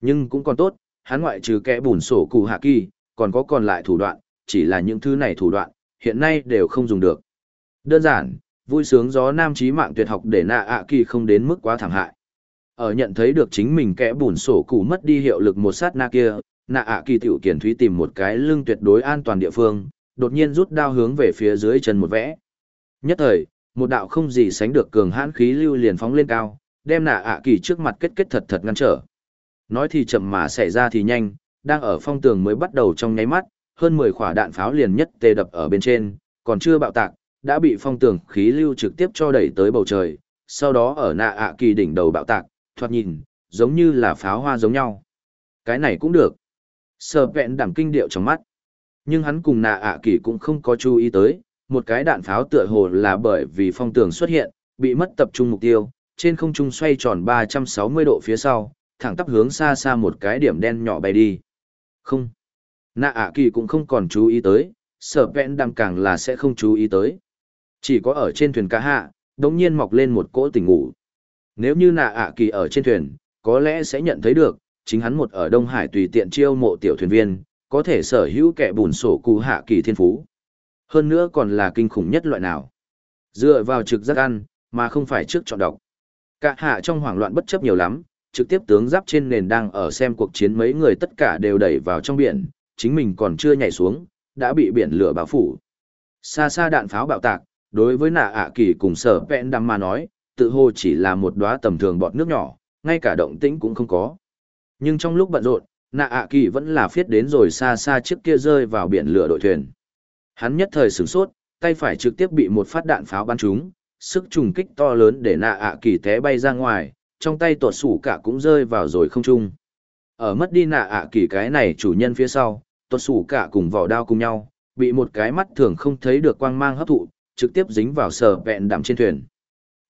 Nhưng cũng còn tốt, hắn ngoại trừ kẽ bùn sổ cụ hạ kỳ, còn có còn lại thủ đoạn, chỉ là những thứ này thủ đoạn, hiện nay đều không dùng được. Đơn giản, vui sướng gió nam trí mạng tuyệt học để nạ ạ kỳ không đến mức quá thảm hại. Ở nhận thấy được chính mình kẽ bùn sổ cụ mất đi hiệu lực một sát na kia, nạ ạ kỳ tiểu kiển thúy tìm một cái lưng tuyệt đối an toàn địa phương, đột nhiên rút đao hướng về phía dưới chân một vẽ. Nhất thời, một đạo không gì sánh được cường hãn khí lưu liền phóng lên cao, đem nạ ạ kỳ trước mặt kết kết thật thật ngăn trở. Nói thì chậm mà xảy ra thì nhanh, đang ở phong tường mới bắt đầu trong nháy mắt, hơn 10 quả đạn pháo liền nhất tê đập ở bên trên, còn chưa bạo tạc, đã bị phong tường khí lưu trực tiếp cho đẩy tới bầu trời, sau đó ở nạ ạ kỳ đỉnh đầu bạo tạc, thoạt nhìn, giống như là pháo hoa giống nhau. Cái này cũng được. Sở vẹn đảm kinh điệu trong mắt. Nhưng hắn cùng nạ ạ kỳ cũng không có chú ý tới, một cái đạn pháo tựa hồ là bởi vì phong tường xuất hiện, bị mất tập trung mục tiêu, trên không trung xoay tròn 360 độ phía sau, thẳng tắp hướng xa xa một cái điểm đen nhỏ bay đi. Không. Nạ ạ kỳ cũng không còn chú ý tới, sở vẹn đam càng là sẽ không chú ý tới. Chỉ có ở trên thuyền cá hạ, đống nhiên mọc lên một cỗ tỉnh ngủ. Nếu như nạ ạ kỳ ở trên thuyền, có lẽ sẽ nhận thấy được, chính hắn một ở Đông Hải tùy tiện chiêu mộ tiểu thuyền viên, có thể sở hữu kẻ bùn sổ cụ hạ kỳ thiên phú. Hơn nữa còn là kinh khủng nhất loại nào. Dựa vào trực giác ăn, mà không phải trước chọn đọc. Cả hạ trong hoảng loạn bất chấp nhiều lắm, trực tiếp tướng giáp trên nền đang ở xem cuộc chiến mấy người tất cả đều đẩy vào trong biển, chính mình còn chưa nhảy xuống, đã bị biển lửa bao phủ. Xa xa đạn pháo bạo tạc, đối với nạ ạ kỳ cùng sở vẹn đam mà nói, tự hồ chỉ là một đóa tầm thường bọt nước nhỏ, ngay cả động tĩnh cũng không có. Nhưng trong lúc bận rộn, nạ ạ kỳ vẫn là phiết đến rồi xa xa trước kia rơi vào biển lửa đội thuyền. Hắn nhất thời sửng sốt, tay phải trực tiếp bị một phát đạn pháo bắn trúng, sức trùng kích to lớn để nạ ạ kỳ té bay ra ngoài, trong tay tuột sủ cả cũng rơi vào rồi không trung. Ở mất đi nạ ạ kỳ cái này chủ nhân phía sau, tuột sủ cả cùng vỏ đao cùng nhau, bị một cái mắt thường không thấy được quang mang hấp thụ, trực tiếp dính vào sở vẹn đạm trên thuyền.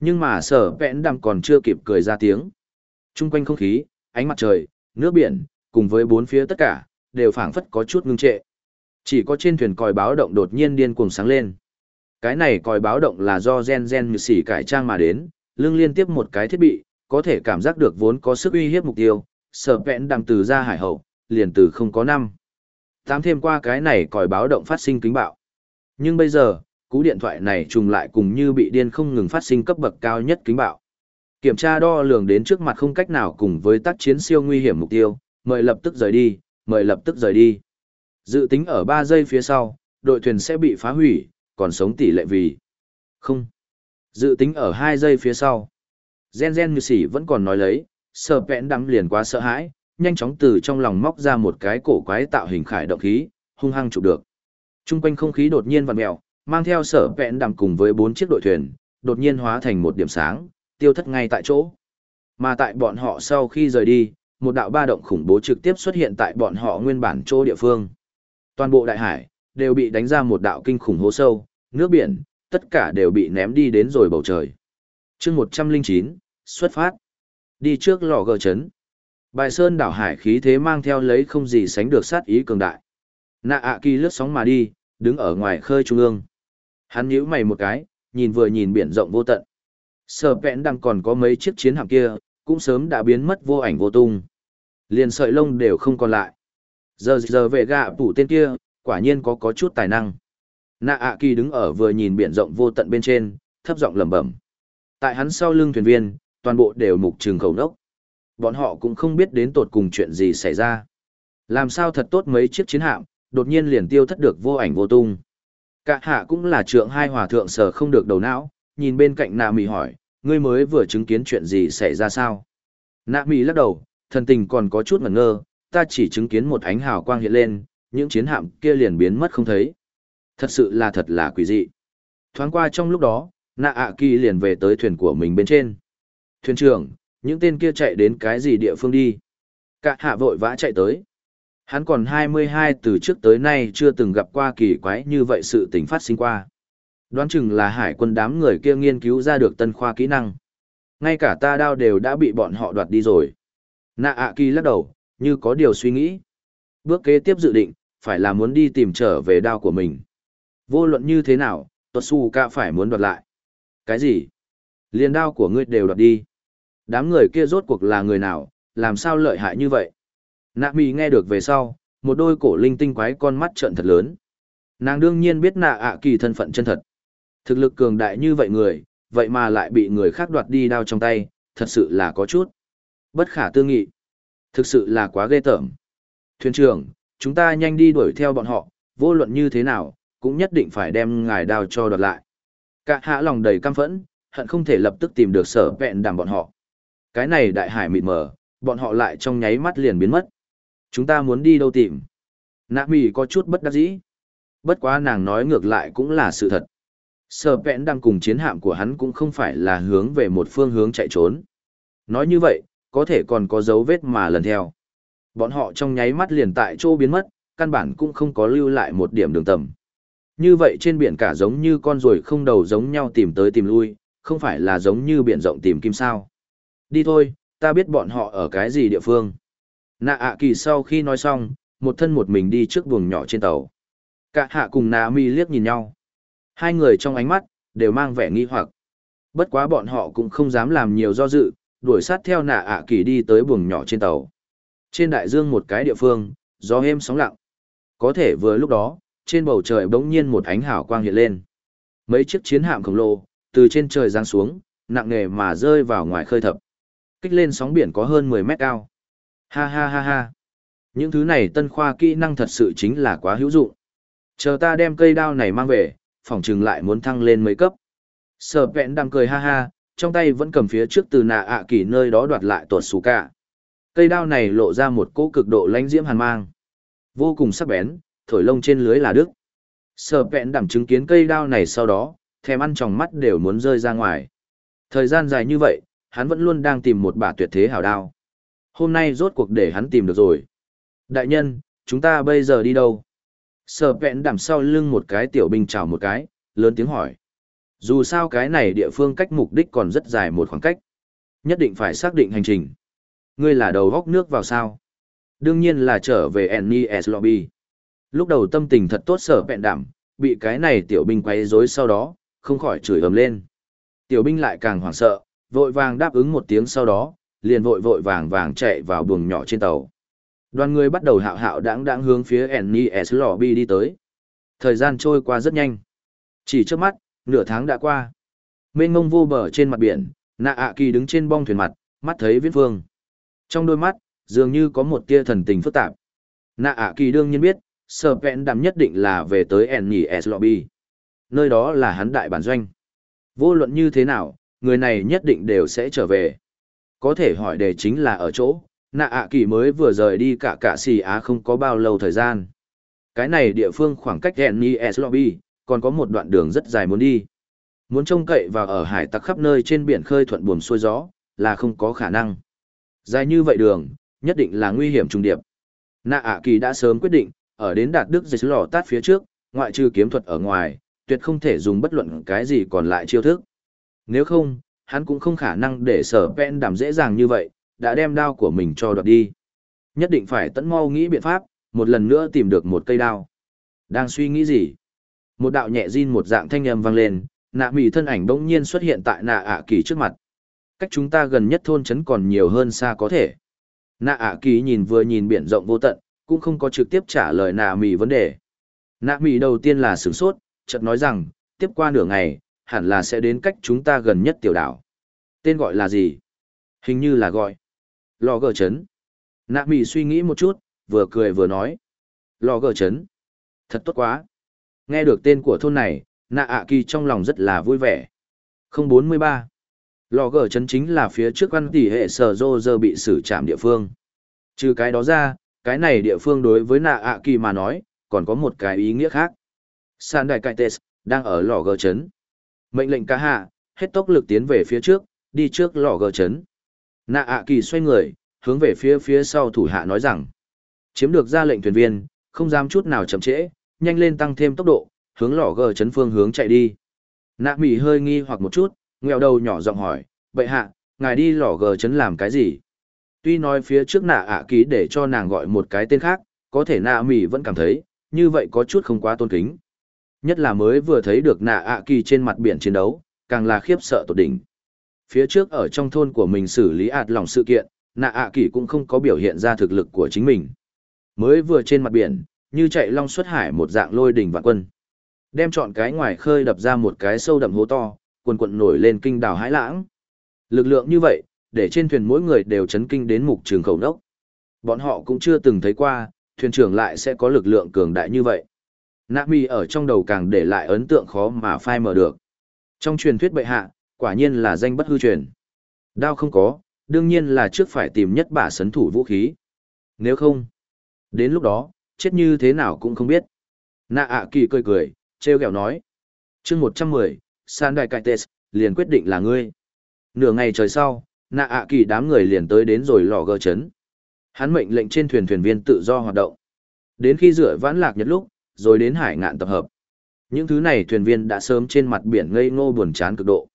Nhưng mà sở vẹn đạm còn chưa kịp cười ra tiếng. Trung quanh không khí, ánh mặt trời, nước biển, cùng với bốn phía tất cả, đều phảng phất có chút ngưng trệ. Chỉ có trên thuyền còi báo động đột nhiên điên cuồng sáng lên. Cái này còi báo động là do gen gen như xỉ cải trang mà đến, lưng liên tiếp một cái thiết bị, có thể cảm giác được vốn có sức uy hiếp mục tiêu, sở vẹn đằng từ ra hải hậu, liền từ không có năm. Tám thêm qua cái này còi báo động phát sinh kính bạo. Nhưng bây giờ, cú điện thoại này trùng lại cùng như bị điên không ngừng phát sinh cấp bậc cao nhất kính bạo. Kiểm tra đo lường đến trước mặt không cách nào cùng với tác chiến siêu nguy hiểm mục tiêu, mời lập tức rời đi, mời lập tức rời đi. Dự tính ở ba giây phía sau, đội thuyền sẽ bị phá hủy, còn sống tỷ lệ vì. Không. Dự tính ở hai giây phía sau. Gen Gen như sỉ vẫn còn nói lấy, sợ pẽn đắm liền quá sợ hãi, nhanh chóng từ trong lòng móc ra một cái cổ quái tạo hình khải động khí, hung hăng chụp được. Trung quanh không khí đột nhiên vặn mèo, mang theo sở pẽn đắm cùng với bốn chiếc đội thuyền, đột nhiên hóa thành một điểm sáng, tiêu thất ngay tại chỗ. Mà tại bọn họ sau khi rời đi, một đạo ba động khủng bố trực tiếp xuất hiện tại bọn họ nguyên bản chỗ địa phương. Toàn bộ đại hải, đều bị đánh ra một đạo kinh khủng hố sâu, nước biển, tất cả đều bị ném đi đến rồi bầu trời. chương 109, xuất phát. Đi trước lò gờ chấn. Bài sơn đảo hải khí thế mang theo lấy không gì sánh được sát ý cường đại. Nạ ạ kỳ lướt sóng mà đi, đứng ở ngoài khơi trung ương. Hắn nhíu mày một cái, nhìn vừa nhìn biển rộng vô tận. Sở vẹn đang còn có mấy chiếc chiến hạm kia, cũng sớm đã biến mất vô ảnh vô tung. Liền sợi lông đều không còn lại. Giờ giờ về gạ phủ tên kia, quả nhiên có có chút tài năng. Nạ ạ kỳ đứng ở vừa nhìn biển rộng vô tận bên trên, thấp giọng lẩm bẩm. Tại hắn sau lưng thuyền viên, toàn bộ đều mục trường khẩu nốc. Bọn họ cũng không biết đến tột cùng chuyện gì xảy ra. Làm sao thật tốt mấy chiếc chiến hạm, đột nhiên liền tiêu thất được vô ảnh vô tung. Cả hạ cũng là trượng hai hòa thượng sở không được đầu não, nhìn bên cạnh nạ mì hỏi, ngươi mới vừa chứng kiến chuyện gì xảy ra sao? Nạ mì lắc đầu, thần tình còn có chút ngẩn ngơ, ta chỉ chứng kiến một ánh hào quang hiện lên, những chiến hạm kia liền biến mất không thấy. Thật sự là thật là quỷ dị. Thoáng qua trong lúc đó, nạ ạ kỳ liền về tới thuyền của mình bên trên. Thuyền trưởng, những tên kia chạy đến cái gì địa phương đi? Cả hạ vội vã chạy tới. Hắn còn 22 từ trước tới nay chưa từng gặp qua kỳ quái như vậy sự tình phát sinh qua. Đoán chừng là hải quân đám người kia nghiên cứu ra được tân khoa kỹ năng. Ngay cả ta đao đều đã bị bọn họ đoạt đi rồi. Nạ ạ kỳ lắc đầu, như có điều suy nghĩ. Bước kế tiếp dự định, phải là muốn đi tìm trở về đao của mình. Vô luận như thế nào, tuột su cả phải muốn đoạt lại. Cái gì? Liên đao của ngươi đều đoạt đi. Đám người kia rốt cuộc là người nào, làm sao lợi hại như vậy? Nạ mì nghe được về sau, một đôi cổ linh tinh quái con mắt trợn thật lớn. Nàng đương nhiên biết nạ ạ kỳ thân phận chân thật. Thực lực cường đại như vậy người, vậy mà lại bị người khác đoạt đi đao trong tay, thật sự là có chút. Bất khả tư nghị. Thực sự là quá ghê tởm. Thuyền trưởng, chúng ta nhanh đi đuổi theo bọn họ, vô luận như thế nào, cũng nhất định phải đem ngài đao cho đoạt lại. Cả hạ lòng đầy căm phẫn, hận không thể lập tức tìm được sở vẹn đảm bọn họ. Cái này đại hải mịt mờ, bọn họ lại trong nháy mắt liền biến mất. Chúng ta muốn đi đâu tìm? Nạ mì có chút bất đắc dĩ. Bất quá nàng nói ngược lại cũng là sự thật. Sở vẹn đang cùng chiến hạm của hắn cũng không phải là hướng về một phương hướng chạy trốn. Nói như vậy, có thể còn có dấu vết mà lần theo. Bọn họ trong nháy mắt liền tại chỗ biến mất, căn bản cũng không có lưu lại một điểm đường tầm. Như vậy trên biển cả giống như con ruồi không đầu giống nhau tìm tới tìm lui, không phải là giống như biển rộng tìm kim sao. Đi thôi, ta biết bọn họ ở cái gì địa phương. Nạ ạ kỳ sau khi nói xong, một thân một mình đi trước buồng nhỏ trên tàu. Cả hạ cùng nạ mi liếc nhìn nhau. Hai người trong ánh mắt, đều mang vẻ nghi hoặc. Bất quá bọn họ cũng không dám làm nhiều do dự, đuổi sát theo nạ ạ kỳ đi tới buồng nhỏ trên tàu. Trên đại dương một cái địa phương, gió êm sóng lặng. Có thể vừa lúc đó, trên bầu trời bỗng nhiên một ánh hào quang hiện lên. Mấy chiếc chiến hạm khổng lồ, từ trên trời giáng xuống, nặng nề mà rơi vào ngoài khơi thập. Kích lên sóng biển có hơn 10 mét cao. Ha ha ha ha. Những thứ này tân khoa kỹ năng thật sự chính là quá hữu dụng. Chờ ta đem cây đao này mang về, phỏng chừng lại muốn thăng lên mấy cấp. Sở vẹn đang cười ha ha, trong tay vẫn cầm phía trước từ nạ ạ kỳ nơi đó đoạt lại tuột xù cả. Cây đao này lộ ra một cỗ cực độ lãnh diễm hàn mang. Vô cùng sắc bén, thổi lông trên lưới là đức. Sở vẹn đảm chứng kiến cây đao này sau đó, thèm ăn trong mắt đều muốn rơi ra ngoài. Thời gian dài như vậy, hắn vẫn luôn đang tìm một bà tuyệt thế hảo đao. Hôm nay rốt cuộc để hắn tìm được rồi. Đại nhân, chúng ta bây giờ đi đâu? Sở vẹn đảm sau lưng một cái tiểu binh chào một cái, lớn tiếng hỏi. Dù sao cái này địa phương cách mục đích còn rất dài một khoảng cách. Nhất định phải xác định hành trình. Ngươi là đầu góc nước vào sao? Đương nhiên là trở về NES Lobby. Lúc đầu tâm tình thật tốt sở bẹn đảm, bị cái này tiểu binh quấy rối sau đó, không khỏi chửi ầm lên. Tiểu binh lại càng hoảng sợ, vội vàng đáp ứng một tiếng sau đó, liền vội vội vàng vàng chạy vào buồng nhỏ trên tàu. Đoàn người bắt đầu hạo hạo đáng đáng hướng phía NES Lobby đi tới. Thời gian trôi qua rất nhanh. Chỉ trước mắt, nửa tháng đã qua. Mênh ngông vô bờ trên mặt biển, nạ ạ kỳ đứng trên bong thuyền mặt mắt thấy viễn phương trong đôi mắt, dường như có một tia thần tình phức tạp. Nạ ạ kỳ đương nhiên biết, sở vẹn đàm nhất định là về tới nes lobby. Nơi đó là hắn đại bản doanh. Vô luận như thế nào, người này nhất định đều sẽ trở về. Có thể hỏi đề chính là ở chỗ, nạ ạ kỳ mới vừa rời đi cả cả xì á không có bao lâu thời gian. Cái này địa phương khoảng cách nes lobby, còn có một đoạn đường rất dài muốn đi. Muốn trông cậy vào ở hải tặc khắp nơi trên biển khơi thuận buồm xuôi gió, là không có khả năng dài như vậy đường, nhất định là nguy hiểm trùng điệp. Nạ ạ kỳ đã sớm quyết định, ở đến đạt đức dịch lò tát phía trước, ngoại trừ kiếm thuật ở ngoài, tuyệt không thể dùng bất luận cái gì còn lại chiêu thức. Nếu không, hắn cũng không khả năng để sở pen đảm dễ dàng như vậy, đã đem đao của mình cho đoạt đi. Nhất định phải tẫn mau nghĩ biện pháp, một lần nữa tìm được một cây đao. Đang suy nghĩ gì? Một đạo nhẹ run một dạng thanh âm vang lên, nạ mỉ thân ảnh bỗng nhiên xuất hiện tại nạ ạ kỳ trước mặt cách chúng ta gần nhất thôn trấn còn nhiều hơn xa có thể. Nạ ạ kỳ nhìn vừa nhìn biển rộng vô tận, cũng không có trực tiếp trả lời nạ mì vấn đề. Nạ mì đầu tiên là sửng sốt, chợt nói rằng, tiếp qua nửa ngày, hẳn là sẽ đến cách chúng ta gần nhất tiểu đảo. Tên gọi là gì? Hình như là gọi. Lò gờ chấn. Nạ mì suy nghĩ một chút, vừa cười vừa nói. Lò gờ chấn. Thật tốt quá. Nghe được tên của thôn này, nạ ạ kỳ trong lòng rất là vui vẻ. Không bốn mươi ba lò gờ chấn chính là phía trước văn tỷ hệ sở dô dơ bị xử trảm địa phương. Trừ cái đó ra, cái này địa phương đối với nạ ạ kỳ mà nói, còn có một cái ý nghĩa khác. San đại cai tes đang ở lò gờ chấn. Mệnh lệnh ca hạ, hết tốc lực tiến về phía trước, đi trước lò gờ chấn. Nạ ạ kỳ xoay người, hướng về phía phía sau thủ hạ nói rằng, chiếm được ra lệnh thuyền viên, không dám chút nào chậm trễ, nhanh lên tăng thêm tốc độ, hướng lò gờ chấn phương hướng chạy đi. Nạ mỹ hơi nghi hoặc một chút nghèo đầu nhỏ giọng hỏi bệ hạ, ngài đi lò gờ chấn làm cái gì? Tuy nói phía trước nạ ạ ký để cho nàng gọi một cái tên khác, có thể nạ mỉ vẫn cảm thấy, như vậy có chút không quá tôn kính. Nhất là mới vừa thấy được nạ ạ kỳ trên mặt biển chiến đấu, càng là khiếp sợ tột đỉnh. Phía trước ở trong thôn của mình xử lý ạt lòng sự kiện, nạ ạ kỳ cũng không có biểu hiện ra thực lực của chính mình. Mới vừa trên mặt biển, như chạy long xuất hải một dạng lôi đỉnh vạn quân. Đem chọn cái ngoài khơi đập ra một cái sâu đậm hố to quần quận nổi lên kinh đảo hãi lãng. Lực lượng như vậy, để trên thuyền mỗi người đều chấn kinh đến mục trường khẩu đốc bọn họ cũng chưa từng thấy qua, thuyền trưởng lại sẽ có lực lượng cường đại như vậy. Nạ mi ở trong đầu càng để lại ấn tượng khó mà phai mở được. Trong truyền thuyết bệ hạ, quả nhiên là danh bất hư truyền. Đao không có, đương nhiên là trước phải tìm nhất bả sấn thủ vũ khí. Nếu không, đến lúc đó, chết như thế nào cũng không biết. Nạ ạ kỳ cười cười treo gẹo nói. Chương một trăm mười san đại cải tes liền quyết định là ngươi. Nửa ngày trời sau, nạ ạ kỳ đám người liền tới đến rồi lò gờ chấn hắn mệnh lệnh trên thuyền thuyền viên tự do hoạt động. Đến khi rửa vãn lạc nhất lúc, rồi đến hải ngạn tập hợp. Những thứ này thuyền viên đã sớm trên mặt biển ngây ngô buồn chán cực độ.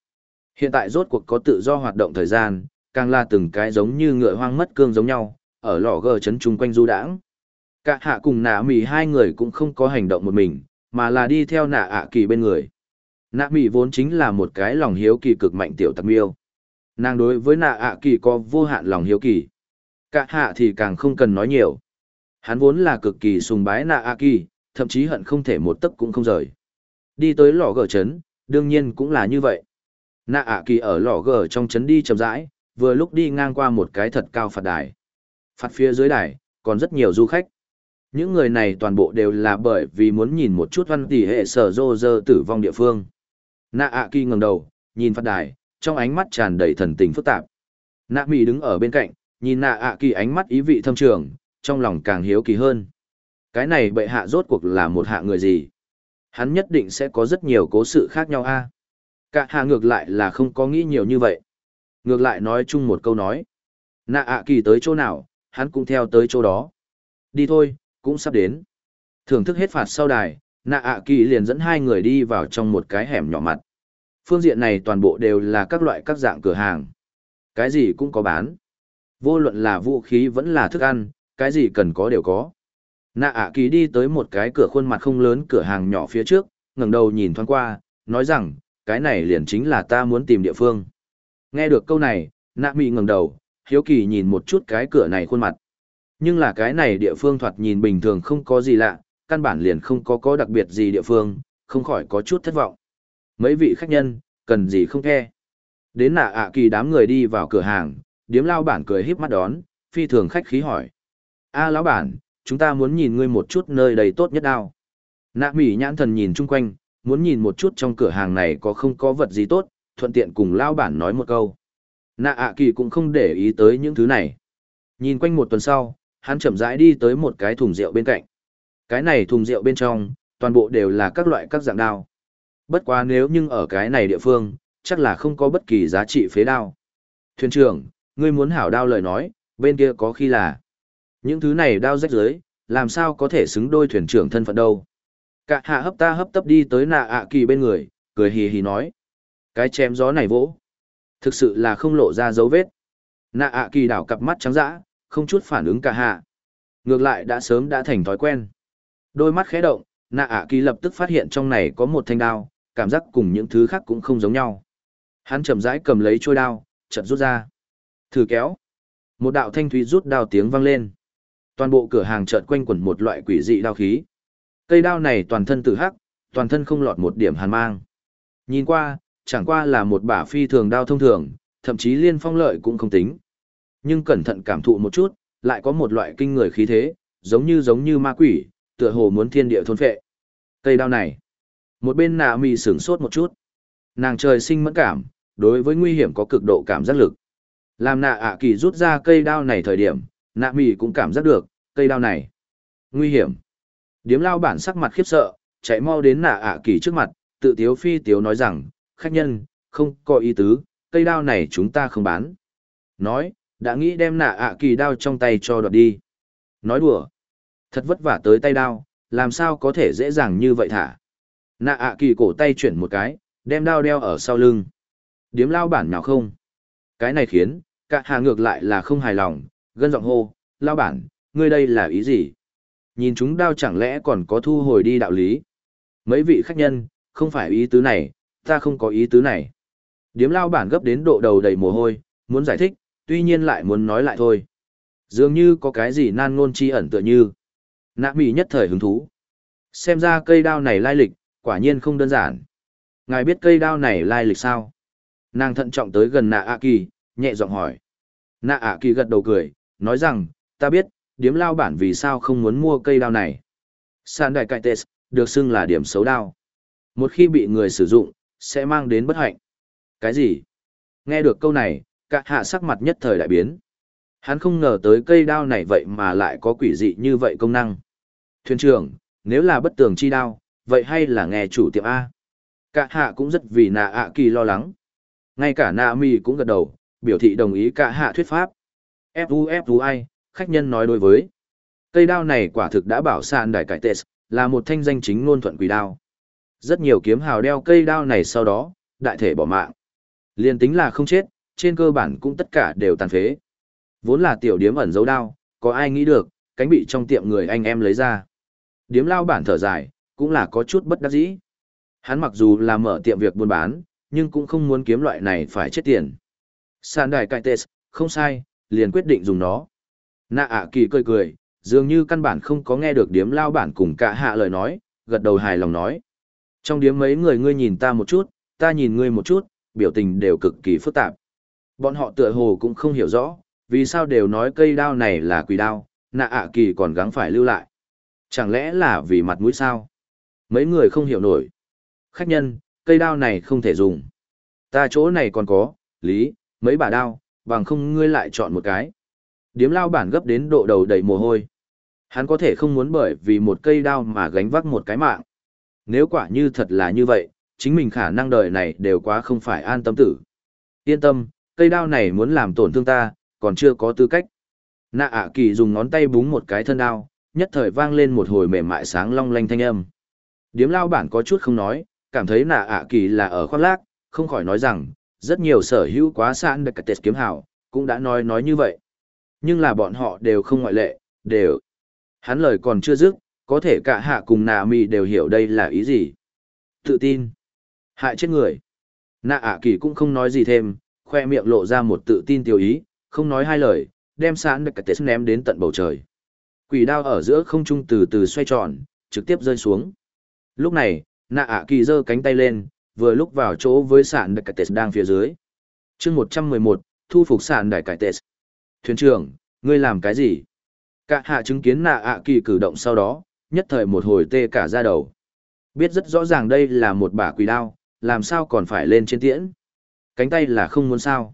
Hiện tại rốt cuộc có tự do hoạt động thời gian, càng là từng cái giống như ngựa hoang mất cương giống nhau, ở lò gờ chấn chung quanh du đãng. Cả hạ cùng nạ mì hai người cũng không có hành động một mình, mà là đi theo nạ ạ kỳ bên người nạ mỹ vốn chính là một cái lòng hiếu kỳ cực mạnh tiểu tặc miêu. Nàng đối với nạ ạ kỳ có vô hạn lòng hiếu kỳ. Cả hạ thì càng không cần nói nhiều. Hắn vốn là cực kỳ sùng bái nạ ạ kỳ, thậm chí hận không thể một tấc cũng không rời. Đi tới lò gờ trấn, đương nhiên cũng là như vậy. Nạ ạ kỳ ở lò gờ trong trấn đi chậm rãi, vừa lúc đi ngang qua một cái thật cao phạt đài. Phạt phía dưới đài, còn rất nhiều du khách. Những người này toàn bộ đều là bởi vì muốn nhìn một chút văn tỷ hệ sở rô rơ tử vong địa phương. Nạ ạ kỳ ngẩng đầu, nhìn phát đài, trong ánh mắt tràn đầy thần tình phức tạp. Nạ mỹ đứng ở bên cạnh, nhìn nạ ạ kỳ ánh mắt ý vị thâm trường, trong lòng càng hiếu kỳ hơn. Cái này bệ hạ rốt cuộc là một hạ người gì? Hắn nhất định sẽ có rất nhiều cố sự khác nhau a. Cả hạ ngược lại là không có nghĩ nhiều như vậy. Ngược lại nói chung một câu nói. Nạ ạ kỳ tới chỗ nào, hắn cũng theo tới chỗ đó. Đi thôi, cũng sắp đến. Thưởng thức hết phạt sau đài, nạ ạ kỳ liền dẫn hai người đi vào trong một cái hẻm nhỏ mặt. Phương diện này toàn bộ đều là các loại các dạng cửa hàng. Cái gì cũng có bán. Vô luận là vũ khí vẫn là thức ăn, cái gì cần có đều có. Nạ ạ kỳ đi tới một cái cửa khuôn mặt không lớn cửa hàng nhỏ phía trước, ngẩng đầu nhìn thoáng qua, nói rằng, cái này liền chính là ta muốn tìm địa phương. Nghe được câu này, nạ mị ngẩng đầu, hiếu kỳ nhìn một chút cái cửa này khuôn mặt. Nhưng là cái này địa phương thoạt nhìn bình thường không có gì lạ, căn bản liền không có có đặc biệt gì địa phương, không khỏi có chút thất vọng. Mấy vị khách nhân, cần gì không khe. Đến nạ ạ kỳ đám người đi vào cửa hàng, điếm lao bản cười híp mắt đón, phi thường khách khí hỏi. a lão bản, chúng ta muốn nhìn ngươi một chút nơi đầy tốt nhất đao. Nạ mỉ nhãn thần nhìn chung quanh, muốn nhìn một chút trong cửa hàng này có không có vật gì tốt, thuận tiện cùng lao bản nói một câu. Nạ ạ kỳ cũng không để ý tới những thứ này. Nhìn quanh một tuần sau, hắn chậm rãi đi tới một cái thùng rượu bên cạnh. Cái này thùng rượu bên trong, toàn bộ đều là các loại các dạng đao. Bất quá nếu nhưng ở cái này địa phương, chắc là không có bất kỳ giá trị phế đao. Thuyền trưởng, ngươi muốn hảo đao lời nói, bên kia có khi là. Những thứ này đao rách dưới, làm sao có thể xứng đôi thuyền trưởng thân phận đâu. Cả hạ hấp ta hấp tấp đi tới nạ ạ kỳ bên người, cười hì hì nói. Cái chém gió này vỗ. Thực sự là không lộ ra dấu vết. Nạ ạ kỳ đảo cặp mắt trắng dã, không chút phản ứng cả hạ. Ngược lại đã sớm đã thành thói quen. Đôi mắt khẽ động, nạ ạ kỳ lập tức phát hiện trong này có một thanh đao, cảm giác cùng những thứ khác cũng không giống nhau. Hắn chậm rãi cầm lấy trôi đao, chợt rút ra. Thử kéo. Một đạo thanh thúy rút đao tiếng vang lên. Toàn bộ cửa hàng chợt quanh quẩn một loại quỷ dị đao khí. Cây đao này toàn thân tự hắc, toàn thân không lọt một điểm hàn mang. Nhìn qua, chẳng qua là một bả phi thường đao thông thường, thậm chí liên phong lợi cũng không tính. Nhưng cẩn thận cảm thụ một chút, lại có một loại kinh người khí thế, giống như giống như ma quỷ, tựa hồ muốn thiên địa thôn phệ. Cây đao này. Một bên nạ mì sửng sốt một chút. Nàng trời sinh mẫn cảm, đối với nguy hiểm có cực độ cảm giác lực. Làm nạ ạ kỳ rút ra cây đao này thời điểm, nạ mì cũng cảm giác được, cây đao này. Nguy hiểm. Điếm lao bản sắc mặt khiếp sợ, chạy mau đến nạ ạ kỳ trước mặt, tự tiếu phi tiếu nói rằng, khách nhân, không có ý tứ, cây đao này chúng ta không bán. Nói, đã nghĩ đem nạ ạ kỳ đao trong tay cho đoạt đi. Nói đùa. Thật vất vả tới tay đao, làm sao có thể dễ dàng như vậy thả. Nạ ạ kỳ cổ tay chuyển một cái, đem đao đeo ở sau lưng. Điếm lao bản nào không? Cái này khiến, cả hà ngược lại là không hài lòng, gân giọng hô, lao bản, ngươi đây là ý gì? Nhìn chúng đao chẳng lẽ còn có thu hồi đi đạo lý? Mấy vị khách nhân, không phải ý tứ này, ta không có ý tứ này. Điếm lao bản gấp đến độ đầu đầy mồ hôi, muốn giải thích, tuy nhiên lại muốn nói lại thôi. Dường như có cái gì nan ngôn chi ẩn tựa như. Nạ mỹ nhất thời hứng thú. Xem ra cây đao này lai lịch, quả nhiên không đơn giản. Ngài biết cây đao này lai lịch sao? Nàng thận trọng tới gần nạ ạ kỳ, nhẹ giọng hỏi. Nạ ạ kỳ gật đầu cười, nói rằng, ta biết, điếm lao bản vì sao không muốn mua cây đao này. San đại cải tes được xưng là điểm xấu đao. Một khi bị người sử dụng, sẽ mang đến bất hạnh. Cái gì? Nghe được câu này, cả hạ sắc mặt nhất thời đại biến. Hắn không ngờ tới cây đao này vậy mà lại có quỷ dị như vậy công năng. Thuyền trưởng, nếu là bất tường chi đao, vậy hay là nghe chủ tiệm A? Cả hạ cũng rất vì nạ ạ kỳ lo lắng. Ngay cả nạ mi cũng gật đầu, biểu thị đồng ý cả hạ thuyết pháp. Fu Fu ai, khách nhân nói đối với. Cây đao này quả thực đã bảo San đại cải tệ, là một thanh danh chính ngôn thuận quỷ đao. Rất nhiều kiếm hào đeo cây đao này sau đó, đại thể bỏ mạng. Liên tính là không chết, trên cơ bản cũng tất cả đều tàn phế. Vốn là tiểu điếm ẩn dấu đao, có ai nghĩ được, cánh bị trong tiệm người anh em lấy ra. Điếm lao bản thở dài, cũng là có chút bất đắc dĩ. Hắn mặc dù là mở tiệm việc buôn bán, nhưng cũng không muốn kiếm loại này phải chết tiền. Sàn đài cải tệ, không sai, liền quyết định dùng nó. Nạ ạ kỳ cười cười, dường như căn bản không có nghe được điếm lao bản cùng cả hạ lời nói, gật đầu hài lòng nói. Trong điếm mấy người ngươi nhìn ta một chút, ta nhìn ngươi một chút, biểu tình đều cực kỳ phức tạp. Bọn họ tựa hồ cũng không hiểu rõ, vì sao đều nói cây đao này là quỷ đao, nạ ạ kỳ còn gắng phải lưu lại. Chẳng lẽ là vì mặt mũi sao? Mấy người không hiểu nổi. Khách nhân, cây đao này không thể dùng. Ta chỗ này còn có, lý, mấy bà đao, bằng không ngươi lại chọn một cái. Điếm lao bản gấp đến độ đầu đầy mồ hôi. Hắn có thể không muốn bởi vì một cây đao mà gánh vác một cái mạng. Nếu quả như thật là như vậy, chính mình khả năng đời này đều quá không phải an tâm tử. Yên tâm, cây đao này muốn làm tổn thương ta, còn chưa có tư cách. Nạ ạ kỳ dùng ngón tay búng một cái thân đao, nhất thời vang lên một hồi mềm mại sáng long lanh thanh âm. Điếm lao bản có chút không nói, cảm thấy nạ ạ kỳ là ở khoác lác, không khỏi nói rằng, rất nhiều sở hữu quá sạn được tết kiếm hảo, cũng đã nói nói như vậy. Nhưng là bọn họ đều không ngoại lệ, đều. Hắn lời còn chưa dứt, có thể cả hạ cùng nạ mì đều hiểu đây là ý gì. Tự tin. Hại chết người. Nạ ạ kỳ cũng không nói gì thêm, khoe miệng lộ ra một tự tin tiêu ý, không nói hai lời, đem sạn được tết ném đến tận bầu trời. Quỷ đao ở giữa không trung từ từ xoay tròn, trực tiếp rơi xuống. Lúc này, nạ ạ kỳ giơ cánh tay lên, vừa lúc vào chỗ với sạn Đại Cải tết đang phía dưới. chương một trăm mười một thu phục sạn Đại cải tệ thuyền trưởng ngươi làm cái gì? Cả hạ chứng kiến nạ ạ kỳ cử động sau đó nhất thời một hồi tê cả ra đầu. Biết rất rõ ràng đây là một bả quỷ đao làm sao còn phải lên trên tiễn? Cánh tay là không muốn sao?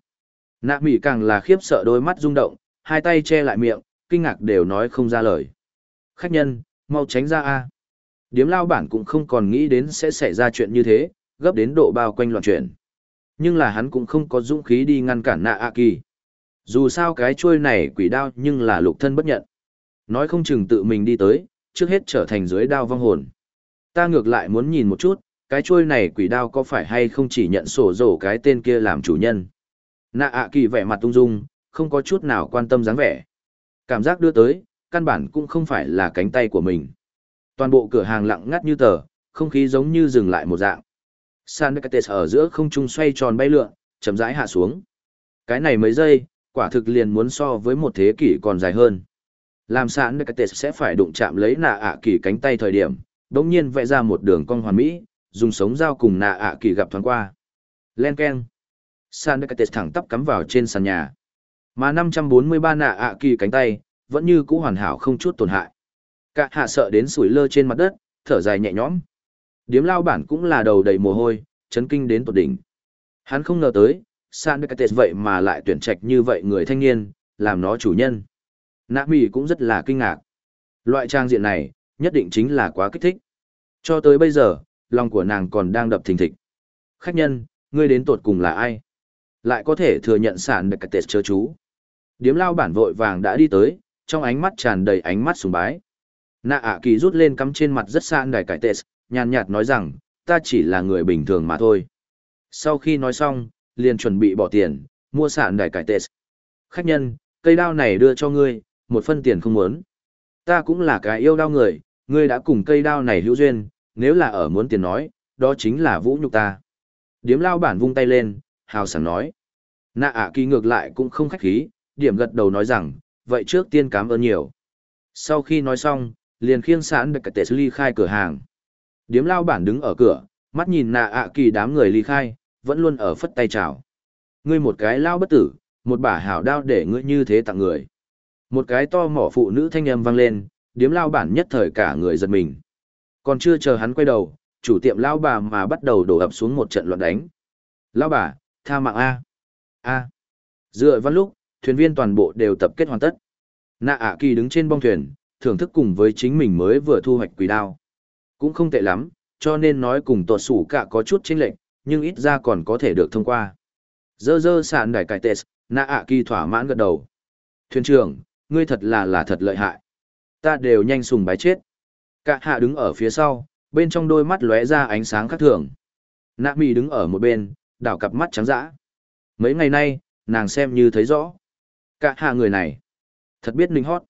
Nạ mỹ càng là khiếp sợ đôi mắt rung động hai tay che lại miệng kinh ngạc đều nói không ra lời. Khách nhân, mau tránh ra a. Điếm lao bản cũng không còn nghĩ đến sẽ xảy ra chuyện như thế, gấp đến độ bao quanh loạn chuyện nhưng là hắn cũng không có dũng khí đi ngăn cản nạ A kỳ. Dù sao cái chuôi này quỷ đao nhưng là lục thân bất nhận. Nói không chừng tự mình đi tới, trước hết trở thành dưới đao vong hồn. Ta ngược lại muốn nhìn một chút, cái chuôi này quỷ đao có phải hay không chỉ nhận sổ rổ cái tên kia làm chủ nhân. Nạ ạ kỳ vẻ mặt tung dung, không có chút nào quan tâm dáng vẻ cảm giác đưa tới, căn bản cũng không phải là cánh tay của mình. Toàn bộ cửa hàng lặng ngắt như tờ, không khí giống như dừng lại một dạng. Sandecates ở giữa không trung xoay tròn bay lượn, chậm rãi hạ xuống. Cái này mấy giây, quả thực liền muốn so với một thế kỷ còn dài hơn. Làm Sandecates sẽ phải đụng chạm lấy nạ ạ kỳ cánh tay thời điểm, đống nhiên vẽ ra một đường cong hoàn mỹ, dùng sống dao cùng nạ ạ kỳ gặp thoáng qua. Len k e thẳng tắp cắm vào trên sàn nhà mà 543 nạ ạ kỳ cánh tay vẫn như cũ hoàn hảo không chút tổn hại cả hạ sợ đến sủi lơ trên mặt đất thở dài nhẹ nhõm Điếm lao bản cũng là đầu đầy mồ hôi, chấn kinh đến tột đỉnh. Hắn không ngờ tới, San Decates vậy mà lại tuyển trạch như vậy người thanh niên, làm nó chủ nhân. Nạ mì cũng rất là kinh ngạc. Loại trang diện này, nhất định chính là quá kích thích. Cho tới bây giờ, lòng của nàng còn đang đập thình thịch. Khách nhân, ngươi đến tột cùng là ai? Lại có thể thừa nhận sản Decates chớ chú. Điếm lao bản vội vàng đã đi tới, trong ánh mắt tràn đầy ánh mắt sùng bái. Nạ ạ kỳ rút lên cắm trên mặt rất xa đài cải tệ, nhàn nhạt nói rằng, ta chỉ là người bình thường mà thôi. Sau khi nói xong, liền chuẩn bị bỏ tiền, mua sạn đài cải tệ. Khách nhân, cây đao này đưa cho ngươi, một phân tiền không muốn. Ta cũng là cái yêu đao người, ngươi đã cùng cây đao này hữu duyên, nếu là ở muốn tiền nói, đó chính là vũ nhục ta. Điếm lao bản vung tay lên, hào sảng nói. Nạ ạ kỳ ngược lại cũng không khách khí, điểm gật đầu nói rằng, vậy trước tiên cảm ơn nhiều. Sau khi nói xong, liền khiêng sẵn được tệ ly khai cửa hàng. Điếm lao bản đứng ở cửa, mắt nhìn nạ ạ kỳ đám người ly khai, vẫn luôn ở phất tay chào. Ngươi một cái lao bất tử, một bả hảo đao để ngươi như thế tặng người. Một cái to mỏ phụ nữ thanh âm vang lên, điếm lao bản nhất thời cả người giật mình. Còn chưa chờ hắn quay đầu, chủ tiệm lao bà mà bắt đầu đổ ập xuống một trận loạn đánh. Lao bà, tha mạng A. A. Dựa văn lúc, thuyền viên toàn bộ đều tập kết hoàn tất. Nạ ạ kỳ đứng trên bong thuyền, thưởng thức cùng với chính mình mới vừa thu hoạch quỷ đao. Cũng không tệ lắm, cho nên nói cùng tuột sủ cả có chút chênh lệch, nhưng ít ra còn có thể được thông qua. Dơ dơ sàn đài cải tệ, nạ ạ kỳ thỏa mãn gật đầu. Thuyền trưởng, ngươi thật là là thật lợi hại. Ta đều nhanh sùng bái chết. Cả hạ đứng ở phía sau, bên trong đôi mắt lóe ra ánh sáng khác thường. Nạ mì đứng ở một bên, đảo cặp mắt trắng dã. Mấy ngày nay, nàng xem như thấy rõ. Cả hạ người này, thật biết ninh hót.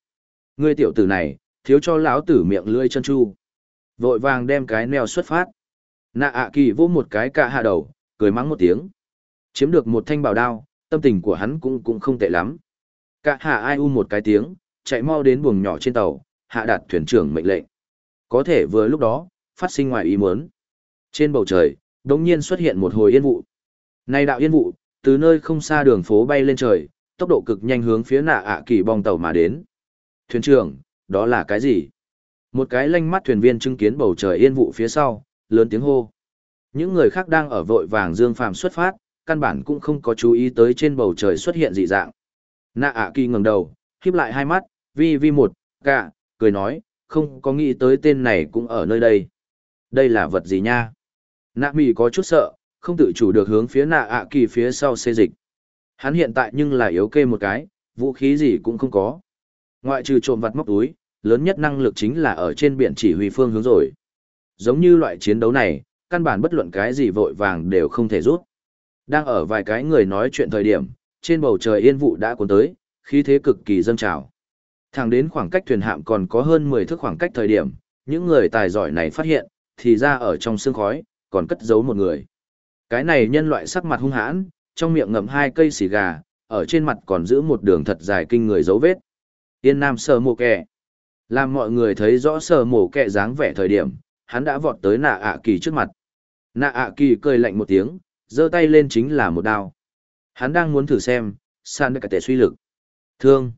Ngươi tiểu tử này, thiếu cho lão tử miệng lưỡi chân chu. Vội vàng đem cái neo xuất phát. Nạ ạ kỳ vô một cái cả hạ đầu, cười mắng một tiếng. Chiếm được một thanh bảo đao, tâm tình của hắn cũng cũng không tệ lắm. Cả hạ ai u một cái tiếng, chạy mau đến buồng nhỏ trên tàu, hạ đạt thuyền trưởng mệnh lệnh. Có thể vừa lúc đó, phát sinh ngoài ý muốn. Trên bầu trời, đột nhiên xuất hiện một hồi yên vụ. nay đạo yên vụ, từ nơi không xa đường phố bay lên trời, tốc độ cực nhanh hướng phía nạ ạ kỳ bong tàu mà đến. Thuyền trưởng, đó là cái gì? Một cái lanh mắt thuyền viên chứng kiến bầu trời yên vụ phía sau, lớn tiếng hô. Những người khác đang ở vội vàng dương phàm xuất phát, căn bản cũng không có chú ý tới trên bầu trời xuất hiện dị dạng. Nạ ạ kỳ ngẩng đầu, híp lại hai mắt, vi vi một, cả, cười nói, không có nghĩ tới tên này cũng ở nơi đây. Đây là vật gì nha? Nạ mì có chút sợ, không tự chủ được hướng phía nạ ạ kỳ phía sau xê dịch. Hắn hiện tại nhưng là yếu kê một cái, vũ khí gì cũng không có. Ngoại trừ trộm vặt móc túi, lớn nhất năng lực chính là ở trên biển chỉ huy phương hướng rồi. Giống như loại chiến đấu này, căn bản bất luận cái gì vội vàng đều không thể rút. Đang ở vài cái người nói chuyện thời điểm, trên bầu trời yên vụ đã cuốn tới, khí thế cực kỳ dâng trào. Thẳng đến khoảng cách thuyền hạm còn có hơn 10 thước khoảng cách thời điểm, những người tài giỏi này phát hiện, thì ra ở trong sương khói, còn cất giấu một người. Cái này nhân loại sắc mặt hung hãn, trong miệng ngậm hai cây xì gà, ở trên mặt còn giữ một đường thật dài kinh người dấu vết. Yên Nam sờ mồ kẹ. Làm mọi người thấy rõ sờ mồ kẹ dáng vẻ thời điểm, hắn đã vọt tới nạ ạ kỳ trước mặt. Nạ ạ kỳ cười lạnh một tiếng, giơ tay lên chính là một đao. Hắn đang muốn thử xem, san được cả tệ suy lực. Thương.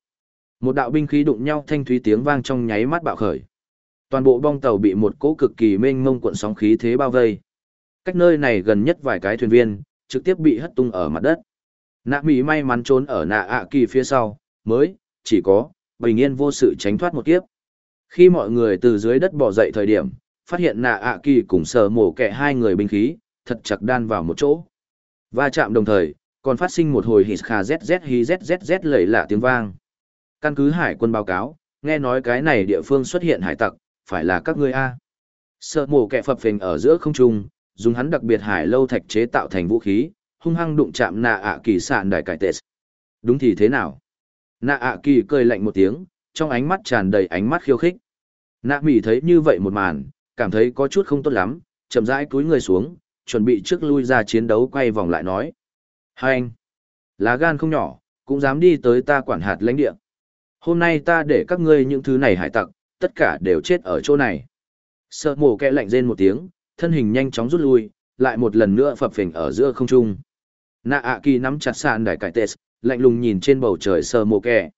Một đạo binh khí đụng nhau thanh thúy tiếng vang trong nháy mắt bạo khởi. Toàn bộ bong tàu bị một cỗ cực kỳ mênh mông cuộn sóng khí thế bao vây. Cách nơi này gần nhất vài cái thuyền viên, trực tiếp bị hất tung ở mặt đất. Nạ Mỹ may mắn trốn ở nạ ạ kỳ phía sau, mới, chỉ có, bình yên vô sự tránh thoát một kiếp. Khi mọi người từ dưới đất bò dậy thời điểm, phát hiện nạ ạ kỳ cùng sờ mổ kẹ hai người binh khí, thật chặt đan vào một chỗ. Va chạm đồng thời, còn phát sinh một hồi hít khà zzz hi zzz lẩy lạ tiếng vang. Căn cứ hải quân báo cáo, nghe nói cái này địa phương xuất hiện hải tặc, phải là các ngươi A. Sợ mổ kẹ phập phình ở giữa không trung, dùng hắn đặc biệt hải lâu thạch chế tạo thành vũ khí, hung hăng đụng chạm nạ ạ kỳ sạn đại cải tệ. Đúng thì thế nào? Nạ ạ kỳ cười lạnh một tiếng, trong ánh mắt tràn đầy ánh mắt khiêu khích. Nạ mỉ thấy như vậy một màn, cảm thấy có chút không tốt lắm, chậm rãi cúi người xuống, chuẩn bị trước lui ra chiến đấu quay vòng lại nói. Hai anh, lá gan không nhỏ, cũng dám đi tới ta quản hạt lãnh địa. Hôm nay ta để các ngươi những thứ này hải tặc, tất cả đều chết ở chỗ này. Sợ mổ kẽ lạnh rên một tiếng, thân hình nhanh chóng rút lui, lại một lần nữa phập phình ở giữa không trung. Nạ ạ kỳ nắm chặt sàn đài cải tết, lạnh lùng nhìn trên bầu trời sờ mồ kẻ.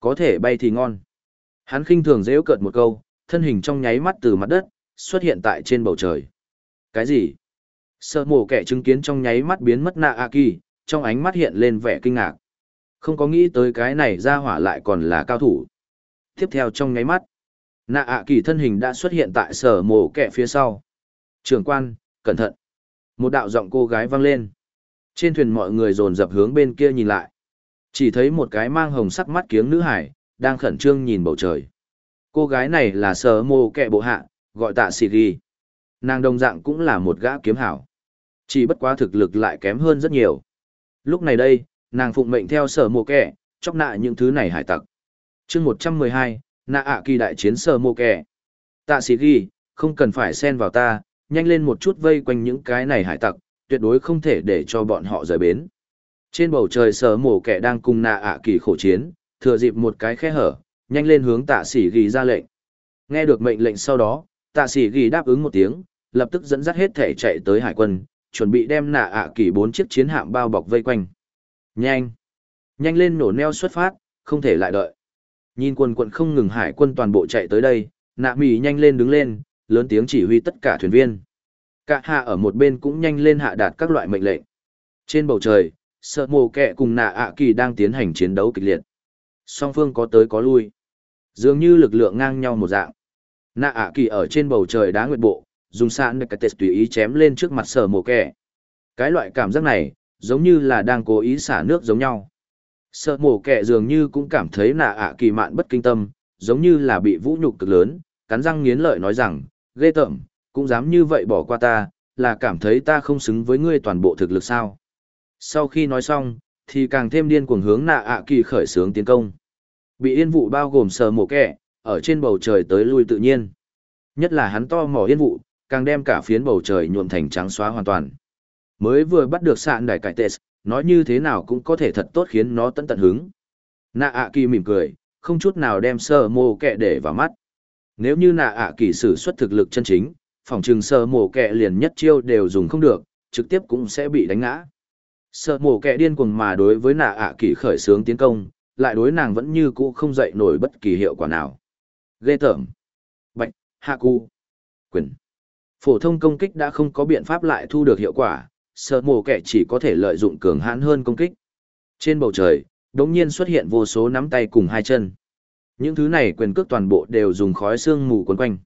Có thể bay thì ngon. Hắn khinh thường dễ cợt một câu, thân hình trong nháy mắt từ mặt đất, xuất hiện tại trên bầu trời. Cái gì? Sờ mổ kẻ chứng kiến trong nháy mắt biến mất nạ A kỳ, trong ánh mắt hiện lên vẻ kinh ngạc. Không có nghĩ tới cái này ra hỏa lại còn là cao thủ. Tiếp theo trong nháy mắt, nạ A kỳ thân hình đã xuất hiện tại sở mổ kẻ phía sau. Trường quan, cẩn thận. Một đạo giọng cô gái vang lên. Trên thuyền mọi người dồn dập hướng bên kia nhìn lại. Chỉ thấy một cái mang hồng sắc mắt kiếng nữ hải, đang khẩn trương nhìn bầu trời. Cô gái này là sở mô kẹ bộ hạ, gọi tạ xì ghi. Nàng đồng dạng cũng là một gã kiếm hảo. Chỉ bất quá thực lực lại kém hơn rất nhiều. Lúc này đây, nàng phụng mệnh theo sở mô kẹ, chóc nạ những thứ này hải tặc. chương một trăm mười hai, nạ ạ kỳ đại chiến sở mô kẹ. Tạ xì ghi, không cần phải xen vào ta, nhanh lên một chút vây quanh những cái này hải tặc, tuyệt đối không thể để cho bọn họ rời bến. Trên bầu trời sở mổ kẻ đang cùng nạ ạ kỳ khổ chiến, thừa dịp một cái khe hở, nhanh lên hướng tạ sĩ ghi ra lệnh. Nghe được mệnh lệnh sau đó, tạ sĩ ghi đáp ứng một tiếng, lập tức dẫn dắt hết thể chạy tới hải quân, chuẩn bị đem nạ ạ kỳ bốn chiếc chiến hạm bao bọc vây quanh. Nhanh! Nhanh lên nổ neo xuất phát, không thể lại đợi. Nhìn quân quận không ngừng hải quân toàn bộ chạy tới đây, nạ mì nhanh lên đứng lên, lớn tiếng chỉ huy tất cả thuyền viên. Cả hạ ở một bên cũng nhanh lên hạ đạt các loại mệnh lệnh. Trên bầu trời, sợ mồ kẹ cùng nạ ạ kỳ đang tiến hành chiến đấu kịch liệt. Song phương có tới có lui. Dường như lực lượng ngang nhau một dạng. Nạ ạ kỳ ở trên bầu trời đá nguyệt bộ, dùng sạn được cái tùy ý chém lên trước mặt sở mồ kẹ. Cái loại cảm giác này, giống như là đang cố ý xả nước giống nhau. Sợ mổ kẹ dường như cũng cảm thấy nạ ạ kỳ mạn bất kinh tâm, giống như là bị vũ nhục cực lớn, cắn răng nghiến lợi nói rằng, ghê tởm, cũng dám như vậy bỏ qua ta, là cảm thấy ta không xứng với ngươi toàn bộ thực lực sao. Sau khi nói xong, thì càng thêm điên cuồng hướng nạ ạ kỳ khởi sướng tiến công. Bị yên vụ bao gồm sờ mổ kẻ, ở trên bầu trời tới lui tự nhiên. Nhất là hắn to mỏ yên vụ, càng đem cả phiến bầu trời nhuộm thành trắng xóa hoàn toàn. Mới vừa bắt được sạn đài cải tệ, nói như thế nào cũng có thể thật tốt khiến nó tận tận hứng. Nạ ạ kỳ mỉm cười, không chút nào đem sờ mổ kẻ để vào mắt. Nếu như nạ ạ kỳ sử xuất thực lực chân chính, phòng trừng sơ mổ kẹ liền nhất chiêu đều dùng không được, trực tiếp cũng sẽ bị đánh ngã. Sợ mổ kẹ điên cuồng mà đối với nạ ạ kỳ khởi sướng tiến công, lại đối nàng vẫn như cũ không dậy nổi bất kỳ hiệu quả nào. Ghê tởm. Bạch, hạ cu. Quyền. Phổ thông công kích đã không có biện pháp lại thu được hiệu quả, sợ mổ kẹ chỉ có thể lợi dụng cường hãn hơn công kích. Trên bầu trời, đống nhiên xuất hiện vô số nắm tay cùng hai chân. Những thứ này quyền cước toàn bộ đều dùng khói xương mù quấn quanh.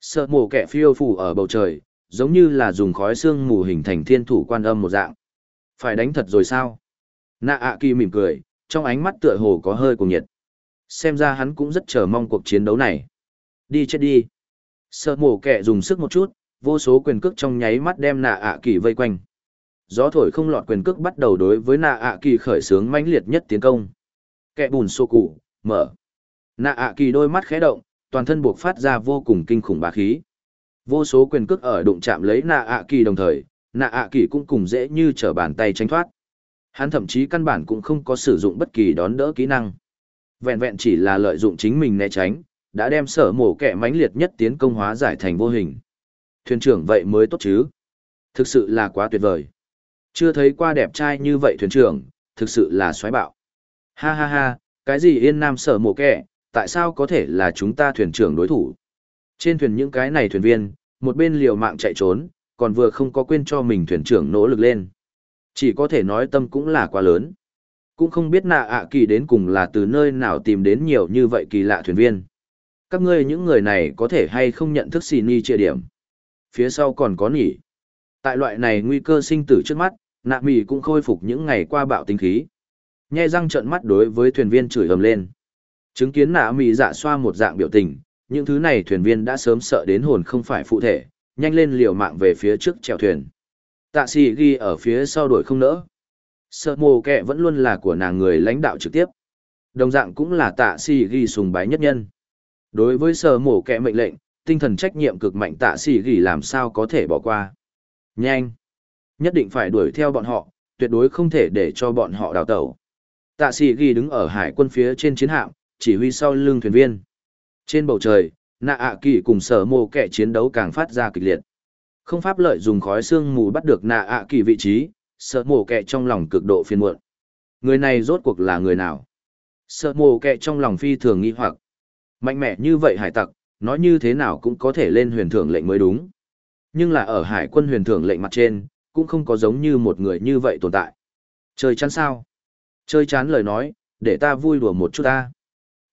Sợ mổ kẹ phiêu phủ ở bầu trời, giống như là dùng khói xương mù hình thành thiên thủ quan âm một dạng. Phải đánh thật rồi sao? Nạ ạ kỳ mỉm cười, trong ánh mắt tựa hồ có hơi cùng nhiệt. Xem ra hắn cũng rất chờ mong cuộc chiến đấu này. Đi chết đi. Sợ mổ kẹ dùng sức một chút, vô số quyền cước trong nháy mắt đem nạ ạ kỳ vây quanh. Gió thổi không lọt quyền cước bắt đầu đối với nạ ạ kỳ khởi sướng mãnh liệt nhất tiến công. Kẹ bùn xô cụ, mở. Nạ ạ kỳ đôi mắt khẽ động, toàn thân buộc phát ra vô cùng kinh khủng bá khí. Vô số quyền cước ở đụng chạm lấy nạ ạ kỳ đồng thời, nạ ạ kỳ cũng cùng dễ như trở bàn tay tránh thoát. Hắn thậm chí căn bản cũng không có sử dụng bất kỳ đón đỡ kỹ năng. Vẹn vẹn chỉ là lợi dụng chính mình né tránh, đã đem sở mổ kẻ mãnh liệt nhất tiến công hóa giải thành vô hình. Thuyền trưởng vậy mới tốt chứ. Thực sự là quá tuyệt vời. Chưa thấy qua đẹp trai như vậy thuyền trưởng, thực sự là xoáy bạo. Ha ha ha, cái gì yên nam sở mộ kẻ, tại sao có thể là chúng ta thuyền trưởng đối thủ? Trên thuyền những cái này thuyền viên, một bên liều mạng chạy trốn, còn vừa không có quên cho mình thuyền trưởng nỗ lực lên. Chỉ có thể nói tâm cũng là quá lớn. Cũng không biết nạ ạ kỳ đến cùng là từ nơi nào tìm đến nhiều như vậy kỳ lạ thuyền viên. Các ngươi những người này có thể hay không nhận thức xì ni chia điểm. Phía sau còn có nỉ. Tại loại này nguy cơ sinh tử trước mắt, nạ mì cũng khôi phục những ngày qua bạo tinh khí. Nhe răng trợn mắt đối với thuyền viên chửi ầm lên. Chứng kiến nạ mì dạ xoa một dạng biểu tình, những thứ này thuyền viên đã sớm sợ đến hồn không phải phụ thể, nhanh lên liều mạng về phía trước chèo thuyền. Tạ sĩ ghi ở phía sau đuổi không nỡ. Sợ mồ kẹ vẫn luôn là của nàng người lãnh đạo trực tiếp. Đồng dạng cũng là tạ sĩ ghi sùng bái nhất nhân. Đối với sợ mổ kẹ mệnh lệnh, tinh thần trách nhiệm cực mạnh tạ sĩ ghi làm sao có thể bỏ qua. Nhanh! Nhất định phải đuổi theo bọn họ, tuyệt đối không thể để cho bọn họ đào tẩu. Tạ sĩ ghi đứng ở hải quân phía trên chiến hạm, chỉ huy sau lưng thuyền viên. Trên bầu trời, nạ ạ kỳ cùng sở mồ kẻ chiến đấu càng phát ra kịch liệt. Không pháp lợi dùng khói sương mù bắt được nạ ạ kỳ vị trí, sở mồ kẻ trong lòng cực độ phiền muộn. Người này rốt cuộc là người nào? Sở mồ kẻ trong lòng phi thường nghi hoặc. Mạnh mẽ như vậy hải tặc, nói như thế nào cũng có thể lên huyền thưởng lệnh mới đúng. Nhưng là ở hải quân huyền thưởng lệnh mặt trên, cũng không có giống như một người như vậy tồn tại. Chơi chán sao? Chơi chán lời nói, để ta vui đùa một chút ta.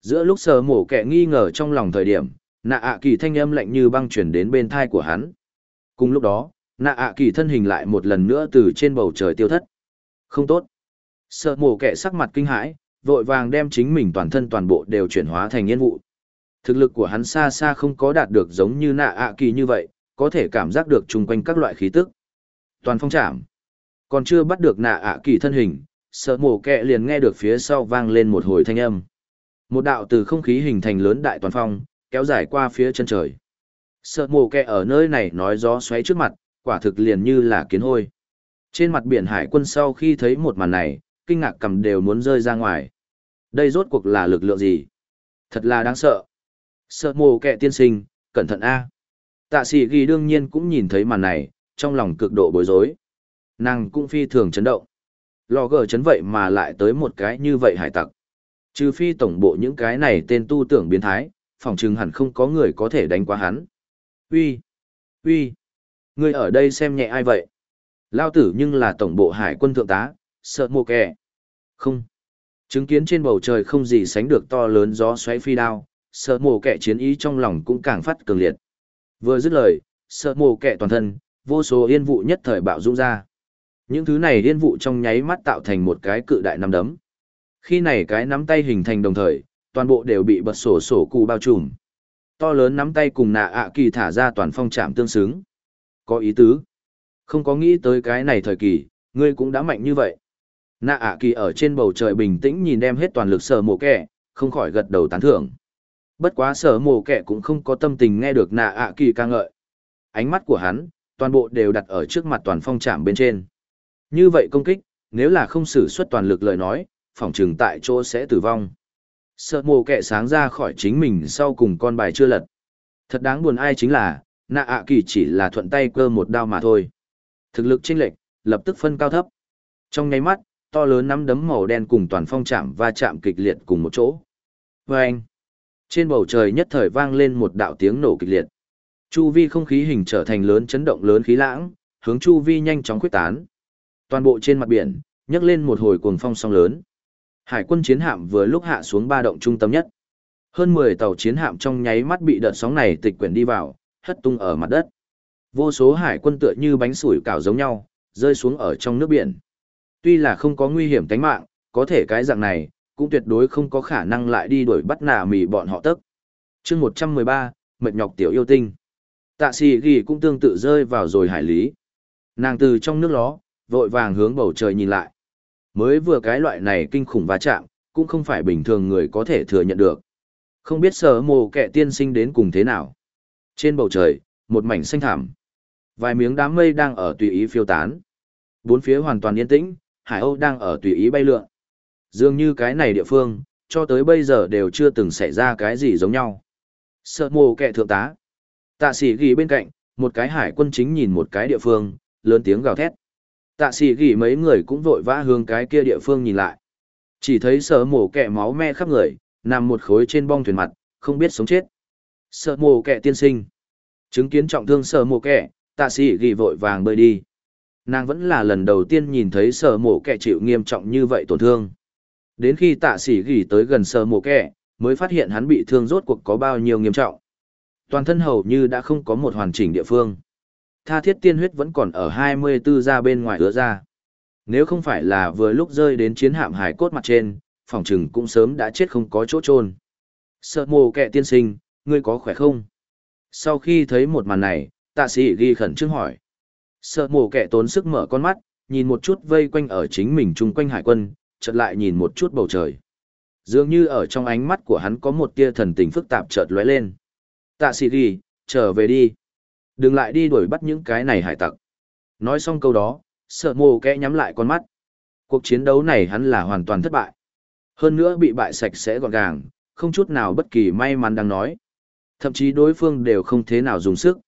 Giữa lúc sờ mổ kẻ nghi ngờ trong lòng thời điểm, nạ ạ kỳ thanh âm lạnh như băng chuyển đến bên thai của hắn. Cùng lúc đó, nạ ạ kỳ thân hình lại một lần nữa từ trên bầu trời tiêu thất. Không tốt. Sợ mổ kẻ sắc mặt kinh hãi, vội vàng đem chính mình toàn thân toàn bộ đều chuyển hóa thành nhiên vụ. Thực lực của hắn xa xa không có đạt được giống như nạ ạ kỳ như vậy, có thể cảm giác được chung quanh các loại khí tức. Toàn phong trảm. Còn chưa bắt được nạ ạ kỳ thân hình, sợ mổ kẹ liền nghe được phía sau vang lên một hồi thanh âm. Một đạo từ không khí hình thành lớn đại toàn phong, kéo dài qua phía chân trời. Sợ mồ kẹ ở nơi này nói gió xoáy trước mặt, quả thực liền như là kiến hôi. Trên mặt biển hải quân sau khi thấy một màn này, kinh ngạc cầm đều muốn rơi ra ngoài. Đây rốt cuộc là lực lượng gì? Thật là đáng sợ. Sợ mồ kẹ tiên sinh, cẩn thận a. Tạ sĩ ghi đương nhiên cũng nhìn thấy màn này, trong lòng cực độ bối rối. Nàng cũng phi thường chấn động. Lò gờ chấn vậy mà lại tới một cái như vậy hải tặc. Trừ phi tổng bộ những cái này tên tu tưởng biến thái, phòng chừng hẳn không có người có thể đánh qua hắn. Uy, uy, người ở đây xem nhẹ ai vậy? Lao tử nhưng là tổng bộ hải quân thượng tá, sợ mồ kẻ. Không. Chứng kiến trên bầu trời không gì sánh được to lớn gió xoáy phi đao, sợ mồ kẻ chiến ý trong lòng cũng càng phát cường liệt. Vừa dứt lời, sợ mồ kẻ toàn thân, vô số yên vụ nhất thời bạo dũng ra. Những thứ này yên vụ trong nháy mắt tạo thành một cái cự đại nằm đấm. Khi này cái nắm tay hình thành đồng thời, toàn bộ đều bị bật sổ sổ cụ bao trùm. To lớn nắm tay cùng nạ ạ kỳ thả ra toàn phong trạm tương xứng. Có ý tứ. Không có nghĩ tới cái này thời kỳ, ngươi cũng đã mạnh như vậy. Nạ ạ kỳ ở trên bầu trời bình tĩnh nhìn đem hết toàn lực sở mộ kẻ, không khỏi gật đầu tán thưởng. Bất quá sở mộ kẻ cũng không có tâm tình nghe được nạ ạ kỳ ca ngợi. Ánh mắt của hắn, toàn bộ đều đặt ở trước mặt toàn phong trạm bên trên. Như vậy công kích, nếu là không sử xuất toàn lực lời nói, phỏng chừng tại chỗ sẽ tử vong. Sợ mồ kẹ sáng ra khỏi chính mình sau cùng con bài chưa lật. Thật đáng buồn ai chính là, nạ ạ kỳ chỉ là thuận tay cơ một đao mà thôi. Thực lực chênh lệch, lập tức phân cao thấp. Trong nháy mắt, to lớn nắm đấm màu đen cùng toàn phong chạm và chạm kịch liệt cùng một chỗ. Và anh, trên bầu trời nhất thời vang lên một đạo tiếng nổ kịch liệt. Chu vi không khí hình trở thành lớn chấn động lớn khí lãng, hướng chu vi nhanh chóng quyết tán. Toàn bộ trên mặt biển, nhấc lên một hồi cuồng phong song lớn. Hải quân chiến hạm vừa lúc hạ xuống ba động trung tâm nhất. Hơn 10 tàu chiến hạm trong nháy mắt bị đợt sóng này tịch quyển đi vào, hất tung ở mặt đất. Vô số hải quân tựa như bánh sủi cảo giống nhau, rơi xuống ở trong nước biển. Tuy là không có nguy hiểm tính mạng, có thể cái dạng này, cũng tuyệt đối không có khả năng lại đi đuổi bắt nà mì bọn họ tức. chương 113, mệt nhọc tiểu yêu tinh. Tạ sĩ ghi cũng tương tự rơi vào rồi hải lý. Nàng từ trong nước ló, vội vàng hướng bầu trời nhìn lại. Mới vừa cái loại này kinh khủng va chạm, cũng không phải bình thường người có thể thừa nhận được. Không biết sở mồ kẻ tiên sinh đến cùng thế nào. Trên bầu trời, một mảnh xanh thảm. Vài miếng đám mây đang ở tùy ý phiêu tán. Bốn phía hoàn toàn yên tĩnh, Hải Âu đang ở tùy ý bay lượn. Dường như cái này địa phương, cho tới bây giờ đều chưa từng xảy ra cái gì giống nhau. Sợ mồ kẻ thượng tá. Tạ sĩ ghi bên cạnh, một cái hải quân chính nhìn một cái địa phương, lớn tiếng gào thét. Tạ sĩ gỉ mấy người cũng vội vã hướng cái kia địa phương nhìn lại. Chỉ thấy sở mổ kẹ máu me khắp người, nằm một khối trên bong thuyền mặt, không biết sống chết. Sở mổ kẹ tiên sinh. Chứng kiến trọng thương sở mổ kẹ, tạ sĩ gỉ vội vàng bơi đi. Nàng vẫn là lần đầu tiên nhìn thấy sở mổ kẹ chịu nghiêm trọng như vậy tổn thương. Đến khi tạ sĩ gỉ tới gần sở mổ kẹ, mới phát hiện hắn bị thương rốt cuộc có bao nhiêu nghiêm trọng. Toàn thân hầu như đã không có một hoàn chỉnh địa phương. Tha thiết tiên huyết vẫn còn ở 24 ra bên ngoài hứa ra. Nếu không phải là vừa lúc rơi đến chiến hạm hải cốt mặt trên, phòng trừng cũng sớm đã chết không có chỗ trôn. Sợ mồ kẹ tiên sinh, ngươi có khỏe không? Sau khi thấy một màn này, tạ sĩ ghi khẩn trương hỏi. Sợ mồ kẹ tốn sức mở con mắt, nhìn một chút vây quanh ở chính mình chung quanh hải quân, chợt lại nhìn một chút bầu trời. Dường như ở trong ánh mắt của hắn có một tia thần tình phức tạp chợt lóe lên. Tạ sĩ ghi, trở về đi. Đừng lại đi đuổi bắt những cái này hải tặc. Nói xong câu đó, sợ mồ kẽ nhắm lại con mắt. Cuộc chiến đấu này hắn là hoàn toàn thất bại. Hơn nữa bị bại sạch sẽ gọn gàng, không chút nào bất kỳ may mắn đang nói. Thậm chí đối phương đều không thế nào dùng sức.